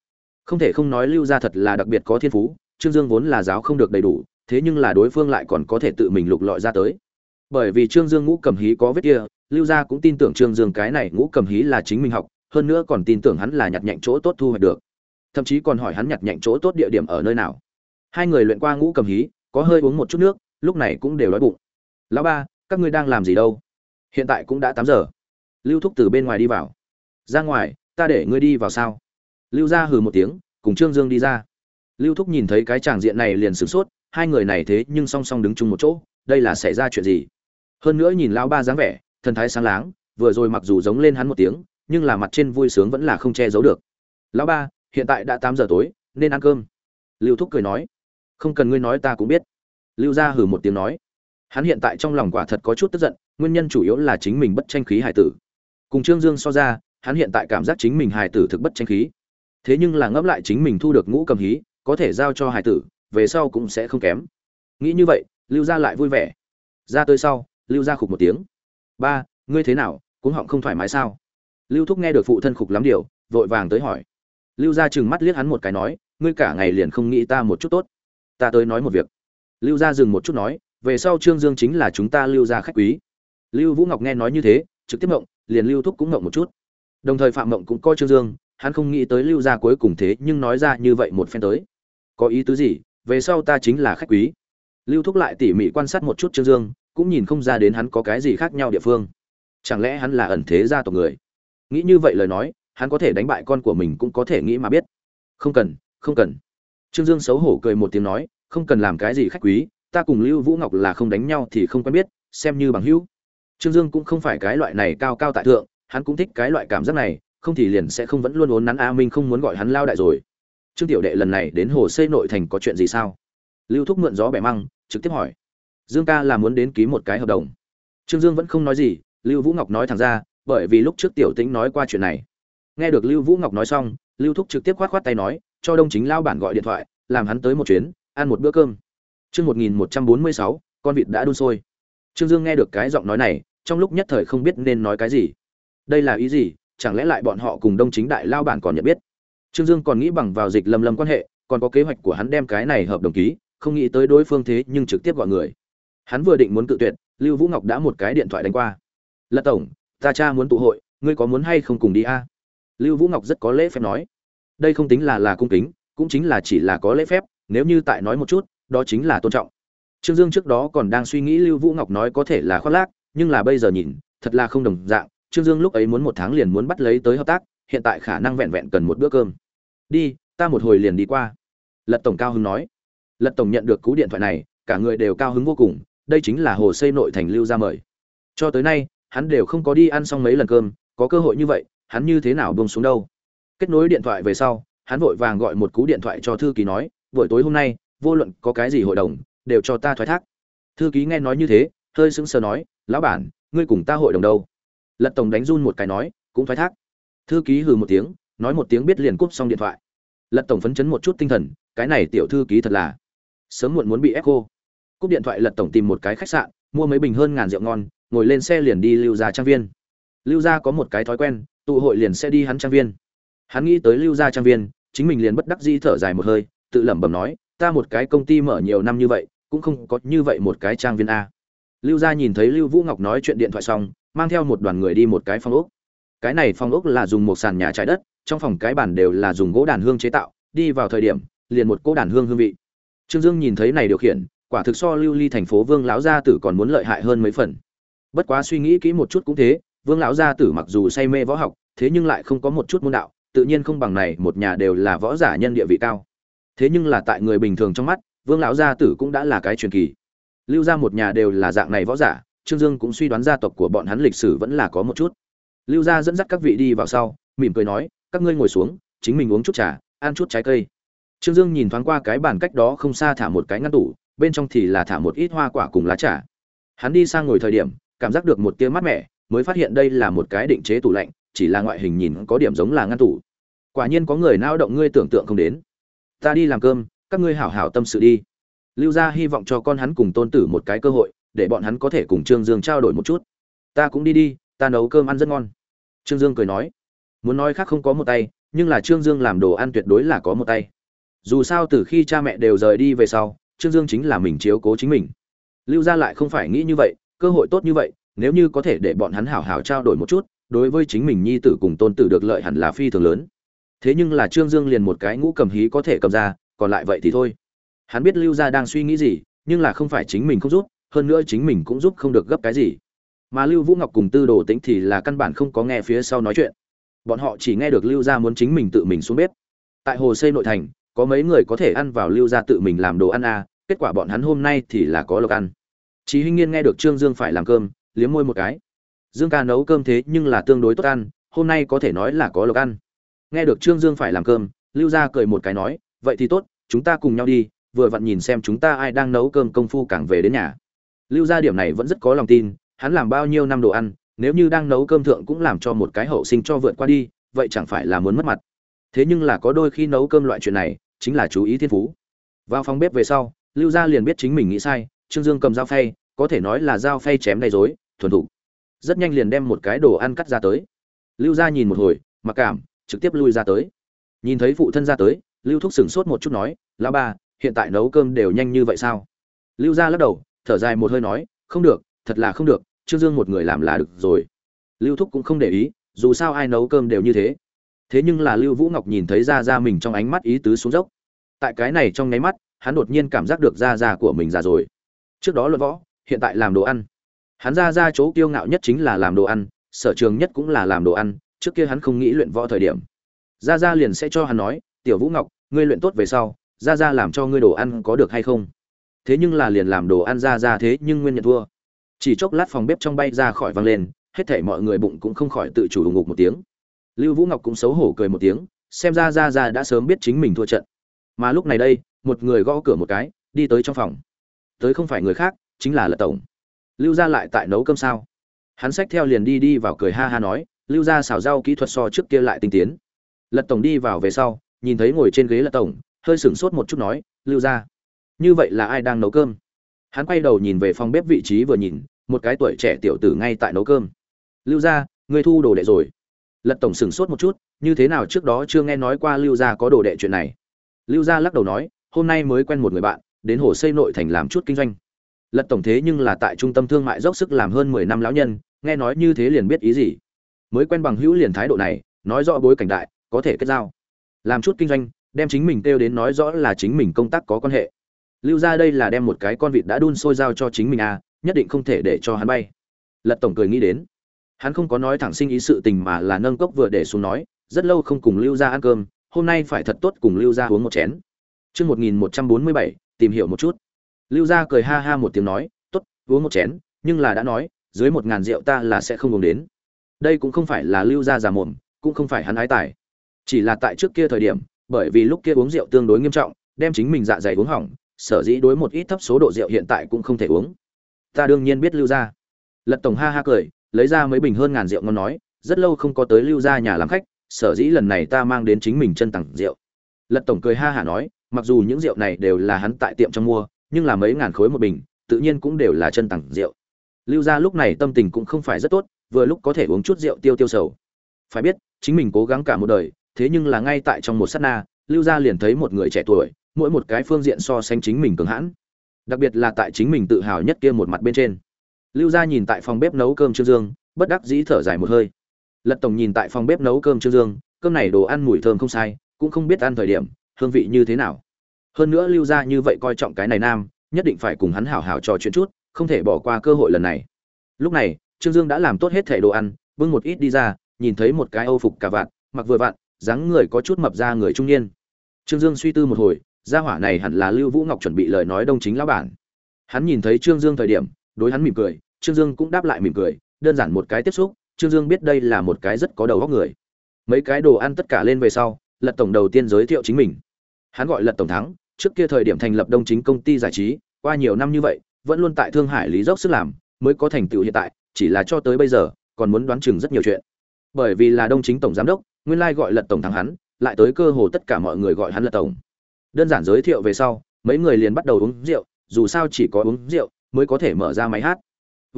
Không thể không nói lưu ra thật là đặc biệt có thiên phú, trương dương vốn là giáo không được đầy đủ, thế nhưng là đối phương lại còn có thể tự mình lục lọi ra tới. Bởi vì trương dương ngũ cầm hí có vết kia lưu gia cũng tin tưởng trương dương cái này ngũ cầm hí là chính mình học, hơn nữa còn tin tưởng hắn là nhặt nhạnh chỗ tốt thu hoạch được. Thậm chí còn hỏi hắn nhặt nhạnh chỗ tốt địa điểm ở nơi nào. Hai người luyện qua ngũ cầm hí, có hơi uống một chút nước, lúc này cũng đều đói bụng. Lão ba, các ngươi đang làm gì đâu? Hiện tại cũng đã tám giờ. Lưu thúc từ bên ngoài đi vào. Ra ngoài, ta để ngươi đi vào sao? Lưu gia hừ một tiếng, cùng trương dương đi ra. Lưu thúc nhìn thấy cái tràng diện này liền sửng sốt, hai người này thế nhưng song song đứng chung một chỗ, đây là xảy ra chuyện gì? Hơn nữa nhìn lão ba dáng vẻ thần thái sáng láng, vừa rồi mặc dù giống lên hắn một tiếng, nhưng là mặt trên vui sướng vẫn là không che giấu được. Lão ba, hiện tại đã tám giờ tối, nên ăn cơm. Lưu thúc cười nói. Không cần ngươi nói ta cũng biết. Lưu gia hừ một tiếng nói. Hắn hiện tại trong lòng quả thật có chút tức giận, nguyên nhân chủ yếu là chính mình bất tranh khí hài tử. Cùng trương dương so ra, hắn hiện tại cảm giác chính mình hài tử thực bất tranh khí. Thế nhưng là ngẫm lại chính mình thu được ngũ cầm hí, có thể giao cho hài tử, về sau cũng sẽ không kém. Nghĩ như vậy, lưu gia lại vui vẻ. Ra tới sau, lưu gia khục một tiếng ba, ngươi thế nào cũng họng không thoải mái sao? Lưu thúc nghe được phụ thân khục lắm điều, vội vàng tới hỏi. Lưu gia chừng mắt liếc hắn một cái nói, ngươi cả ngày liền không nghĩ ta một chút tốt. Ta tới nói một việc. Lưu gia dừng một chút nói, về sau trương dương chính là chúng ta lưu gia khách quý. Lưu vũ ngọc nghe nói như thế, trực tiếp mộng liền lưu thúc cũng mộng một chút. Đồng thời phạm mộng cũng coi trương dương, hắn không nghĩ tới lưu gia cuối cùng thế, nhưng nói ra như vậy một phen tới. Có ý tứ gì? Về sau ta chính là khách quý. Lưu thúc lại tỉ mỉ quan sát một chút trương dương cũng nhìn không ra đến hắn có cái gì khác nhau địa phương. Chẳng lẽ hắn là ẩn thế gia tộc người? Nghĩ như vậy lời nói, hắn có thể đánh bại con của mình cũng có thể nghĩ mà biết. Không cần không cần. Trương dương xấu hổ cười một tiếng nói, không cần làm cái gì khách quý, ta cùng lưu vũ ngọc là không đánh nhau thì không quen biết, xem như bằng hữu. Trương dương cũng không phải cái loại này cao cao tại thượng, hắn cũng thích cái loại cảm giác này, không thì liền sẽ không vẫn luôn ốn nắn a minh không muốn gọi hắn lao đại rồi. Trương tiểu đệ lần này đến hồ xây nội thành có chuyện gì sao? Lưu thúc mượn gió bẻ măng, trực tiếp hỏi dương ca là muốn đến ký một cái hợp đồng. Trương dương vẫn không nói gì lưu vũ ngọc nói thẳng ra bởi vì lúc trước tiểu tĩnh nói qua chuyện này. Nghe được lưu vũ ngọc nói xong lưu thúc trực tiếp khoát khoát tay nói cho đông chính lao bản gọi điện thoại làm hắn tới một chuyến ăn một bữa cơm. Chương một nghìn một trăm bốn mươi sáu con vịt đã đun sôi. Trương dương nghe được cái giọng nói này trong lúc nhất thời không biết nên nói cái gì. Đây là ý gì? Chẳng lẽ lại bọn họ cùng đông chính đại lao bản còn nhận biết? Trương Dương còn nghĩ bằng vào dịch lâm lâm quan hệ, còn có kế hoạch của hắn đem cái này hợp đồng ký, không nghĩ tới đối phương thế nhưng trực tiếp gọi người. Hắn vừa định muốn cự tuyệt, Lưu Vũ Ngọc đã một cái điện thoại đánh qua. "Lật tổng, ta cha muốn tụ hội, ngươi có muốn hay không cùng đi a?" Lưu Vũ Ngọc rất có lễ phép nói. Đây không tính là là cung kính, cũng chính là chỉ là có lễ phép, nếu như tại nói một chút, đó chính là tôn trọng trương dương trước đó còn đang suy nghĩ lưu vũ ngọc nói có thể là khoác lác nhưng là bây giờ nhìn thật là không đồng dạng trương dương lúc ấy muốn một tháng liền muốn bắt lấy tới hợp tác hiện tại khả năng vẹn vẹn cần một bữa cơm đi ta một hồi liền đi qua lật tổng cao hứng nói lật tổng nhận được cú điện thoại này cả người đều cao hứng vô cùng đây chính là hồ xây nội thành lưu ra mời. Cho tới nay, hắn đều không có đi ăn xong mấy lần cơm, có cơ hội như vậy, hắn như thế nào buông xuống đâu? Kết nối điện thoại về sau, hắn vội vàng gọi một cú điện thoại cho thư ký nói, buổi tối hôm nay, vô luận có cái gì hội đồng, đều cho ta thoái thác. Thư ký nghe nói như thế, hơi sững sờ nói, lão bản, ngươi cùng ta hội đồng đâu? Lật tổng đánh run một cái nói, cũng thoái thác. Thư ký hừ một tiếng, nói một tiếng biết liền cúp xong điện thoại. Lật tổng phấn chấn một chút tinh thần, cái này tiểu thư ký thật là, sớm muộn muốn bị ép cô cúp điện thoại lật tổng tìm một cái khách sạn, mua mấy bình hơn ngàn rượu ngon, ngồi lên xe liền đi lưu gia trang viên. Lưu gia có một cái thói quen, tụ hội liền sẽ đi hắn trang viên. Hắn nghĩ tới lưu gia trang viên, chính mình liền bất đắc dĩ thở dài một hơi, tự lẩm bẩm nói, ta một cái công ty mở nhiều năm như vậy, cũng không có như vậy một cái trang viên a. Lưu gia nhìn thấy lưu vũ ngọc nói chuyện điện thoại xong, mang theo một đoàn người đi một cái phòng ốc. Cái này phòng ốc là dùng một sàn nhà trái đất, trong phòng cái bàn đều là dùng gỗ đàn hương chế tạo, đi vào thời điểm, liền một cỗ đàn hương hương vị. Trương dương nhìn thấy này điều khiển quả thực so lưu ly thành phố vương lão gia tử còn muốn lợi hại hơn mấy phần. Bất quá suy nghĩ kỹ một chút cũng thế, vương lão gia tử mặc dù say mê võ học, thế nhưng lại không có một chút môn đạo, tự nhiên không bằng này, một nhà đều là võ giả nhân địa vị cao. Thế nhưng là tại người bình thường trong mắt, vương lão gia tử cũng đã là cái truyền kỳ. Lưu ra một nhà đều là dạng này võ giả, trương dương cũng suy đoán gia tộc của bọn hắn lịch sử vẫn là có một chút. Lưu gia dẫn dắt các vị đi vào sau, mỉm cười nói, các ngươi ngồi xuống, chính mình uống chút trà, ăn chút trái cây. Trương dương nhìn thoáng qua cái bàn cách đó không xa thả một cái ngăn tủ bên trong thì là thả một ít hoa quả cùng lá trà. Hắn đi sang ngồi thời điểm, cảm giác được một tia mát mẻ, mới phát hiện đây là một cái định chế tủ lạnh, chỉ là ngoại hình nhìn có điểm giống là ngăn tủ. Quả nhiên có người nao động ngươi tưởng tượng không đến. Ta đi làm cơm, các ngươi hảo hảo tâm sự đi. Lưu gia hy vọng cho con hắn cùng tôn tử một cái cơ hội, để bọn hắn có thể cùng trương dương trao đổi một chút. Ta cũng đi đi, ta nấu cơm ăn rất ngon. Trương dương cười nói. Muốn nói khác không có một tay, nhưng là trương dương làm đồ ăn tuyệt đối là có một tay. Dù sao từ khi cha mẹ đều rời đi về sau trương dương chính là mình chiếu cố chính mình. Lưu gia lại không phải nghĩ như vậy, cơ hội tốt như vậy, nếu như có thể để bọn hắn hảo hảo trao đổi một chút, đối với chính mình nhi tử cùng tôn tử được lợi hẳn là phi thường lớn. Thế nhưng là trương dương liền một cái ngũ cầm hí có thể cầm ra, còn lại vậy thì thôi. Hắn biết lưu gia đang suy nghĩ gì, nhưng là không phải chính mình không giúp, hơn nữa chính mình cũng giúp không được gấp cái gì. Mà lưu vũ ngọc cùng tư đồ tĩnh thì là căn bản không có nghe phía sau nói chuyện. Bọn họ chỉ nghe được lưu gia muốn chính mình tự mình xuống bếp. Tại hồ xây nội thành có mấy người có thể ăn vào lưu gia tự mình làm đồ ăn à, kết quả bọn hắn hôm nay thì là có lộc ăn Chí Hinh Nghiên nghe được Trương Dương phải làm cơm, liếm môi một cái. Dương ca nấu cơm thế nhưng là tương đối tốt ăn, hôm nay có thể nói là có lộc ăn. Nghe được Trương Dương phải làm cơm, Lưu Gia cười một cái nói, vậy thì tốt, chúng ta cùng nhau đi, vừa vặn nhìn xem chúng ta ai đang nấu cơm công phu càng về đến nhà. Lưu Gia điểm này vẫn rất có lòng tin, hắn làm bao nhiêu năm đồ ăn, nếu như đang nấu cơm thượng cũng làm cho một cái hậu sinh cho vượt qua đi, vậy chẳng phải là muốn mất mặt. Thế nhưng là có đôi khi nấu cơm loại chuyện này, chính là chú ý thiên phú. Vào phòng bếp về sau, Lưu Gia liền biết chính mình nghĩ sai, Trương Dương cầm dao phay, có thể nói là dao phay chém đầy rối, thuần thục. Rất nhanh liền đem một cái đồ ăn cắt ra tới. Lưu Gia nhìn một hồi, mặc cảm, trực tiếp lui ra tới. Nhìn thấy phụ thân ra tới, Lưu Thúc sửng sốt một chút nói, "Lão ba, hiện tại nấu cơm đều nhanh như vậy sao?" Lưu Gia lắc đầu, thở dài một hơi nói, "Không được, thật là không được, Trương Dương một người làm là được rồi." Lưu Thúc cũng không để ý, dù sao ai nấu cơm đều như thế. Thế nhưng là Lưu Vũ Ngọc nhìn thấy Ra Ra mình trong ánh mắt ý tứ xuống dốc. Tại cái này trong nháy mắt, hắn đột nhiên cảm giác được Ra Ra của mình già rồi. Trước đó luận võ hiện tại làm đồ ăn. Hắn ra ra chỗ kiêu ngạo nhất chính là làm đồ ăn sở trường nhất cũng là làm đồ ăn trước kia hắn không nghĩ luyện võ thời điểm. Ra ra liền sẽ cho hắn nói tiểu vũ ngọc ngươi luyện tốt về sau ra ra làm cho ngươi đồ ăn có được hay không? Thế nhưng là liền làm đồ ăn ra ra thế nhưng nguyên nhận thua. Chỉ chốc lát phòng bếp trong bay ra khỏi vang lên hết thảy mọi người bụng cũng không khỏi tự chủ ủng ngục một tiếng lưu vũ ngọc cũng xấu hổ cười một tiếng, xem ra ra ra đã sớm biết chính mình thua trận. Mà lúc này đây, một người gõ cửa một cái, đi tới trong phòng. Tới không phải người khác, chính là lật tổng. Lưu gia lại tại nấu cơm sao? Hắn xách theo liền đi đi vào cười ha ha nói, lưu gia xào rau kỹ thuật so trước kia lại tinh tiến. Lật tổng đi vào về sau, nhìn thấy ngồi trên ghế lật tổng, hơi sửng sốt một chút nói, lưu gia, như vậy là ai đang nấu cơm? Hắn quay đầu nhìn về phòng bếp vị trí vừa nhìn, một cái tuổi trẻ tiểu tử ngay tại nấu cơm. Lưu gia người thu đồ đệ rồi lật tổng sửng sốt một chút, như thế nào trước đó chưa nghe nói qua lưu gia có đồ đệ chuyện này. Lưu gia lắc đầu nói, hôm nay mới quen một người bạn, đến hồ xây nội thành làm chút kinh doanh. Lật tổng thế nhưng là tại trung tâm thương mại dốc sức làm hơn mười năm lão nhân, nghe nói như thế liền biết ý gì. Mới quen bằng hữu liền thái độ này, nói rõ bối cảnh đại, có thể kết giao. Làm chút kinh doanh, đem chính mình kêu đến nói rõ là chính mình công tác có quan hệ. Lưu ra đây là đem một cái con vịt đã đun sôi dao cho chính mình à nhất định không thể để cho hắn bay. Lật tổng cười nghĩ đến hắn không có nói thẳng sinh ý sự tình mà là nâng cốc vừa để xuống nói, rất lâu không cùng lưu ra ăn cơm, hôm nay phải thật tốt cùng lưu ra uống một chén. Chương một nghìn một trăm bốn mươi bảy, tìm hiểu một chút. Lưu gia cười ha ha một tiếng nói, tốt, uống một chén, nhưng là đã nói, dưới một ngàn rượu ta là sẽ không uống đến. Đây cũng không phải là lưu gia già mồm, cũng không phải hắn ái tài. Chỉ là tại trước kia thời điểm, bởi vì lúc kia uống rượu tương đối nghiêm trọng, đem chính mình dạ dày uống hỏng, sở dĩ đối một ít thấp số độ rượu hiện tại cũng không thể uống. Ta đương nhiên biết lưu gia. Lật tổng ha ha cười lấy ra mấy bình hơn ngàn rượu ngon nói, rất lâu không có tới lưu gia nhà làm khách, sở dĩ lần này ta mang đến chính mình chân tặng rượu. Lật tổng cười ha hả nói, mặc dù những rượu này đều là hắn tại tiệm trong mua, nhưng là mấy ngàn khối một bình, tự nhiên cũng đều là chân tặng rượu. Lưu gia lúc này tâm tình cũng không phải rất tốt, vừa lúc có thể uống chút rượu tiêu tiêu sầu. Phải biết, chính mình cố gắng cả một đời, thế nhưng là ngay tại trong một sát na, lưu gia liền thấy một người trẻ tuổi, mỗi một cái phương diện so sánh chính mình cường hãn. Đặc biệt là tại chính mình tự hào nhất kia một mặt bên trên lưu gia nhìn tại phòng bếp nấu cơm trương dương, bất đắc dĩ thở dài một hơi. Lật tổng nhìn tại phòng bếp nấu cơm trương dương, cơm này đồ ăn mùi thơm không sai, cũng không biết ăn thời điểm, hương vị như thế nào. Hơn nữa lưu gia như vậy coi trọng cái này nam, nhất định phải cùng hắn hảo hảo trò chuyện chút, không thể bỏ qua cơ hội lần này. Lúc này, trương dương đã làm tốt hết thẻ đồ ăn, bưng một ít đi ra, nhìn thấy một cái âu phục cà vạt, mặc vừa vặn, dáng người có chút mập ra người trung niên. Trương dương suy tư một hồi, gia hỏa này hẳn là lưu vũ ngọc chuẩn bị lời nói đông chính lão bản. Hắn nhìn thấy trương dương thời điểm, đối hắn mỉm cười trương dương cũng đáp lại mỉm cười, đơn giản một cái tiếp xúc, trương dương biết đây là một cái rất có đầu óc người. Mấy cái đồ ăn tất cả lên về sau, lật tổng đầu tiên giới thiệu chính mình. Hắn gọi lật tổng thắng, trước kia thời điểm thành lập đông chính công ty giải trí, qua nhiều năm như vậy, vẫn luôn tại thương hải lý dốc sức làm, mới có thành tựu hiện tại, chỉ là cho tới bây giờ, còn muốn đoán chừng rất nhiều chuyện. Bởi vì là đông chính tổng giám đốc, nguyên lai gọi lật tổng thắng hắn, lại tới cơ hồ tất cả mọi người gọi hắn lật tổng. Đơn giản giới thiệu về sau, mấy người liền bắt đầu uống rượu, dù sao chỉ có uống rượu mới có thể mở ra máy hát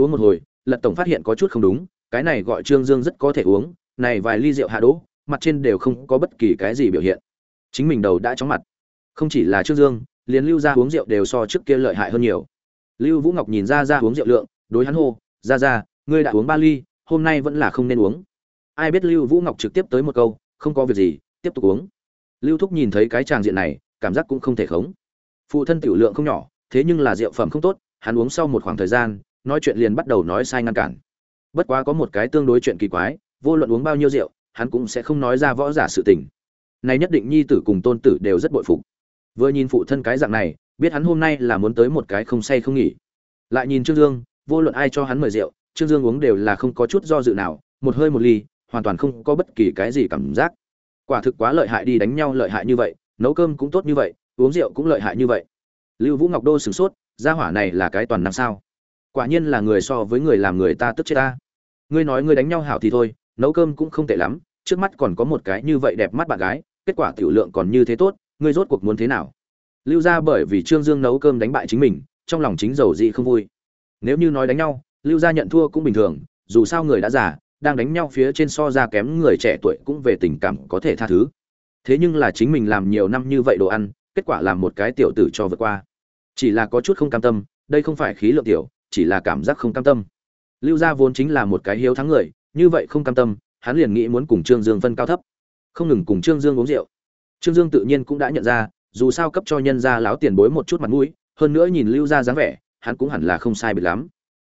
uống một hồi, lật tổng phát hiện có chút không đúng, cái này gọi trương dương rất có thể uống, này vài ly rượu hạ đỗ, mặt trên đều không có bất kỳ cái gì biểu hiện. Chính mình đầu đã chóng mặt. Không chỉ là trương dương, liền lưu ra uống rượu đều so trước kia lợi hại hơn nhiều. Lưu vũ ngọc nhìn ra ra uống rượu lượng, đối hắn hô ra ra ngươi đã uống ba ly, hôm nay vẫn là không nên uống. Ai biết lưu vũ ngọc trực tiếp tới một câu, không có việc gì, tiếp tục uống. Lưu thúc nhìn thấy cái tràng diện này, cảm giác cũng không thể khống. Phụ thân tiểu lượng không nhỏ, thế nhưng là rượu phẩm không tốt, hắn uống sau một khoảng thời gian nói chuyện liền bắt đầu nói sai ngăn cản. Bất quá có một cái tương đối chuyện kỳ quái, vô luận uống bao nhiêu rượu, hắn cũng sẽ không nói ra võ giả sự tình. Này nhất định nhi tử cùng tôn tử đều rất bội phục. Vừa nhìn phụ thân cái dạng này, biết hắn hôm nay là muốn tới một cái không say không nghỉ. Lại nhìn trương dương, vô luận ai cho hắn mời rượu, trương dương uống đều là không có chút do dự nào, một hơi một ly, hoàn toàn không có bất kỳ cái gì cảm giác. Quả thực quá lợi hại đi đánh nhau lợi hại như vậy, nấu cơm cũng tốt như vậy, uống rượu cũng lợi hại như vậy. Lưu vũ ngọc đô sửng sốt, gia hỏa này là cái toàn năng sao? Quả nhiên là người so với người làm người ta tức chết ta. Ngươi nói ngươi đánh nhau hảo thì thôi, nấu cơm cũng không tệ lắm, trước mắt còn có một cái như vậy đẹp mắt bạn gái, kết quả tiểu lượng còn như thế tốt, ngươi rốt cuộc muốn thế nào? Lưu ra bởi vì trương dương nấu cơm đánh bại chính mình, trong lòng chính dầu dị không vui. Nếu như nói đánh nhau, lưu gia nhận thua cũng bình thường, dù sao người đã già, đang đánh nhau phía trên so ra kém người trẻ tuổi cũng về tình cảm có thể tha thứ. Thế nhưng là chính mình làm nhiều năm như vậy đồ ăn, kết quả làm một cái tiểu tử cho vượt qua. Chỉ là có chút không cam tâm, đây không phải khí lượng tiểu chỉ là cảm giác không cam tâm. Lưu gia vốn chính là một cái hiếu thắng người, như vậy không cam tâm, hắn liền nghĩ muốn cùng trương dương phân cao thấp. Không ngừng cùng trương dương uống rượu. Trương dương tự nhiên cũng đã nhận ra, dù sao cấp cho nhân gia láo tiền bối một chút mặt mũi, hơn nữa nhìn lưu gia dáng vẻ, hắn cũng hẳn là không sai biệt lắm.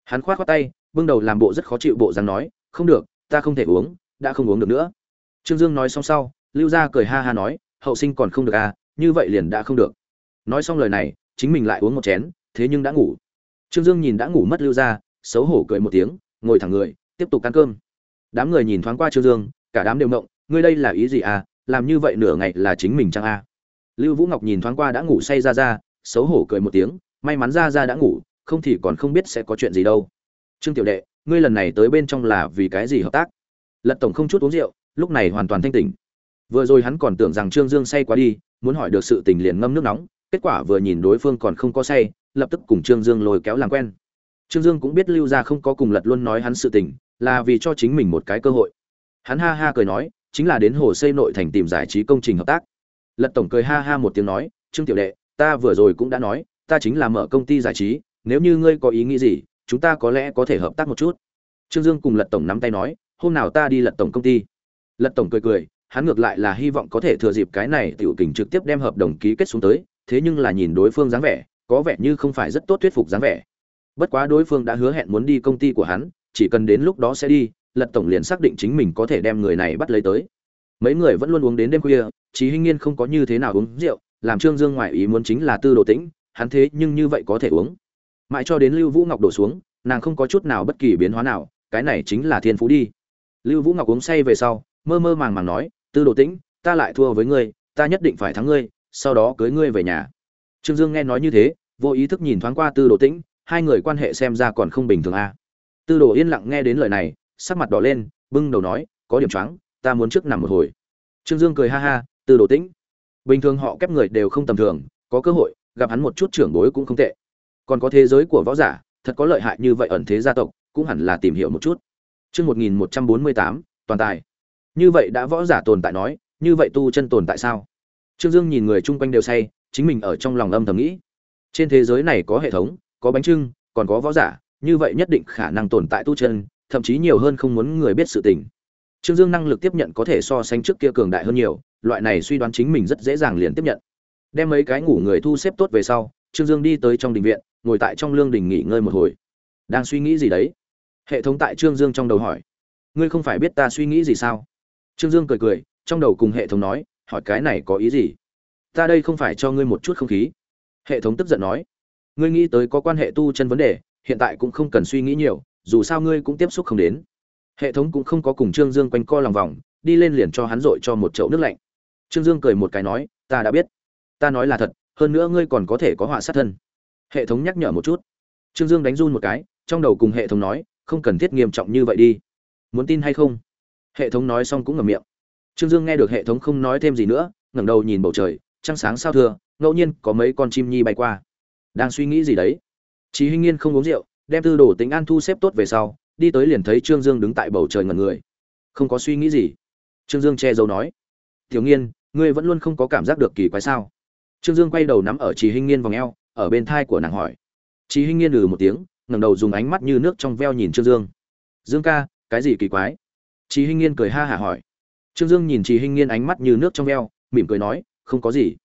Hắn khoát khoát tay, bưng đầu làm bộ rất khó chịu bộ dáng nói, không được, ta không thể uống, đã không uống được nữa. Trương dương nói xong sau, lưu gia cười ha ha nói, hậu sinh còn không được à như vậy liền đã không được. Nói xong lời này, chính mình lại uống một chén, thế nhưng đã ngủ trương dương nhìn đã ngủ mất lưu gia, xấu hổ cười một tiếng, ngồi thẳng người, tiếp tục ăn cơm. Đám người nhìn thoáng qua trương dương, cả đám đều ngộng, ngươi đây là ý gì à làm như vậy nửa ngày là chính mình chăng à? Lưu vũ ngọc nhìn thoáng qua đã ngủ say ra ra, xấu hổ cười một tiếng, may mắn ra ra đã ngủ, không thì còn không biết sẽ có chuyện gì đâu. Trương tiểu đệ, ngươi lần này tới bên trong là vì cái gì hợp tác? Lật tổng không chút uống rượu, lúc này hoàn toàn thanh tỉnh. Vừa rồi hắn còn tưởng rằng trương dương say quá đi, muốn hỏi được sự tình liền ngâm nước nóng, kết quả vừa nhìn đối phương còn không có say lập tức cùng trương dương lôi kéo làm quen. Trương dương cũng biết lưu gia không có cùng lật luôn nói hắn sự tình, là vì cho chính mình một cái cơ hội. Hắn ha ha cười nói, chính là đến hồ xây nội thành tìm giải trí công trình hợp tác. Lật tổng cười ha ha một tiếng nói, trương tiểu đệ, ta vừa rồi cũng đã nói, ta chính là mở công ty giải trí, nếu như ngươi có ý nghĩ gì, chúng ta có lẽ có thể hợp tác một chút. Trương dương cùng lật tổng nắm tay nói, hôm nào ta đi lật tổng công ty. Lật tổng cười cười, hắn ngược lại là hy vọng có thể thừa dịp cái này tiểu kình trực tiếp đem hợp đồng ký kết xuống tới, thế nhưng là nhìn đối phương dáng vẻ có vẻ như không phải rất tốt thuyết phục dáng vẻ. Bất quá đối phương đã hứa hẹn muốn đi công ty của hắn, chỉ cần đến lúc đó sẽ đi, lật tổng liền xác định chính mình có thể đem người này bắt lấy tới. Mấy người vẫn luôn uống đến đêm khuya, chí hinh nhiên không có như thế nào uống rượu, làm trương dương ngoại ý muốn chính là tư đồ tĩnh, hắn thế nhưng như vậy có thể uống. Mãi cho đến lưu vũ ngọc đổ xuống, nàng không có chút nào bất kỳ biến hóa nào, cái này chính là thiên phú đi. Lưu vũ ngọc uống say về sau, mơ mơ màng màng nói, tư đồ tĩnh, ta lại thua với ngươi, ta nhất định phải thắng ngươi, sau đó cưới ngươi về nhà trương dương nghe nói như thế vô ý thức nhìn thoáng qua tư đồ tĩnh hai người quan hệ xem ra còn không bình thường a à. tư đồ yên lặng nghe đến lời này sắc mặt đỏ lên bưng đầu nói có điểm choáng ta muốn trước nằm một hồi trương dương cười ha ha tư đồ tĩnh bình thường họ kép người đều không tầm thường có cơ hội gặp hắn một chút trưởng bối cũng không tệ còn có thế giới của võ giả thật có lợi hại như vậy ẩn thế gia tộc cũng hẳn là tìm hiểu một chút Chương 1148, toàn tài. Như vậy đã võ giả tồn tại nói, như vậy tu chân tồn tại sao? Trương Dương nhìn người chung quanh đều say, chính mình ở trong lòng âm thầm nghĩ. Trên thế giới này có hệ thống, có bánh trưng, còn có võ giả, như vậy nhất định khả năng tồn tại tu chân, thậm chí nhiều hơn không muốn người biết sự tình. Trương Dương năng lực tiếp nhận có thể so sánh trước kia cường đại hơn nhiều, loại này suy đoán chính mình rất dễ dàng liền tiếp nhận. Đem mấy cái ngủ người thu xếp tốt về sau, Trương Dương đi tới trong đình viện, ngồi tại trong lương đình nghỉ ngơi một hồi. Đang suy nghĩ gì đấy? hệ thống tại trương dương trong đầu hỏi ngươi không phải biết ta suy nghĩ gì sao trương dương cười cười trong đầu cùng hệ thống nói hỏi cái này có ý gì ta đây không phải cho ngươi một chút không khí. Hệ thống tức giận nói. Ngươi nghĩ tới có quan hệ tu chân vấn đề, hiện tại cũng không cần suy nghĩ nhiều, dù sao ngươi cũng tiếp xúc không đến. Hệ thống cũng không có cùng trương dương quanh co lòng vòng, đi lên liền cho hắn dội cho một chậu nước lạnh. Trương dương cười một cái nói, ta đã biết. Ta nói là thật, hơn nữa ngươi còn có thể có họa sát thân. Hệ thống nhắc nhở một chút. Trương dương đánh run một cái, trong đầu cùng hệ thống nói, không cần thiết nghiêm trọng như vậy đi. Muốn tin hay không? Hệ thống nói xong cũng ngầm miệng. Trương dương nghe được hệ thống không nói thêm gì nữa, ngẩng đầu nhìn bầu trời trăng sáng sao thưa ngẫu nhiên có mấy con chim nhi bay qua đang suy nghĩ gì đấy chí hinh nhiên không uống rượu đem tư đồ tính an thu xếp tốt về sau đi tới liền thấy trương dương đứng tại bầu trời ngẩn người không có suy nghĩ gì trương dương che giấu nói tiểu nghiên ngươi vẫn luôn không có cảm giác được kỳ quái sao trương dương quay đầu nắm ở trì hinh nghiên vòng eo ở bên thai của nàng hỏi trì hinh nghiên ừ một tiếng ngẩng đầu dùng ánh mắt như nước trong veo nhìn Trương Dương. "Dương ca, cái gì kỳ quái?" Trì Hinh Nghiên cười ha hả hỏi. Trương Dương nhìn Trì Hinh Nghiên ánh mắt như nước trong veo, mỉm cười nói, "Không có gì."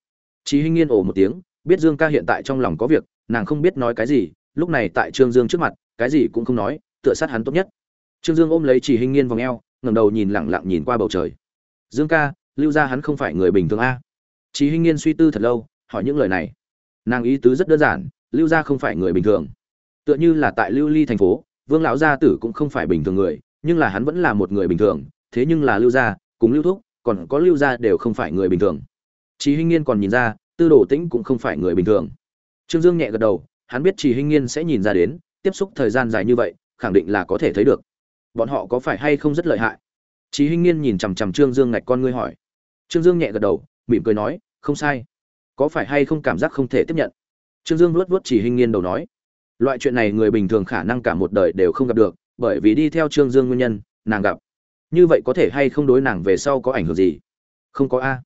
Trì Hinh Nghiên ồ một tiếng, biết Dương ca hiện tại trong lòng có việc, nàng không biết nói cái gì, lúc này tại Trương Dương trước mặt, cái gì cũng không nói, tựa sát hắn tốt nhất. Trương Dương ôm lấy Chỉ Hinh Nghiên vòng eo, ngẩng đầu nhìn lặng lặng nhìn qua bầu trời. "Dương ca, lưu gia hắn không phải người bình thường a?" Chỉ Hinh Nghiên suy tư thật lâu, hỏi những lời này. Nàng ý tứ rất đơn giản, lưu gia không phải người bình thường tựa như là tại lưu ly thành phố vương lão gia tử cũng không phải bình thường người nhưng là hắn vẫn là một người bình thường thế nhưng là lưu gia cùng lưu thúc còn có lưu gia đều không phải người bình thường Trì Hinh Nghiên còn nhìn ra, Tư Đồ Tĩnh cũng không phải người bình thường. Trương Dương nhẹ gật đầu, hắn biết Trì Hinh Nghiên sẽ nhìn ra đến, tiếp xúc thời gian dài như vậy, khẳng định là có thể thấy được. Bọn họ có phải hay không rất lợi hại? Trì Hinh Nghiên nhìn chằm chằm Trương Dương ngạch con ngươi hỏi. Trương Dương nhẹ gật đầu, mỉm cười nói, không sai. Có phải hay không cảm giác không thể tiếp nhận? Trương Dương luốt luốt Trì Hinh Nghiên đầu nói, loại chuyện này người bình thường khả năng cả một đời đều không gặp được bởi vì đi theo trương dương nguyên nhân nàng gặp như vậy có thể hay không đối nàng về sau có ảnh hưởng gì không có a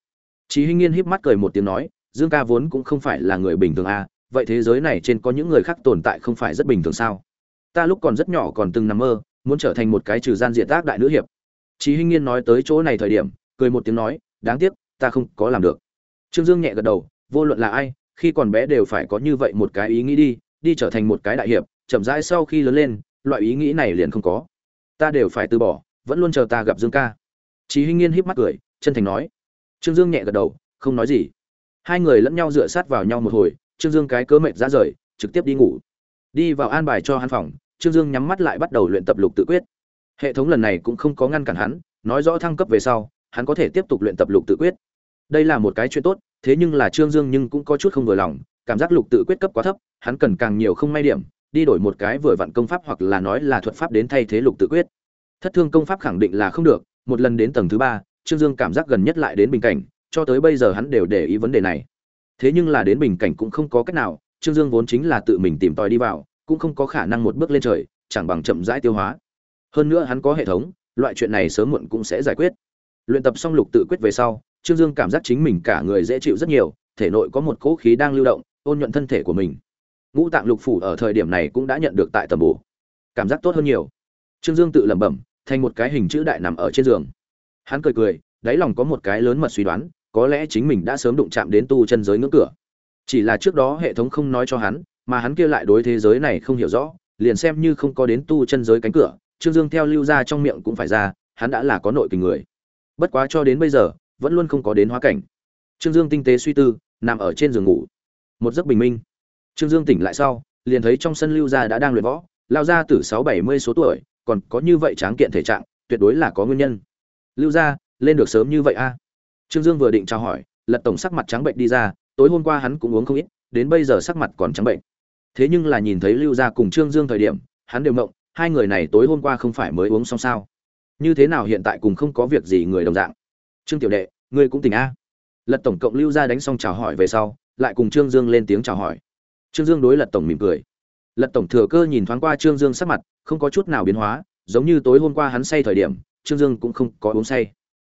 chí hinh nghiên híp mắt cười một tiếng nói, dương ca vốn cũng không phải là người bình thường a vậy thế giới này trên có những người khác tồn tại không phải rất bình thường sao? Ta lúc còn rất nhỏ còn từng nằm mơ, muốn trở thành một cái trừ gian Diệt tác đại nữ hiệp. Chí hinh nghiên nói tới chỗ này thời điểm, cười một tiếng nói, đáng tiếc, ta không có làm được. Trương dương nhẹ gật đầu, vô luận là ai, khi còn bé đều phải có như vậy một cái ý nghĩ đi đi trở thành một cái đại hiệp, chậm rãi sau khi lớn lên, loại ý nghĩ này liền không có. Ta đều phải từ bỏ, vẫn luôn chờ ta gặp dương ca. Chí hinh nghiên híp mắt cười, chân thành nói trương dương nhẹ gật đầu, không nói gì. Hai người lẫn nhau dựa sát vào nhau một hồi, trương dương cái cớ mệt ra rời, trực tiếp đi ngủ. Đi vào an bài cho hắn phòng, trương dương nhắm mắt lại bắt đầu luyện tập lục tự quyết. Hệ thống lần này cũng không có ngăn cản hắn, nói rõ thăng cấp về sau, hắn có thể tiếp tục luyện tập lục tự quyết. Đây là một cái chuyện tốt, thế nhưng là trương dương nhưng cũng có chút không vừa lòng, cảm giác lục tự quyết cấp quá thấp, hắn cần càng nhiều không may điểm, đi đổi một cái vừa vặn công pháp hoặc là nói là thuật pháp đến thay thế lục tự quyết. Thất thương công pháp khẳng định là không được, một lần đến tầng thứ ba trương dương cảm giác gần nhất lại đến bình cảnh, cho tới bây giờ hắn đều để ý vấn đề này. Thế nhưng là đến bình cảnh cũng không có cách nào, trương dương vốn chính là tự mình tìm tòi đi vào, cũng không có khả năng một bước lên trời, chẳng bằng chậm rãi tiêu hóa. Hơn nữa hắn có hệ thống, loại chuyện này sớm muộn cũng sẽ giải quyết. Luyện tập xong lục tự quyết về sau, trương dương cảm giác chính mình cả người dễ chịu rất nhiều, thể nội có một cỗ khí đang lưu động, ôn nhuận thân thể của mình. Ngũ tạng lục phủ ở thời điểm này cũng đã nhận được tại tầm bổ. Cảm giác tốt hơn nhiều. Trương dương tự lẩm bẩm, thành một cái hình chữ đại nằm ở trên giường hắn cười cười, đáy lòng có một cái lớn mật suy đoán, có lẽ chính mình đã sớm đụng chạm đến tu chân giới ngưỡng cửa. Chỉ là trước đó hệ thống không nói cho hắn, mà hắn kia lại đối thế giới này không hiểu rõ, liền xem như không có đến tu chân giới cánh cửa, trương dương theo lưu ra trong miệng cũng phải ra, hắn đã là có nội tình người. Bất quá cho đến bây giờ, vẫn luôn không có đến hóa cảnh. Trương dương tinh tế suy tư, nằm ở trên giường ngủ. Một giấc bình minh. Trương dương tỉnh lại sau, liền thấy trong sân lưu gia đã đang luyện võ, lao ra từ sáu bảy mươi số tuổi, còn có như vậy tráng kiện thể trạng, tuyệt đối là có nguyên nhân lưu gia, lên được sớm như vậy a? Trương dương vừa định trao hỏi, lật tổng sắc mặt trắng bệnh đi ra, tối hôm qua hắn cũng uống không ít, đến bây giờ sắc mặt còn trắng bệnh. Thế nhưng là nhìn thấy lưu gia cùng trương dương thời điểm, hắn đều mộng hai người này tối hôm qua không phải mới uống xong sao? Như thế nào hiện tại cùng không có việc gì người đồng dạng? Trương tiểu đệ, ngươi cũng tỉnh a? Lật tổng cộng lưu gia đánh xong chào hỏi về sau, lại cùng trương dương lên tiếng chào hỏi. Trương dương đối lật tổng mỉm cười. Lật tổng thừa cơ nhìn thoáng qua trương dương sắc mặt, không có chút nào biến hóa, giống như tối hôm qua hắn say thời điểm trương dương cũng không có uống say.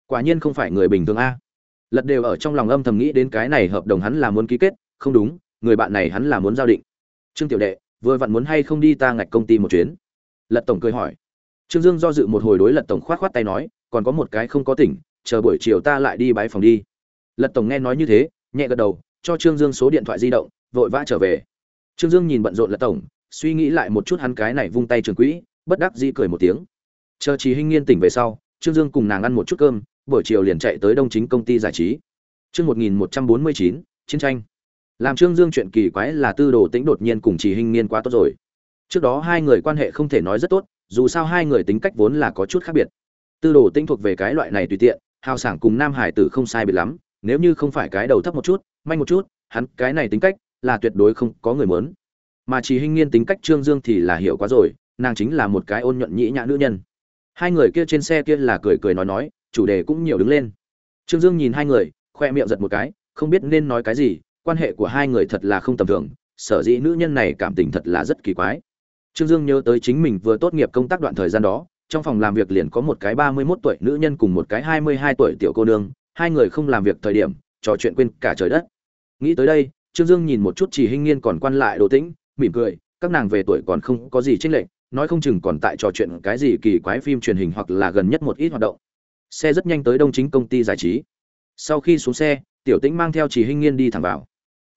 Quả nhiên không phải người bình thường a. Lật đều ở trong lòng âm thầm nghĩ đến cái này hợp đồng hắn là muốn ký kết, không đúng, người bạn này hắn là muốn giao định. Trương tiểu đệ, vừa vặn muốn hay không đi ta ngạch công ty một chuyến? Lật tổng cười hỏi. Trương dương do dự một hồi đối lật tổng khoát khoát tay nói, còn có một cái không có tỉnh, chờ buổi chiều ta lại đi bái phòng đi. Lật tổng nghe nói như thế, nhẹ gật đầu, cho trương dương số điện thoại di động, vội vã trở về. Trương dương nhìn bận rộn lật tổng, suy nghĩ lại một chút hắn cái này vung tay trường quỹ, bất đắc dĩ cười một tiếng chờ trí hinh nghiên tỉnh về sau, trương dương cùng nàng ăn một chút cơm, buổi chiều liền chạy tới đông chính công ty giải trí. Chương một nghìn một trăm bốn mươi chín, chiến tranh. Làm trương dương chuyện kỳ quái là tư đồ tĩnh đột nhiên cùng trì hinh nghiên quá tốt rồi. Trước đó hai người quan hệ không thể nói rất tốt, dù sao hai người tính cách vốn là có chút khác biệt. Tư đồ tĩnh thuộc về cái loại này tùy tiện, hào sảng cùng nam hải tử không sai biệt lắm, nếu như không phải cái đầu thấp một chút, manh một chút, hắn cái này tính cách là tuyệt đối không có người muốn. Mà chỉ hình nghiên tính cách trương dương thì là hiểu quá rồi, nàng chính là một cái ôn nhuận nhĩ nhã nữ nhân hai người kia trên xe kia là cười cười nói nói, chủ đề cũng nhiều đứng lên. Trương dương nhìn hai người, khoe miệng giật một cái, không biết nên nói cái gì, quan hệ của hai người thật là không tầm thường, sở dĩ nữ nhân này cảm tình thật là rất kỳ quái. Trương dương nhớ tới chính mình vừa tốt nghiệp công tác đoạn thời gian đó, trong phòng làm việc liền có một cái ba mươi mốt tuổi nữ nhân cùng một cái hai mươi hai tuổi tiểu cô nương, hai người không làm việc thời điểm, trò chuyện quên cả trời đất. Nghĩ tới đây, trương dương nhìn một chút chỉ hinh nghiên còn quan lại đồ tĩnh, mỉm cười, các nàng về tuổi còn không có gì chênh lệch nói không chừng còn tại trò chuyện cái gì kỳ quái phim truyền hình hoặc là gần nhất một ít hoạt động. Xe rất nhanh tới đông chính công ty giải trí. Sau khi xuống xe, tiểu tĩnh mang theo chỉ hinh nghiên đi thẳng vào.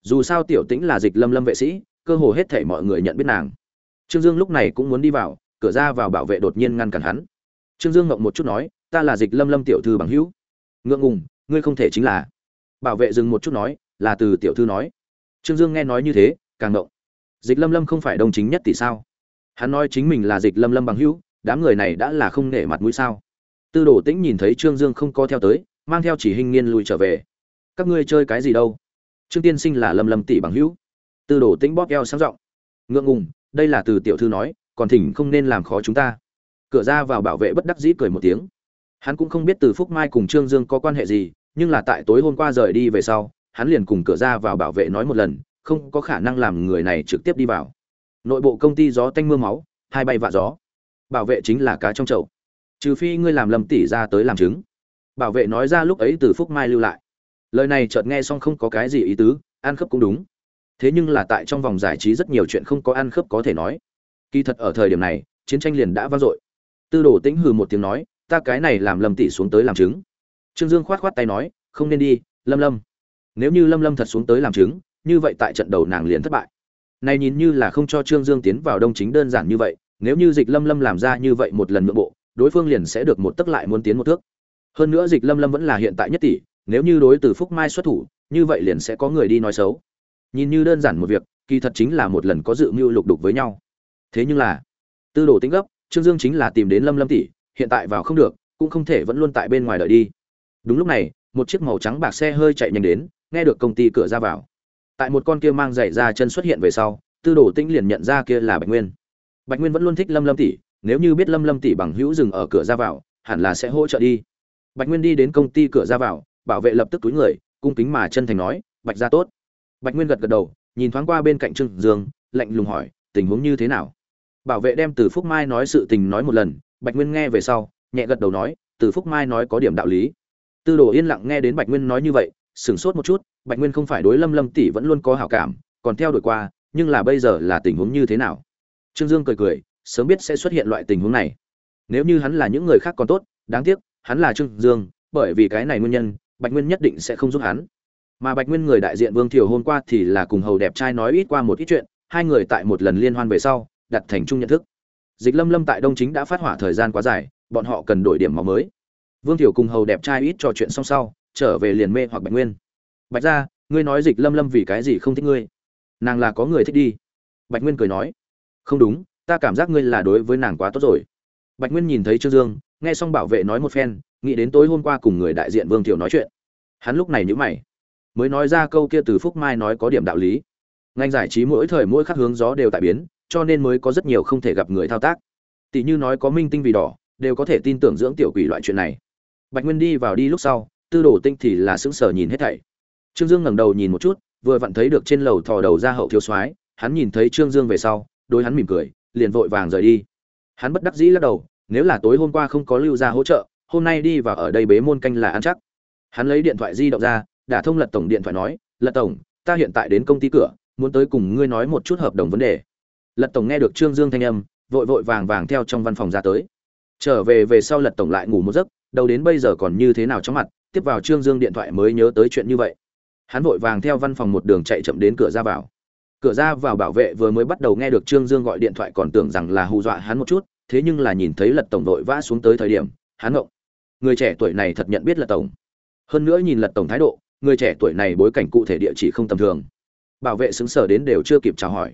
Dù sao tiểu tĩnh là dịch lâm lâm vệ sĩ, cơ hồ hết thể mọi người nhận biết nàng. Trương dương lúc này cũng muốn đi vào, cửa ra vào bảo vệ đột nhiên ngăn cản hắn. Trương dương ngậm một chút nói, ta là dịch lâm lâm tiểu thư bằng hữu. Ngượng ngùng, ngươi không thể chính là. Bảo vệ dừng một chút nói, là từ tiểu thư nói. Trương dương nghe nói như thế, càng ngộng. Dịch lâm lâm không phải đông chính nhất tỷ sao? Hắn nói chính mình là dịch lâm lâm bằng hữu, đám người này đã là không nể mặt mũi sao. Tư đồ tĩnh nhìn thấy trương dương không có theo tới, mang theo chỉ hình nghiên lùi trở về. Các ngươi chơi cái gì đâu? Trương tiên sinh là lâm lâm tỷ bằng hữu. Tư đồ tĩnh bóp eo sáng g ngượng ngùng, đây là từ tiểu thư nói, còn thỉnh không nên làm khó chúng ta. Cửa ra vào bảo vệ bất đắc dĩ cười một tiếng. Hắn cũng không biết từ phúc mai cùng trương dương có quan hệ gì, nhưng là tại tối hôm qua rời đi về sau, hắn liền cùng cửa ra vào bảo vệ nói một lần, không có khả năng làm người này trực tiếp đi vào nội bộ công ty gió tanh mưa máu, hai bay vạ gió. Bảo vệ chính là cá trong chậu. Trừ phi ngươi làm lầm tỷ ra tới làm chứng. Bảo vệ nói ra lúc ấy từ phúc mai lưu lại. Lời này chợt nghe xong không có cái gì ý tứ ăn khớp cũng đúng. Thế nhưng là tại trong vòng giải trí rất nhiều chuyện không có ăn khớp có thể nói. Kỳ thật ở thời điểm này, chiến tranh liền đã vang dội. Tư đồ tĩnh hừ một tiếng nói, ta cái này làm lâm tỷ xuống tới làm chứng. Trương dương khoát khoát tay nói, không nên đi, lâm lâm. Nếu như lâm lâm thật xuống tới làm chứng, như vậy tại trận đầu nàng liền thất bại này nhìn như là không cho trương dương tiến vào đông chính đơn giản như vậy, nếu như dịch lâm lâm làm ra như vậy một lần nhượng bộ, đối phương liền sẽ được một tức lại muốn tiến một thước. Hơn nữa dịch lâm lâm vẫn là hiện tại nhất tỷ, nếu như đối từ phúc mai xuất thủ, như vậy liền sẽ có người đi nói xấu. Nhìn như đơn giản một việc, kỳ thật chính là một lần có dự mưu lục đục với nhau. Thế nhưng là, tư đồ tính gấp, trương dương chính là tìm đến lâm lâm tỷ, hiện tại vào không được, cũng không thể vẫn luôn tại bên ngoài đợi đi. Đúng lúc này, một chiếc màu trắng bạc xe hơi chạy nhanh đến, nghe được công ty cửa ra vào tại một con kia mang giày ra chân xuất hiện về sau, tư đồ tĩnh liền nhận ra kia là bạch nguyên. Bạch nguyên vẫn luôn thích lâm lâm tỷ, nếu như biết lâm lâm tỷ bằng hữu dừng ở cửa ra vào, hẳn là sẽ hỗ trợ đi. Bạch nguyên đi đến công ty cửa ra vào, bảo vệ lập tức túi người, cung kính mà chân thành nói, bạch ra tốt. Bạch nguyên gật gật đầu, nhìn thoáng qua bên cạnh trương dương, lạnh lùng hỏi, tình huống như thế nào? Bảo vệ đem từ phúc mai nói sự tình nói một lần, bạch nguyên nghe về sau, nhẹ gật đầu nói, từ phúc mai nói có điểm đạo lý. Tư đồ yên lặng nghe đến bạch nguyên nói như vậy sửng sốt một chút, bạch nguyên không phải đối lâm lâm tỷ vẫn luôn có hảo cảm, còn theo đuổi qua, nhưng là bây giờ là tình huống như thế nào? Trương dương cười cười, sớm biết sẽ xuất hiện loại tình huống này. Nếu như hắn là những người khác còn tốt, đáng tiếc, hắn là trương dương, bởi vì cái này nguyên nhân, bạch nguyên nhất định sẽ không giúp hắn. Mà bạch nguyên người đại diện vương thiều hôm qua thì là cùng hầu đẹp trai nói ít qua một ít chuyện, hai người tại một lần liên hoan về sau, đặt thành chung nhận thức. Dịch lâm lâm tại đông chính đã phát hỏa thời gian quá dài, bọn họ cần đổi điểm máu mới. Vương thiều cùng hầu đẹp trai ít trò chuyện xong sau trở về liền mê hoặc bạch nguyên. Bạch ra ngươi nói dịch lâm lâm vì cái gì không thích ngươi? Nàng là có người thích đi. Bạch nguyên cười nói. Không đúng, ta cảm giác ngươi là đối với nàng quá tốt rồi. Bạch nguyên nhìn thấy trương dương, nghe xong bảo vệ nói một phen, nghĩ đến tối hôm qua cùng người đại diện vương thiều nói chuyện. Hắn lúc này nhữ mày, mới nói ra câu kia từ phúc mai nói có điểm đạo lý. Ngành giải trí mỗi thời mỗi khắc hướng gió đều tại biến, cho nên mới có rất nhiều không thể gặp người thao tác. Tỷ như nói có minh tinh vì đỏ, đều có thể tin tưởng dưỡng tiểu quỷ loại chuyện này. Bạch nguyên đi vào đi lúc sau tư đồ tinh thì là sững sờ nhìn hết thảy. Trương dương ngẩng đầu nhìn một chút, vừa vặn thấy được trên lầu thò đầu ra hậu thiếu soái, hắn nhìn thấy trương dương về sau đôi hắn mỉm cười, liền vội vàng rời đi. Hắn bất đắc dĩ lắc đầu, nếu là tối hôm qua không có lưu ra hỗ trợ, hôm nay đi vào ở đây bế môn canh là ăn chắc. Hắn lấy điện thoại di động ra, đả thông lật tổng điện thoại nói, lật tổng, ta hiện tại đến công ty cửa, muốn tới cùng ngươi nói một chút hợp đồng vấn đề. Lật tổng nghe được trương dương thanh âm, vội vội vàng vàng theo trong văn phòng ra tới. Trở về về sau lật tổng lại ngủ một giấc, đầu đến bây giờ còn như thế nào trong mặt tiếp vào trương dương điện thoại mới nhớ tới chuyện như vậy. Hắn vội vàng theo văn phòng một đường chạy chậm đến cửa ra vào. Cửa ra vào bảo vệ vừa mới bắt đầu nghe được trương dương gọi điện thoại còn tưởng rằng là hù dọa hắn một chút, thế nhưng là nhìn thấy lật tổng vội vã xuống tới thời điểm, hắn ngộng. Người trẻ tuổi này thật nhận biết lật tổng. Hơn nữa nhìn lật tổng thái độ, người trẻ tuổi này bối cảnh cụ thể địa chỉ không tầm thường. Bảo vệ xứng sở đến đều chưa kịp chào hỏi.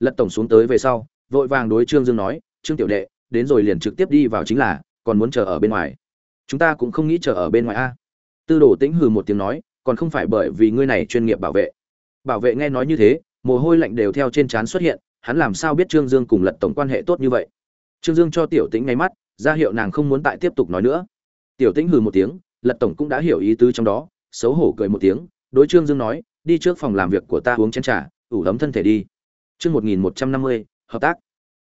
Lật tổng xuống tới về sau, vội vàng đối trương dương nói, trương tiểu đệ, đến rồi liền trực tiếp đi vào chính là, còn muốn chờ ở bên ngoài. Chúng ta cũng không nghĩ chờ ở bên ngoài a tư đồ tĩnh hừ một tiếng nói, còn không phải bởi vì ngươi này chuyên nghiệp bảo vệ. Bảo vệ nghe nói như thế, mồ hôi lạnh đều theo trên trán xuất hiện, hắn làm sao biết trương dương cùng lật tổng quan hệ tốt như vậy? Trương dương cho tiểu tĩnh ngay mắt, ra hiệu nàng không muốn tại tiếp tục nói nữa. Tiểu tĩnh hừ một tiếng, lật tổng cũng đã hiểu ý tứ trong đó, xấu hổ cười một tiếng, đối trương dương nói, đi trước phòng làm việc của ta uống chén trà, ủ ấm thân thể đi. Chương một nghìn một trăm năm mươi, hợp tác.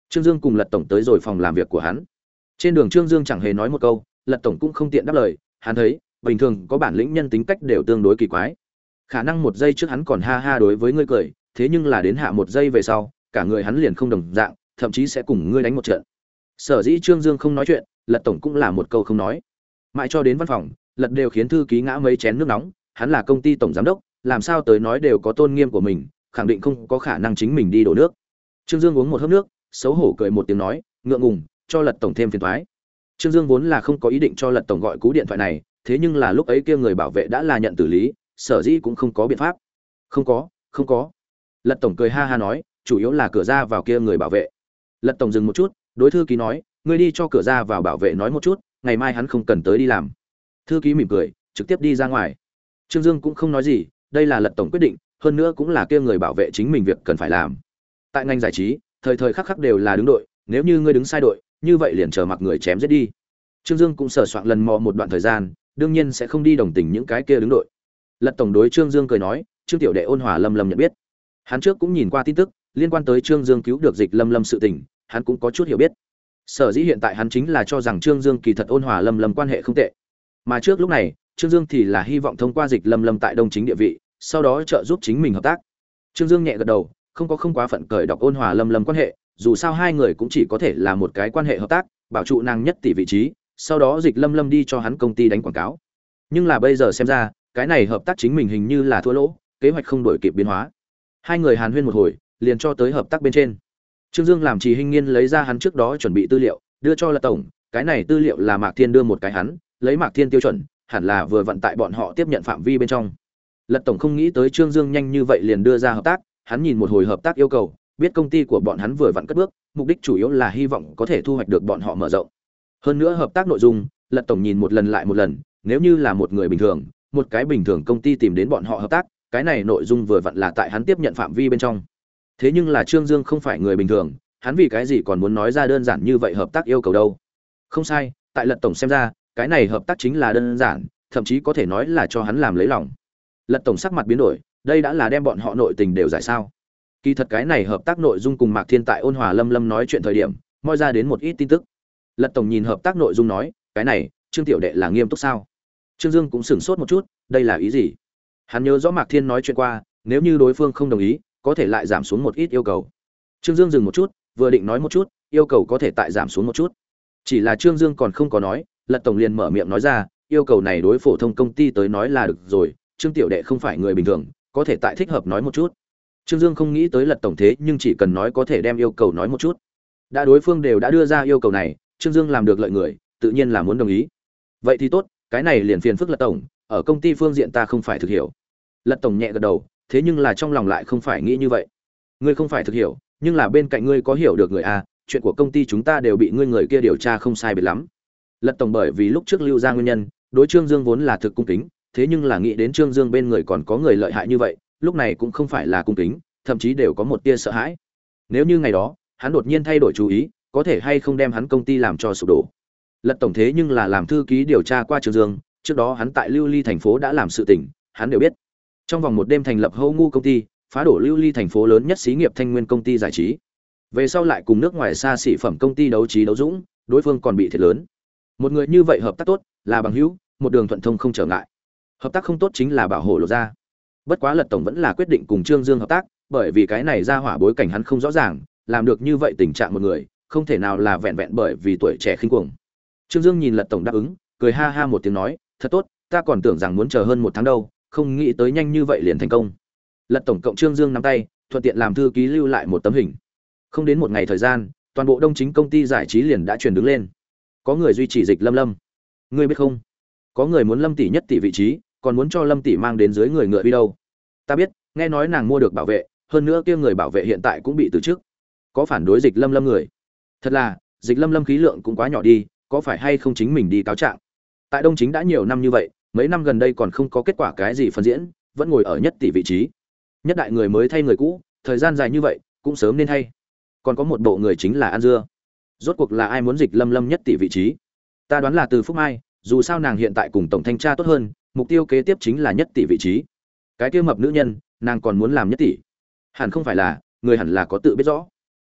Trương dương cùng lật tổng tới rồi phòng làm việc của hắn. Trên đường trương dương chẳng hề nói một câu, lật tổng cũng không tiện đáp lời, hắn thấy bình thường có bản lĩnh nhân tính cách đều tương đối kỳ quái. Khả năng một giây trước hắn còn ha ha đối với ngươi cười, thế nhưng là đến hạ một giây về sau, cả người hắn liền không đồng dạng, thậm chí sẽ cùng ngươi đánh một trận. Sở dĩ trương dương không nói chuyện, lật tổng cũng là một câu không nói. Mãi cho đến văn phòng, lật đều khiến thư ký ngã mấy chén nước nóng, hắn là công ty tổng giám đốc, làm sao tới nói đều có tôn nghiêm của mình, khẳng định không có khả năng chính mình đi đổ nước. Trương dương uống một hớp nước, xấu hổ cười một tiếng nói, ngượng ngùng, cho lật tổng thêm phiền thoái trương dương vốn là không có ý định cho lật tổng gọi cú điện thoại này thế nhưng là lúc ấy kia người bảo vệ đã là nhận tử lý, sở dĩ cũng không có biện pháp. Không có không có. Lật tổng cười ha ha nói, chủ yếu là cửa ra vào kia người bảo vệ. Lật tổng dừng một chút, đối thư ký nói, ngươi đi cho cửa ra vào bảo vệ nói một chút, ngày mai hắn không cần tới đi làm. Thư ký mỉm cười, trực tiếp đi ra ngoài. Trương dương cũng không nói gì, đây là lật tổng quyết định, hơn nữa cũng là kia người bảo vệ chính mình việc cần phải làm. Tại ngành giải trí, thời thời khắc khắc đều là đứng đội, nếu như ngươi đứng sai đội, như vậy liền chờ mặc người chém giết đi. Trương dương cũng sờ soạn lần mò một đoạn thời gian đương nhiên sẽ không đi đồng tình những cái kia đứng đội. Lật tổng đối trương dương cười nói, trương tiểu đệ ôn hòa lâm lâm nhận biết. Hắn trước cũng nhìn qua tin tức, liên quan tới trương dương cứu được dịch lâm lâm sự tình, hắn cũng có chút hiểu biết. Sở dĩ hiện tại hắn chính là cho rằng trương dương kỳ thật ôn hòa lâm lâm quan hệ không tệ. Mà trước lúc này, trương dương thì là hy vọng thông qua dịch lâm lâm tại đông chính địa vị, sau đó trợ giúp chính mình hợp tác. Trương dương nhẹ gật đầu, không có không quá phận cởi đọc ôn hòa lâm lâm quan hệ, dù sao hai người cũng chỉ có thể là một cái quan hệ hợp tác, bảo trụ nàng nhất tỷ vị trí sau đó dịch lâm lâm đi cho hắn công ty đánh quảng cáo. Nhưng là bây giờ xem ra, cái này hợp tác chính mình hình như là thua lỗ, kế hoạch không đổi kịp biến hóa. Hai người hàn huyên một hồi, liền cho tới hợp tác bên trên. Trương dương làm trì hình nghiên lấy ra hắn trước đó chuẩn bị tư liệu, đưa cho là tổng, cái này tư liệu là mạc thiên đưa một cái hắn, lấy mạc thiên tiêu chuẩn, hẳn là vừa vận tại bọn họ tiếp nhận phạm vi bên trong. Lật tổng không nghĩ tới trương dương nhanh như vậy liền đưa ra hợp tác, hắn nhìn một hồi hợp tác yêu cầu, biết công ty của bọn hắn vừa vặn cất bước, mục đích chủ yếu là hy vọng có thể thu hoạch được bọn họ mở rộng hơn nữa hợp tác nội dung, lật tổng nhìn một lần lại một lần, nếu như là một người bình thường, một cái bình thường công ty tìm đến bọn họ hợp tác, cái này nội dung vừa vặn là tại hắn tiếp nhận phạm vi bên trong. Thế nhưng là trương dương không phải người bình thường, hắn vì cái gì còn muốn nói ra đơn giản như vậy hợp tác yêu cầu đâu? Không sai, tại lật tổng xem ra, cái này hợp tác chính là đơn giản, thậm chí có thể nói là cho hắn làm lấy lòng. Lật tổng sắc mặt biến đổi, đây đã là đem bọn họ nội tình đều giải sao? Kỳ thật cái này hợp tác nội dung cùng mạc thiên tại ôn hòa lâm lâm nói chuyện thời điểm, moi ra đến một ít tin tức lật tổng nhìn hợp tác nội dung nói, cái này, trương tiểu đệ là nghiêm túc sao? Trương dương cũng sửng sốt một chút, đây là ý gì? Hắn nhớ rõ mạc thiên nói chuyện qua, nếu như đối phương không đồng ý, có thể lại giảm xuống một ít yêu cầu. Trương dương dừng một chút, vừa định nói một chút, yêu cầu có thể tại giảm xuống một chút. Chỉ là trương dương còn không có nói, lật tổng liền mở miệng nói ra, yêu cầu này đối phổ thông công ty tới nói là được rồi, trương tiểu đệ không phải người bình thường, có thể tại thích hợp nói một chút. Trương dương không nghĩ tới lật tổng thế nhưng chỉ cần nói có thể đem yêu cầu nói một chút. Đã đối phương đều đã đưa ra yêu cầu này trương dương làm được lợi người, tự nhiên là muốn đồng ý. Vậy thì tốt, cái này liền phiền phức lật tổng, ở công ty phương diện ta không phải thực hiểu. Lật tổng nhẹ gật đầu, thế nhưng là trong lòng lại không phải nghĩ như vậy. Ngươi không phải thực hiểu, nhưng là bên cạnh ngươi có hiểu được người a chuyện của công ty chúng ta đều bị ngươi người kia điều tra không sai biệt lắm. Lật tổng bởi vì lúc trước lưu ra nguyên nhân, đối trương dương vốn là thực cung kính, thế nhưng là nghĩ đến trương dương bên người còn có người lợi hại như vậy, lúc này cũng không phải là cung kính, thậm chí đều có một tia sợ hãi. Nếu như ngày đó, hắn đột nhiên thay đổi chú ý có thể hay không đem hắn công ty làm cho sụp đổ. Lật tổng thế nhưng là làm thư ký điều tra qua trương dương, trước đó hắn tại lưu ly thành phố đã làm sự tình, hắn đều biết. Trong vòng một đêm thành lập hâu ngu công ty, phá đổ lưu ly thành phố lớn nhất xí nghiệp thanh nguyên công ty giải trí. Về sau lại cùng nước ngoài xa xỉ phẩm công ty đấu trí đấu dũng, đối phương còn bị thiệt lớn. Một người như vậy hợp tác tốt, là bằng hữu, một đường thuận thông không trở ngại. Hợp tác không tốt chính là bảo hộ lột ra. Bất quá lật tổng vẫn là quyết định cùng trương dương hợp tác, bởi vì cái này ra hỏa bối cảnh hắn không rõ ràng, làm được như vậy tình trạng một người không thể nào là vẹn vẹn bởi vì tuổi trẻ khinh cuồng. Trương dương nhìn lật tổng đáp ứng, cười ha ha một tiếng nói, thật tốt, ta còn tưởng rằng muốn chờ hơn một tháng đâu, không nghĩ tới nhanh như vậy liền thành công. Lật tổng cộng trương dương nắm tay, thuận tiện làm thư ký lưu lại một tấm hình. Không đến một ngày thời gian, toàn bộ đông chính công ty giải trí liền đã chuyển đứng lên. Có người duy trì dịch lâm lâm. Ngươi biết không? Có người muốn lâm tỷ nhất tỷ vị trí, còn muốn cho lâm tỷ mang đến dưới người ngựa đi đâu? Ta biết, nghe nói nàng mua được bảo vệ, hơn nữa kia người bảo vệ hiện tại cũng bị từ chức. Có phản đối dịch lâm lâm người thật là, dịch lâm lâm khí lượng cũng quá nhỏ đi, có phải hay không chính mình đi cáo trạng? Tại đông chính đã nhiều năm như vậy, mấy năm gần đây còn không có kết quả cái gì phân diễn, vẫn ngồi ở nhất tỷ vị trí. Nhất đại người mới thay người cũ, thời gian dài như vậy, cũng sớm nên thay. Còn có một bộ người chính là an dưa. Rốt cuộc là ai muốn dịch lâm lâm nhất tỷ vị trí? Ta đoán là từ phúc mai, dù sao nàng hiện tại cùng tổng thanh tra tốt hơn, mục tiêu kế tiếp chính là nhất tỷ vị trí. Cái tiêu mập nữ nhân, nàng còn muốn làm nhất tỷ. Hẳn không phải là, người hẳn là có tự biết rõ.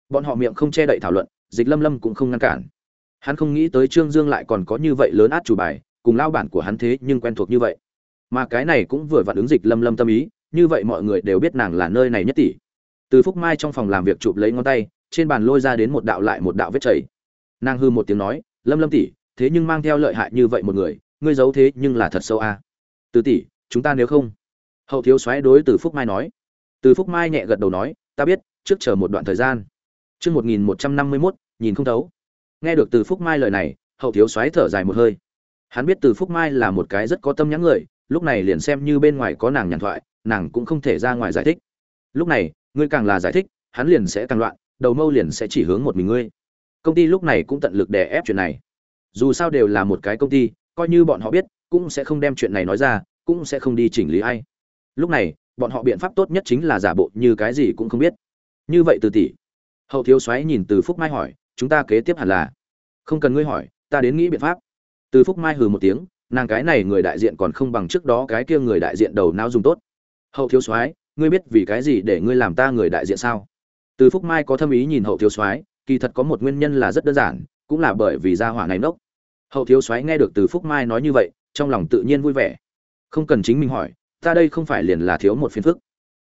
Bọn họ miệng không che đậy thảo luận dịch lâm lâm cũng không ngăn cản. Hắn không nghĩ tới trương dương lại còn có như vậy lớn át chủ bài, cùng lao bản của hắn thế nhưng quen thuộc như vậy. Mà cái này cũng vừa vặn ứng dịch lâm lâm tâm ý, như vậy mọi người đều biết nàng là nơi này nhất tỷ. Từ phúc mai trong phòng làm việc chụp lấy ngón tay, trên bàn lôi ra đến một đạo lại một đạo vết chảy. Nàng hư một tiếng nói, lâm lâm tỷ, thế nhưng mang theo lợi hại như vậy một người, ngươi giấu thế nhưng là thật sâu a. À. từ tỷ, chúng ta nếu không? Hậu thiếu xoáy đối từ phúc mai nói. Từ phúc mai nhẹ gật đầu nói, ta biết, trước chờ một đoạn thời gian. Trước 1151, nhìn không thấu. Nghe được từ Phúc Mai lời này, hậu thiếu xoáy thở dài một hơi. Hắn biết từ Phúc Mai là một cái rất có tâm nhãn người, lúc này liền xem như bên ngoài có nàng nhàn thoại, nàng cũng không thể ra ngoài giải thích. Lúc này, ngươi càng là giải thích, hắn liền sẽ càng loạn, đầu mâu liền sẽ chỉ hướng một mình ngươi. Công ty lúc này cũng tận lực đè ép chuyện này. Dù sao đều là một cái công ty, coi như bọn họ biết, cũng sẽ không đem chuyện này nói ra, cũng sẽ không đi chỉnh lý ai. Lúc này, bọn họ biện pháp tốt nhất chính là giả bộ như cái gì cũng không biết. Như vậy từ tỷ, hậu thiếu soái nhìn từ phúc mai hỏi, chúng ta kế tiếp hẳn là? Không cần ngươi hỏi, ta đến nghĩ biện pháp. Từ phúc mai hừ một tiếng, nàng cái này người đại diện còn không bằng trước đó cái kia người đại diện đầu não dùng tốt. Hậu thiếu soái, ngươi biết vì cái gì để ngươi làm ta người đại diện sao? Từ phúc mai có thâm ý nhìn hậu thiếu soái, kỳ thật có một nguyên nhân là rất đơn giản, cũng là bởi vì gia hỏa này nốc hậu thiếu soái nghe được từ phúc mai nói như vậy, trong lòng tự nhiên vui vẻ. Không cần chính mình hỏi, ta đây không phải liền là thiếu một phiền phức.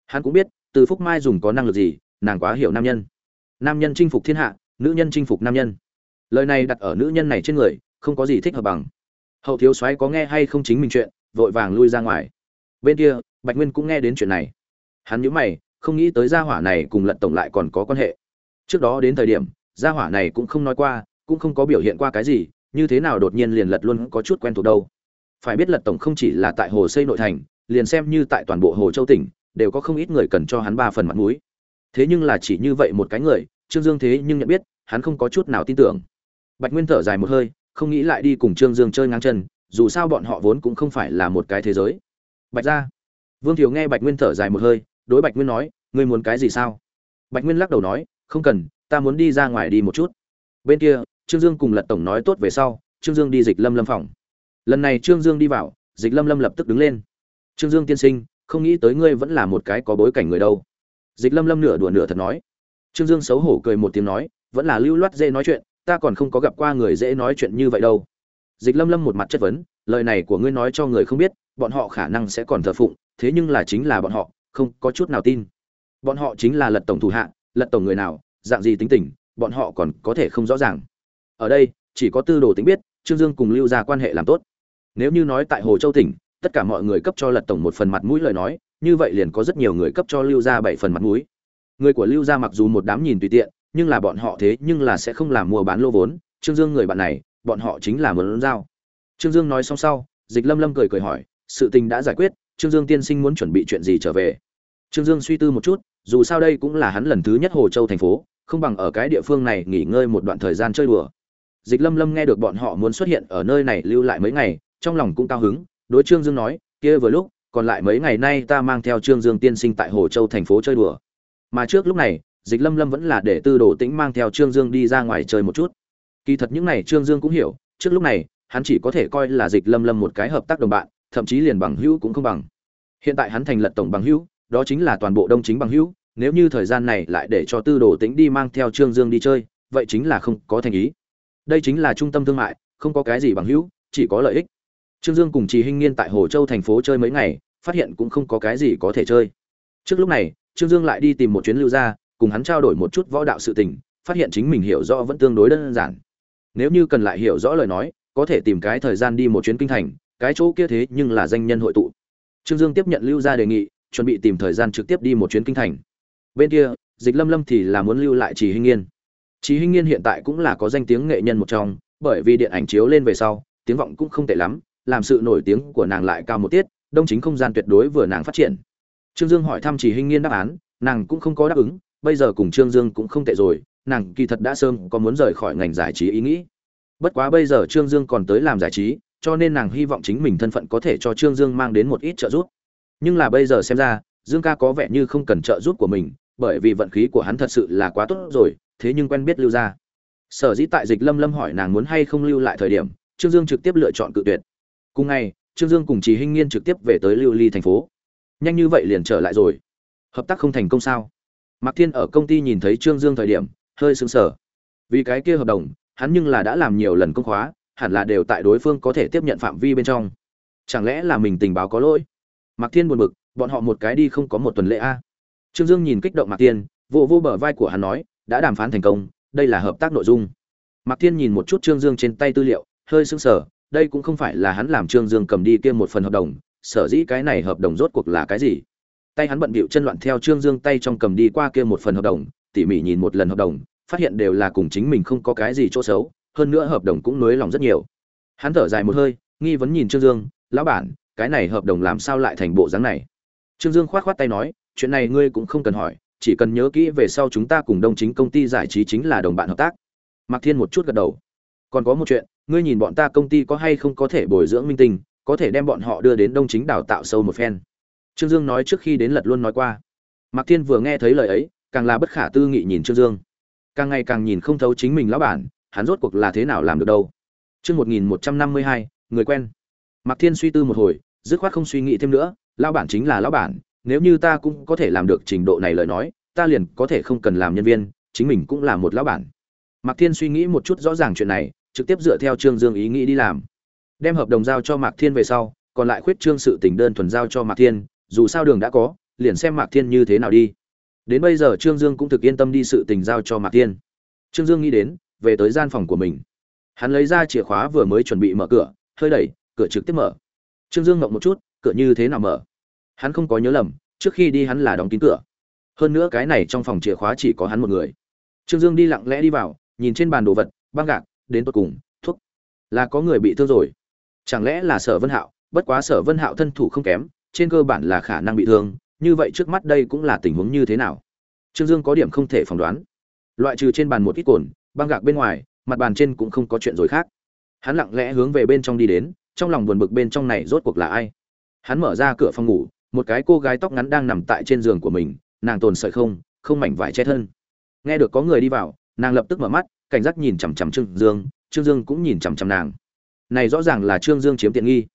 Hắn cũng biết, từ phúc mai dùng có năng lực gì, nàng quá hiểu nam nhân nam nhân chinh phục thiên hạ, nữ nhân chinh phục nam nhân. Lời này đặt ở nữ nhân này trên người, không có gì thích hợp bằng. Hậu thiếu soái có nghe hay không chính mình chuyện, vội vàng lui ra ngoài. Bên kia, bạch nguyên cũng nghe đến chuyện này. Hắn nhớ mày, không nghĩ tới gia hỏa này cùng lận tổng lại còn có quan hệ. Trước đó đến thời điểm, gia hỏa này cũng không nói qua, cũng không có biểu hiện qua cái gì, như thế nào đột nhiên liền lật luôn có chút quen thuộc đâu. Phải biết lật tổng không chỉ là tại hồ xây nội thành, liền xem như tại toàn bộ hồ châu tỉnh, đều có không ít người cần cho hắn ba phần mặt mũi thế nhưng là chỉ như vậy một cái người, trương dương thế nhưng nhận biết, hắn không có chút nào tin tưởng. Bạch nguyên thở dài một hơi, không nghĩ lại đi cùng trương dương chơi ngang chân, dù sao bọn họ vốn cũng không phải là một cái thế giới. Bạch ra. Vương thiếu nghe bạch nguyên thở dài một hơi, đối bạch nguyên nói, ngươi muốn cái gì sao? Bạch nguyên lắc đầu nói, không cần, ta muốn đi ra ngoài đi một chút. Bên kia, trương dương cùng lật tổng nói tốt về sau, trương dương đi dịch lâm lâm phòng. Lần này trương dương đi vào, dịch lâm lâm lập tức đứng lên. Trương dương tiên sinh, không nghĩ tới ngươi vẫn là một cái có bối cảnh người đâu dịch lâm lâm nửa đùa nửa thật nói. Trương dương xấu hổ cười một tiếng nói, vẫn là lưu loát dễ nói chuyện, ta còn không có gặp qua người dễ nói chuyện như vậy đâu. Dịch lâm lâm một mặt chất vấn, lời này của ngươi nói cho người không biết, bọn họ khả năng sẽ còn thờ phụng, thế nhưng là chính là bọn họ, không có chút nào tin. Bọn họ chính là lật tổng thủ hạ, lật tổng người nào, dạng gì tính tình, bọn họ còn có thể không rõ ràng. Ở đây, chỉ có tư đồ tính biết, trương dương cùng lưu ra quan hệ làm tốt. Nếu như nói tại hồ châu tỉnh, tất cả mọi người cấp cho lật tổng một phần mặt mũi lời nói như vậy liền có rất nhiều người cấp cho lưu gia bảy phần mặt mũi. Người của lưu gia mặc dù một đám nhìn tùy tiện, nhưng là bọn họ thế nhưng là sẽ không làm mua bán lô vốn. Trương dương người bạn này, bọn họ chính là muốn giao. Trương dương nói xong sau, dịch lâm lâm cười cười hỏi, sự tình đã giải quyết, trương dương tiên sinh muốn chuẩn bị chuyện gì trở về? Trương dương suy tư một chút, dù sao đây cũng là hắn lần thứ nhất hồ châu thành phố, không bằng ở cái địa phương này nghỉ ngơi một đoạn thời gian chơi đùa. Dịch lâm lâm nghe được bọn họ muốn xuất hiện ở nơi này lưu lại mấy ngày, trong lòng cũng cao hứng, đối trương dương nói, kia vừa lúc còn lại mấy ngày nay ta mang theo trương dương tiên sinh tại hồ châu thành phố chơi đùa. Mà trước lúc này, dịch lâm lâm vẫn là để tư đồ tĩnh mang theo trương dương đi ra ngoài chơi một chút. Kỳ thật những này trương dương cũng hiểu, trước lúc này, hắn chỉ có thể coi là dịch lâm lâm một cái hợp tác đồng bạn, thậm chí liền bằng hữu cũng không bằng. Hiện tại hắn thành lật tổng bằng hữu, đó chính là toàn bộ đông chính bằng hữu, nếu như thời gian này lại để cho tư đồ tĩnh đi mang theo trương dương đi chơi, vậy chính là không có thành ý. Đây chính là trung tâm thương mại, không có cái gì bằng hữu, chỉ có lợi ích trương dương cùng trì hinh nghiên tại hồ châu thành phố chơi mấy ngày, phát hiện cũng không có cái gì có thể chơi. Trước lúc này, trương dương lại đi tìm một chuyến lưu gia, cùng hắn trao đổi một chút võ đạo sự tình, phát hiện chính mình hiểu rõ vẫn tương đối đơn giản. Nếu như cần lại hiểu rõ lời nói, có thể tìm cái thời gian đi một chuyến kinh thành, cái chỗ kia thế nhưng là danh nhân hội tụ. Trương dương tiếp nhận lưu gia đề nghị, chuẩn bị tìm thời gian trực tiếp đi một chuyến kinh thành. Bên kia, dịch lâm lâm thì là muốn lưu lại trì hinh nghiên. Trì hinh nghiên hiện tại cũng là có danh tiếng nghệ nhân một trong, bởi vì điện ảnh chiếu lên về sau, tiếng vọng cũng không tệ lắm làm sự nổi tiếng của nàng lại cao một tiết, đông chính không gian tuyệt đối vừa nàng phát triển. Trương dương hỏi thăm chỉ hinh nghiên đáp án, nàng cũng không có đáp ứng, bây giờ cùng trương dương cũng không tệ rồi, nàng kỳ thật đã sớm có muốn rời khỏi ngành giải trí ý nghĩ. Bất quá bây giờ trương dương còn tới làm giải trí, cho nên nàng hy vọng chính mình thân phận có thể cho trương dương mang đến một ít trợ giúp. Nhưng là bây giờ xem ra, dương ca có vẻ như không cần trợ giúp của mình, bởi vì vận khí của hắn thật sự là quá tốt rồi, thế nhưng quen biết lưu ra sở dĩ tại dịch lâm lâm hỏi nàng muốn hay không lưu lại thời điểm, trương dương trực tiếp lựa chọn cự tuyệt cùng ngày, trương dương cùng chị hinh nghiên trực tiếp về tới lưu ly thành phố. Nhanh như vậy liền trở lại rồi. Hợp tác không thành công sao? Mạc thiên ở công ty nhìn thấy trương dương thời điểm, hơi sững sờ. Vì cái kia hợp đồng, hắn nhưng là đã làm nhiều lần công khóa, hẳn là đều tại đối phương có thể tiếp nhận phạm vi bên trong. Chẳng lẽ là mình tình báo có lỗi? Mạc thiên buồn bực, bọn họ một cái đi không có một tuần lễ a. Trương dương nhìn kích động mạc thiên vô vô bờ vai của hắn nói, đã đàm phán thành công, đây là hợp tác nội dung. Mạc thiên nhìn một chút trương dương trên tay tư liệu, hơi sững sờ đây cũng không phải là hắn làm trương dương cầm đi kia một phần hợp đồng, sở dĩ cái này hợp đồng rốt cuộc là cái gì? Tay hắn bận bịu chân loạn theo trương dương tay trong cầm đi qua kia một phần hợp đồng, tỉ mỉ nhìn một lần hợp đồng, phát hiện đều là cùng chính mình không có cái gì chỗ xấu, hơn nữa hợp đồng cũng nới lòng rất nhiều. Hắn thở dài một hơi, nghi vấn nhìn trương dương, lão bản, cái này hợp đồng làm sao lại thành bộ dáng này? Trương dương khoát khoát tay nói, chuyện này ngươi cũng không cần hỏi, chỉ cần nhớ kỹ về sau chúng ta cùng đông chính công ty giải trí chính là đồng bạn hợp tác. Mạc thiên một chút gật đầu. Còn có một chuyện ngươi nhìn bọn ta công ty có hay không có thể bồi dưỡng minh tinh, có thể đem bọn họ đưa đến đông chính đào tạo sâu một phen. Trương dương nói trước khi đến lật luôn nói qua. Mạc thiên vừa nghe thấy lời ấy, càng là bất khả tư nghị nhìn trương dương. Càng ngày càng nhìn không thấu chính mình lão bản, hắn rốt cuộc là thế nào làm được đâu. Chương một nghìn một trăm năm mươi hai, người quen. Mạc thiên suy tư một hồi, dứt khoát không suy nghĩ thêm nữa, lão bản chính là lão bản, nếu như ta cũng có thể làm được trình độ này lời nói, ta liền có thể không cần làm nhân viên, chính mình cũng là một lão bản. Mạc thiên suy nghĩ một chút rõ ràng chuyện này trực tiếp dựa theo trương dương ý nghĩ đi làm. Đem hợp đồng giao cho mạc thiên về sau, còn lại khuyết trương sự tình đơn thuần giao cho mạc thiên, dù sao đường đã có, liền xem mạc thiên như thế nào đi. Đến bây giờ trương dương cũng thực yên tâm đi sự tình giao cho mạc thiên. Trương dương nghĩ đến, về tới gian phòng của mình. Hắn lấy ra chìa khóa vừa mới chuẩn bị mở cửa, hơi đẩy, cửa trực tiếp mở. Trương dương ngậm một chút, cửa như thế nào mở? Hắn không có nhớ lầm, trước khi đi hắn là đóng kín cửa. Hơn nữa cái này trong phòng chìa khóa chỉ có hắn một người. Trương dương đi lặng lẽ đi vào, nhìn trên bàn đồ vật, băng gạc đến tột cùng thuốc là có người bị thương rồi. Chẳng lẽ là sở vân hạo? Bất quá sở vân hạo thân thủ không kém, trên cơ bản là khả năng bị thương, như vậy trước mắt đây cũng là tình huống như thế nào? Trương dương có điểm không thể phỏng đoán. Loại trừ trên bàn một ít cồn, băng gạc bên ngoài, mặt bàn trên cũng không có chuyện rồi khác. Hắn lặng lẽ hướng về bên trong đi đến, trong lòng buồn bực bên trong này rốt cuộc là ai? Hắn mở ra cửa phòng ngủ, một cái cô gái tóc ngắn đang nằm tại trên giường của mình, nàng tồn sợi không không mảnh vải che thân. Nghe được có người đi vào, nàng lập tức mở mắt cảnh giác nhìn chằm chằm trương dương trương dương cũng nhìn chằm chằm nàng. Này rõ ràng là trương dương chiếm tiện nghi.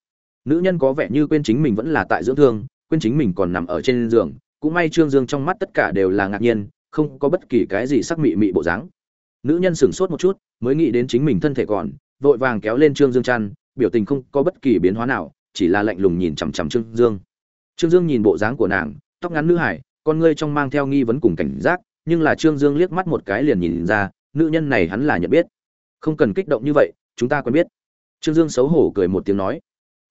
Nữ nhân có vẻ như quên chính mình vẫn là tại dưỡng thương, quên chính mình còn nằm ở trên giường, cũng may trương dương trong mắt tất cả đều là ngạc nhiên, không có bất kỳ cái gì sắc mị mị bộ dáng. Nữ nhân sửng sốt một chút, mới nghĩ đến chính mình thân thể còn, vội vàng kéo lên trương dương chăn, biểu tình không có bất kỳ biến hóa nào, chỉ là lạnh lùng nhìn chằm chằm trương dương. Trương dương nhìn bộ dáng của nàng, tóc ngắn nữ hải, con ngươi trong mang theo nghi vấn cùng cảnh giác, nhưng là trương dương liếc mắt một cái liền nhìn ra nữ nhân này hắn là nhận biết. Không cần kích động như vậy, chúng ta quen biết. Trương dương xấu hổ cười một tiếng nói.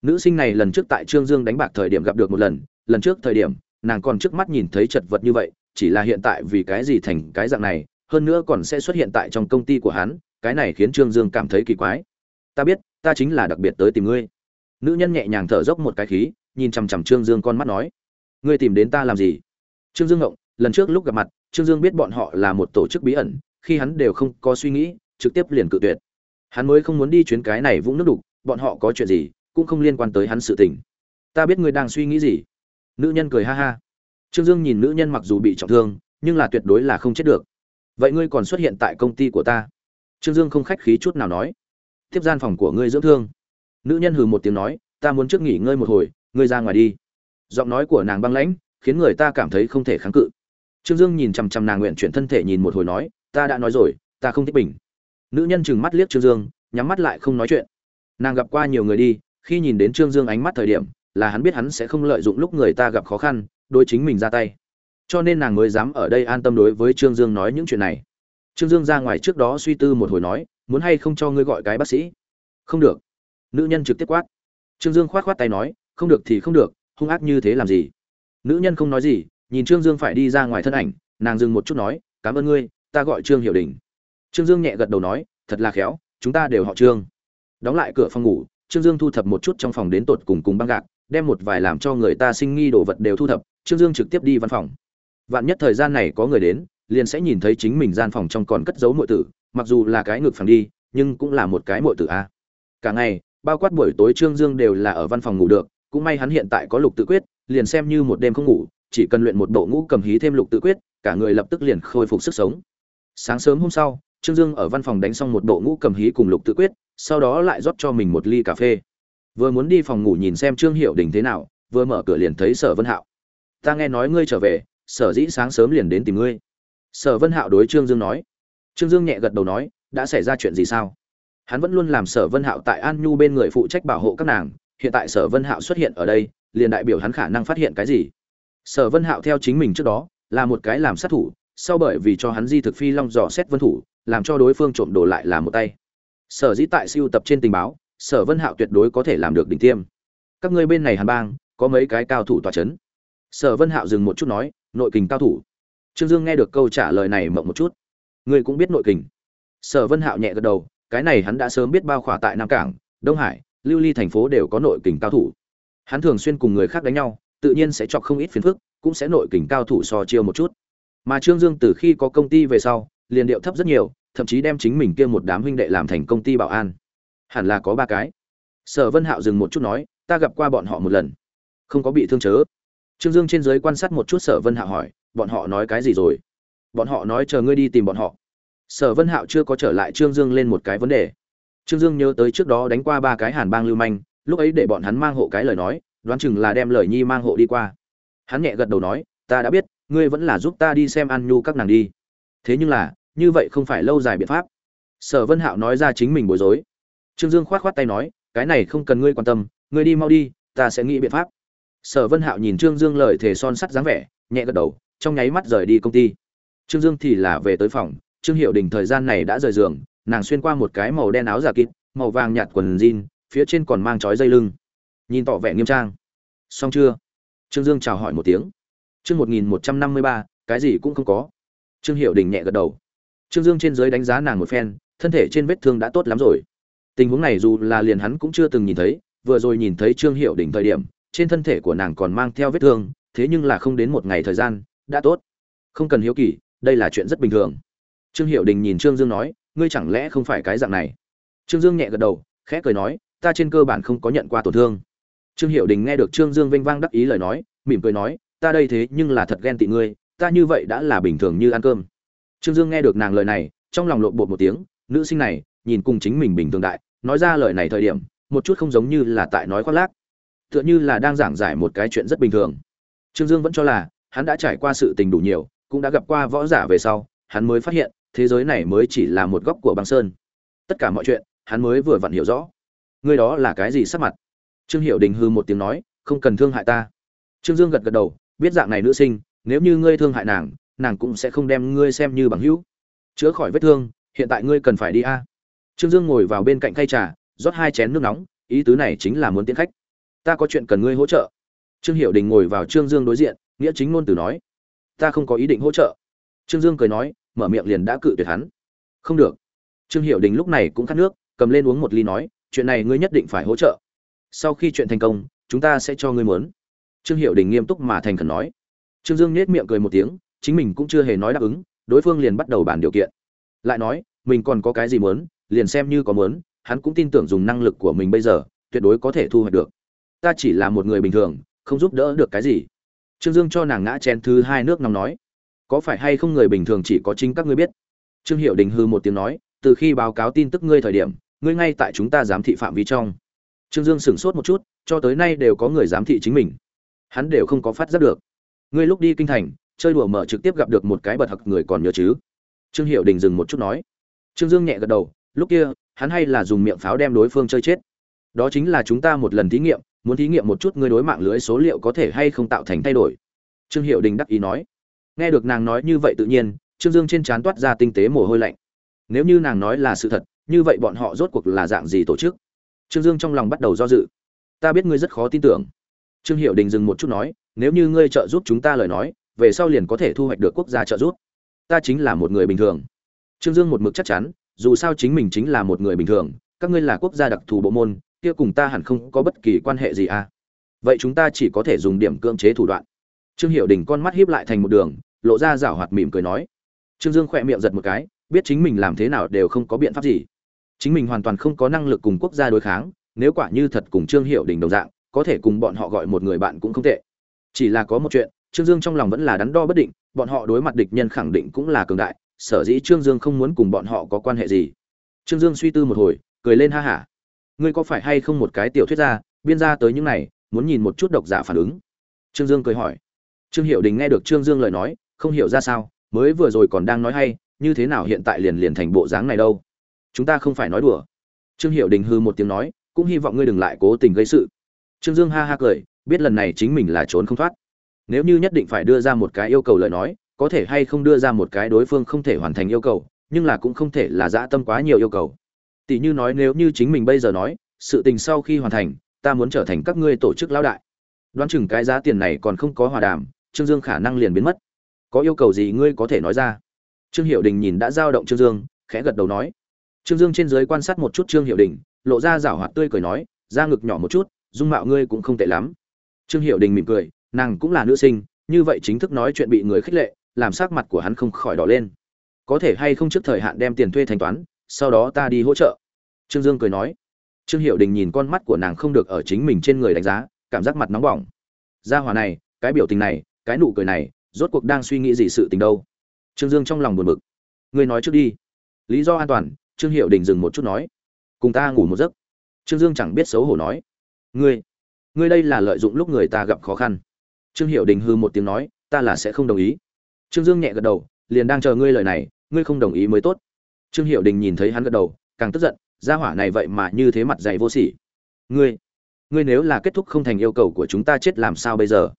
Nữ sinh này lần trước tại trương dương đánh bạc thời điểm gặp được một lần lần trước thời điểm, nàng còn trước mắt nhìn thấy chật vật như vậy, chỉ là hiện tại vì cái gì thành cái dạng này, hơn nữa còn sẽ xuất hiện tại trong công ty của hắn, cái này khiến trương dương cảm thấy kỳ quái. Ta biết, ta chính là đặc biệt tới tìm ngươi. Nữ nhân nhẹ nhàng thở dốc một cái khí, nhìn chằm chằm trương dương con mắt nói. Ngươi tìm đến ta làm gì? Trương dương ngộng, lần trước lúc gặp mặt, trương dương biết bọn họ là một tổ chức bí ẩn khi hắn đều không có suy nghĩ, trực tiếp liền cự tuyệt. Hắn mới không muốn đi chuyến cái này vũng nước đục, bọn họ có chuyện gì, cũng không liên quan tới hắn sự tình. Ta biết ngươi đang suy nghĩ gì. Nữ nhân cười ha ha. Trương dương nhìn nữ nhân mặc dù bị trọng thương, nhưng là tuyệt đối là không chết được. Vậy ngươi còn xuất hiện tại công ty của ta? Trương dương không khách khí chút nào nói. Tiếp gian phòng của ngươi dưỡng thương. Nữ nhân hừ một tiếng nói, ta muốn trước nghỉ ngơi một hồi, ngươi ra ngoài đi. Giọng nói của nàng băng lãnh, khiến người ta cảm thấy không thể kháng cự. Trương dương nhìn chằm chằm nàng nguyện chuyển thân thể nhìn một hồi nói ta đã nói rồi, ta không thích bình. Nữ nhân chừng mắt liếc trương dương, nhắm mắt lại không nói chuyện. Nàng gặp qua nhiều người đi, khi nhìn đến trương dương ánh mắt thời điểm, là hắn biết hắn sẽ không lợi dụng lúc người ta gặp khó khăn, đối chính mình ra tay. Cho nên nàng mới dám ở đây an tâm đối với trương dương nói những chuyện này. Trương dương ra ngoài trước đó suy tư một hồi nói, muốn hay không cho ngươi gọi cái bác sĩ? Không được. Nữ nhân trực tiếp quát. Trương dương khoát khoát tay nói, không được thì không được, hung ác như thế làm gì? Nữ nhân không nói gì, nhìn trương dương phải đi ra ngoài thân ảnh, nàng dừng một chút nói, cảm ơn ngươi ta gọi trương hiểu đình. Trương dương nhẹ gật đầu nói, thật là khéo, chúng ta đều họ trương. Đóng lại cửa phòng ngủ, trương dương thu thập một chút trong phòng đến tột cùng cùng băng gạc, đem một vài làm cho người ta sinh nghi đồ vật đều thu thập, trương dương trực tiếp đi văn phòng. Vạn nhất thời gian này có người đến, liền sẽ nhìn thấy chính mình gian phòng trong còn cất giấu mọi tử, mặc dù là cái ngược phẳng đi, nhưng cũng là một cái mọi tử a. Cả ngày, bao quát buổi tối trương dương đều là ở văn phòng ngủ được, cũng may hắn hiện tại có lục tự quyết, liền xem như một đêm không ngủ, chỉ cần luyện một bộ ngũ cầm hí thêm lục tự quyết, cả người lập tức liền khôi phục sức sống sáng sớm hôm sau, trương dương ở văn phòng đánh xong một bộ ngũ cầm hí cùng lục tự quyết, sau đó lại rót cho mình một ly cà phê. Vừa muốn đi phòng ngủ nhìn xem trương hiệu đình thế nào, vừa mở cửa liền thấy sở vân hạo. Ta nghe nói ngươi trở về, sở dĩ sáng sớm liền đến tìm ngươi. Sở vân hạo đối trương dương nói. Trương dương nhẹ gật đầu nói, đã xảy ra chuyện gì sao? Hắn vẫn luôn làm sở vân hạo tại an nhu bên người phụ trách bảo hộ các nàng, hiện tại sở vân hạo xuất hiện ở đây, liền đại biểu hắn khả năng phát hiện cái gì. Sở vân hạo theo chính mình trước đó, là một cái làm sát thủ sau bởi vì cho hắn di thực phi long dò xét vân thủ, làm cho đối phương trộm đồ lại là một tay. Sở dĩ tại siêu tập trên tình báo, sở vân hạo tuyệt đối có thể làm được đỉnh tiêm. Các ngươi bên này hàn bang, có mấy cái cao thủ tòa c h ấ n sở vân hạo dừng một chút nói, nội kình cao thủ. Trương dương nghe được câu trả lời này mộng một chút. Ngươi cũng biết nội kình. Sở vân hạo nhẹ gật đầu, cái này hắn đã sớm biết bao khỏa tại nam cảng, đông hải, lưu ly thành phố đều có nội kình cao thủ. Hắn thường xuyên cùng người khác đánh nhau, tự nhiên sẽ chọc không ít phiền phức, cũng sẽ nội kình cao thủ so chiêu một chút mà trương dương từ khi có công ty về sau, liền điệu thấp rất nhiều, thậm chí đem chính mình kia một đám huynh đệ làm thành công ty bảo an. Hẳn là có ba cái. Sở vân hạo dừng một chút nói, ta gặp qua bọn họ một lần. Không có bị thương chớ. Trương dương trên dưới quan sát một chút sở vân hạo hỏi, bọn họ nói cái gì rồi? Bọn họ nói chờ ngươi đi tìm bọn họ. Sở vân hạo chưa có trở lại trương dương lên một cái vấn đề. Trương dương nhớ tới trước đó đánh qua ba cái hàn bang lưu manh, lúc ấy để bọn hắn mang hộ cái lời nói, đoán chừng là đem lời nhi mang hộ đi qua. Hắn nhẹ gật đầu nói, ta đã biết ngươi vẫn là giúp ta đi xem ăn nhu các nàng đi. Thế nhưng là, như vậy không phải lâu dài biện pháp. Sở vân hạo nói ra chính mình bối rối. Trương dương khoát khoát tay nói, cái này không cần ngươi quan tâm, ngươi đi mau đi, ta sẽ nghĩ biện pháp. Sở vân hạo nhìn trương dương lời thề son sắt dáng vẻ, nhẹ gật đầu, trong nháy mắt rời đi công ty. Trương dương thì là về tới phòng, trương hiệu đình thời gian này đã rời giường, nàng xuyên qua một cái màu đen áo giả kịt màu vàng nhạt quần jean, phía trên còn mang trói dây lưng. Nhìn tỏ vẻ nghiêm trang. Xong chưa? Trương dương chào hỏi một tiếng chương một nghìn một trăm năm mươi ba, cái gì cũng không có. Trương hiệu đình nhẹ gật đầu. Trương dương trên dưới đánh giá nàng một phen, thân thể trên vết thương đã tốt lắm rồi. Tình huống này dù là liền hắn cũng chưa từng nhìn thấy, vừa rồi nhìn thấy trương hiệu đỉnh thời điểm, trên thân thể của nàng còn mang theo vết thương, thế nhưng là không đến một ngày thời gian, đã tốt. Không cần hiếu kỳ, đây là chuyện rất bình thường. Trương hiệu đình nhìn trương dương nói, ngươi chẳng lẽ không phải cái dạng này? Trương dương nhẹ gật đầu, khẽ cười nói, ta trên cơ bản không có nhận qua tổn thương. Trương hiệu đình nghe được trương dương vênh vang đắc ý lời nói, mỉm cười nói ta đây thế nhưng là thật ghen tị ngươi, ta như vậy đã là bình thường như ăn cơm. Trương dương nghe được nàng lời này, trong lòng lộn bột một tiếng, nữ sinh này, nhìn cùng chính mình bình thường đại, nói ra lời này thời điểm, một chút không giống như là tại nói khoác lác, tựa như là đang giảng giải một cái chuyện rất bình thường. Trương dương vẫn cho là, hắn đã trải qua sự tình đủ nhiều, cũng đã gặp qua võ giả về sau, hắn mới phát hiện, thế giới này mới chỉ là một góc của băng sơn. Tất cả mọi chuyện, hắn mới vừa vặn hiểu rõ. Ngươi đó là cái gì sắc mặt? Trương hiệu đình hư một tiếng nói, không cần thương hại ta. Trương dương gật gật đầu biết dạng này nữ sinh, nếu như ngươi thương hại nàng nàng cũng sẽ không đem ngươi xem như bằng hữu. Chữa khỏi vết thương, hiện tại ngươi cần phải đi a. Trương dương ngồi vào bên cạnh khay trà, rót hai chén nước nóng, ý tứ này chính là muốn tiến khách. Ta có chuyện cần ngươi hỗ trợ. Trương hiệu đình ngồi vào trương dương đối diện, nghĩa chính ngôn từ nói. Ta không có ý định hỗ trợ. Trương dương cười nói, mở miệng liền đã cự tuyệt hắn. Không được. Trương hiệu đình lúc này cũng khát nước, cầm lên uống một ly nói, chuyện này ngươi nhất định phải hỗ trợ. Sau khi chuyện thành công, chúng ta sẽ cho ngươi muốn trương hiệu đình nghiêm túc mà thành khẩn nói. Trương dương nhếch miệng cười một tiếng, chính mình cũng chưa hề nói đáp ứng, đối phương liền bắt đầu bàn điều kiện. Lại nói, mình còn có cái gì muốn, liền xem như có muốn, hắn cũng tin tưởng dùng năng lực của mình bây giờ, tuyệt đối có thể thu hoạch được. Ta chỉ là một người bình thường, không giúp đỡ được cái gì. Trương dương cho nàng ngã chén thứ hai nước nóng nói. Có phải hay không người bình thường chỉ có chính các ngươi biết? Trương hiệu đình hư một tiếng nói, từ khi báo cáo tin tức ngươi thời điểm, ngươi ngay tại chúng ta giám thị phạm vi trong. Trương dương sửng sốt một chút, cho tới nay đều có người giám thị chính mình hắn đều không có phát giác được. Ngươi lúc đi kinh thành, chơi đùa mở trực tiếp gặp được một cái bật hặc người còn nhớ chứ? Trương hiệu đình dừng một chút nói. Trương dương nhẹ gật đầu, lúc kia, hắn hay là dùng miệng pháo đem đối phương chơi chết. Đó chính là chúng ta một lần thí nghiệm, muốn thí nghiệm một chút ngươi đối mạng lưới số liệu có thể hay không tạo thành thay đổi. Trương hiệu đình đắc ý nói. Nghe được nàng nói như vậy tự nhiên, trương dương trên trán toát ra tinh tế mồ hôi lạnh. Nếu như nàng nói là sự thật, như vậy bọn họ rốt cuộc là dạng gì tổ chức? Trương dương trong lòng bắt đầu do dự. Ta biết ngươi rất khó tin tưởng trương hiệu đình dừng một chút nói, nếu như ngươi trợ giúp chúng ta lời nói, về sau liền có thể thu hoạch được quốc gia trợ giúp. Ta chính là một người bình thường. Trương dương một mực chắc chắn, dù sao chính mình chính là một người bình thường, các ngươi là quốc gia đặc thù bộ môn, kia cùng ta hẳn không có bất kỳ quan hệ gì à. Vậy chúng ta chỉ có thể dùng điểm cưỡng chế thủ đoạn. Trương hiệu đình con mắt hiếp lại thành một đường, lộ ra rảo hoạt mỉm cười nói. Trương dương khỏe miệng giật một cái, biết chính mình làm thế nào đều không có biện pháp gì. Chính mình hoàn toàn không có năng lực cùng quốc gia đối kháng, nếu quả như thật cùng trương hiệu đình đồng dạng có thể cùng bọn họ gọi một người bạn cũng không tệ. Chỉ là có một chuyện, trương dương trong lòng vẫn là đắn đo bất định, bọn họ đối mặt địch nhân khẳng định cũng là cường đại, sở dĩ trương dương không muốn cùng bọn họ có quan hệ gì. Trương dương suy tư một hồi, cười lên ha hả. Ngươi có phải hay không một cái tiểu thuyết gia, biên ra tới những này, muốn nhìn một chút độc giả phản ứng? Trương dương cười hỏi. Trương hiệu đình nghe được trương dương lời nói, không hiểu ra sao, mới vừa rồi còn đang nói hay, như thế nào hiện tại liền liền thành bộ dáng này đâu? Chúng ta không phải nói đùa. Trương hiệu đình hư một tiếng nói, cũng hy vọng ngươi đừng lại cố tình gây sự trương dương ha ha cười, biết lần này chính mình là trốn không thoát. Nếu như nhất định phải đưa ra một cái yêu cầu lời nói, có thể hay không đưa ra một cái đối phương không thể hoàn thành yêu cầu, nhưng là cũng không thể là dã tâm quá nhiều yêu cầu. Tỷ như nói nếu như chính mình bây giờ nói, sự tình sau khi hoàn thành, ta muốn trở thành các ngươi tổ chức lão đại. Đoán chừng cái giá tiền này còn không có hòa đàm, trương dương khả năng liền biến mất. Có yêu cầu gì ngươi có thể nói ra? Trương Hiểu đình nhìn đã giao động trương dương, khẽ gật đầu nói. Trương dương trên dưới quan sát một chút trương Hiểu đình, lộ ra rảo hoạt tươi cười nói da ngực nhỏ một chút dung mạo ngươi cũng không tệ lắm. Trương hiệu đình mỉm cười, nàng cũng là nữ sinh, như vậy chính thức nói chuyện bị người khích lệ, làm sắc mặt của hắn không khỏi đỏ lên. Có thể hay không trước thời hạn đem tiền thuê thanh toán, sau đó ta đi hỗ trợ. Trương dương cười nói. Trương hiệu đình nhìn con mắt của nàng không được ở chính mình trên người đánh giá, cảm giác mặt nóng bỏng. Gia hòa này, cái biểu tình này, cái nụ cười này, rốt cuộc đang suy nghĩ gì sự tình đâu. Trương dương trong lòng buồn bực. Ngươi nói trước đi. Lý do an toàn, trương hiệu đình dừng một chút nói. Cùng ta ngủ một giấc. Trương dương chẳng biết xấu hổ nói ngươi ngươi đây là lợi dụng lúc người ta gặp khó khăn. Trương hiệu đình hư một tiếng nói, ta là sẽ không đồng ý. Trương dương nhẹ gật đầu, liền đang chờ ngươi lời này, ngươi không đồng ý mới tốt. Trương hiệu đình nhìn thấy hắn gật đầu, càng tức giận, gia hỏa này vậy mà như thế mặt dày vô sỉ. Ngươi ngươi nếu là kết thúc không thành yêu cầu của chúng ta chết làm sao bây giờ?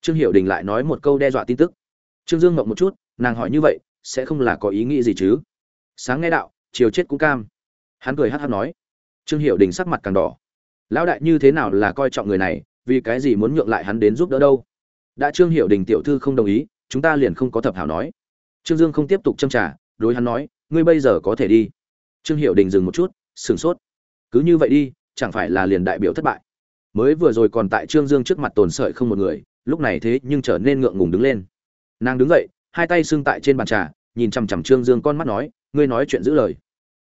Trương hiệu đình lại nói một câu đe dọa tin tức. Trương dương ngậm một chút, nàng hỏi như vậy, sẽ không là có ý nghĩ gì chứ? Sáng nghe đạo, chiều chết cũng cam. Hắn cười hát hát nói. Trương hiệu đình sắc mặt càng đỏ lão đại như thế nào là coi trọng người này, vì cái gì muốn nhượng lại hắn đến giúp đỡ đâu? Đã trương hiệu đình tiểu thư không đồng ý, chúng ta liền không có thập hảo nói. Trương dương không tiếp tục châm trả đối hắn nói, ngươi bây giờ có thể đi. Trương hiệu đình dừng một chút, sửng sốt. Cứ như vậy đi, chẳng phải là liền đại biểu thất bại? Mới vừa rồi còn tại trương dương trước mặt tồn sợi không một người, lúc này thế nhưng trở nên ngượng ngùng đứng lên. Nàng đứng dậy, hai tay xưng tại trên bàn trà, nhìn chằm chằm trương dương con mắt nói, ngươi nói chuyện giữ lời.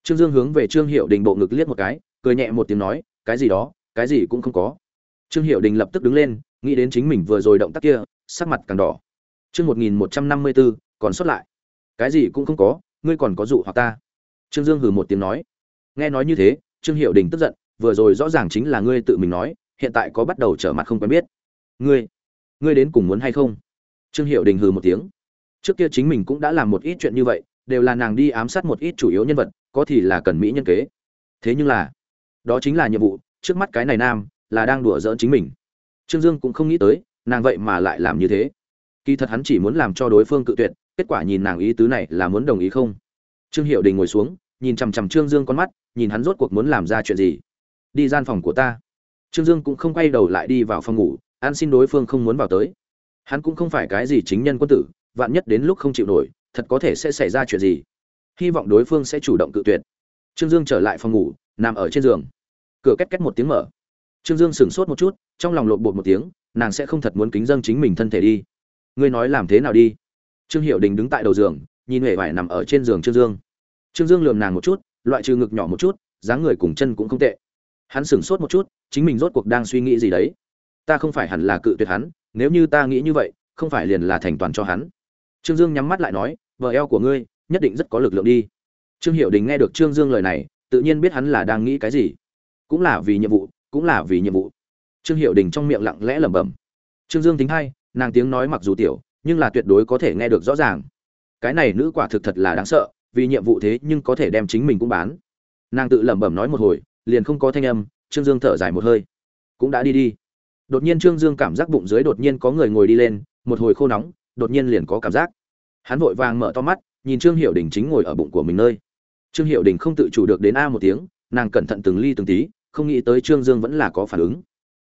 Trương dương hướng về trương hiệu đình bộ ngực liếc một cái, cười nhẹ một tiếng nói cái gì đó, cái gì cũng không có. Trương hiệu đình lập tức đứng lên, nghĩ đến chính mình vừa rồi động tác kia, sắc mặt càng đỏ. Chương một nghìn một trăm năm mươi bốn còn xuất lại. Cái gì cũng không có, ngươi còn có dụ hoặc ta. Trương dương hừ một tiếng nói. Nghe nói như thế, trương hiệu đình tức giận, vừa rồi rõ ràng chính là ngươi tự mình nói, hiện tại có bắt đầu trở mặt không quen biết. Ngươi ngươi đến cùng muốn hay không? Trương hiệu đình hừ một tiếng. Trước kia chính mình cũng đã làm một ít chuyện như vậy, đều là nàng đi ám sát một ít chủ yếu nhân vật, có thì là cần mỹ nhân kế. Thế nhưng là đó chính là nhiệm vụ, trước mắt cái này nam là đang đùa giỡn chính mình. Trương dương cũng không nghĩ tới, nàng vậy mà lại làm như thế. Kỳ thật hắn chỉ muốn làm cho đối phương cự tuyệt, kết quả nhìn nàng ý tứ này là muốn đồng ý không? Trương hiệu đình ngồi xuống, nhìn chằm chằm trương dương con mắt, nhìn hắn rốt cuộc muốn làm ra chuyện gì. Đi gian phòng của ta. Trương dương cũng không quay đầu lại đi vào phòng ngủ, an xin đối phương không muốn vào tới. Hắn cũng không phải cái gì chính nhân quân tử, vạn nhất đến lúc không chịu nổi, thật có thể sẽ xảy ra chuyện gì. Hy vọng đối phương sẽ chủ động cự tuyệt. Trương dương trở lại phòng ngủ nằm ở trên giường. Cửa két két một tiếng mở. Trương dương sửng sốt một chút, trong lòng lộn bột một tiếng, nàng sẽ không thật muốn kính dâng chính mình thân thể đi. Ngươi nói làm thế nào đi? Trương hiệu đình đứng tại đầu giường, nhìn huệ vải nằm ở trên giường trương dương. Trương dương lườm nàng một chút, loại trừ ngực nhỏ một chút, dáng người cùng chân cũng không tệ. Hắn sửng sốt một chút, chính mình rốt cuộc đang suy nghĩ gì đấy? Ta không phải hẳn là cự tuyệt hắn, nếu như ta nghĩ như vậy, không phải liền là thành toàn cho hắn. Trương dương nhắm mắt lại nói, vợ eo của ngươi, nhất định rất có lực lượng đi. Trương hiệu đình nghe được trương dương lời này tự nhiên biết hắn là đang nghĩ cái gì. Cũng là vì nhiệm vụ, cũng là vì nhiệm vụ. Trương hiệu đình trong miệng lặng lẽ lẩm bẩm. Trương dương tính hay, nàng tiếng nói mặc dù tiểu, nhưng là tuyệt đối có thể nghe được rõ ràng. Cái này nữ quả thực thật là đáng sợ, vì nhiệm vụ thế nhưng có thể đem chính mình cũng bán. Nàng tự lẩm bẩm nói một hồi, liền không có thanh âm, trương dương thở dài một hơi. Cũng đã đi đi. Đột nhiên trương dương cảm giác bụng dưới đột nhiên có người ngồi đi lên, một hồi khô nóng, đột nhiên liền có cảm giác. Hắn vội vàng mở to mắt, nhìn trương hiệu đình chính ngồi ở bụng của mình nơi trương hiệu đình không tự chủ được đến a một tiếng, nàng cẩn thận từng ly từng tí, không nghĩ tới trương dương vẫn là có phản ứng.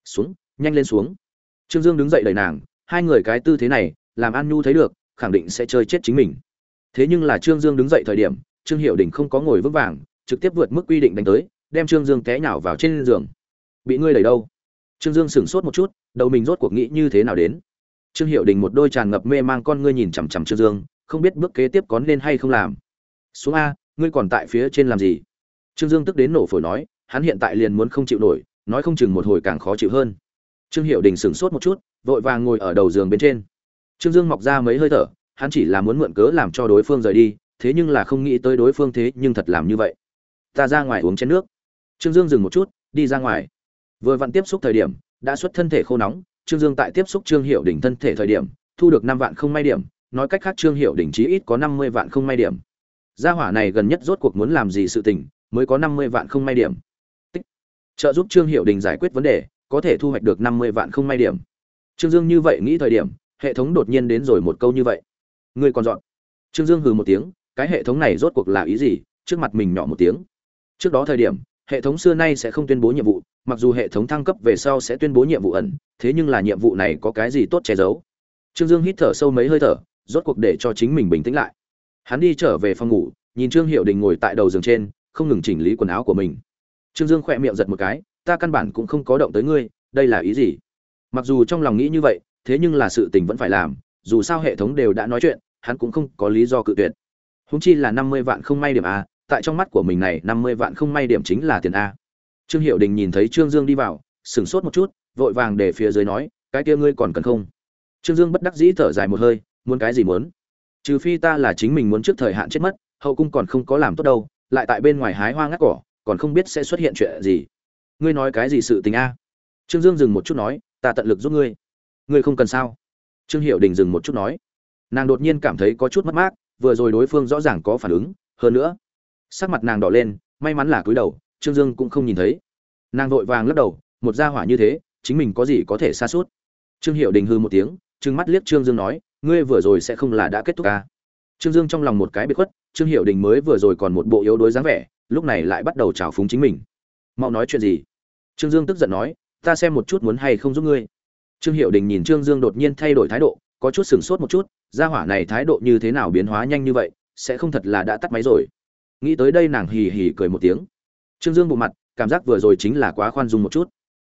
Xuống, nhanh lên xuống. Trương dương đứng dậy đẩy nàng, hai người cái tư thế này, làm an nhu thấy được, khẳng định sẽ chơi chết chính mình. Thế nhưng là trương dương đứng dậy thời điểm, trương hiệu đình không có ngồi vững vàng, trực tiếp vượt mức quy định đánh tới, đem trương dương té nhào vào trên giường. Bị ngươi đẩy đâu? Trương dương sửng sốt một chút, đầu mình rốt cuộc nghĩ như thế nào đến? Trương hiệu đình một đôi tràn ngập mê mang con ngươi nhìn chằm chằm trương dương, không biết bước kế tiếp có nên hay không làm. Xuống a ngươi còn tại phía trên làm gì? Trương dương tức đến nổ phổi nói, hắn hiện tại liền muốn không chịu nổi, nói không chừng một hồi càng khó chịu hơn. Trương hiệu đình sửng sốt một chút, vội vàng ngồi ở đầu giường bên trên. Trương dương mọc ra mấy hơi thở, hắn chỉ là muốn mượn cớ làm cho đối phương rời đi, thế nhưng là không nghĩ tới đối phương thế nhưng thật làm như vậy. Ta ra ngoài uống chén nước. Trương dương dừng một chút, đi ra ngoài. Vừa vặn tiếp xúc thời điểm, đã xuất thân thể khô nóng, trương dương tại tiếp xúc trương hiệu đỉnh thân thể thời điểm, thu được năm vạn không may điểm, nói cách khác trương hiệu đỉnh chí ít có năm mươi vạn không may điểm gia hỏa này gần nhất rốt cuộc muốn làm gì sự tình, mới có năm mươi vạn không may điểm. Tích. trợ giúp trương hiệu đình giải quyết vấn đề, có thể thu hoạch được năm mươi vạn không may điểm. Trương dương như vậy nghĩ thời điểm, hệ thống đột nhiên đến rồi một câu như vậy. Ngươi còn dọn. Trương dương hừ một tiếng, cái hệ thống này rốt cuộc là ý gì? Trước mặt mình nhỏ một tiếng. Trước đó thời điểm, hệ thống xưa nay sẽ không tuyên bố nhiệm vụ, mặc dù hệ thống thăng cấp về sau sẽ tuyên bố nhiệm vụ ẩn, thế nhưng là nhiệm vụ này có cái gì tốt che giấu? Trương dương hít thở sâu mấy hơi thở, rốt cuộc để cho chính mình bình tĩnh lại hắn đi trở về phòng ngủ, nhìn trương hiệu đình ngồi tại đầu giường trên, không ngừng chỉnh lý quần áo của mình. Trương dương khỏe miệng giật một cái, ta căn bản cũng không có động tới ngươi, đây là ý gì? Mặc dù trong lòng nghĩ như vậy, thế nhưng là sự tình vẫn phải làm, dù sao hệ thống đều đã nói chuyện, hắn cũng không có lý do cự tuyệt. Húng chi là năm mươi vạn không may điểm a, tại trong mắt của mình này, năm mươi vạn không may điểm chính là tiền a. Trương hiệu đình nhìn thấy trương dương đi vào, sửng sốt một chút, vội vàng để phía dưới nói, cái kia ngươi còn cần không? Trương dương bất đắc dĩ thở dài một hơi, muốn cái gì muốn? Trừ phi ta là chính mình muốn trước thời hạn chết mất, hậu cung còn không có làm tốt đâu, lại tại bên ngoài hái hoa ngắt cỏ, còn không biết sẽ xuất hiện chuyện gì. Ngươi nói cái gì sự tình a? Trương dương dừng một chút nói, ta tận lực giúp ngươi. Ngươi không cần sao? Trương hiệu đình dừng một chút nói. Nàng đột nhiên cảm thấy có chút mất mát, vừa rồi đối phương rõ ràng có phản ứng, hơn nữa, sắc mặt nàng đỏ lên, may mắn là cúi đầu, trương dương cũng không nhìn thấy. Nàng vội vàng lắc đầu, một gia hỏa như thế, chính mình có gì có thể xa suốt trương hiệu đình hư một tiếng, trừng mắt liếc trương dương nói ngươi vừa rồi sẽ không là đã kết thúc ca trương dương trong lòng một cái bị khuất, trương hiệu đình mới vừa rồi còn một bộ yếu đuối dáng vẻ, lúc này lại bắt đầu trào phúng chính mình. Mau nói chuyện gì? Trương dương tức giận nói, ta xem một chút muốn hay không giúp ngươi. Trương hiệu đình nhìn trương dương đột nhiên thay đổi thái độ, có chút sửng sốt một chút, gia hỏa này thái độ như thế nào biến hóa nhanh như vậy, sẽ không thật là đã tắt máy rồi. Nghĩ tới đây nàng hì hì cười một tiếng. Trương dương bộ mặt, cảm giác vừa rồi chính là quá khoan dung một chút.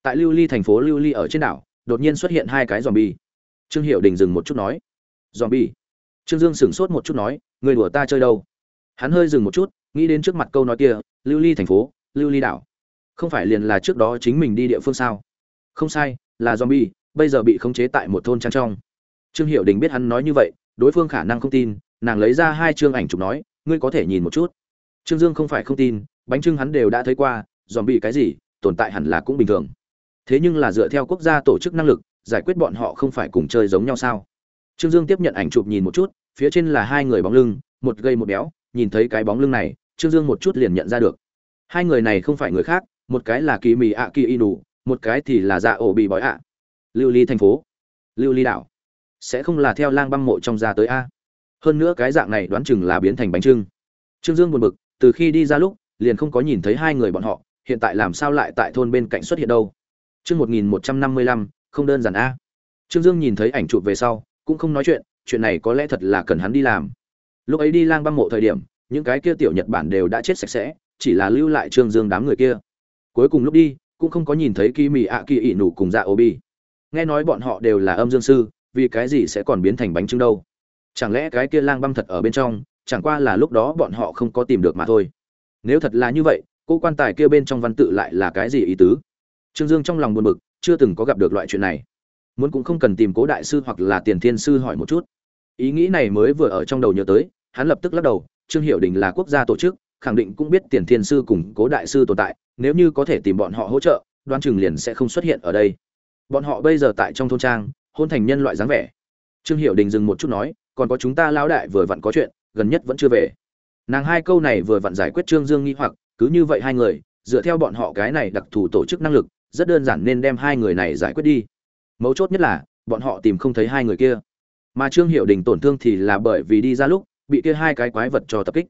Tại lưu ly thành phố lưu ly ở trên đảo, đột nhiên xuất hiện hai cái dòm bi trương hiệu đình dừng một chút nói Zombie, trương dương sửng sốt một chút nói người đùa ta chơi đâu? Hắn hơi dừng một chút nghĩ đến trước mặt câu nói kia lưu ly thành phố lưu ly đảo. Không phải liền là trước đó chính mình đi địa phương sao? Không sai là zombie bây giờ bị khống chế tại một thôn trang trong. Trương Hiểu đình biết hắn nói như vậy đối phương khả năng không tin nàng lấy ra hai chương ảnh chụp nói ngươi có thể nhìn một chút. Trương dương không phải không tin bánh trưng hắn đều đã thấy qua zombie cái gì tồn tại hẳn là cũng bình thường. Thế nhưng là dựa theo quốc gia tổ chức năng lực giải quyết bọn họ không phải cùng chơi giống nhau sao? Trương dương tiếp nhận ảnh chụp nhìn một chút phía trên là hai người bóng lưng một gầy một béo nhìn thấy cái bóng lưng này trương dương một chút liền nhận ra được. Hai người này không phải người khác một cái là kỳ Mị ạ kỳ Inu, một cái thì là dạ ổ bị bói ạ. Lưu ly thành phố lưu ly đảo. Sẽ không là theo lang băng mộ trong ra tới a? Hơn nữa cái dạng này đoán chừng là biến thành bánh trưng. Trương dương buồn bực từ khi đi ra lúc liền không có nhìn thấy hai người bọn họ hiện tại làm sao lại tại thôn bên cạnh xuất hiện đâu? Chương 1155, không đơn giản a. Trương Dương nhìn thấy ảnh chụp về sau, cũng không nói chuyện, chuyện này có lẽ thật là cần hắn đi làm. Lúc ấy đi lang băng mộ thời điểm, những cái kia tiểu Nhật Bản đều đã chết sạch sẽ, chỉ là lưu lại Trương Dương đám người kia. Cuối cùng lúc đi, cũng không có nhìn thấy Kỳ Mị ạ Kỳ ỉ nụ cùng Dạ Obi. Nghe nói bọn họ đều là âm dương sư, vì cái gì sẽ còn biến thành bánh trưng đâu? Chẳng lẽ cái kia lang băng thật ở bên trong, chẳng qua là lúc đó bọn họ không có tìm được mà thôi. Nếu thật là như vậy, cô quan tài kia bên trong văn tự lại là cái gì ý tứ? Trương Dương trong lòng buồn bực, chưa từng có gặp được loại chuyện này. Muốn cũng không cần tìm Cố đại sư hoặc là Tiền Thiên sư hỏi một chút. Ý nghĩ này mới vừa ở trong đầu nhớ tới, hắn lập tức lắc đầu, Trương Hiểu Đình là quốc gia tổ chức, khẳng định cũng biết Tiền Thiên sư cùng Cố đại sư tồn tại, nếu như có thể tìm bọn họ hỗ trợ, đoán chừng liền sẽ không xuất hiện ở đây. Bọn họ bây giờ tại trong thôn trang, hôn thành nhân loại dáng vẻ. Trương Hiểu Đình dừng một chút nói, còn có chúng ta lão đại vừa vặn có chuyện, gần nhất vẫn chưa về. Nàng hai câu này vừa vặn giải quyết Trương Dương nghi hoặc, cứ như vậy hai người, dựa theo bọn họ cái này đặc thù tổ chức năng lực, rất đơn giản nên đem hai người này giải quyết đi. Mấu chốt nhất là, bọn họ tìm không thấy hai người kia. Mà Trương Hiểu Đình tổn thương thì là bởi vì đi ra lúc, bị kia hai cái quái vật cho tập kích.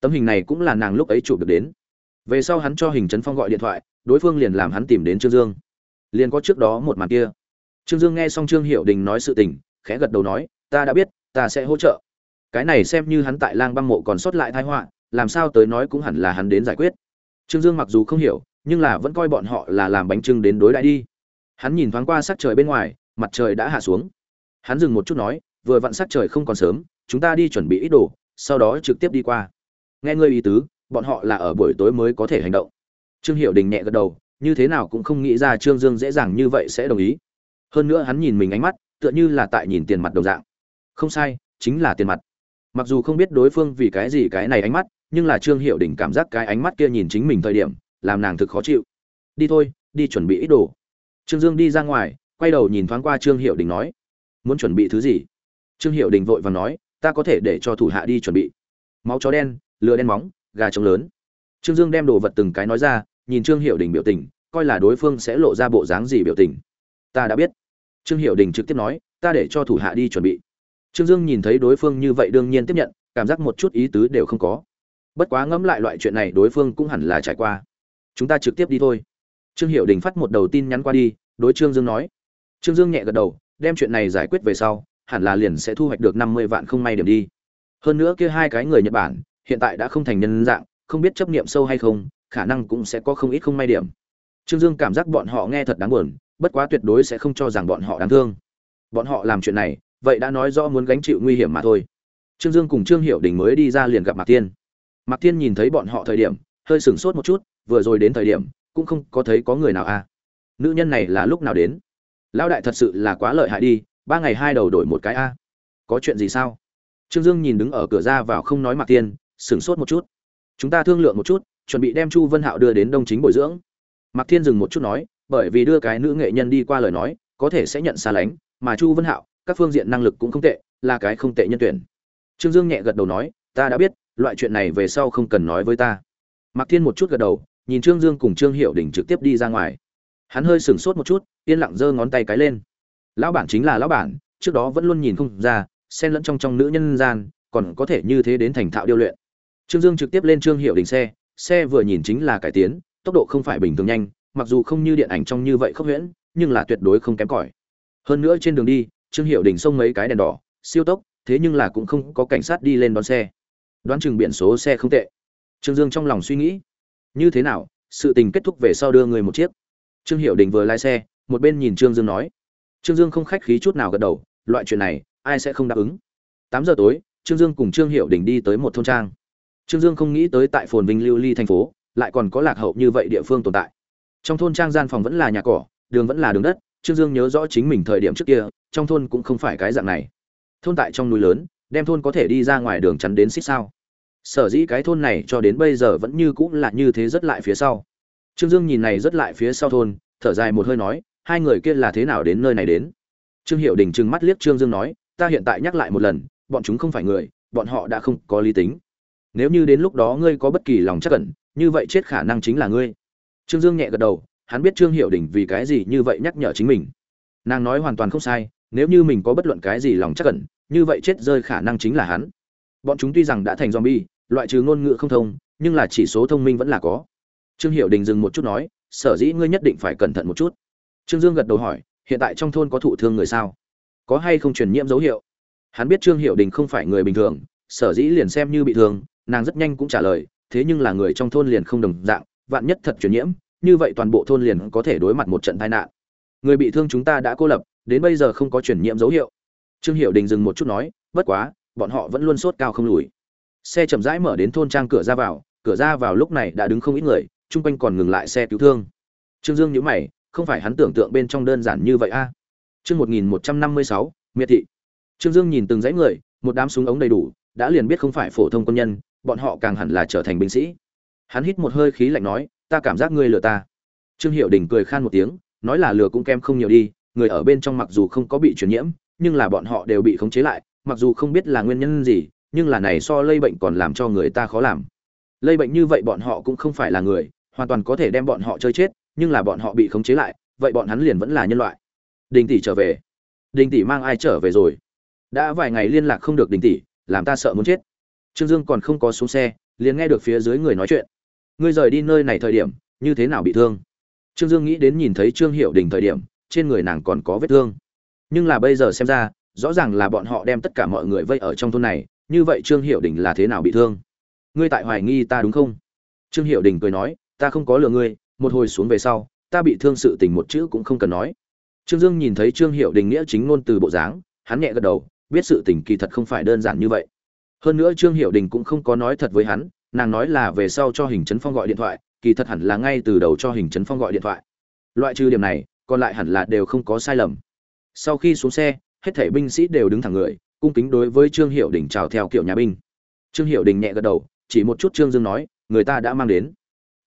Tấm hình này cũng là nàng lúc ấy chụp được đến. Về sau hắn cho Hình Trấn Phong gọi điện thoại, đối phương liền làm hắn tìm đến Trương Dương. Liền có trước đó một màn kia. Trương Dương nghe xong Trương Hiểu Đình nói sự tình, khẽ gật đầu nói, ta đã biết, ta sẽ hỗ trợ. Cái này xem như hắn tại Lang Băng mộ còn sót lại thái họa, làm sao tới nói cũng hẳn là hắn đến giải quyết. Trương Dương mặc dù không hiểu, nhưng là vẫn coi bọn họ là làm bánh trưng đến đối đãi đi. Hắn nhìn thoáng qua sắc trời bên ngoài, mặt trời đã hạ xuống. Hắn dừng một chút nói, vừa vặn sắc trời không còn sớm, chúng ta đi chuẩn bị ít đồ, sau đó trực tiếp đi qua. Nghe ngươi ý tứ, bọn họ là ở buổi tối mới có thể hành động. Trương hiệu Đình nhẹ gật đầu, như thế nào cũng không nghĩ ra Trương Dương dễ dàng như vậy sẽ đồng ý. Hơn nữa hắn nhìn mình ánh mắt, tựa như là tại nhìn tiền mặt đồng dạng. Không sai, chính là tiền mặt. Mặc dù không biết đối phương vì cái gì cái này ánh mắt, nhưng là Trương hiệu Đình cảm giác cái ánh mắt kia nhìn chính mình thời điểm, làm nàng thực khó chịu. Đi thôi, đi chuẩn bị ít đồ. Trương Dương đi ra ngoài, quay đầu nhìn thoáng qua Trương Hiểu Đình nói, muốn chuẩn bị thứ gì? Trương Hiểu Đình vội vàng nói, ta có thể để cho thủ hạ đi chuẩn bị. Máu chó đen, lừa đen móng, gà trống lớn. Trương Dương đem đồ vật từng cái nói ra, nhìn Trương Hiểu Đình biểu tình, coi là đối phương sẽ lộ ra bộ dáng gì biểu tình. Ta đã biết. Trương Hiểu Đình trực tiếp nói, ta để cho thủ hạ đi chuẩn bị. Trương Dương nhìn thấy đối phương như vậy đương nhiên tiếp nhận, cảm giác một chút ý tứ đều không có. Bất quá ngẫm lại loại chuyện này đối phương cũng hẳn là trải qua. Chúng ta trực tiếp đi thôi. Trương Hiểu Đình phát một đầu tin nhắn qua đi, đối Trương Dương nói. Trương Dương nhẹ gật đầu, đem chuyện này giải quyết về sau, hẳn là liền sẽ thu hoạch được năm mươi vạn không may điểm đi. Hơn nữa kia hai cái người Nhật Bản, hiện tại đã không thành nhân dạng, không biết chấp niệm sâu hay không, khả năng cũng sẽ có không ít không may điểm. Trương Dương cảm giác bọn họ nghe thật đáng buồn, bất quá tuyệt đối sẽ không cho rằng bọn họ đáng thương. Bọn họ làm chuyện này, vậy đã nói rõ muốn gánh chịu nguy hiểm mà thôi. Trương Dương cùng Trương Hiểu Đình mới đi ra liền gặp Mạc Tiên. Mạc Tiên nhìn thấy bọn họ thời điểm, hơi sửng sốt một chút, vừa rồi đến thời điểm, cũng không có thấy có người nào. À. Nữ nhân này là lúc nào đến? Lão đại thật sự là quá lợi hại đi, ba ngày hai đầu đổi một cái a. Có chuyện gì sao? Trương Dương nhìn đứng ở cửa ra vào không nói Mặc Tiên, sửng sốt một chút. Chúng ta thương lượng một chút, chuẩn bị đem Chu Vân Hạo đưa đến Đông Chính bồi dưỡng. Mạc Thiên dừng một chút nói, bởi vì đưa cái nữ nghệ nhân đi qua lời nói, có thể sẽ nhận xa lánh, mà Chu Vân Hạo, các phương diện năng lực cũng không tệ, là cái không tệ nhân tuyển. Trương Dương nhẹ gật đầu nói, ta đã biết, loại chuyện này về sau không cần nói với ta. Mạc Thiên một chút gật đầu, nhìn Trương Dương cùng Trương Hiệu Đình trực tiếp đi ra ngoài. Hắn hơi sửng sốt một chút, yên lặng giơ ngón tay cái lên. Lão bản chính là lão bản, trước đó vẫn luôn nhìn không ra, xen lẫn trong trong nữ nhân gian, còn có thể như thế đến thành thạo điêu luyện. Trương Dương trực tiếp lên Trương Hiểu Đình xe, xe vừa nhìn chính là cải tiến, tốc độ không phải bình thường nhanh, mặc dù không như điện ảnh trong như vậy khốc huyễn, nhưng là tuyệt đối không kém cỏi. Hơn nữa trên đường đi, Trương Hiểu Đình xông mấy cái đèn đỏ, siêu tốc, thế nhưng là cũng không có cảnh sát đi lên đón xe. Đoán chừng biển số xe không tệ. Trương Dương trong lòng suy nghĩ, như thế nào, sự tình kết thúc về sau đưa người một chiếc. Trương Hiểu Đình vừa lái xe, một bên nhìn Trương Dương nói. Trương Dương không khách khí chút nào gật đầu, loại chuyện này, ai sẽ không đáp ứng. Tám giờ tối, Trương Dương cùng Trương Hiểu Đình đi tới một thôn trang. Trương Dương không nghĩ tới tại phồn vinh lưu ly thành phố, lại còn có lạc hậu như vậy địa phương tồn tại. Trong thôn trang gian phòng vẫn là nhà cỏ, đường vẫn là đường đất, Trương Dương nhớ rõ chính mình thời điểm trước kia, trong thôn cũng không phải cái dạng này. Thôn tại trong núi lớn, đem thôn có thể đi ra ngoài đường chắn đến xích sao? Sở dĩ cái thôn này cho đến bây giờ vẫn như cũng là như thế rất lại phía sau. Trương Dương nhìn này rất lại phía sau thôn, thở dài một hơi nói, hai người kia là thế nào đến nơi này đến? Trương Hiểu Đình trừng mắt liếc Trương Dương nói, ta hiện tại nhắc lại một lần, bọn chúng không phải người, bọn họ đã không có lý tính. Nếu như đến lúc đó ngươi có bất kỳ lòng chắc ẩn, như vậy chết khả năng chính là ngươi. Trương Dương nhẹ gật đầu, hắn biết Trương Hiểu Đình vì cái gì như vậy nhắc nhở chính mình. Nàng nói hoàn toàn không sai, nếu như mình có bất luận cái gì lòng chắc ẩn, như vậy chết rơi khả năng chính là hắn. Bọn chúng tuy rằng đã thành zombie, loại trừ ngôn ngữ không thông, nhưng là chỉ số thông minh vẫn là có. Trương Hiểu Đình dừng một chút nói, sở dĩ ngươi nhất định phải cẩn thận một chút. trương dương gật đầu hỏi hiện tại trong thôn có thụ thương người sao? Có hay không truyền nhiễm dấu hiệu? Hắn biết trương hiệu đình không phải người bình thường sở dĩ liền xem như bị thương nàng rất nhanh cũng trả lời thế nhưng là người trong thôn liền không đồng dạng vạn nhất thật truyền nhiễm như vậy toàn bộ thôn liền có thể đối mặt một trận tai nạn. Người bị thương chúng ta đã cô lập đến bây giờ không có truyền nhiễm dấu hiệu. Trương hiệu đình dừng một chút nói bất quá bọn họ vẫn luôn sốt cao không lùi. Xe chậm rãi mở đến thôn trang cửa ra vào cửa ra vào lúc này đã đứng không ít người chung quanh còn ngừng lại xe cứu thương. Trương dương nhíu mày, không phải hắn tưởng tượng bên trong đơn giản như vậy a. À? chương một nghìn một trăm năm mươi sáu, miệt thị. Trương dương nhìn từng dãy người, một đám súng ống đầy đủ, đã liền biết không phải phổ thông quân nhân, bọn họ càng hẳn là trở thành binh sĩ. Hắn hít một hơi khí lạnh nói, ta cảm giác ngươi lừa ta. Trương hiệu đình cười khan một tiếng, nói là lừa cũng kem không nhiều đi, người ở bên trong mặc dù không có bị truyền nhiễm, nhưng là bọn họ đều bị khống chế lại, mặc dù không biết là nguyên nhân gì, nhưng là này so lây bệnh còn làm cho người ta khó làm. Lây bệnh như vậy bọn họ cũng không phải là người hoàn toàn có thể đem bọn họ chơi chết, nhưng là bọn họ bị khống chế lại, vậy bọn hắn liền vẫn là nhân loại. Đình tỷ trở về. Đình tỷ mang ai trở về rồi? Đã vài ngày liên lạc không được đình tỷ, làm ta sợ muốn chết. Trương dương còn không có xuống xe, liền nghe được phía dưới người nói chuyện. Ngươi rời đi nơi này thời điểm, như thế nào bị thương? Trương dương nghĩ đến nhìn thấy trương hiệu đình thời điểm, trên người nàng còn có vết thương. Nhưng là bây giờ xem ra, rõ ràng là bọn họ đem tất cả mọi người vây ở trong thôn này, như vậy trương hiệu đình là thế nào bị thương? Ngươi tại hoài nghi ta đúng không? Trương hiệu đình cười nói ta không có lừa ngươi, một hồi xuống về sau, ta bị thương sự tình một chữ cũng không cần nói. Trương dương nhìn thấy trương hiệu đình nghĩa chính ngôn từ bộ dáng, hắn nhẹ gật đầu, biết sự tình kỳ thật không phải đơn giản như vậy. Hơn nữa trương hiệu đình cũng không có nói thật với hắn, nàng nói là về sau cho hình chấn phong gọi điện thoại, kỳ thật hẳn là ngay từ đầu cho hình chấn phong gọi điện thoại. Loại trừ điểm này, còn lại hẳn là đều không có sai lầm. Sau khi xuống xe, hết thảy binh sĩ đều đứng thẳng người, cung kính đối với trương hiệu đình chào theo kiểu nhà binh. Trương hiệu đình nhẹ gật đầu, chỉ một chút trương dương nói, người ta đã mang đến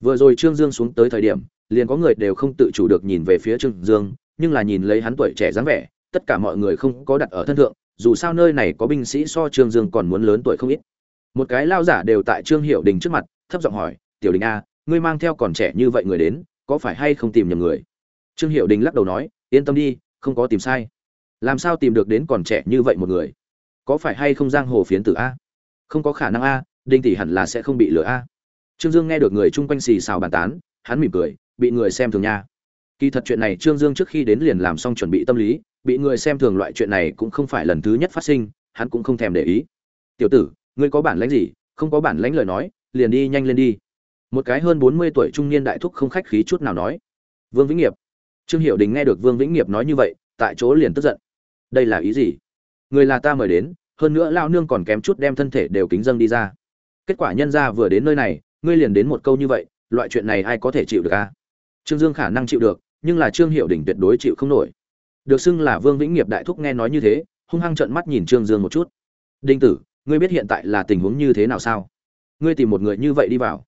vừa rồi trương dương xuống tới thời điểm, liền có người đều không tự chủ được nhìn về phía trương dương, nhưng là nhìn lấy hắn tuổi trẻ dáng vẻ, tất cả mọi người không có đặt ở thân thượng, dù sao nơi này có binh sĩ so trương dương còn muốn lớn tuổi không ít. Một cái lao giả đều tại trương hiệu đình trước mặt, thấp giọng hỏi, tiểu đình a, ngươi mang theo còn trẻ như vậy người đến, có phải hay không tìm nhầm người? Trương hiệu đình lắc đầu nói, yên tâm đi, không có tìm sai. Làm sao tìm được đến còn trẻ như vậy một người? Có phải hay không giang hồ phiến tử a? Không có khả năng a, đinh tỷ hẳn là sẽ không bị lừa a trương dương nghe được người chung quanh xì xào bàn tán, hắn mỉm cười, bị người xem thường nha. Kỳ thật chuyện này trương dương trước khi đến liền làm xong chuẩn bị tâm lý, bị người xem thường loại chuyện này cũng không phải lần thứ nhất phát sinh, hắn cũng không thèm để ý. Tiểu tử, ngươi có bản lãnh gì? Không có bản lãnh lời nói, liền đi nhanh lên đi. Một cái hơn bốn mươi tuổi trung niên đại thúc không khách khí chút nào nói. Vương vĩnh nghiệp. Trương Hiểu đình nghe được vương vĩnh nghiệp nói như vậy, tại chỗ liền tức giận. Đây là ý gì? Người là ta mời đến, hơn nữa lao nương còn kém chút đem thân thể đều kính dâng đi ra. Kết quả nhân ra vừa đến nơi này ngươi liền đến một câu như vậy, loại chuyện này ai có thể chịu được a à? trương dương khả năng chịu được, nhưng là trương hiệu Đỉnh tuyệt đối chịu không nổi. Được xưng là vương vĩnh nghiệp đại thúc nghe nói như thế, hung hăng trợn mắt nhìn trương dương một chút. Đinh tử, ngươi biết hiện tại là tình huống như thế nào sao? Ngươi tìm một người như vậy đi vào.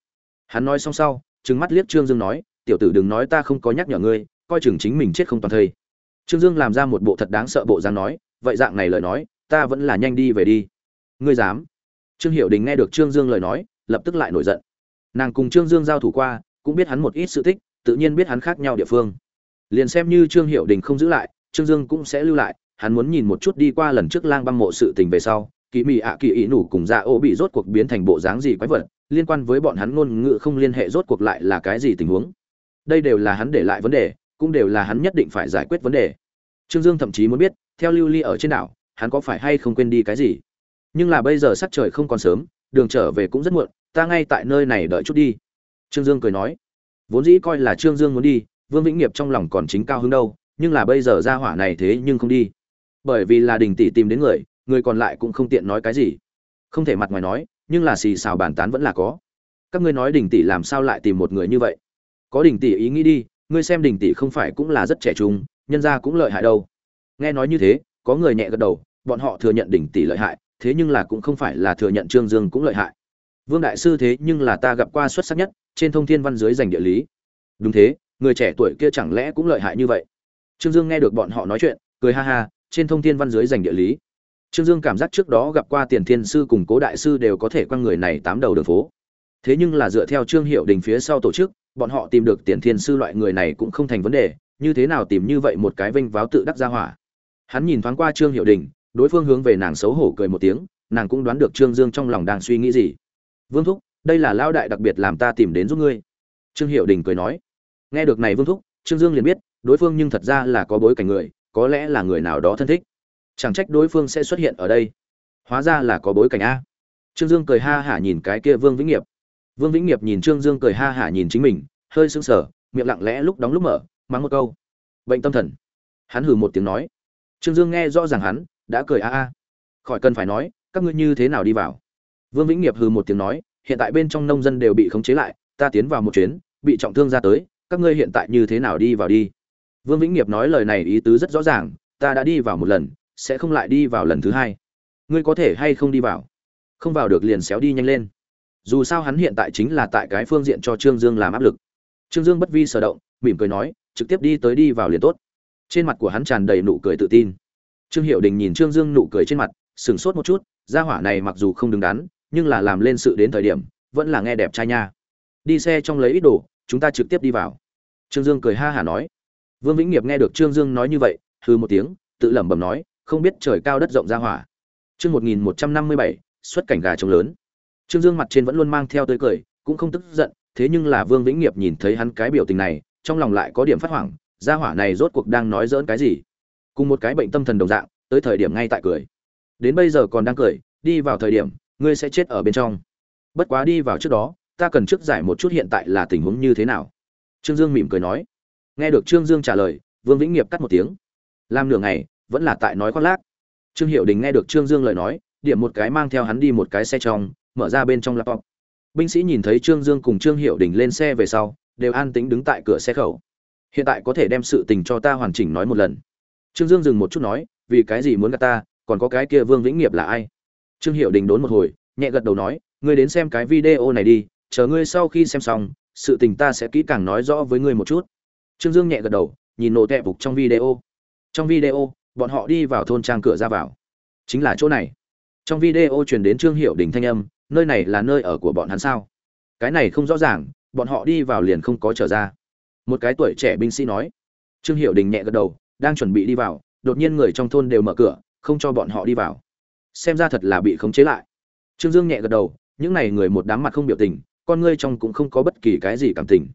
Hắn nói xong sau, trừng mắt liếc trương dương nói, tiểu tử đừng nói ta không có nhắc nhở ngươi, coi chừng chính mình chết không toàn thây. Trương dương làm ra một bộ thật đáng sợ bộ dáng nói, vậy dạng này lời nói, ta vẫn là nhanh đi về đi. Ngươi dám. Trương hiệu đình nghe được trương dương lời nói, lập tức lại nổi giận nàng cùng trương dương giao thủ qua, cũng biết hắn một ít sự tích, tự nhiên biết hắn khác nhau địa phương. Liền xem như trương hiệu đình không giữ lại, trương dương cũng sẽ lưu lại, hắn muốn nhìn một chút đi qua lần trước lang băng mộ sự tình về sau kỳ mị ạ kỳ ý nủ cùng dạ ô bị rốt cuộc biến thành bộ dáng gì quái vật, liên quan với bọn hắn ngôn ngữ không liên hệ rốt cuộc lại là cái gì tình huống. Đây đều là hắn để lại vấn đề, cũng đều là hắn nhất định phải giải quyết vấn đề. Trương dương thậm chí muốn biết, theo lưu ly ở trên đảo, hắn có phải hay không quên đi cái gì. Nhưng là bây giờ sắc trời không còn sớm, đường trở về cũng rất muộn ta ngay tại nơi này đợi chút đi. Trương dương cười nói, vốn dĩ coi là trương dương muốn đi, vương vĩnh nghiệp trong lòng còn chính cao hứng đâu, nhưng là bây giờ ra hỏa này thế nhưng không đi. Bởi vì là đình tỷ tìm đến người người còn lại cũng không tiện nói cái gì. Không thể mặt ngoài nói, nhưng là xì xào bàn tán vẫn là có. Các ngươi nói đình tỷ làm sao lại tìm một người như vậy? Có đình tỷ ý nghĩ đi, ngươi xem đình tỷ không phải cũng là rất trẻ trung, nhân ra cũng lợi hại đâu. Nghe nói như thế, có người nhẹ gật đầu, bọn họ thừa nhận đình tỷ lợi hại, thế nhưng là cũng không phải là thừa nhận trương dương cũng lợi hại vương đại sư thế nhưng là ta gặp qua xuất sắc nhất, trên thông thiên văn dưới giành địa lý. Đúng thế, người trẻ tuổi kia chẳng lẽ cũng lợi hại như vậy? Trương dương nghe được bọn họ nói chuyện, cười ha ha, trên thông thiên văn dưới giành địa lý. Trương dương cảm giác trước đó gặp qua tiền thiên sư cùng cố đại sư đều có thể quăng người này tám đầu đường phố. Thế nhưng là dựa theo trương hiệu đình phía sau tổ chức, bọn họ tìm được tiền thiên sư loại người này cũng không thành vấn đề, như thế nào tìm như vậy một cái vênh váo tự đắc ra hỏa. Hắn nhìn thoáng qua trương hiệu đình, đối phương hướng về nàng xấu hổ cười một tiếng, nàng cũng đoán được trương dương trong lòng đang suy nghĩ gì vương thúc, đây là lao đại đặc biệt làm ta tìm đến giúp ngươi. Trương hiệu đình cười nói. Nghe được này vương thúc, trương dương liền biết, đối phương nhưng thật ra là có bối cảnh người, có lẽ là người nào đó thân thích. Chẳng trách đối phương sẽ xuất hiện ở đây. Hóa ra là có bối cảnh a. Trương dương cười ha hả nhìn cái kia vương vĩnh nghiệp. Vương vĩnh nghiệp nhìn trương dương cười ha hả nhìn chính mình, hơi sững sờ, miệng lặng lẽ lúc đóng lúc mở, mắng một câu. Bệnh tâm thần. Hắn hừ một tiếng nói. Trương dương nghe rõ ràng hắn, đã cười a a. Khỏi cần phải nói, các ngươi như thế nào đi vào? Vương vĩnh nghiệp hừ một tiếng nói, hiện tại bên trong nông dân đều bị khống chế lại, ta tiến vào một chuyến, bị trọng thương ra tới, các ngươi hiện tại như thế nào đi vào đi? Vương vĩnh nghiệp nói lời này ý tứ rất rõ ràng, ta đã đi vào một lần, sẽ không lại đi vào lần thứ hai. Ngươi có thể hay không đi vào? Không vào được liền xéo đi nhanh lên. Dù sao hắn hiện tại chính là tại cái phương diện cho trương dương làm áp lực. Trương dương bất vi sở động, mỉm cười nói, trực tiếp đi tới đi vào liền tốt. Trên mặt của hắn tràn đầy nụ cười tự tin. Trương Hiểu đình nhìn trương dương nụ cười trên mặt, sửng sốt một chút, gia hỏa này mặc dù không đứng đắn nhưng là làm lên sự đến thời điểm, vẫn là nghe đẹp trai nha. Đi xe trong lấy ít đồ, chúng ta trực tiếp đi vào. Trương dương cười ha hả nói. Vương vĩnh nghiệp nghe được trương dương nói như vậy hư một tiếng, tự lẩm bẩm nói, không biết trời cao đất rộng ra hỏa. Chương một nghìn một trăm năm mươi bảy, xuất cảnh gà trống lớn. Trương dương mặt trên vẫn luôn mang theo tươi cười, cũng không tức giận, thế nhưng là vương vĩnh nghiệp nhìn thấy hắn cái biểu tình này, trong lòng lại có điểm phát hoảng, gia hỏa này rốt cuộc đang nói dỡn cái gì? Cùng một cái bệnh tâm thần đồng dạng, tới thời điểm ngay tại cười. Đến bây giờ còn đang cười, đi vào thời điểm ngươi sẽ chết ở bên trong. Bất quá đi vào trước đó, ta cần trước giải một chút hiện tại là tình huống như thế nào. Trương dương mỉm cười nói. Nghe được trương dương trả lời, vương vĩnh nghiệp cắt một tiếng. Làm nửa ngày, vẫn là tại nói khoác lác. Trương hiệu đình nghe được trương dương lời nói, điểm một cái mang theo hắn đi một cái xe trong, mở ra bên trong laptop. Binh sĩ nhìn thấy trương dương cùng trương hiệu đình lên xe về sau, đều an tĩnh đứng tại cửa xe khẩu. Hiện tại có thể đem sự tình cho ta hoàn chỉnh nói một lần. Trương dương dừng một chút nói, vì cái gì muốn gặp ta, còn có cái kia vương vĩnh nghiệp là ai? Trương hiệu đình đốn một hồi, nhẹ gật đầu nói, ngươi đến xem cái video này đi, chờ ngươi sau khi xem xong, sự tình ta sẽ kỹ càng nói rõ với ngươi một chút. Trương dương nhẹ gật đầu, nhìn nổ tẹp phục trong video. Trong video, bọn họ đi vào thôn trang cửa ra vào. Chính là chỗ này. Trong video truyền đến trương hiệu đình thanh âm, nơi này là nơi ở của bọn hắn sao? Cái này không rõ ràng, bọn họ đi vào liền không có trở ra. Một cái tuổi trẻ binh sĩ nói. Trương hiệu đình nhẹ gật đầu, đang chuẩn bị đi vào, đột nhiên người trong thôn đều mở cửa, không cho bọn họ đi vào xem ra thật là bị khống chế lại. Trương dương nhẹ gật đầu, những n à y người một đám mặt không biểu tình, con ngươi trong cũng không có bất kỳ cái gì cảm tình.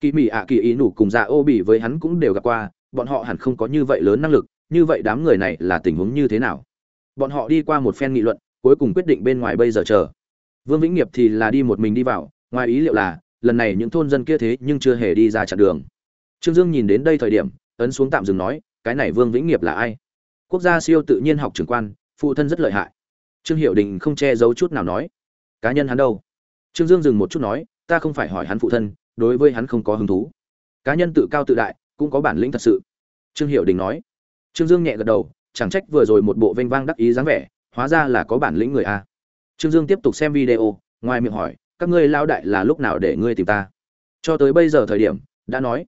Kỳ mỹ ạ kỳ ý nủ cùng dạ ô bị với hắn cũng đều gặp qua, bọn họ hẳn không có như vậy lớn năng lực, như vậy đám người này là tình huống như thế nào? Bọn họ đi qua một phen nghị luận, cuối cùng quyết định bên ngoài bây giờ chờ. Vương vĩnh nghiệp thì là đi một mình đi vào, ngoài ý liệu là, lần này những thôn dân kia thế nhưng chưa hề đi ra chặn đường. Trương dương nhìn đến đây thời điểm, ấn xuống tạm dừng nói, cái này vương vĩnh nghiệp là ai? Quốc gia siêu tự nhiên học trưởng quan phụ thân rất lợi hại. Trương hiệu đình không che giấu chút nào nói, cá nhân hắn đâu? Trương dương dừng một chút nói, ta không phải hỏi hắn phụ thân, đối với hắn không có hứng thú. Cá nhân tự cao tự đại, cũng có bản lĩnh thật sự. Trương hiệu đình nói. Trương dương nhẹ gật đầu, chẳng trách vừa rồi một bộ vênh vang đắc ý dáng vẻ, hóa ra là có bản lĩnh người a. Trương dương tiếp tục xem video, ngoài miệng hỏi, các ngươi lao đại là lúc nào để ngươi tìm ta? Cho tới bây giờ thời điểm, đã nói.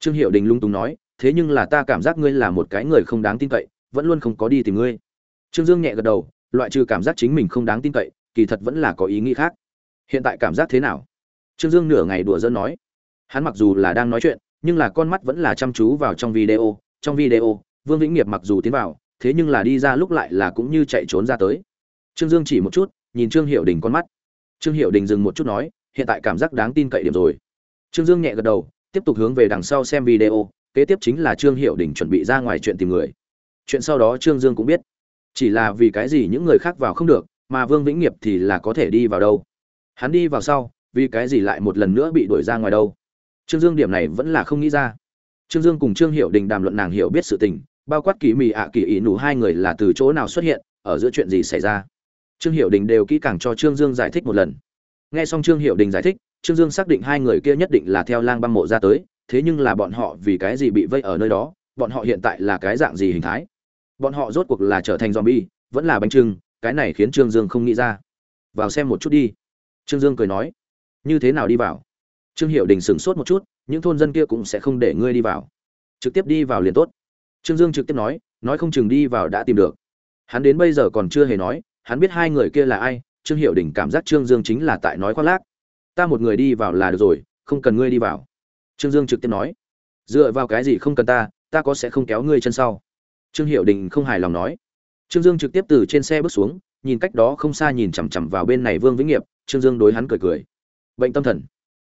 Trương hiệu đình lung túng nói, thế nhưng là ta cảm giác ngươi là một cái người không đáng tin cậy, vẫn luôn không có đi tìm ngươi trương dương nhẹ gật đầu, loại trừ cảm giác chính mình không đáng tin cậy, kỳ thật vẫn là có ý nghĩ khác. Hiện tại cảm giác thế nào? Trương dương nửa ngày đùa giỡn nói. Hắn mặc dù là đang nói chuyện, nhưng là con mắt vẫn là chăm chú vào trong video trong video, vương vĩnh nghiệp mặc dù tiến vào, thế nhưng là đi ra lúc lại là cũng như chạy trốn ra tới. Trương dương chỉ một chút, nhìn trương Hiểu đình con mắt. Trương Hiểu đình dừng một chút nói, hiện tại cảm giác đáng tin cậy điểm rồi. Trương dương nhẹ gật đầu, tiếp tục hướng về đằng sau xem video, kế tiếp chính là trương Hiểu đình chuẩn bị ra ngoài chuyện tìm người. Chuyện sau đó trương dương cũng biết chỉ là vì cái gì những người khác vào không được, mà vương vĩnh nghiệp thì là có thể đi vào đâu? Hắn đi vào sau, vì cái gì lại một lần nữa bị đuổi ra ngoài đâu? Trương dương điểm này vẫn là không nghĩ ra. Trương dương cùng trương hiệu đình đàm luận nàng hiểu biết sự tình, bao quát kỳ mị ạ kỳ ý nủ hai người là từ chỗ nào xuất hiện, ở giữa chuyện gì xảy ra? Trương hiệu đình đều kỹ càng cho trương dương giải thích một lần. Nghe xong trương hiệu đình giải thích, trương dương xác định hai người kia nhất định là theo lang băng mộ ra tới, thế nhưng là bọn họ vì cái gì bị vây ở nơi đó? Bọn họ hiện tại là cái dạng gì hình thái? Bọn họ rốt cuộc là trở thành zombie, vẫn là bánh trưng, cái này khiến trương dương không nghĩ ra. Vào xem một chút đi. Trương dương cười nói, như thế nào đi vào? Trương hiểu đình sửng sốt một chút, những thôn dân kia cũng sẽ không để ngươi đi vào. Trực tiếp đi vào liền tốt. Trương dương trực tiếp nói nói không chừng đi vào đã tìm được. Hắn đến bây giờ còn chưa hề nói, hắn biết hai người kia là ai, trương hiểu đình cảm giác trương dương chính là tại nói khoác lác. Ta một người đi vào là được rồi, không cần ngươi đi vào. Trương dương trực tiếp nói, dựa vào cái gì không cần ta ta có sẽ không kéo ngươi chân sau trương hiệu đình không hài lòng nói. Trương dương trực tiếp từ trên xe bước xuống, nhìn cách đó không xa nhìn chằm chằm vào bên này vương vĩnh nghiệp, trương dương đối hắn cười cười. Bệnh tâm thần.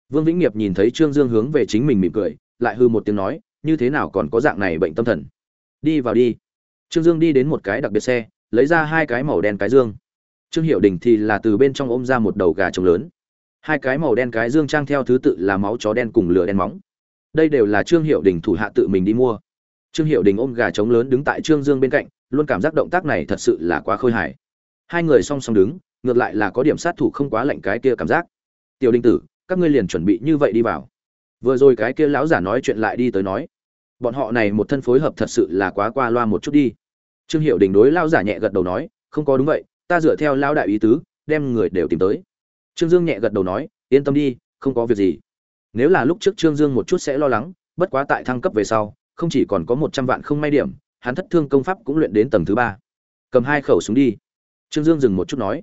Vương vĩnh nghiệp nhìn thấy trương dương hướng về chính mình mỉm cười, lại hư một tiếng nói, như thế nào còn có dạng này bệnh tâm thần? Đi vào đi. Trương dương đi đến một cái đặc biệt xe, lấy ra hai cái màu đen cái dương. Trương hiệu đình thì là từ bên trong ôm ra một đầu gà trống lớn. Hai cái màu đen cái dương trang theo thứ tự là máu chó đen cùng lửa đen móng. Đây đều là trương hiệu đình thủ hạ tự mình đi mua trương hiệu đình ôm gà trống lớn đứng tại trương dương bên cạnh, luôn cảm giác động tác này thật sự là quá khôi hài. Hai người song song đứng, ngược lại là có điểm sát thủ không quá lạnh cái kia cảm giác. Tiểu đình tử, các ngươi liền chuẩn bị như vậy đi vào. Vừa rồi cái kia lão giả nói chuyện lại đi tới nói, bọn họ này một thân phối hợp thật sự là quá qua loa một chút đi. Trương hiệu đình đối lão giả nhẹ gật đầu nói, không có đúng vậy, ta dựa theo lão đại ý tứ, đem người đều tìm tới. Trương dương nhẹ gật đầu nói, yên tâm đi, không có việc gì. Nếu là lúc trước trương dương một chút sẽ lo lắng, bất quá tại thăng cấp về sau không chỉ còn có một trăm vạn không may điểm, hắn thất thương công pháp cũng luyện đến tầng thứ ba. Cầm hai khẩu súng đi. Trương dương dừng một chút nói.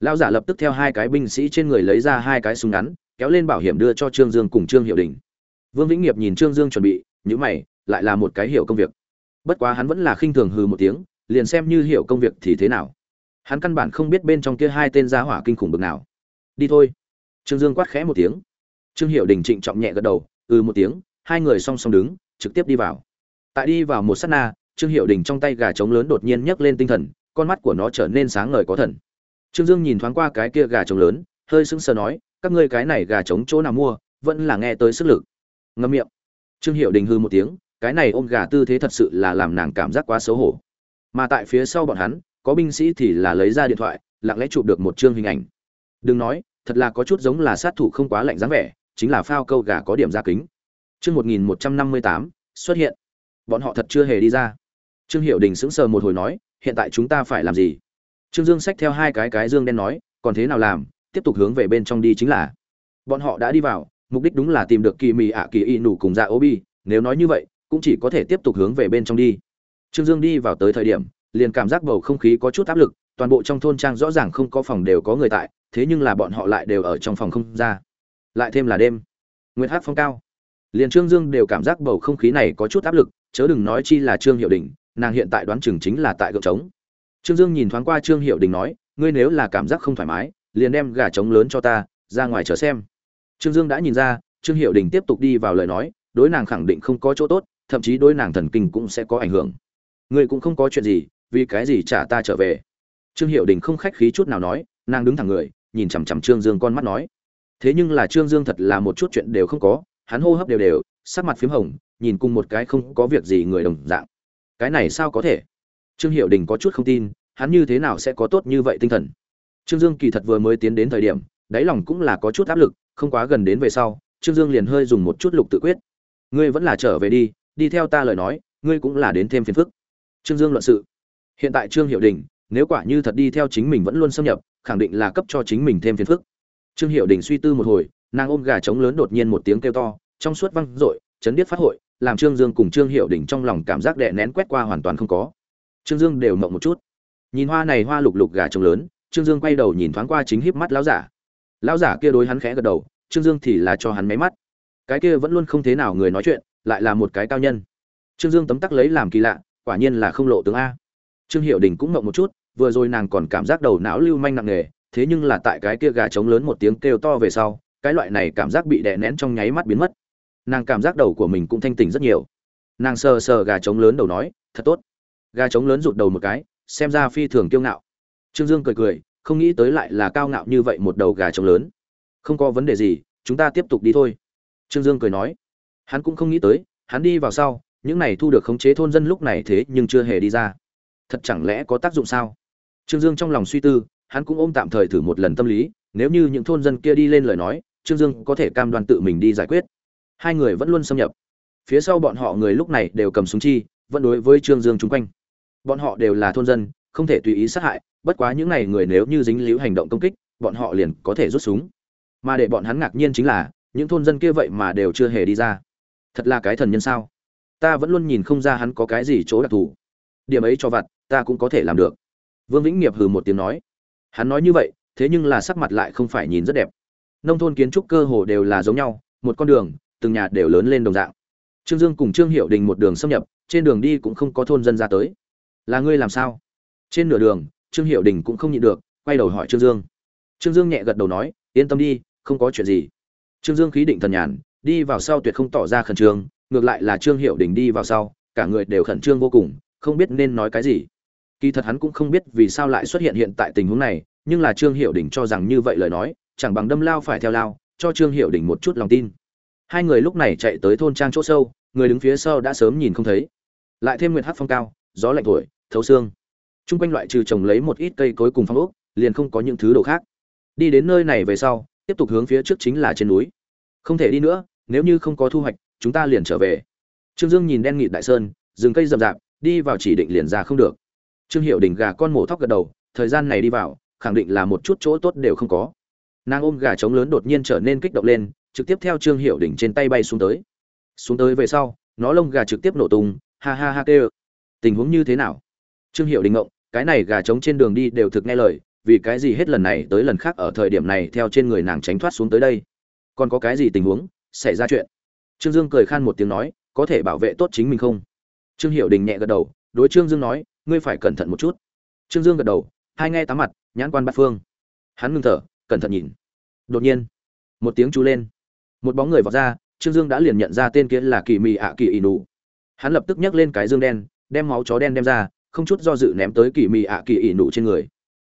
Lão giả lập tức theo hai cái binh sĩ trên người lấy ra hai cái súng ngắn, kéo lên bảo hiểm đưa cho trương dương cùng trương hiệu đình. Vương vĩnh nghiệp nhìn trương dương chuẩn bị nhữ mày, lại là một cái hiểu công việc. Bất quá hắn vẫn là khinh thường hừ một tiếng, liền xem như hiểu công việc thì thế nào. Hắn căn bản không biết bên trong kia hai tên giá hỏa kinh khủng bực nào. Đi thôi. Trương dương quát khẽ một tiếng. Trương hiệu đình trịnh trọng nhẹ gật đầu ừ một tiếng, hai người song song đứng trực tiếp đi vào. Tại đi vào một s á t na, trương hiệu đình trong tay gà trống lớn đột nhiên nhấc lên tinh thần, con mắt của nó trở nên sáng ngời có thần. Trương dương nhìn thoáng qua cái kia gà trống lớn, hơi sững sờ nói, các ngươi cái này gà trống chỗ nào mua, vẫn là nghe tới sức lực. Ngâm miệng. Trương hiệu đình hư một tiếng, cái này ôm gà tư thế thật sự là làm nàng cảm giác quá xấu hổ. Mà tại phía sau bọn hắn, có binh sĩ thì là lấy ra điện thoại, lặng lẽ chụp được một chương hình ảnh. Đừng nói, thật là có chút giống là sát thủ không quá lạnh dáng vẻ, chính là phao câu gà có điểm ra kính chương một nghìn một trăm năm mươi tám, xuất hiện. Bọn họ thật chưa hề đi ra. Trương Hiểu đình sững sờ một hồi nói, hiện tại chúng ta phải làm gì? Trương dương xách theo hai cái cái dương đen nói, còn thế nào làm? Tiếp tục hướng về bên trong đi chính là. Bọn họ đã đi vào, mục đích đúng là tìm được kỳ Mị ạ, kỳ y nủ cùng dạ Obi. nếu nói như vậy, cũng chỉ có thể tiếp tục hướng về bên trong đi. Trương dương đi vào tới thời điểm, liền cảm giác bầu không khí có chút áp lực, toàn bộ trong thôn trang rõ ràng không có phòng đều có người tại, thế nhưng là bọn họ lại đều ở trong phòng không ra. Lại thêm là đêm. Nguyệt Hắc phong cao liền trương dương đều cảm giác bầu không khí này có chút áp lực, chớ đừng nói chi là trương hiệu đình, nàng hiện tại đoán chừng chính là tại gợp trống. Trương dương nhìn thoáng qua trương hiệu đình nói, ngươi nếu là cảm giác không thoải mái, liền đem gà trống lớn cho ta, ra ngoài chờ xem. Trương dương đã nhìn ra, trương hiệu đình tiếp tục đi vào lời nói, đối nàng khẳng định không có chỗ tốt, thậm chí đối nàng thần kinh cũng sẽ có ảnh hưởng. Ngươi cũng không có chuyện gì, vì cái gì trả ta trở về? Trương hiệu đình không khách khí chút nào nói, nàng đứng thẳng người, nhìn chằm chằm trương dương con mắt nói, thế nhưng là trương dương thật là một chút chuyện đều không có hắn hô hấp đều đều, sắc mặt p h í m hồng, nhìn cùng một cái không có việc gì người đồng dạng. Cái này sao có thể? Trương hiệu đình có chút không tin, hắn như thế nào sẽ có tốt như vậy tinh thần? Trương dương kỳ thật vừa mới tiến đến thời điểm, đáy lòng cũng là có chút áp lực, không quá gần đến về sau, trương dương liền hơi dùng một chút lục tự quyết. Ngươi vẫn là trở về đi đi theo ta lời nói, ngươi cũng là đến thêm phiền phức. Trương dương luận sự. Hiện tại trương hiệu đình, nếu quả như thật đi theo chính mình vẫn luôn xâm nhập, khẳng định là cấp cho chính mình thêm phiền phức. Trương hiệu đình suy tư một hồi nàng ôm gà trống lớn đột nhiên một tiếng kêu to, trong suốt văng dội, chấn điếc phát hội, làm trương dương cùng trương hiệu Đỉnh trong lòng cảm giác đè nén quét qua hoàn toàn không có. Trương dương đều mộng một chút. Nhìn hoa này hoa lục lục gà trống lớn, trương dương quay đầu nhìn thoáng qua chính híp mắt lão giả. Lão giả kia đối hắn khẽ gật đầu, trương dương thì là cho hắn máy mắt. Cái kia vẫn luôn không thế nào người nói chuyện, lại là một cái cao nhân. Trương dương tấm tắc lấy làm kỳ lạ, quả nhiên là không lộ tướng a. Trương hiệu đình cũng mộng một chút, vừa rồi nàng còn cảm giác đầu não lưu manh nặng nề, thế nhưng là tại cái kia gà trống lớn một tiếng kêu to về sau cái loại này cảm giác bị đè nén trong nháy mắt biến mất. Nàng cảm giác đầu của mình cũng thanh tỉnh rất nhiều. Nàng sờ sờ gà trống lớn đầu nói, thật tốt. Gà trống lớn rụt đầu một cái, xem ra phi thường kiêu ngạo. Trương dương cười cười, không nghĩ tới lại là cao ngạo như vậy một đầu gà trống lớn. Không có vấn đề gì, chúng ta tiếp tục đi thôi. Trương dương cười nói. Hắn cũng không nghĩ tới, hắn đi vào sau, những này thu được khống chế thôn dân lúc này thế nhưng chưa hề đi ra. Thật chẳng lẽ có tác dụng sao? Trương dương trong lòng suy tư, hắn cũng ôm tạm thời thử một lần tâm lý, nếu như những thôn dân kia đi lên lời nói trương dương có thể cam đoan tự mình đi giải quyết. Hai người vẫn luôn xâm nhập. Phía sau bọn họ người lúc này đều cầm súng chi, vẫn đối với trương dương chung quanh. Bọn họ đều là thôn dân, không thể tùy ý sát hại, bất quá những n à y người nếu như dính líu hành động công kích, bọn họ liền có thể rút súng. Mà để bọn hắn ngạc nhiên chính là, những thôn dân kia vậy mà đều chưa hề đi ra. Thật là cái thần nhân sao? Ta vẫn luôn nhìn không ra hắn có cái gì chỗ đặc thù. Điểm ấy cho vặt, ta cũng có thể làm được. Vương vĩnh nghiệp hừ một tiếng nói. Hắn nói như vậy, thế nhưng là sắc mặt lại không phải nhìn rất đẹp nông thôn kiến trúc cơ hồ đều là giống nhau, một con đường, từng nhà đều lớn lên đồng dạng. Trương dương cùng trương hiệu đình một đường xâm nhập, trên đường đi cũng không có thôn dân ra tới. Là ngươi làm sao? Trên nửa đường, trương hiệu đình cũng không nhịn được, quay đầu hỏi trương dương. Trương dương nhẹ gật đầu nói, yên tâm đi, không có chuyện gì. Trương dương khí định thần nhàn, đi vào sau tuyệt không tỏ ra khẩn trương, ngược lại là trương hiệu đình đi vào sau, cả người đều khẩn trương vô cùng, không biết nên nói cái gì. Kỳ thật hắn cũng không biết vì sao lại xuất hiện hiện tại tình huống này, nhưng là trương hiệu đình cho rằng như vậy lời nói chẳng bằng đâm lao phải theo lao, cho trương hiệu đình một chút lòng tin. Hai người lúc này chạy tới thôn trang chỗ sâu, người đứng phía sau đã sớm nhìn không thấy. Lại thêm nguyệt hát phong cao, gió lạnh thổi, thấu xương. T r u n g quanh loại trừ trồng lấy một ít cây cối cùng phong ốc, liền không có những thứ đồ khác. Đi đến nơi này về sau, tiếp tục hướng phía trước chính là trên núi. Không thể đi nữa, nếu như không có thu hoạch, chúng ta liền trở về. Trương dương nhìn đen nghịt đại sơn, rừng cây rậm rạp, đi vào chỉ định liền ra không được. Trương hiệu đình gà con mổ thóc gật đầu, thời gian này đi vào, khẳng định là một chút chỗ tốt đều không có nàng ôm gà trống lớn đột nhiên trở nên kích động lên, trực tiếp theo trương hiệu đình trên tay bay xuống tới. Xuống tới về sau, nó lông gà trực tiếp nổ tung, ha ha ha kêu. Tình huống như thế nào? Trương hiệu đình ngộng, cái này gà trống trên đường đi đều thực nghe lời, vì cái gì hết lần này tới lần khác ở thời điểm này theo trên người nàng tránh thoát xuống tới đây? Còn có cái gì tình huống, xảy ra chuyện? Trương dương cười khan một tiếng nói, có thể bảo vệ tốt chính mình không? Trương hiệu đình nhẹ gật đầu, đối trương dương nói, ngươi phải cẩn thận một chút. Trương dương gật đầu, hai nghe tám mặt, nhãn quan bát phương. Hắn ngưng thở cẩn thận nhìn. Đột nhiên, một tiếng chú lên. Một bóng người vọt ra, trương dương đã liền nhận ra tên kia là kỳ mị ạ kỳ ỷ nụ. Hắn lập tức nhấc lên cái dương đen, đem máu chó đen đem ra, không chút do dự ném tới kỳ mị ạ kỳ ỷ nụ trên người.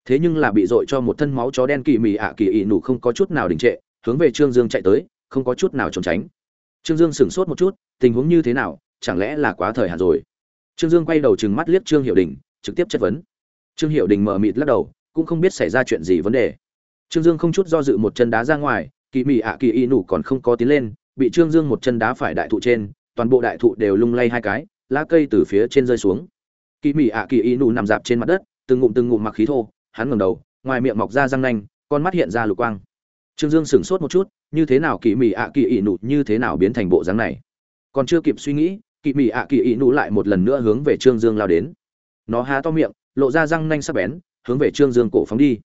Thế nhưng là bị dội cho một thân máu chó đen kỳ mị ạ kỳ ỷ nụ không có chút nào đình trệ, hướng về trương dương chạy tới, không có chút nào trốn tránh. Trương dương sửng sốt một chút, tình huống như thế nào, chẳng lẽ là quá thời hạn rồi? Trương dương quay đầu trừng mắt liếc trương hiệu đình, trực tiếp chất vấn. Trương hiệu đình mở mịt lắc đầu, cũng không biết xảy ra chuyện gì vấn đề trương dương không chút do dự một chân đá ra ngoài kỳ mị ạ kỳ Y nụ còn không có tiến lên bị Trương Dương một chân đá phải đại thụ trên, toàn bộ đại thụ đều lung lay hai cái, lá cây từ phía trên rơi xuống. Kỳ Mị ạ Kỳ Y nụ nằm dạp trên mặt đất, từng ngụm từng ngụm mặc khí thô, hắn ngẩng đầu, ngoài miệng mọc ra răng nanh, con mắt hiện ra lục quang. Trương Dương sửng sốt một chút, như thế nào Kỳ Mị ạ Kỳ Y nụ như thế nào biến thành bộ dáng này? Còn chưa kịp suy nghĩ, Kỳ Mị ạ Kỳ Y nụ lại một lần nữa hướng về Trương Dương lao đến. Nó há to miệng, lộ ra răng nanh sắc bén, hướng về Trương Dương cổ phóng đi.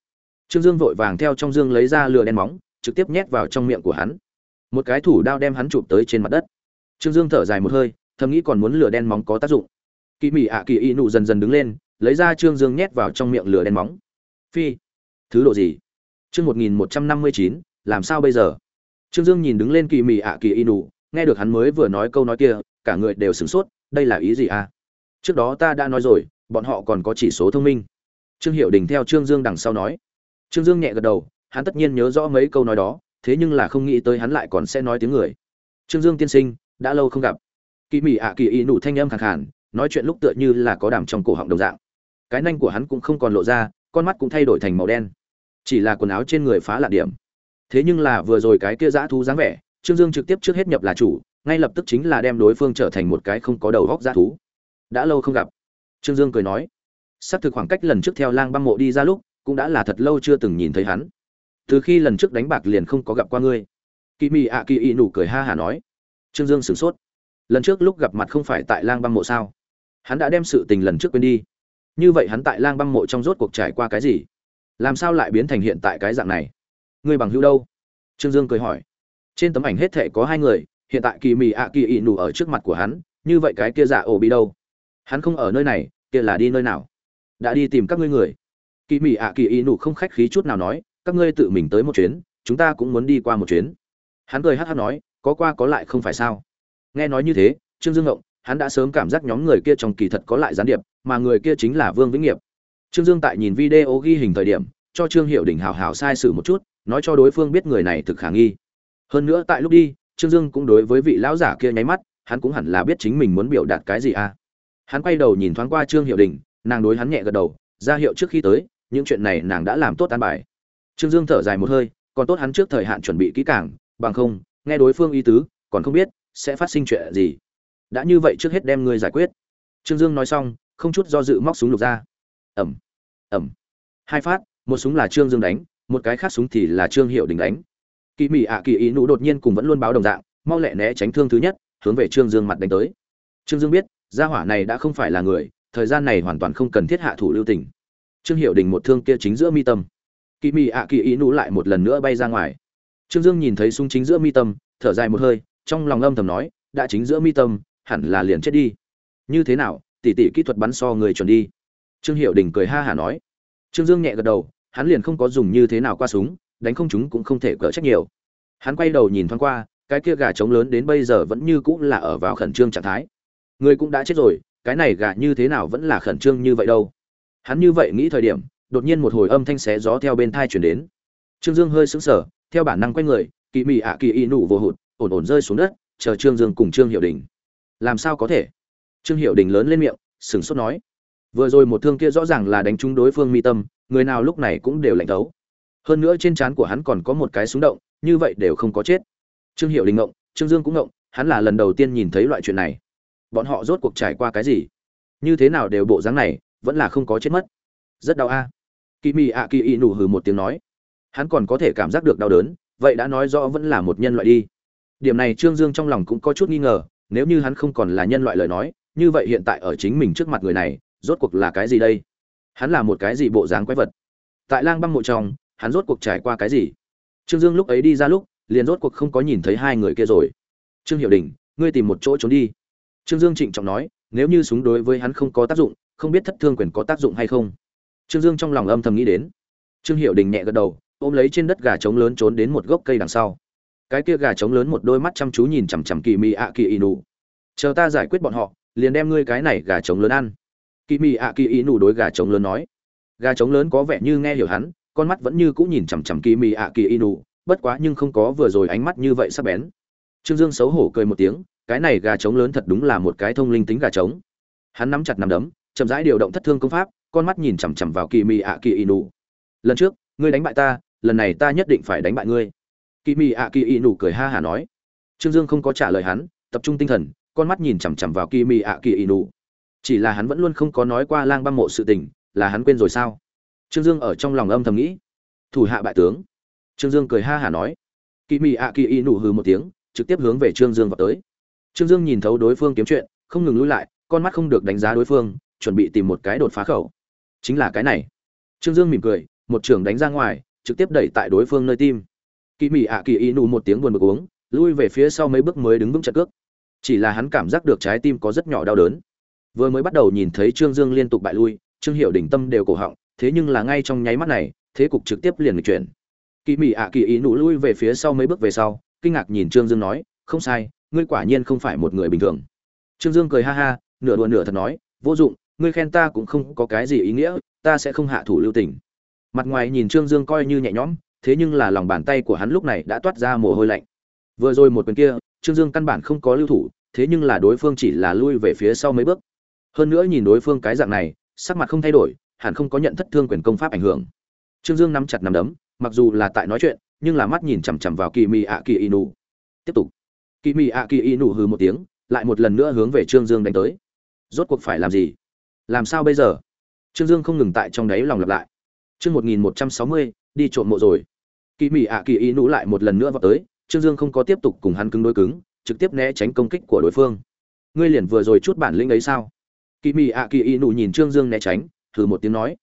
Trương Dương vội vàng theo trong dương lấy ra lửa đen móng, trực tiếp nhét vào trong miệng của hắn. Một cái thủ đao đem hắn chụp tới trên mặt đất. Trương dương thở dài một hơi thầm nghĩ còn muốn lửa đen móng có tác dụng. Kỳ Mị ạ kỳ y nụ dần dần đứng lên lấy ra trương dương nhét vào trong miệng lửa đen móng. Phi thứ độ gì? Chương một nghìn một trăm năm mươi chín làm sao bây giờ? Trương dương nhìn đứng lên kỳ Mị ạ kỳ y nụ nghe được hắn mới vừa nói câu nói kia cả người đều sửng sốt đây là ý gì à? Trước đó ta đã nói rồi bọn họ còn có chỉ số thông minh. Trương hiệu đình theo trương dương đằng sau nói trương dương nhẹ gật đầu, hắn tất nhiên nhớ rõ mấy câu nói đó, thế nhưng là không nghĩ tới hắn lại còn sẽ nói tiếng người. Trương dương tiên sinh, đã lâu không gặp. Kỳ Mị ạ kỳ y nụ thanh âm khàn khàn, nói chuyện lúc tựa như là có đàm trong cổ họng đồng dạng. Cái nanh của hắn cũng không còn lộ ra, con mắt cũng thay đổi thành màu đen. Chỉ là quần áo trên người phá lạ điểm. Thế nhưng là vừa rồi cái kia dã thú dáng vẻ, trương dương trực tiếp trước hết nhập là chủ, ngay lập tức chính là đem đối phương trở thành một cái không có đầu góc dã thú. Đã lâu không gặp. Trương dương cười nói. Sắp thực khoảng cách lần trước theo lang băng mộ đi ra lúc cũng đã là thật lâu chưa từng nhìn thấy hắn. Từ khi lần trước đánh bạc liền không có gặp qua ngươi. Kỳ mị ạ kỳ y nụ cười ha hả nói. Trương dương sửng sốt. Lần trước lúc gặp mặt không phải tại lang băng mộ sao? Hắn đã đem sự tình lần trước quên đi. Như vậy hắn tại lang băng mộ trong rốt cuộc trải qua cái gì? Làm sao lại biến thành hiện tại cái dạng này? Ngươi bằng hữu đâu? Trương dương cười hỏi. Trên tấm ảnh hết thể có hai người, hiện tại kỳ mị ạ kỳ ị nụ ở trước mặt của hắn, như vậy cái kia giả ổ bị đâu? Hắn không ở nơi này, kia là đi nơi nào? Đã đi tìm các ngươi người kỳ mị ạ kỳ y nụ không khách khí chút nào nói, các ngươi tự mình tới một chuyến, chúng ta cũng muốn đi qua một chuyến. Hắn cười hát hát nói, có qua có lại không phải sao? Nghe nói như thế, trương dương ngộng, hắn đã sớm cảm giác nhóm người kia trong kỳ thật có lại gián điệp, mà người kia chính là vương vĩnh nghiệp. Trương dương tại nhìn video ghi hình thời điểm, cho trương hiệu đỉnh hào hào sai sự một chút, nói cho đối phương biết người này thực khả nghi. Hơn nữa tại lúc đi, trương dương cũng đối với vị lão giả kia nháy mắt, hắn cũng hẳn là biết chính mình muốn biểu đạt cái gì à. Hắn quay đầu nhìn thoáng qua trương hiệu đình nàng đối hắn nhẹ gật đầu, ra hiệu trước khi tới những chuyện này nàng đã làm tốt an bài Trương Dương thở dài một hơi, còn tốt hắn trước thời hạn chuẩn bị kỹ càng, bằng không, nghe đối phương ý tứ, còn không biết sẽ phát sinh chuyện gì. Đã như vậy trước hết đem ngươi giải quyết. Trương Dương nói xong, không chút do dự móc súng lục ra. Ầm, ầm. Hai phát, một súng là Trương Dương đánh, một cái khác súng thì là Trương Hiệu Đình đánh. Kỳ Mị ạ Kỳ ý nụ đột nhiên cùng vẫn luôn báo đồng dạng, mau lẹ né tránh thương thứ nhất, hướng về Trương Dương mặt đánh tới. Trương Dương biết, gia hỏa này đã không phải là người, thời gian này hoàn toàn không cần thiết hạ thủ lưu tình. Trương Hiệu Đình một thương kia chính giữa mi tâm. Kỳ mị ạ kỳ ý nụ lại một lần nữa bay ra ngoài. Trương dương nhìn thấy sung chính giữa mi tâm, thở dài một hơi, trong lòng âm thầm nói, đã chính giữa mi tâm, hẳn là liền chết đi. Như thế nào? Tỉ tỉ kỹ thuật bắn so người chuẩn đi. Trương hiệu đình cười ha hả nói. Trương dương nhẹ gật đầu, hắn liền không có dùng như thế nào qua súng, đánh không chúng cũng không thể cỡ trách nhiều. Hắn quay đầu nhìn thoáng qua, cái kia gà trống lớn đến bây giờ vẫn như cũng là ở vào khẩn trương trạng thái. Người cũng đã chết rồi, cái này gà như thế nào vẫn là khẩn trương như vậy đâu? Hắn như vậy nghĩ thời điểm, đột nhiên một hồi âm thanh xé gió theo bên thai chuyển đến. Trương dương hơi sững sờ, theo bản năng quay người, kỵ mị ạ kỳ y nụ vô hụt, ổn ổn rơi xuống đất, chờ trương dương cùng trương hiệu đình. Làm sao có thể? Trương hiệu đình lớn lên miệng sừng sốt nói. Vừa rồi một thương kia rõ ràng là đánh trúng đối phương mi tâm, người nào lúc này cũng đều lạnh thấu. Hơn nữa trên trán của hắn còn có một cái súng động, như vậy đều không có chết. Trương hiệu đình ngộng, trương dương cũng ngộng, hắn là lần đầu tiên nhìn thấy loại chuyện này. Bọn họ rốt cuộc trải qua cái gì? Như thế nào đều bộ dáng này vẫn là không có chết mất. Rất đau a. Kỳ mị ạ kỳ y nụ hừ một tiếng nói. Hắn còn có thể cảm giác được đau đớn, vậy đã nói rõ vẫn là một nhân loại đi. Điểm này trương dương trong lòng cũng có chút nghi ngờ, nếu như hắn không còn là nhân loại lời nói, như vậy hiện tại ở chính mình trước mặt người này, rốt cuộc là cái gì đây? Hắn là một cái gì bộ dáng quái vật? Tại lang băng mộ trong, hắn rốt cuộc trải qua cái gì? Trương dương lúc ấy đi ra lúc, liền rốt cuộc không có nhìn thấy hai người kia rồi. Trương hiệu đình, ngươi tìm một chỗ trốn đi. Trương dương trịnh trọng nói, nếu như súng đối với hắn không có tác dụng không biết thất thương quyền có tác dụng hay không. Trương dương trong lòng âm thầm nghĩ đến. Trương hiệu đình nhẹ gật đầu, ôm lấy trên đất gà trống lớn trốn đến một gốc cây đằng sau. Cái kia gà trống lớn một đôi mắt chăm chú nhìn chằm chằm kỳ mị ạ kỳ ỉ nù chờ ta giải quyết bọn họ, liền đem ngươi cái này gà trống lớn ăn. Kỳ mị ạ kỳ ỉ nù đối gà trống lớn nói. Gà trống lớn có vẻ như nghe hiểu hắn, con mắt vẫn như cũng nhìn chằm chằm kỳ mị ạ kỳ ỉ nù bất quá nhưng không có vừa rồi ánh mắt như vậy sắc bén. Trương dương xấu hổ cười một tiếng, cái này gà trống lớn thật đúng là một cái thông linh tính gà trống. Hắn nắm chặt nắm đấm chậm rãi điều động thất thương công pháp, con mắt nhìn chằm chằm vào kỳ mị ạ kỳ ỉ nụ lần trước, ngươi đánh bại ta, lần này ta nhất định phải đánh bại ngươi. Kỳ mị ạ kỳ ỉ nụ cười ha hả nói. Trương dương không có trả lời hắn, tập trung tinh thần, con mắt nhìn chằm chằm vào kỳ mị ạ kỳ ỉ nụ chỉ là hắn vẫn luôn không có nói qua lang băng mộ sự tình, là hắn quên rồi sao? Trương dương ở trong lòng âm thầm nghĩ. Thủ hạ bại tướng. Trương dương cười ha hả nói. Kỳ mị ạ kỳ ỉ nụ hừ một tiếng, trực tiếp hướng về trương dương vào tới. Trương dương nhìn thấu đối phương kiếm chuyện, không ngừng lui lại, con mắt không được đánh giá đối phương chuẩn bị tìm một cái đột phá khẩu. Chính là cái này. Trương dương mỉm cười, một trường đánh ra ngoài, trực tiếp đẩy tại đối phương nơi tim. Kỳ mị ạ kỳ ý nụ một tiếng buồn bực uống, lui về phía sau mấy bước mới đứng vững trận cước. Chỉ là hắn cảm giác được trái tim có rất nhỏ đau đớn. Vừa mới bắt đầu nhìn thấy trương dương liên tục bại lui, trương hiệu đỉnh tâm đều cổ họng, thế nhưng là ngay trong nháy mắt này, thế cục trực tiếp liền chuyển. Kỳ mị ạ kỳ ý nụ lui về phía sau mấy bước về sau, kinh ngạc nhìn trương dương nói, không sai, ngươi quả nhiên không phải một người bình thường. Trương dương cười ha ha, nửa đùa nửa thật nói, vô dụng ngươi khen ta cũng không có cái gì ý nghĩa, ta sẽ không hạ thủ lưu tình. Mặt ngoài nhìn trương dương coi như nhẹ nhõm, thế nhưng là lòng bàn tay của hắn lúc này đã toát ra mồ hôi lạnh. Vừa rồi một quyền kia, trương dương căn bản không có lưu thủ, thế nhưng là đối phương chỉ là lui về phía sau mấy bước. Hơn nữa nhìn đối phương cái dạng này, sắc mặt không thay đổi, hẳn không có nhận thất thương quyền công pháp ảnh hưởng. Trương dương nắm chặt nắm đấm, mặc dù là tại nói chuyện, nhưng là mắt nhìn chằm chằm vào kỳ mị ạ kỳ inu tiếp tục. Kỳ mị ạ kỳ inu hừ một tiếng, lại một lần nữa hướng về trương dương đánh tới. Rốt cuộc phải làm gì? Làm sao bây giờ? Trương dương không ngừng tại trong đáy lòng lặp lại. Chương một nghìn một trăm sáu mươi, đi trộm mộ rồi. Kỳ mỹ ạ kỳ ý Nú lại một lần nữa vào tới, trương dương không có tiếp tục cùng hắn cứng đối cứng, trực tiếp né tránh công kích của đối phương. Ngươi liền vừa rồi chút bản lĩnh ấy sao? Kỳ mỹ ạ kỳ ý Nú nhìn trương dương né tránh, thử một tiếng nói.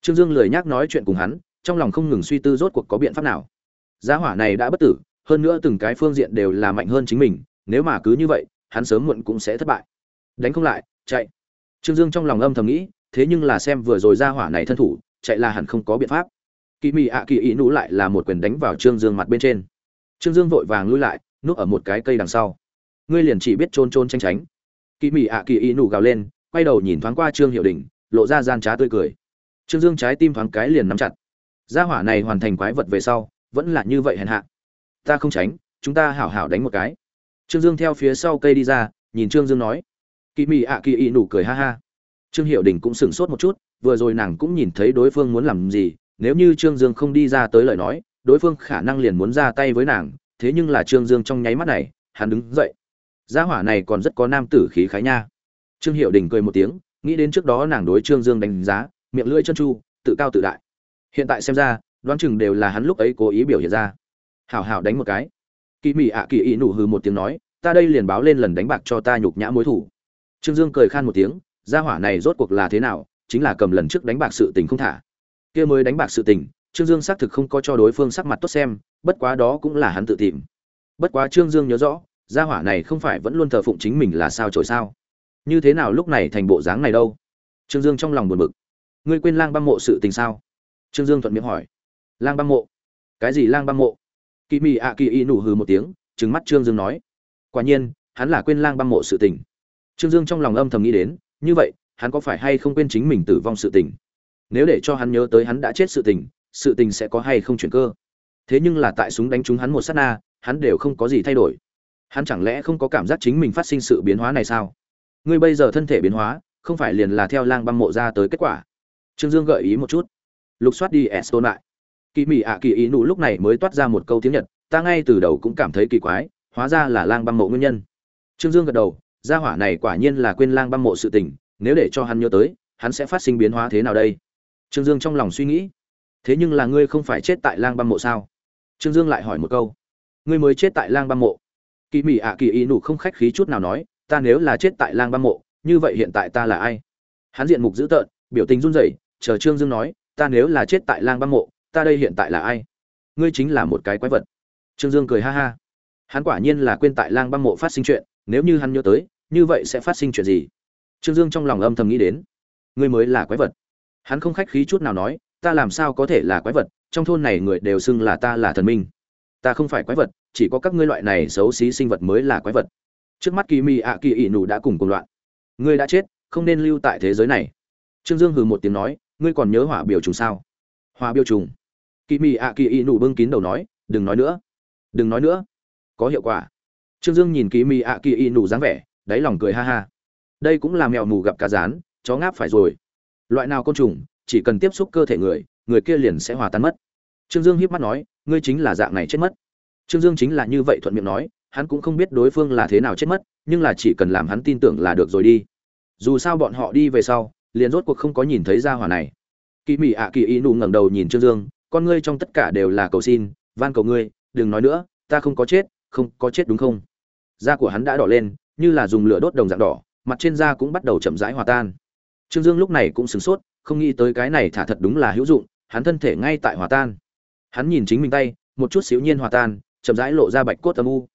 Trương dương lười nhác nói chuyện cùng hắn, trong lòng không ngừng suy tư rốt cuộc có biện pháp nào. Giá hỏa này đã bất tử, hơn nữa từng cái phương diện đều là mạnh hơn chính mình, nếu mà cứ như vậy, hắn sớm muộn cũng sẽ thất bại. Đánh không lại, chạy trương dương trong lòng âm thầm nghĩ, thế nhưng là xem vừa rồi ra hỏa này thân thủ, chạy là hẳn không có biện pháp. Kỳ mị ạ kỳ ý nú lại là một quyền đánh vào trương dương mặt bên trên. Trương dương vội vàng lui lại núp ở một cái cây đằng sau. Ngươi liền chỉ biết trôn trôn tranh tránh. Kỳ mị ạ kỳ ý nú gào lên, quay đầu nhìn thoáng qua trương hiệu đình, lộ ra gian trá tươi cười. Trương dương trái tim thoáng cái liền nắm chặt. Gia hỏa này hoàn thành quái vật về sau, vẫn là như vậy hèn hạ. Ta không tránh, chúng ta hảo hảo đánh một cái. Trương dương theo phía sau cây đi ra, nhìn trương dương nói kỳ mị ạ kỳ y nụ cười ha ha. Trương hiệu đình cũng sửng sốt một chút, vừa rồi nàng cũng nhìn thấy đối phương muốn làm gì, nếu như trương dương không đi ra tới lời nói, đối phương khả năng liền muốn ra tay với nàng, thế nhưng là trương dương trong nháy mắt này, hắn đứng dậy. Gia hỏa này còn rất có nam tử khí khái nha. Trương hiệu đình cười một tiếng, nghĩ đến trước đó nàng đối trương dương đánh giá, miệng lưỡi chân chu, tự cao tự đại. Hiện tại xem ra, đoán chừng đều là hắn lúc ấy cố ý biểu hiện ra. Hảo hảo đánh một cái. Kỳ mị ạ kỳ ý nụ hừ một tiếng nói, ta đây liền báo lên lần đánh bạc cho ta nhục nhã mối thủ trương dương cười khan một tiếng, gia hỏa này rốt cuộc là thế nào, chính là cầm lần trước đánh bạc sự tình không thả. Kia mới đánh bạc sự tình, trương dương xác thực không có cho đối phương sắc mặt tốt xem, bất quá đó cũng là hắn tự tìm. Bất quá trương dương nhớ rõ, gia hỏa này không phải vẫn luôn thờ phụng chính mình là sao trời sao. Như thế nào lúc này thành bộ dáng này đâu? Trương dương trong lòng buồn bực. Ngươi quên lang băng mộ sự tình sao? Trương dương thuận miệng hỏi. Lang băng mộ? Cái gì lang băng mộ? Kỳ mị ạ kỳ y nụ hừ một tiếng, trừng mắt trương dương nói. Quả nhiên, hắn là quên lang băng mộ sự tình trương dương trong lòng âm thầm nghĩ đến, như vậy, hắn có phải hay không quên chính mình tử vong sự tình? Nếu để cho hắn nhớ tới hắn đã chết sự tình sự tình sẽ có hay không chuyển cơ? Thế nhưng là tại súng đánh trúng hắn một sát na, hắn đều không có gì thay đổi. Hắn chẳng lẽ không có cảm giác chính mình phát sinh sự biến hóa này sao? Ngươi bây giờ thân thể biến hóa, không phải liền là theo lang băng mộ ra tới kết quả. Trương dương gợi ý một chút. Lục soát đi, eston lại. Kỳ mỹ ạ kỳ ý nụ lúc này mới toát ra một câu tiếng nhật, ta ngay từ đầu cũng cảm thấy kỳ quái, hóa ra là lang băng mộ nguyên nhân. Trương dương gật đầu gia hỏa này quả nhiên là quên lang băng mộ sự tình, nếu để cho hắn nhớ tới, hắn sẽ phát sinh biến hóa thế nào đây? Trương dương trong lòng suy nghĩ. Thế nhưng là ngươi không phải chết tại lang băng mộ sao? Trương dương lại hỏi một câu. Ngươi mới chết tại lang băng mộ. Kỳ mỹ ạ kỳ ý nụ không khách khí chút nào nói, ta nếu là chết tại lang băng mộ, như vậy hiện tại ta là ai? Hắn diện mục dữ tợn, biểu tình run rẩy, chờ trương dương nói, ta nếu là chết tại lang băng mộ, ta đây hiện tại là ai? Ngươi chính là một cái quái vật. Trương dương cười ha ha. Hắn quả nhiên là quên tại lang băng mộ phát sinh chuyện nếu như hắn nhớ tới, như vậy sẽ phát sinh chuyện gì? Trương dương trong lòng âm thầm nghĩ đến. Ngươi mới là quái vật. Hắn không khách khí chút nào nói, ta làm sao có thể là quái vật, trong thôn này người đều xưng là ta là thần minh. Ta không phải quái vật, chỉ có các ngươi loại này xấu xí sinh vật mới là quái vật. Trước mắt kỳ mị ạ kỳ ỷ nụ đã cùng cùng loạn. Ngươi đã chết, không nên lưu tại thế giới này. Trương dương hừ một tiếng nói, ngươi còn nhớ hỏa biểu trùng sao? Hỏa biểu trùng. Kỳ mị ạ kỳ ỷ nụ bưng kín đầu nói, đừng nói nữa. Đừng nói nữa. Có hiệu quả trương dương nhìn kỳ mị ạ kỳ y nụ dáng vẻ, đáy lòng cười ha ha. Đây cũng là mèo mù gặp cá rán, chó ngáp phải rồi. Loại nào côn trùng, chỉ cần tiếp xúc cơ thể người người kia liền sẽ hòa tan mất. Trương dương hiếp mắt nói, ngươi chính là dạng này chết mất. Trương dương chính là như vậy thuận miệng nói, hắn cũng không biết đối phương là thế nào chết mất, nhưng là chỉ cần làm hắn tin tưởng là được rồi đi. Dù sao bọn họ đi về sau, liền rốt cuộc không có nhìn thấy ra hỏa này. Kỳ mỹ ạ kỳ y nụ ngẩng đầu nhìn trương dương, con ngươi trong tất cả đều là cầu xin, van cầu ngươi, đừng nói nữa, ta không có chết, không có chết đúng không? Da của hắn đã đỏ lên, như là dùng lửa đốt đồng dạng đỏ, mặt trên da cũng bắt đầu chậm rãi hòa tan. Trương dương lúc này cũng sửng sốt, không nghĩ tới cái này thả thật đúng là hữu dụng, hắn thân thể ngay tại hòa tan. Hắn nhìn chính mình tay, một chút xíu nhiên hòa tan, chậm rãi lộ ra bạch cốt âm u.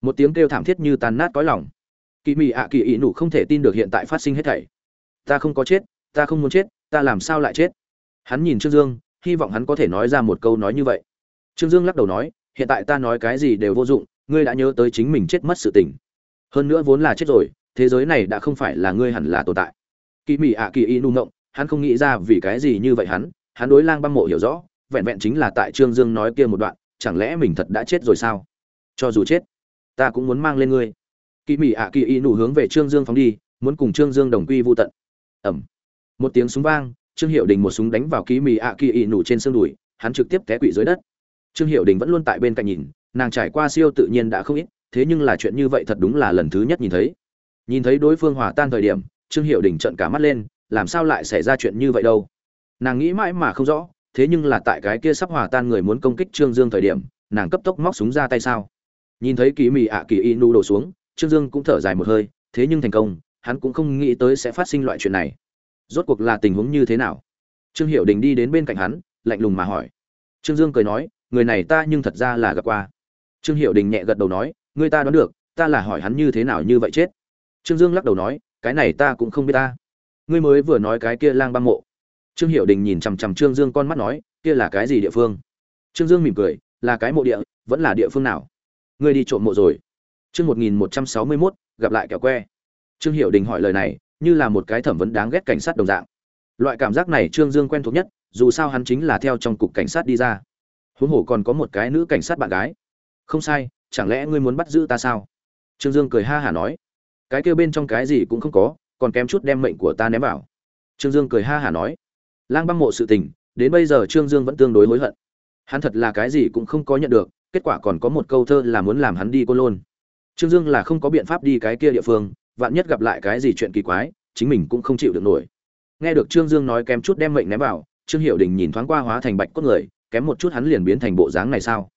Một tiếng kêu thảm thiết như tàn nát cõi lòng. Kỳ mị ạ kỳ ị nụ không thể tin được hiện tại phát sinh hết thảy. Ta không có chết, ta không muốn chết, ta làm sao lại chết? Hắn nhìn trương dương, hy vọng hắn có thể nói ra một câu nói như vậy. Trương dương lắc đầu nói, hiện tại ta nói cái gì đều vô dụng ngươi đã nhớ tới chính mình chết mất sự tình. Hơn nữa vốn là chết rồi, thế giới này đã không phải là ngươi hẳn là tồn tại. Kỳ mị ạ kỳ y nụ ngộng, hắn không nghĩ ra vì cái gì như vậy hắn hắn đối lang băng mộ hiểu rõ, vẹn vẹn chính là tại trương dương nói kia một đoạn, chẳng lẽ mình thật đã chết rồi sao? Cho dù chết, ta cũng muốn mang lên ngươi. Kỳ Mị ạ kỳ y nụ hướng về trương dương phóng đi, muốn cùng trương dương đồng quy vô tận. Ẩm một tiếng súng vang, trương hiệu đình một súng đánh vào kỳ Mị ạ kỳ y nụ trên xương đùi, hắn trực tiếp té quỵ dưới đất. Trương hiệu đình vẫn luôn tại bên cạnh nhìn nàng trải qua siêu tự nhiên đã không ít, thế nhưng là chuyện như vậy thật đúng là lần thứ nhất nhìn thấy. Nhìn thấy đối phương hòa tan thời điểm, trương hiệu đình trận cả mắt lên, làm sao lại xảy ra chuyện như vậy đâu? Nàng nghĩ mãi mà không rõ, thế nhưng là tại cái kia sắp hòa tan người muốn công kích trương dương thời điểm, nàng cấp tốc móc súng ra tay sao? Nhìn thấy kỳ mì ạ kỳ y nu đổ xuống, trương dương cũng thở dài một hơi, thế nhưng thành công, hắn cũng không nghĩ tới sẽ phát sinh loại chuyện này. Rốt cuộc là tình huống như thế nào? Trương hiệu đình đi đến bên cạnh hắn, lạnh lùng mà hỏi. Trương dương cười nói, người này ta nhưng thật ra là gặp qua trương hiệu đình nhẹ gật đầu nói người ta đoán được, ta là hỏi hắn như thế nào như vậy chết. Trương dương lắc đầu nói, cái này ta cũng không biết ta. Ngươi mới vừa nói cái kia lang băng mộ. Trương hiệu đình nhìn chằm chằm trương dương con mắt nói, kia là cái gì địa phương? Trương dương mỉm cười, là cái mộ địa, vẫn là địa phương nào? Ngươi đi trộm mộ rồi. Chương một nghìn một trăm sáu mươi mốt, gặp lại kẹo que. Trương hiệu đình hỏi lời này, như là một cái thẩm vấn đáng ghét cảnh sát đồng dạng. Loại cảm giác này trương dương quen thuộc nhất, dù sao hắn chính là theo trong cục cảnh sát đi ra. Huống hồ còn có một cái nữ cảnh sát bạn gái không sai, chẳng lẽ ngươi muốn bắt giữ ta sao? Trương dương cười ha hả nói. Cái kêu bên trong cái gì cũng không có, còn kém chút đem mệnh của ta ném vào. Trương dương cười ha hả nói. Lang băng mộ sự tình, đến bây giờ trương dương vẫn tương đối hối hận. Hắn thật là cái gì cũng không có nhận được, kết quả còn có một câu thơ là muốn làm hắn đi côn lôn. Trương dương là không có biện pháp đi cái kia địa phương, vạn nhất gặp lại cái gì chuyện kỳ quái, chính mình cũng không chịu được nổi. Nghe được trương dương nói kém chút đem mệnh ném vào, trương hiệu đình nhìn thoáng qua hóa thành bạch cốt người, kém một chút hắn liền biến thành bộ dáng này sao?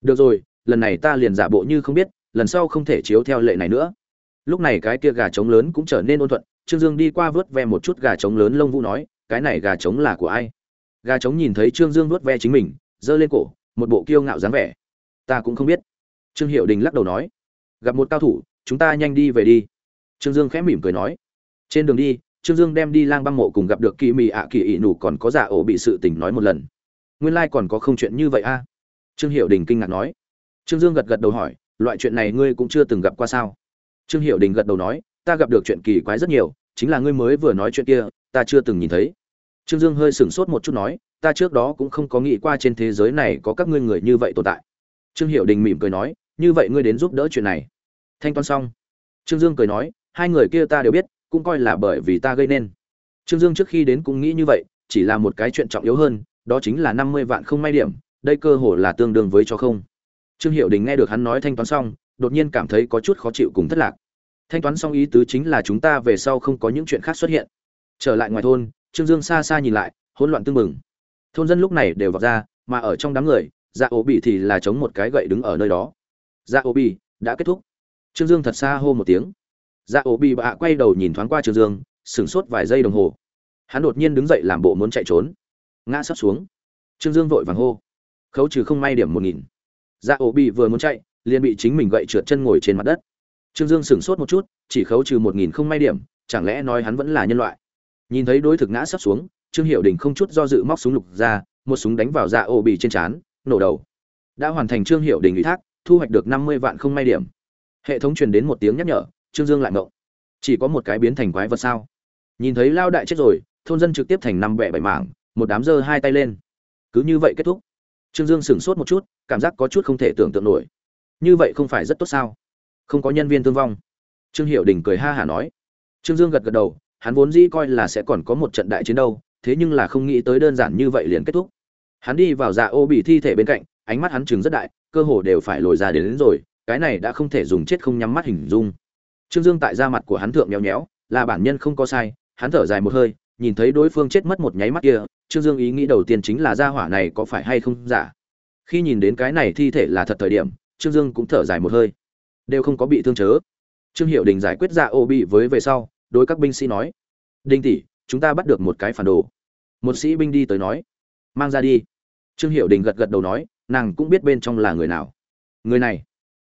Được rồi lần này ta liền giả bộ như không biết, lần sau không thể chiếu theo lệ này nữa. Lúc này cái kia gà trống lớn cũng trở nên ôn thuận, trương dương đi qua vớt ve một chút gà trống lớn lông vũ nói, cái này gà trống là của ai? Gà trống nhìn thấy trương dương vớt ve chính mình, giơ lên cổ, một bộ kiêu ngạo dáng vẻ. Ta cũng không biết. Trương hiệu đình lắc đầu nói, gặp một cao thủ, chúng ta nhanh đi về đi. Trương dương khẽ mỉm cười nói, trên đường đi, trương dương đem đi lang băng mộ cùng gặp được kỳ mị ạ kỳ ị nủ còn có giả ổ bị sự tình nói một lần. Nguyên lai còn có không chuyện như vậy a. Trương hiệu đình kinh ngạc nói trương dương gật gật đầu hỏi, loại chuyện này ngươi cũng chưa từng gặp qua sao? Trương Hiểu đình gật đầu nói, ta gặp được chuyện kỳ quái rất nhiều, chính là ngươi mới vừa nói chuyện kia, ta chưa từng nhìn thấy. Trương dương hơi sửng sốt một chút nói, ta trước đó cũng không có nghĩ qua trên thế giới này có các ngươi người như vậy tồn tại. Trương Hiểu đình mỉm cười nói, như vậy ngươi đến giúp đỡ chuyện này. Thanh toán xong, trương dương cười nói, hai người kia ta đều biết, cũng coi là bởi vì ta gây nên. Trương dương trước khi đến cũng nghĩ như vậy, chỉ là một cái chuyện trọng yếu hơn, đó chính là năm mươi vạn không may điểm, đây cơ hồ là tương đương với cho không trương hiệu đình nghe được hắn nói thanh toán xong, đột nhiên cảm thấy có chút khó chịu cùng thất lạc. Thanh toán xong ý tứ chính là chúng ta về sau không có những chuyện khác xuất hiện. Trở lại ngoài thôn, trương dương xa xa nhìn lại, hỗn loạn tương mừng thôn dân lúc này đều vào ra, mà ở trong đám người dạ ố bị thì là chống một cái gậy đứng ở nơi đó. Dạ ố bị đã kết thúc. Trương dương thật xa hô một tiếng. Dạ ố bị bạ quay đầu nhìn thoáng qua trương dương, sửng sốt vài giây đồng hồ. Hắn đột nhiên đứng dậy làm bộ muốn chạy trốn. Ngã sắp xuống. Trương dương vội vàng hô. Khấu trừ không may điểm một nghìn dạ ổ bị vừa muốn chạy, liền bị chính mình gậy trượt chân ngồi trên mặt đất. Trương dương sửng sốt một chút, chỉ khấu trừ một nghìn không may điểm, chẳng lẽ nói hắn vẫn là nhân loại? Nhìn thấy đối thực ngã sắp xuống, trương hiệu đình không chút do dự móc súng lục ra, một súng đánh vào dạ ổ bị trên trán, nổ đầu. Đã hoàn thành trương hiệu đình ủy thác, thu hoạch được năm mươi vạn không may điểm. Hệ thống truyền đến một tiếng nhắc nhở, trương dương lại mộng chỉ có một cái biến thành quái vật sao? Nhìn thấy lao đại chết rồi, thôn dân trực tiếp thành năm bẻ bảy mảng, một đám giơ hai tay lên. Cứ như vậy kết thúc trương dương sửng sốt một chút cảm giác có chút không thể tưởng tượng nổi. Như vậy không phải rất tốt sao? Không có nhân viên thương vong. Trương hiệu đình cười ha hả nói. Trương dương gật gật đầu hắn vốn dĩ coi là sẽ còn có một trận đại chiến đâu thế nhưng là không nghĩ tới đơn giản như vậy liền kết thúc. Hắn đi vào dạ ô bị thi thể bên cạnh ánh mắt hắn chừng rất đại cơ hồ đều phải lồi ra đến, đến rồi cái này đã không thể dùng chết không nhắm mắt hình dung. Trương dương tại da mặt của hắn thượng nhéo nhéo là bản nhân không có sai hắn thở dài một hơi nhìn thấy đối phương chết mất một nháy mắt kia, trương dương ý nghĩ đầu tiên chính là gia hỏa này có phải hay không giả. Khi nhìn đến cái này thi thể là thật thời điểm, trương dương cũng thở dài một hơi. Đều không có bị thương chớ. Trương hiệu đình giải quyết ra ô bị với về sau, đối các binh sĩ nói, đinh tỷ, chúng ta bắt được một cái phản đồ. Một sĩ binh đi tới nói, mang ra đi. Trương hiệu đình gật gật đầu nói, nàng cũng biết bên trong là người nào. Người này?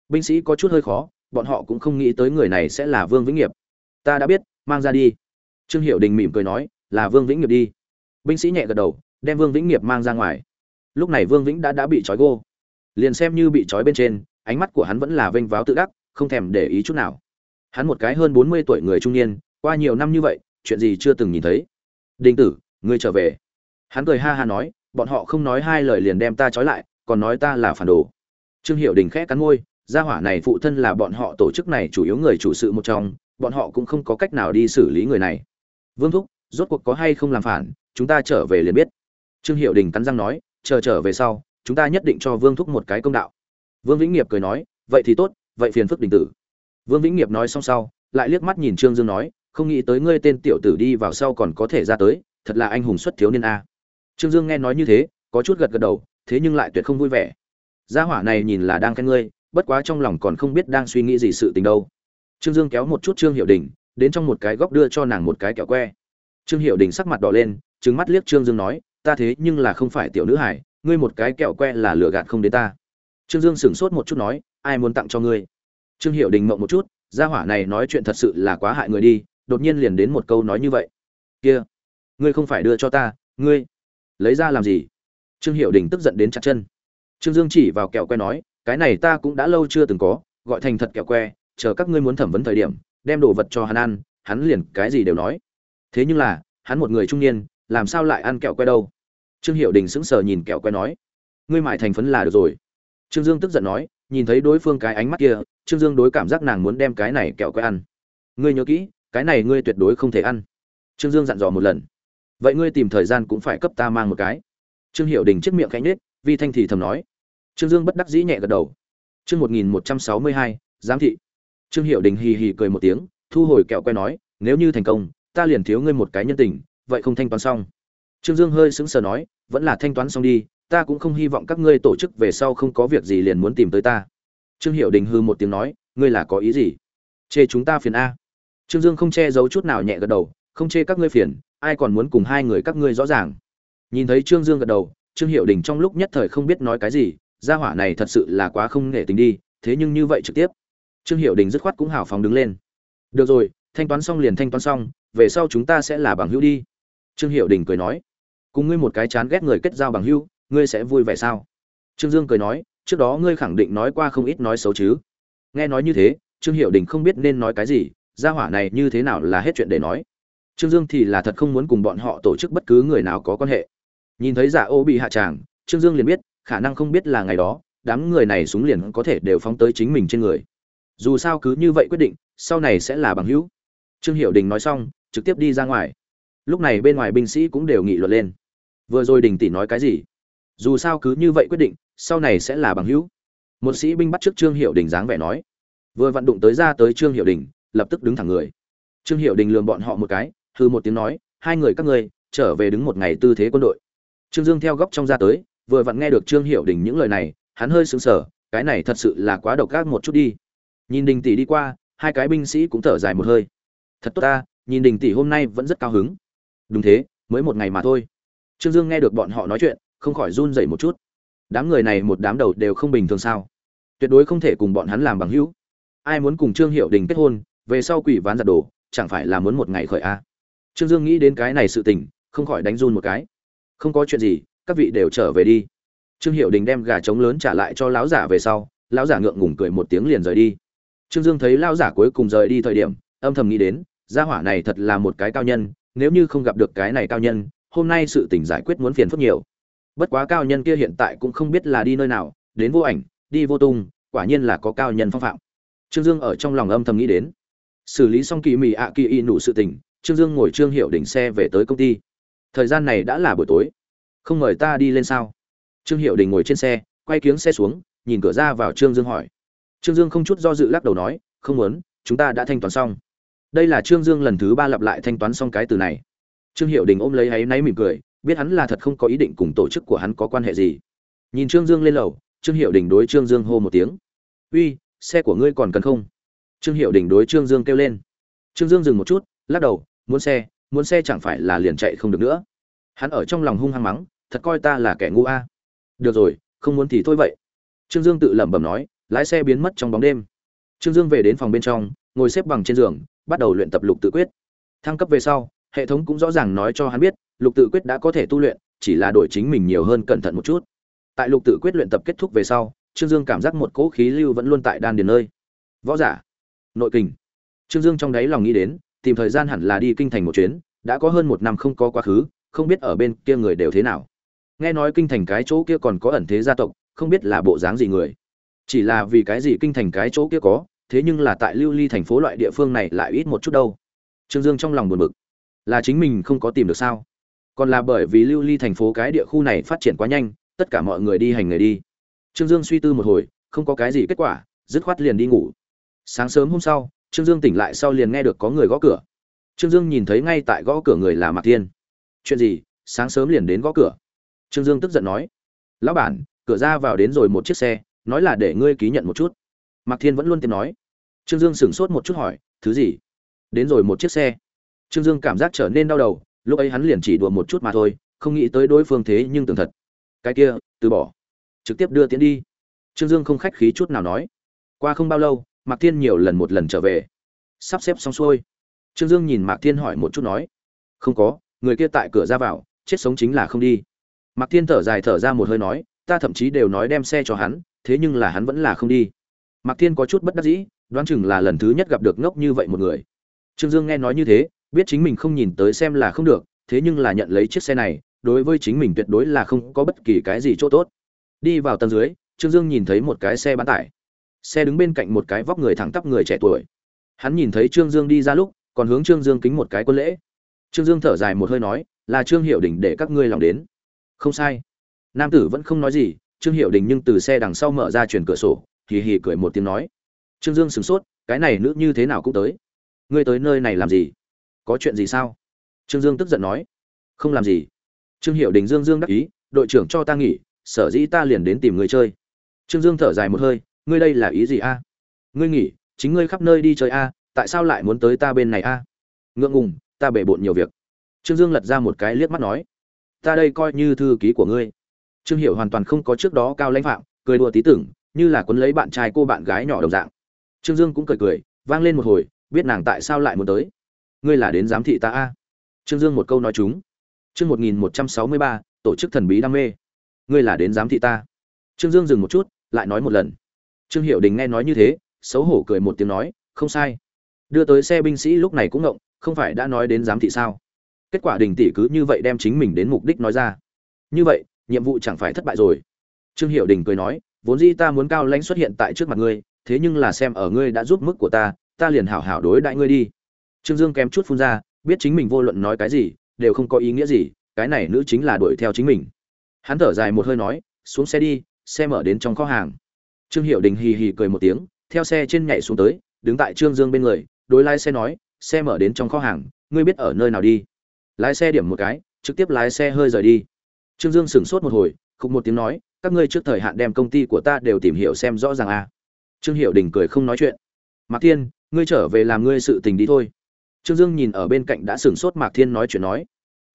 Binh sĩ có chút hơi khó, bọn họ cũng không nghĩ tới người này sẽ là vương vĩnh nghiệp. Ta đã biết, mang ra đi. Trương hiệu đình mỉm cười nói là vương vĩnh nghiệp đi. Binh sĩ nhẹ gật đầu, đem vương vĩnh nghiệp mang ra ngoài. Lúc này vương vĩnh đã đã bị trói gô. Liền xem như bị trói bên trên, ánh mắt của hắn vẫn là vênh váo tự đắc, không thèm để ý chút nào. Hắn một cái hơn bốn mươi tuổi người trung niên, qua nhiều năm như vậy, chuyện gì chưa từng nhìn thấy. Đinh tử, ngươi trở về. Hắn cười ha ha nói, bọn họ không nói hai lời liền đem ta trói lại, còn nói ta là phản đồ. Trương hiệu đình khẽ cắn môi, gia hỏa này phụ thân là bọn họ tổ chức này chủ yếu người chủ sự một trong, bọn họ cũng không có cách nào đi xử lý người này. Vương thúc rốt cuộc có hay không làm phản, chúng ta trở về liền biết. Trương hiệu đình cắn răng nói, chờ trở về sau, chúng ta nhất định cho vương thúc một cái công đạo. Vương vĩnh nghiệp cười nói, vậy thì tốt, vậy phiền phức đình tử. Vương vĩnh nghiệp nói xong sau, lại liếc mắt nhìn trương dương nói, không nghĩ tới ngươi tên tiểu tử đi vào sau còn có thể ra tới, thật là anh hùng xuất thiếu niên a. Trương dương nghe nói như thế, có chút gật gật đầu, thế nhưng lại tuyệt không vui vẻ. Gia hỏa này nhìn là đang khen ngươi, bất quá trong lòng còn không biết đang suy nghĩ gì sự tình đâu. Trương dương kéo một chút trương hiệu đình, đến trong một cái góc đưa cho nàng một cái kẹo que trương hiệu đình sắc mặt đỏ lên, trừng mắt liếc trương dương nói, ta thế nhưng là không phải tiểu nữ hải ngươi một cái kẹo que là lừa gạt không đến ta. Trương dương sửng sốt một chút nói, ai muốn tặng cho ngươi? Trương hiệu đình mộng một chút, gia hỏa này nói chuyện thật sự là quá hại người đi, đột nhiên liền đến một câu nói như vậy. Kia, ngươi không phải đưa cho ta, ngươi lấy ra làm gì? Trương hiệu đình tức giận đến chặt chân. Trương dương chỉ vào kẹo que nói, cái này ta cũng đã lâu chưa từng có, gọi thành thật kẹo que, chờ các ngươi muốn thẩm vấn thời điểm, đem đồ vật cho hắn ăn, hắn liền cái gì đều nói thế nhưng là, hắn một người trung niên, làm sao lại ăn kẹo que đâu? Trương hiệu đình sững sờ nhìn kẹo que nói, ngươi mại thành phấn là được rồi. Trương dương tức giận nói, nhìn thấy đối phương cái ánh mắt kia, trương dương đối cảm giác nàng muốn đem cái này kẹo que ăn. Ngươi nhớ kỹ, cái này ngươi tuyệt đối không thể ăn. Trương dương dặn dò một lần. Vậy ngươi tìm thời gian cũng phải cấp ta mang một cái. Trương hiệu đình chiếc miệng cánh nết vi thanh thì thầm nói. Trương dương bất đắc dĩ nhẹ gật đầu. Chương một nghìn một trăm sáu mươi hai, giám thị. Trương hiệu đình hì hì cười một tiếng, thu hồi kẹo que nói, nếu như thành công ta liền thiếu ngươi một cái nhân tình, vậy không thanh toán xong. Trương dương hơi sững sờ nói, vẫn là thanh toán xong đi, ta cũng không hy vọng các ngươi tổ chức về sau không có việc gì liền muốn tìm tới ta. Trương hiệu đình hư một tiếng nói, ngươi là có ý gì? Chê chúng ta phiền a. Trương dương không che giấu chút nào nhẹ gật đầu, không chê các ngươi phiền, ai còn muốn cùng hai người các ngươi rõ ràng. Nhìn thấy trương dương gật đầu, trương hiệu đình trong lúc nhất thời không biết nói cái gì, gia hỏa này thật sự là quá không nể tình đi, thế nhưng như vậy trực tiếp. Trương hiệu đình dứt khoát cũng hào phóng đứng lên. Được rồi, thanh toán xong liền thanh toán xong về sau chúng ta sẽ là bằng hữu đi. Trương hiệu đình cười nói, cùng ngươi một cái chán ghét người kết giao bằng hữu, ngươi sẽ vui vẻ sao? Trương dương cười nói, trước đó ngươi khẳng định nói qua không ít nói xấu chứ. Nghe nói như thế, trương hiệu đình không biết nên nói cái gì, gia hỏa này như thế nào là hết chuyện để nói. Trương dương thì là thật không muốn cùng bọn họ tổ chức bất cứ người nào có quan hệ. Nhìn thấy giả ô bị hạ tràng, trương dương liền biết, khả năng không biết là ngày đó, đám người này súng liền có thể đều phóng tới chính mình trên người. Dù sao cứ như vậy quyết định, sau này sẽ là bằng hữu. Trương hiệu đình nói xong trực tiếp đi ra ngoài. Lúc này bên ngoài binh sĩ cũng đều nghị luận lên. Vừa rồi đình tỷ nói cái gì? Dù sao cứ như vậy quyết định, sau này sẽ là bằng hữu. Một sĩ binh bắt trước trương hiệu đình dáng vẻ nói. Vừa vận đụng tới ra tới trương hiệu đình, lập tức đứng thẳng người. Trương hiệu đình lường bọn họ một cái hư một tiếng nói, hai người các ngươi, trở về đứng một ngày tư thế quân đội. Trương dương theo góc trong ra tới, vừa vặn nghe được trương hiệu đình những lời này, hắn hơi sững sờ, cái này thật sự là quá độc ác một chút đi. Nhìn đình tỷ đi qua, hai cái binh sĩ cũng thở dài một hơi. Thật tốt ta nhìn đình tỷ hôm nay vẫn rất cao hứng. Đúng thế, mới một ngày mà thôi. Trương dương nghe được bọn họ nói chuyện, không khỏi run rẩy một chút. Đám người này một đám đầu đều không bình thường sao? Tuyệt đối không thể cùng bọn hắn làm bằng hữu. Ai muốn cùng trương hiệu đình kết hôn, về sau quỷ ván giặt đồ, chẳng phải là muốn một ngày khởi a? Trương dương nghĩ đến cái này sự tình, không khỏi đánh run một cái. Không có chuyện gì, các vị đều trở về đi. Trương hiệu đình đem gà trống lớn trả lại cho lão giả về sau, lão giả ngượng ngùng cười một tiếng liền rời đi. Trương dương thấy lão giả cuối cùng rời đi thời điểm, âm thầm nghĩ đến gia hỏa này thật là một cái cao nhân, nếu như không gặp được cái này cao nhân, hôm nay sự tình giải quyết muốn phiền phức nhiều. Bất quá cao nhân kia hiện tại cũng không biết là đi nơi nào, đến vô ảnh, đi vô tung, quả nhiên là có cao nhân phong phạm. Trương dương ở trong lòng âm thầm nghĩ đến. Xử lý xong kỳ mì ạ kỳ y nụ sự tình, trương dương ngồi trương hiệu đỉnh xe về tới công ty. Thời gian này đã là buổi tối. Không mời ta đi lên sao? Trương hiệu đình ngồi trên xe, quay kiếng xe xuống, nhìn cửa ra vào trương dương hỏi. Trương dương không chút do dự lắc đầu nói, không muốn, chúng ta đã thanh toán xong đây là trương dương lần thứ ba lặp lại thanh toán xong cái từ này. Trương hiệu đình ôm lấy áy náy mỉm cười, biết hắn là thật không có ý định cùng tổ chức của hắn có quan hệ gì. Nhìn trương dương lên lầu, trương hiệu đình đối trương dương hô một tiếng. Uy, xe của ngươi còn cần không? Trương hiệu đình đối trương dương kêu lên. Trương dương dừng một chút, lắc đầu, muốn xe muốn xe chẳng phải là liền chạy không được nữa. Hắn ở trong lòng hung hăng mắng, thật coi ta là kẻ ngu a. Được rồi, không muốn thì thôi vậy. Trương dương tự lẩm bẩm nói, lái xe biến mất trong bóng đêm. Trương dương về đến phòng bên trong, ngồi xếp bằng trên giường bắt đầu luyện tập lục tự quyết. Thăng cấp về sau, hệ thống cũng rõ ràng nói cho hắn biết, lục tự quyết đã có thể tu luyện, chỉ là đổi chính mình nhiều hơn cẩn thận một chút. Tại lục tự quyết luyện tập kết thúc về sau, trương dương cảm giác một cỗ khí lưu vẫn luôn tại đan điền nơi. Võ giả, nội kình. Trương dương trong đáy lòng nghĩ đến, tìm thời gian hẳn là đi kinh thành một chuyến, đã có hơn một năm không có quá khứ, không biết ở bên kia người đều thế nào. Nghe nói kinh thành cái chỗ kia còn có ẩn thế gia tộc, không biết là bộ dáng gì người. Chỉ là vì cái gì kinh thành cái chỗ kia có thế nhưng là tại lưu ly thành phố loại địa phương này lại ít một chút đâu. Trương dương trong lòng buồn bực. Là chính mình không có tìm được sao? Còn là bởi vì lưu ly thành phố cái địa khu này phát triển quá nhanh, tất cả mọi người đi hành nghề đi. Trương dương suy tư một hồi, không có cái gì kết quả, dứt khoát liền đi ngủ. Sáng sớm hôm sau, trương dương tỉnh lại sau liền nghe được có người gõ cửa. Trương dương nhìn thấy ngay tại gõ cửa người là mạc thiên. Chuyện gì? Sáng sớm liền đến gõ cửa? Trương dương tức giận nói. Lão bản, cửa ra vào đến rồi một chiếc xe, nói là để ngươi ký nhận một chút. Mạc thiên vẫn luôn tìm nói trương dương sửng sốt một chút hỏi, thứ gì? Đến rồi một chiếc xe. Trương dương cảm giác trở nên đau đầu, lúc ấy hắn liền chỉ đùa một chút mà thôi, không nghĩ tới đối phương thế nhưng tưởng thật. Cái kia, từ bỏ, trực tiếp đưa tiến đi. Trương dương không khách khí chút nào nói. Qua không bao lâu, mạc thiên nhiều lần một lần trở về. Sắp xếp xong xuôi. Trương dương nhìn mạc thiên hỏi một chút nói, không có, người kia tại cửa ra vào, chết sống chính là không đi. Mạc thiên thở dài thở ra một hơi nói, ta thậm chí đều nói đem xe cho hắn, thế nhưng là hắn vẫn là không đi. Mạc thiên có chút bất đắc dĩ đoán chừng là lần thứ nhất gặp được ngốc như vậy một người. Trương dương nghe nói như thế, biết chính mình không nhìn tới xem là không được, thế nhưng là nhận lấy chiếc xe này, đối với chính mình tuyệt đối là không có bất kỳ cái gì chỗ tốt. Đi vào tầng dưới, trương dương nhìn thấy một cái xe bán tải. Xe đứng bên cạnh một cái vóc người thẳng tắp người trẻ tuổi. Hắn nhìn thấy trương dương đi ra lúc, còn hướng trương dương kính một cái quân lễ. Trương dương thở dài một hơi nói, là trương hiệu đình để các ngươi lòng đến. Không sai. Nam tử vẫn không nói gì, trương hiệu đình nhưng từ xe đằng sau mở ra chuyển cửa sổ, hì hì cười một tiếng nói trương dương sửng sốt, cái này nữ như thế nào cũng tới. Ngươi tới nơi này làm gì? Có chuyện gì sao? Trương dương tức giận nói. Không làm gì. Trương hiệu đình dương dương đắc ý, đội trưởng cho ta nghỉ, sở dĩ ta liền đến tìm người chơi. Trương dương thở dài một hơi, ngươi đây là ý gì a? Ngươi nghỉ, chính ngươi khắp nơi đi chơi a, tại sao lại muốn tới ta bên này a? Ngượng ngùng, ta bể bộn nhiều việc. Trương dương lật ra một cái liếc mắt nói. Ta đây coi như thư ký của ngươi. Trương hiểu hoàn toàn không có trước đó cao lãnh phạm, cười đùa tí tưởng, như là quấn lấy bạn trai cô bạn gái nhỏ đồng dạng trương dương cũng cười cười, vang lên một hồi, biết nàng tại sao lại muốn tới. Ngươi là đến giám thị ta a? Trương dương một câu nói chúng. Chương một nghìn một trăm sáu mươi ba, tổ chức thần bí đam mê. Ngươi là đến giám thị ta. Trương dương dừng một chút, lại nói một lần. Trương hiệu đình nghe nói như thế, xấu hổ cười một tiếng nói, không sai. Đưa tới xe binh sĩ lúc này cũng ngộng, không phải đã nói đến giám thị sao? Kết quả đình tỷ cứ như vậy đem chính mình đến mục đích nói ra. Như vậy, nhiệm vụ chẳng phải thất bại rồi. Trương hiệu đình cười nói, vốn dĩ ta muốn cao lãnh xuất hiện tại trước mặt ngươi thế nhưng là xem ở ngươi đã giúp mức của ta ta liền hảo hảo đối đại ngươi đi. Trương dương kém chút phun ra, biết chính mình vô luận nói cái gì, đều không có ý nghĩa gì, cái này nữ chính là đuổi theo chính mình. Hắn thở dài một hơi nói, xuống xe đi, xe mở đến trong kho hàng. Trương Hiểu đình hì hì cười một tiếng, theo xe trên nhảy xuống tới, đứng tại trương dương bên người, đối lái xe nói, xe mở đến trong kho hàng, ngươi biết ở nơi nào đi? Lái xe điểm một cái, trực tiếp lái xe hơi rời đi. Trương dương sửng sốt một hồi, khục một tiếng nói, các ngươi trước thời hạn đem công ty của ta đều tìm hiểu xem rõ ràng a à trương hiệu đình cười không nói chuyện. Mạc thiên, ngươi trở về làm ngươi sự tình đi thôi. Trương dương nhìn ở bên cạnh đã sửng sốt mạc thiên nói chuyện nói.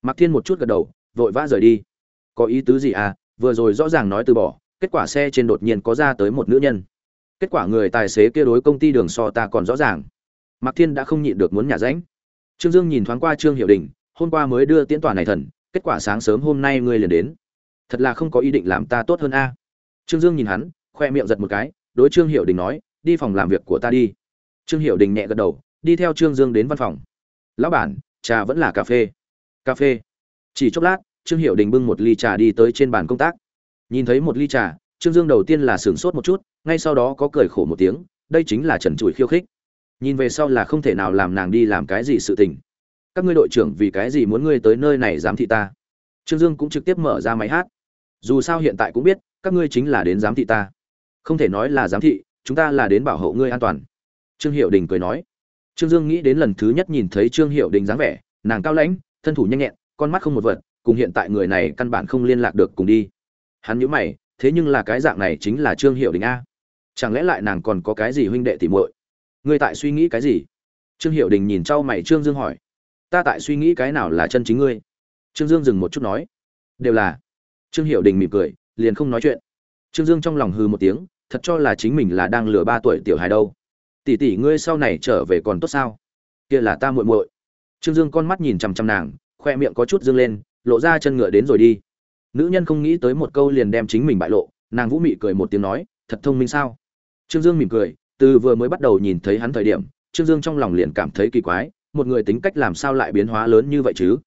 Mạc thiên một chút gật đầu, vội vã rời đi. Có ý tứ gì à? Vừa rồi rõ ràng nói từ bỏ, kết quả xe trên đột nhiên có ra tới một nữ nhân. Kết quả người tài xế kia đối công ty đường so ta còn rõ ràng. Mạc thiên đã không nhịn được muốn nhả ránh. Trương dương nhìn thoáng qua trương hiệu đình, hôm qua mới đưa tiễn tòa này thần, kết quả sáng sớm hôm nay ngươi liền đến. Thật là không có ý định làm ta tốt hơn a. Trương dương nhìn hắn, khoe miệng giật một cái đối trương hiệu đình nói, đi phòng làm việc của ta đi. Trương hiệu đình nhẹ gật đầu, đi theo trương dương đến văn phòng. Lão bản, trà vẫn là cà phê. Cà phê? Chỉ chốc lát, trương hiệu đình bưng một ly trà đi tới trên bàn công tác. Nhìn thấy một ly trà, trương dương đầu tiên là sửng sốt một chút, ngay sau đó có cười khổ một tiếng, đây chính là trần trụi khiêu khích. Nhìn về sau là không thể nào làm nàng đi làm cái gì sự tình. Các ngươi đội trưởng vì cái gì muốn ngươi tới nơi này giám thị ta? Trương dương cũng trực tiếp mở ra máy hát. Dù sao hiện tại cũng biết, các ngươi chính là đến giám thị ta không thể nói là giám thị, chúng ta là đến bảo hộ ngươi an toàn. Trương hiệu đình cười nói. Trương dương nghĩ đến lần thứ nhất nhìn thấy trương hiệu đình dáng vẻ, nàng cao lãnh, thân thủ nhanh nhẹn, con mắt không một vật, cùng hiện tại người này căn bản không liên lạc được cùng đi. Hắn nhữ mày, thế nhưng là cái dạng này chính là trương hiệu đình a. Chẳng lẽ lại nàng còn có cái gì huynh đệ tỉ muội? Ngươi tại suy nghĩ cái gì? Trương hiệu đình nhìn trao mày trương dương hỏi. Ta tại suy nghĩ cái nào là chân chính ngươi? Trương dương dừng một chút nói. Đều là. Trương hiệu đình mỉm cười, liền không nói chuyện trương dương trong lòng hừ một tiếng, thật cho là chính mình là đang lừa ba tuổi tiểu hài đâu. Tỷ tỷ ngươi sau này trở về còn tốt sao? Kia là ta muội muội. Trương dương con mắt nhìn chằm chằm nàng, khoe miệng có chút dương lên, lộ ra chân ngựa đến rồi đi. Nữ nhân không nghĩ tới một câu liền đem chính mình bại lộ, nàng vũ mị cười một tiếng nói, thật thông minh sao? Trương dương mỉm cười, từ vừa mới bắt đầu nhìn thấy hắn thời điểm, trương dương trong lòng liền cảm thấy kỳ quái, một người tính cách làm sao lại biến hóa lớn như vậy chứ?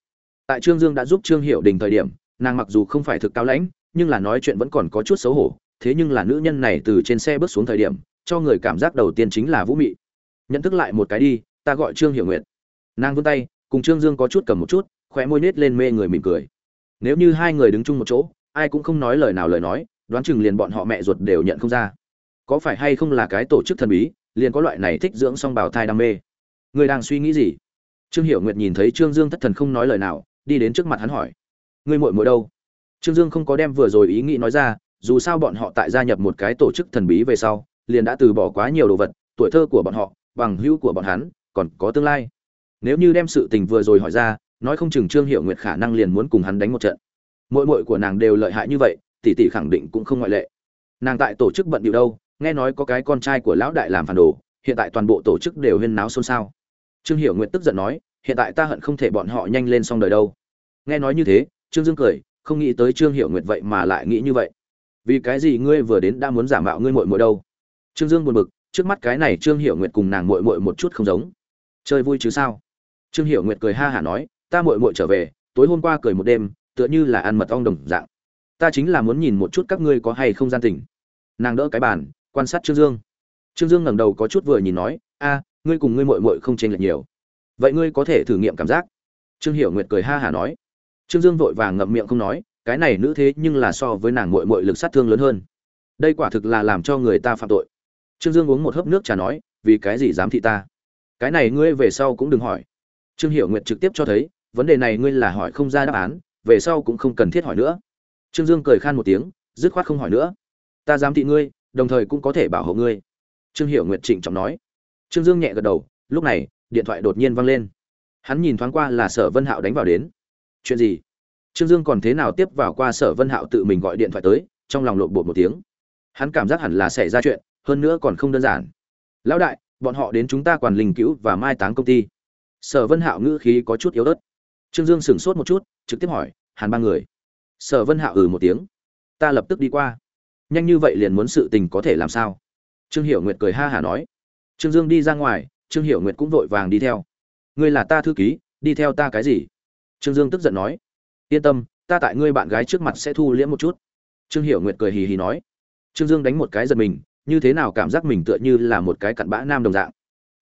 Tại trương dương đã giúp trương hiểu đình thời điểm, nàng mặc dù không phải thực cao lãnh nhưng là nói chuyện vẫn còn có chút xấu hổ, thế nhưng là nữ nhân này từ trên xe bước xuống thời điểm, cho người cảm giác đầu tiên chính là vũ mị. Nhận thức lại một cái đi, ta gọi trương hiểu nguyệt. Nàng vươn tay, cùng trương dương có chút cầm một chút, khóe môi nết lên mê người mỉm cười. Nếu như hai người đứng chung một chỗ, ai cũng không nói lời nào lời nói, đoán chừng liền bọn họ mẹ ruột đều nhận không ra. Có phải hay không là cái tổ chức thần bí, liền có loại này thích dưỡng song bào thai đam mê? Người đang suy nghĩ gì? Trương hiểu nguyệt nhìn thấy trương dương thất thần không nói lời nào, đi đến trước mặt hắn hỏi. Ngươi muội muội đâu? Trương dương không có đem vừa rồi ý nghĩ nói ra, dù sao bọn họ tại gia nhập một cái tổ chức thần bí về sau, liền đã từ bỏ quá nhiều đồ vật, tuổi thơ của bọn họ, bằng hữu của bọn hắn, còn có tương lai. Nếu như đem sự tình vừa rồi hỏi ra, nói không chừng trương Hiểu nguyệt khả năng liền muốn cùng hắn đánh một trận. Muội muội của nàng đều lợi hại như vậy, tỷ tỷ khẳng định cũng không ngoại lệ. Nàng tại tổ chức bận điệu đâu, nghe nói có cái con trai của lão đại làm phản đồ, hiện tại toàn bộ tổ chức đều huyên náo xôn xao. Trương Hiểu nguyệt tức giận nói, hiện tại ta hận không thể bọn họ nhanh lên xong đời đâu. Nghe nói như thế, trương dương cười không nghĩ tới trương hiệu nguyệt vậy mà lại nghĩ như vậy. Vì cái gì ngươi vừa đến đã muốn giả mạo ngươi muội muội đâu? Trương dương buồn bực, trước mắt cái này trương hiệu nguyệt cùng nàng muội muội một chút không giống. Chơi vui chứ sao? Trương hiệu nguyệt cười ha hả nói, ta muội muội trở về, tối hôm qua cười một đêm, tựa như là ăn mật ong đồng dạng. Ta chính là muốn nhìn một chút các ngươi có hay không gian tình. Nàng đỡ cái bàn, quan sát trương dương. Trương dương ngẩng đầu có chút vừa nhìn nói, a, ngươi cùng ngươi muội muội không chênh lệch nhiều. Vậy ngươi có thể thử nghiệm cảm giác. Trương hiểu nguyệt cười ha hả nói trương dương vội vàng ngậm miệng không nói, cái này nữ thế nhưng là so với nàng muội muội lực sát thương lớn hơn. Đây quả thực là làm cho người ta phạm tội. Trương dương uống một hớp nước trà nói, vì cái gì dám thị ta? Cái này ngươi về sau cũng đừng hỏi. Trương hiểu nguyệt trực tiếp cho thấy, vấn đề này ngươi là hỏi không ra đáp án, về sau cũng không cần thiết hỏi nữa. Trương dương cười khan một tiếng, dứt khoát không hỏi nữa. Ta dám thị ngươi, đồng thời cũng có thể bảo hộ ngươi. Trương hiểu nguyệt trịnh trọng nói. Trương dương nhẹ gật đầu, lúc này, điện thoại đột nhiên vang lên. Hắn nhìn thoáng qua là sở vân hạo đánh vào đến chuyện gì? Trương dương còn thế nào tiếp vào qua sở vân hạo tự mình gọi điện thoại tới, trong lòng lộn bột một tiếng. Hắn cảm giác hẳn là xảy ra chuyện, hơn nữa còn không đơn giản. Lão đại, bọn họ đến chúng ta quản linh cứu và mai táng công ty. Sở vân hạo ngữ khí có chút yếu ớt. Trương dương sửng sốt một chút, trực tiếp hỏi, hàn ba người? Sở vân hạo ừ một tiếng. Ta lập tức đi qua. Nhanh như vậy liền muốn sự tình có thể làm sao? Trương hiểu nguyệt cười ha hả nói. Trương dương đi ra ngoài, trương hiểu nguyệt cũng vội vàng đi theo. Ngươi là ta thư ký, đi theo ta cái gì? Trương dương tức giận nói, yên tâm, ta tại ngươi bạn gái trước mặt sẽ thu liễm một chút. Trương hiểu nguyệt cười hì hì nói. Trương dương đánh một cái giật mình, như thế nào cảm giác mình tựa như là một cái cặn bã nam đồng dạng.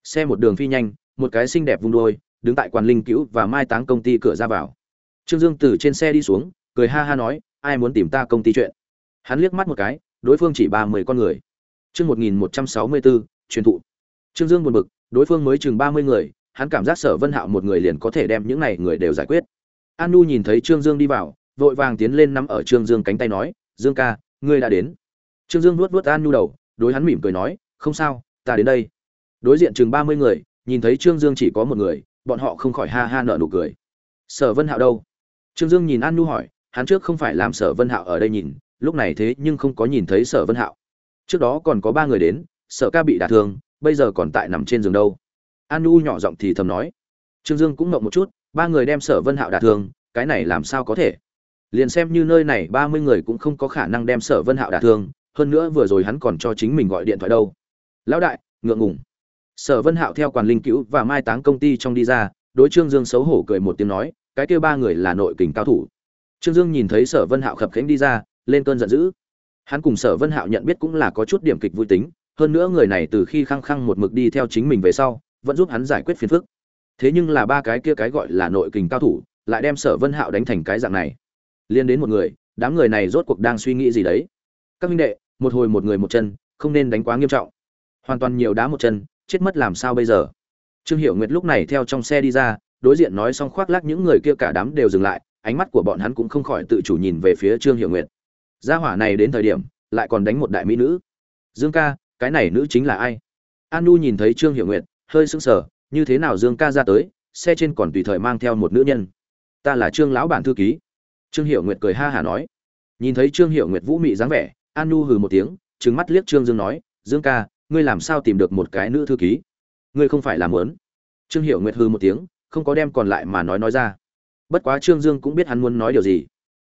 Xe một đường phi nhanh, một cái xinh đẹp vung đôi đứng tại quan linh cứu và mai táng công ty cửa ra vào. Trương dương từ trên xe đi xuống, cười ha ha nói, ai muốn tìm ta công ty chuyện? Hắn liếc mắt một cái, đối phương chỉ ba mươi con người. Chương một nghìn một trăm sáu mươi bốn, truyền thụ. Trương dương buồn bực, đối phương mới chừng ba mươi người hắn cảm giác sở vân hạo một người liền có thể đem những này người đều giải quyết. An nu nhìn thấy trương dương đi vào, vội vàng tiến lên nắm ở trương dương cánh tay nói, dương ca, ngươi đã đến. Trương dương nuốt nuốt an nu đầu, đối hắn mỉm cười nói, không sao, ta đến đây. Đối diện chừng ba mươi người, nhìn thấy trương dương chỉ có một người, bọn họ không khỏi ha ha nợ nụ cười. Sở vân hạo đâu? Trương dương nhìn an nu hỏi, hắn trước không phải làm sở vân hạo ở đây nhìn, lúc này thế nhưng không có nhìn thấy sở vân hạo. Trước đó còn có ba người đến, sở ca bị đả thương, bây giờ còn tại nằm trên giường đâu? An nu nhỏ giọng thì thầm nói. Trương dương cũng mộng một chút, ba người đem sở vân hạo đả thương cái này làm sao có thể? Liền xem như nơi này ba mươi người cũng không có khả năng đem sở vân hạo đả thương hơn nữa vừa rồi hắn còn cho chính mình gọi điện thoại đâu. Lão đại, ngượng ngùng. Sở vân hạo theo quản linh cứu và mai táng công ty trong đi ra, đối trương dương xấu hổ cười một tiếng nói, cái kêu ba người là nội kình cao thủ. Trương dương nhìn thấy sở vân hạo khập khánh đi ra, lên cơn giận dữ. Hắn cùng sở vân hạo nhận biết cũng là có chút điểm kịch vui tính, hơn nữa người này từ khi khăng khăng một mực đi theo chính mình về sau vẫn giúp hắn giải quyết phiền phức. Thế nhưng là ba cái kia cái gọi là nội kình cao thủ, lại đem sở vân hạo đánh thành cái dạng này. Liên đến một người, đám người này rốt cuộc đang suy nghĩ gì đấy. Các minh đệ, một hồi một người một chân, không nên đánh quá nghiêm trọng. Hoàn toàn nhiều đá một chân, chết mất làm sao bây giờ? Trương hiểu nguyệt lúc này theo trong xe đi ra, đối diện nói xong khoác lác những người kia cả đám đều dừng lại, ánh mắt của bọn hắn cũng không khỏi tự chủ nhìn về phía trương hiểu nguyệt. Gia hỏa này đến thời điểm, lại còn đánh một đại mỹ nữ. Dương ca, cái này nữ chính là ai? An nu nhìn thấy trương hiểu nguyệt hơi sững sờ, như thế nào dương ca ra tới, xe trên còn tùy thời mang theo một nữ nhân? Ta là trương lão bản thư ký. Trương hiểu nguyệt cười ha hả nói. Nhìn thấy trương hiểu nguyệt vũ mị dáng vẻ, an Nhu hừ một tiếng, trừng mắt liếc trương dương nói, dương ca, ngươi làm sao tìm được một cái nữ thư ký? Ngươi không phải là muốn. Trương hiểu nguyệt hừ một tiếng, không có đem còn lại mà nói nói ra. Bất quá trương dương cũng biết hắn muốn nói điều gì.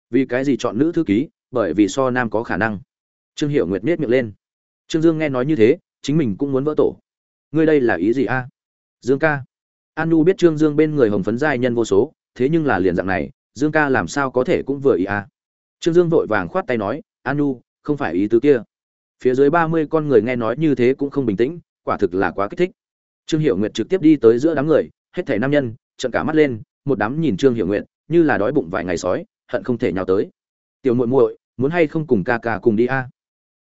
Vì cái gì chọn nữ thư ký? Bởi vì so nam có khả năng. Trương hiểu nguyệt nhếch miệng lên. Trương dương nghe nói như thế, chính mình cũng muốn vỡ tổ ngươi đây là ý gì a? Dương ca. An nu biết trương dương bên người hồng phấn giai nhân vô số, thế nhưng là liền dạng này, dương ca làm sao có thể cũng vừa ý a? Trương dương vội vàng khoát tay nói an nu không phải ý tứ kia. Phía dưới ba mươi con người nghe nói như thế cũng không bình tĩnh, quả thực là quá kích thích. Trương hiểu nguyệt trực tiếp đi tới giữa đám người, hết thảy nam nhân, trợn cả mắt lên, một đám nhìn trương hiểu nguyệt, như là đói bụng vài ngày sói, hận không thể nhào tới. Tiểu muội muội, muốn hay không cùng ca ca cùng đi a?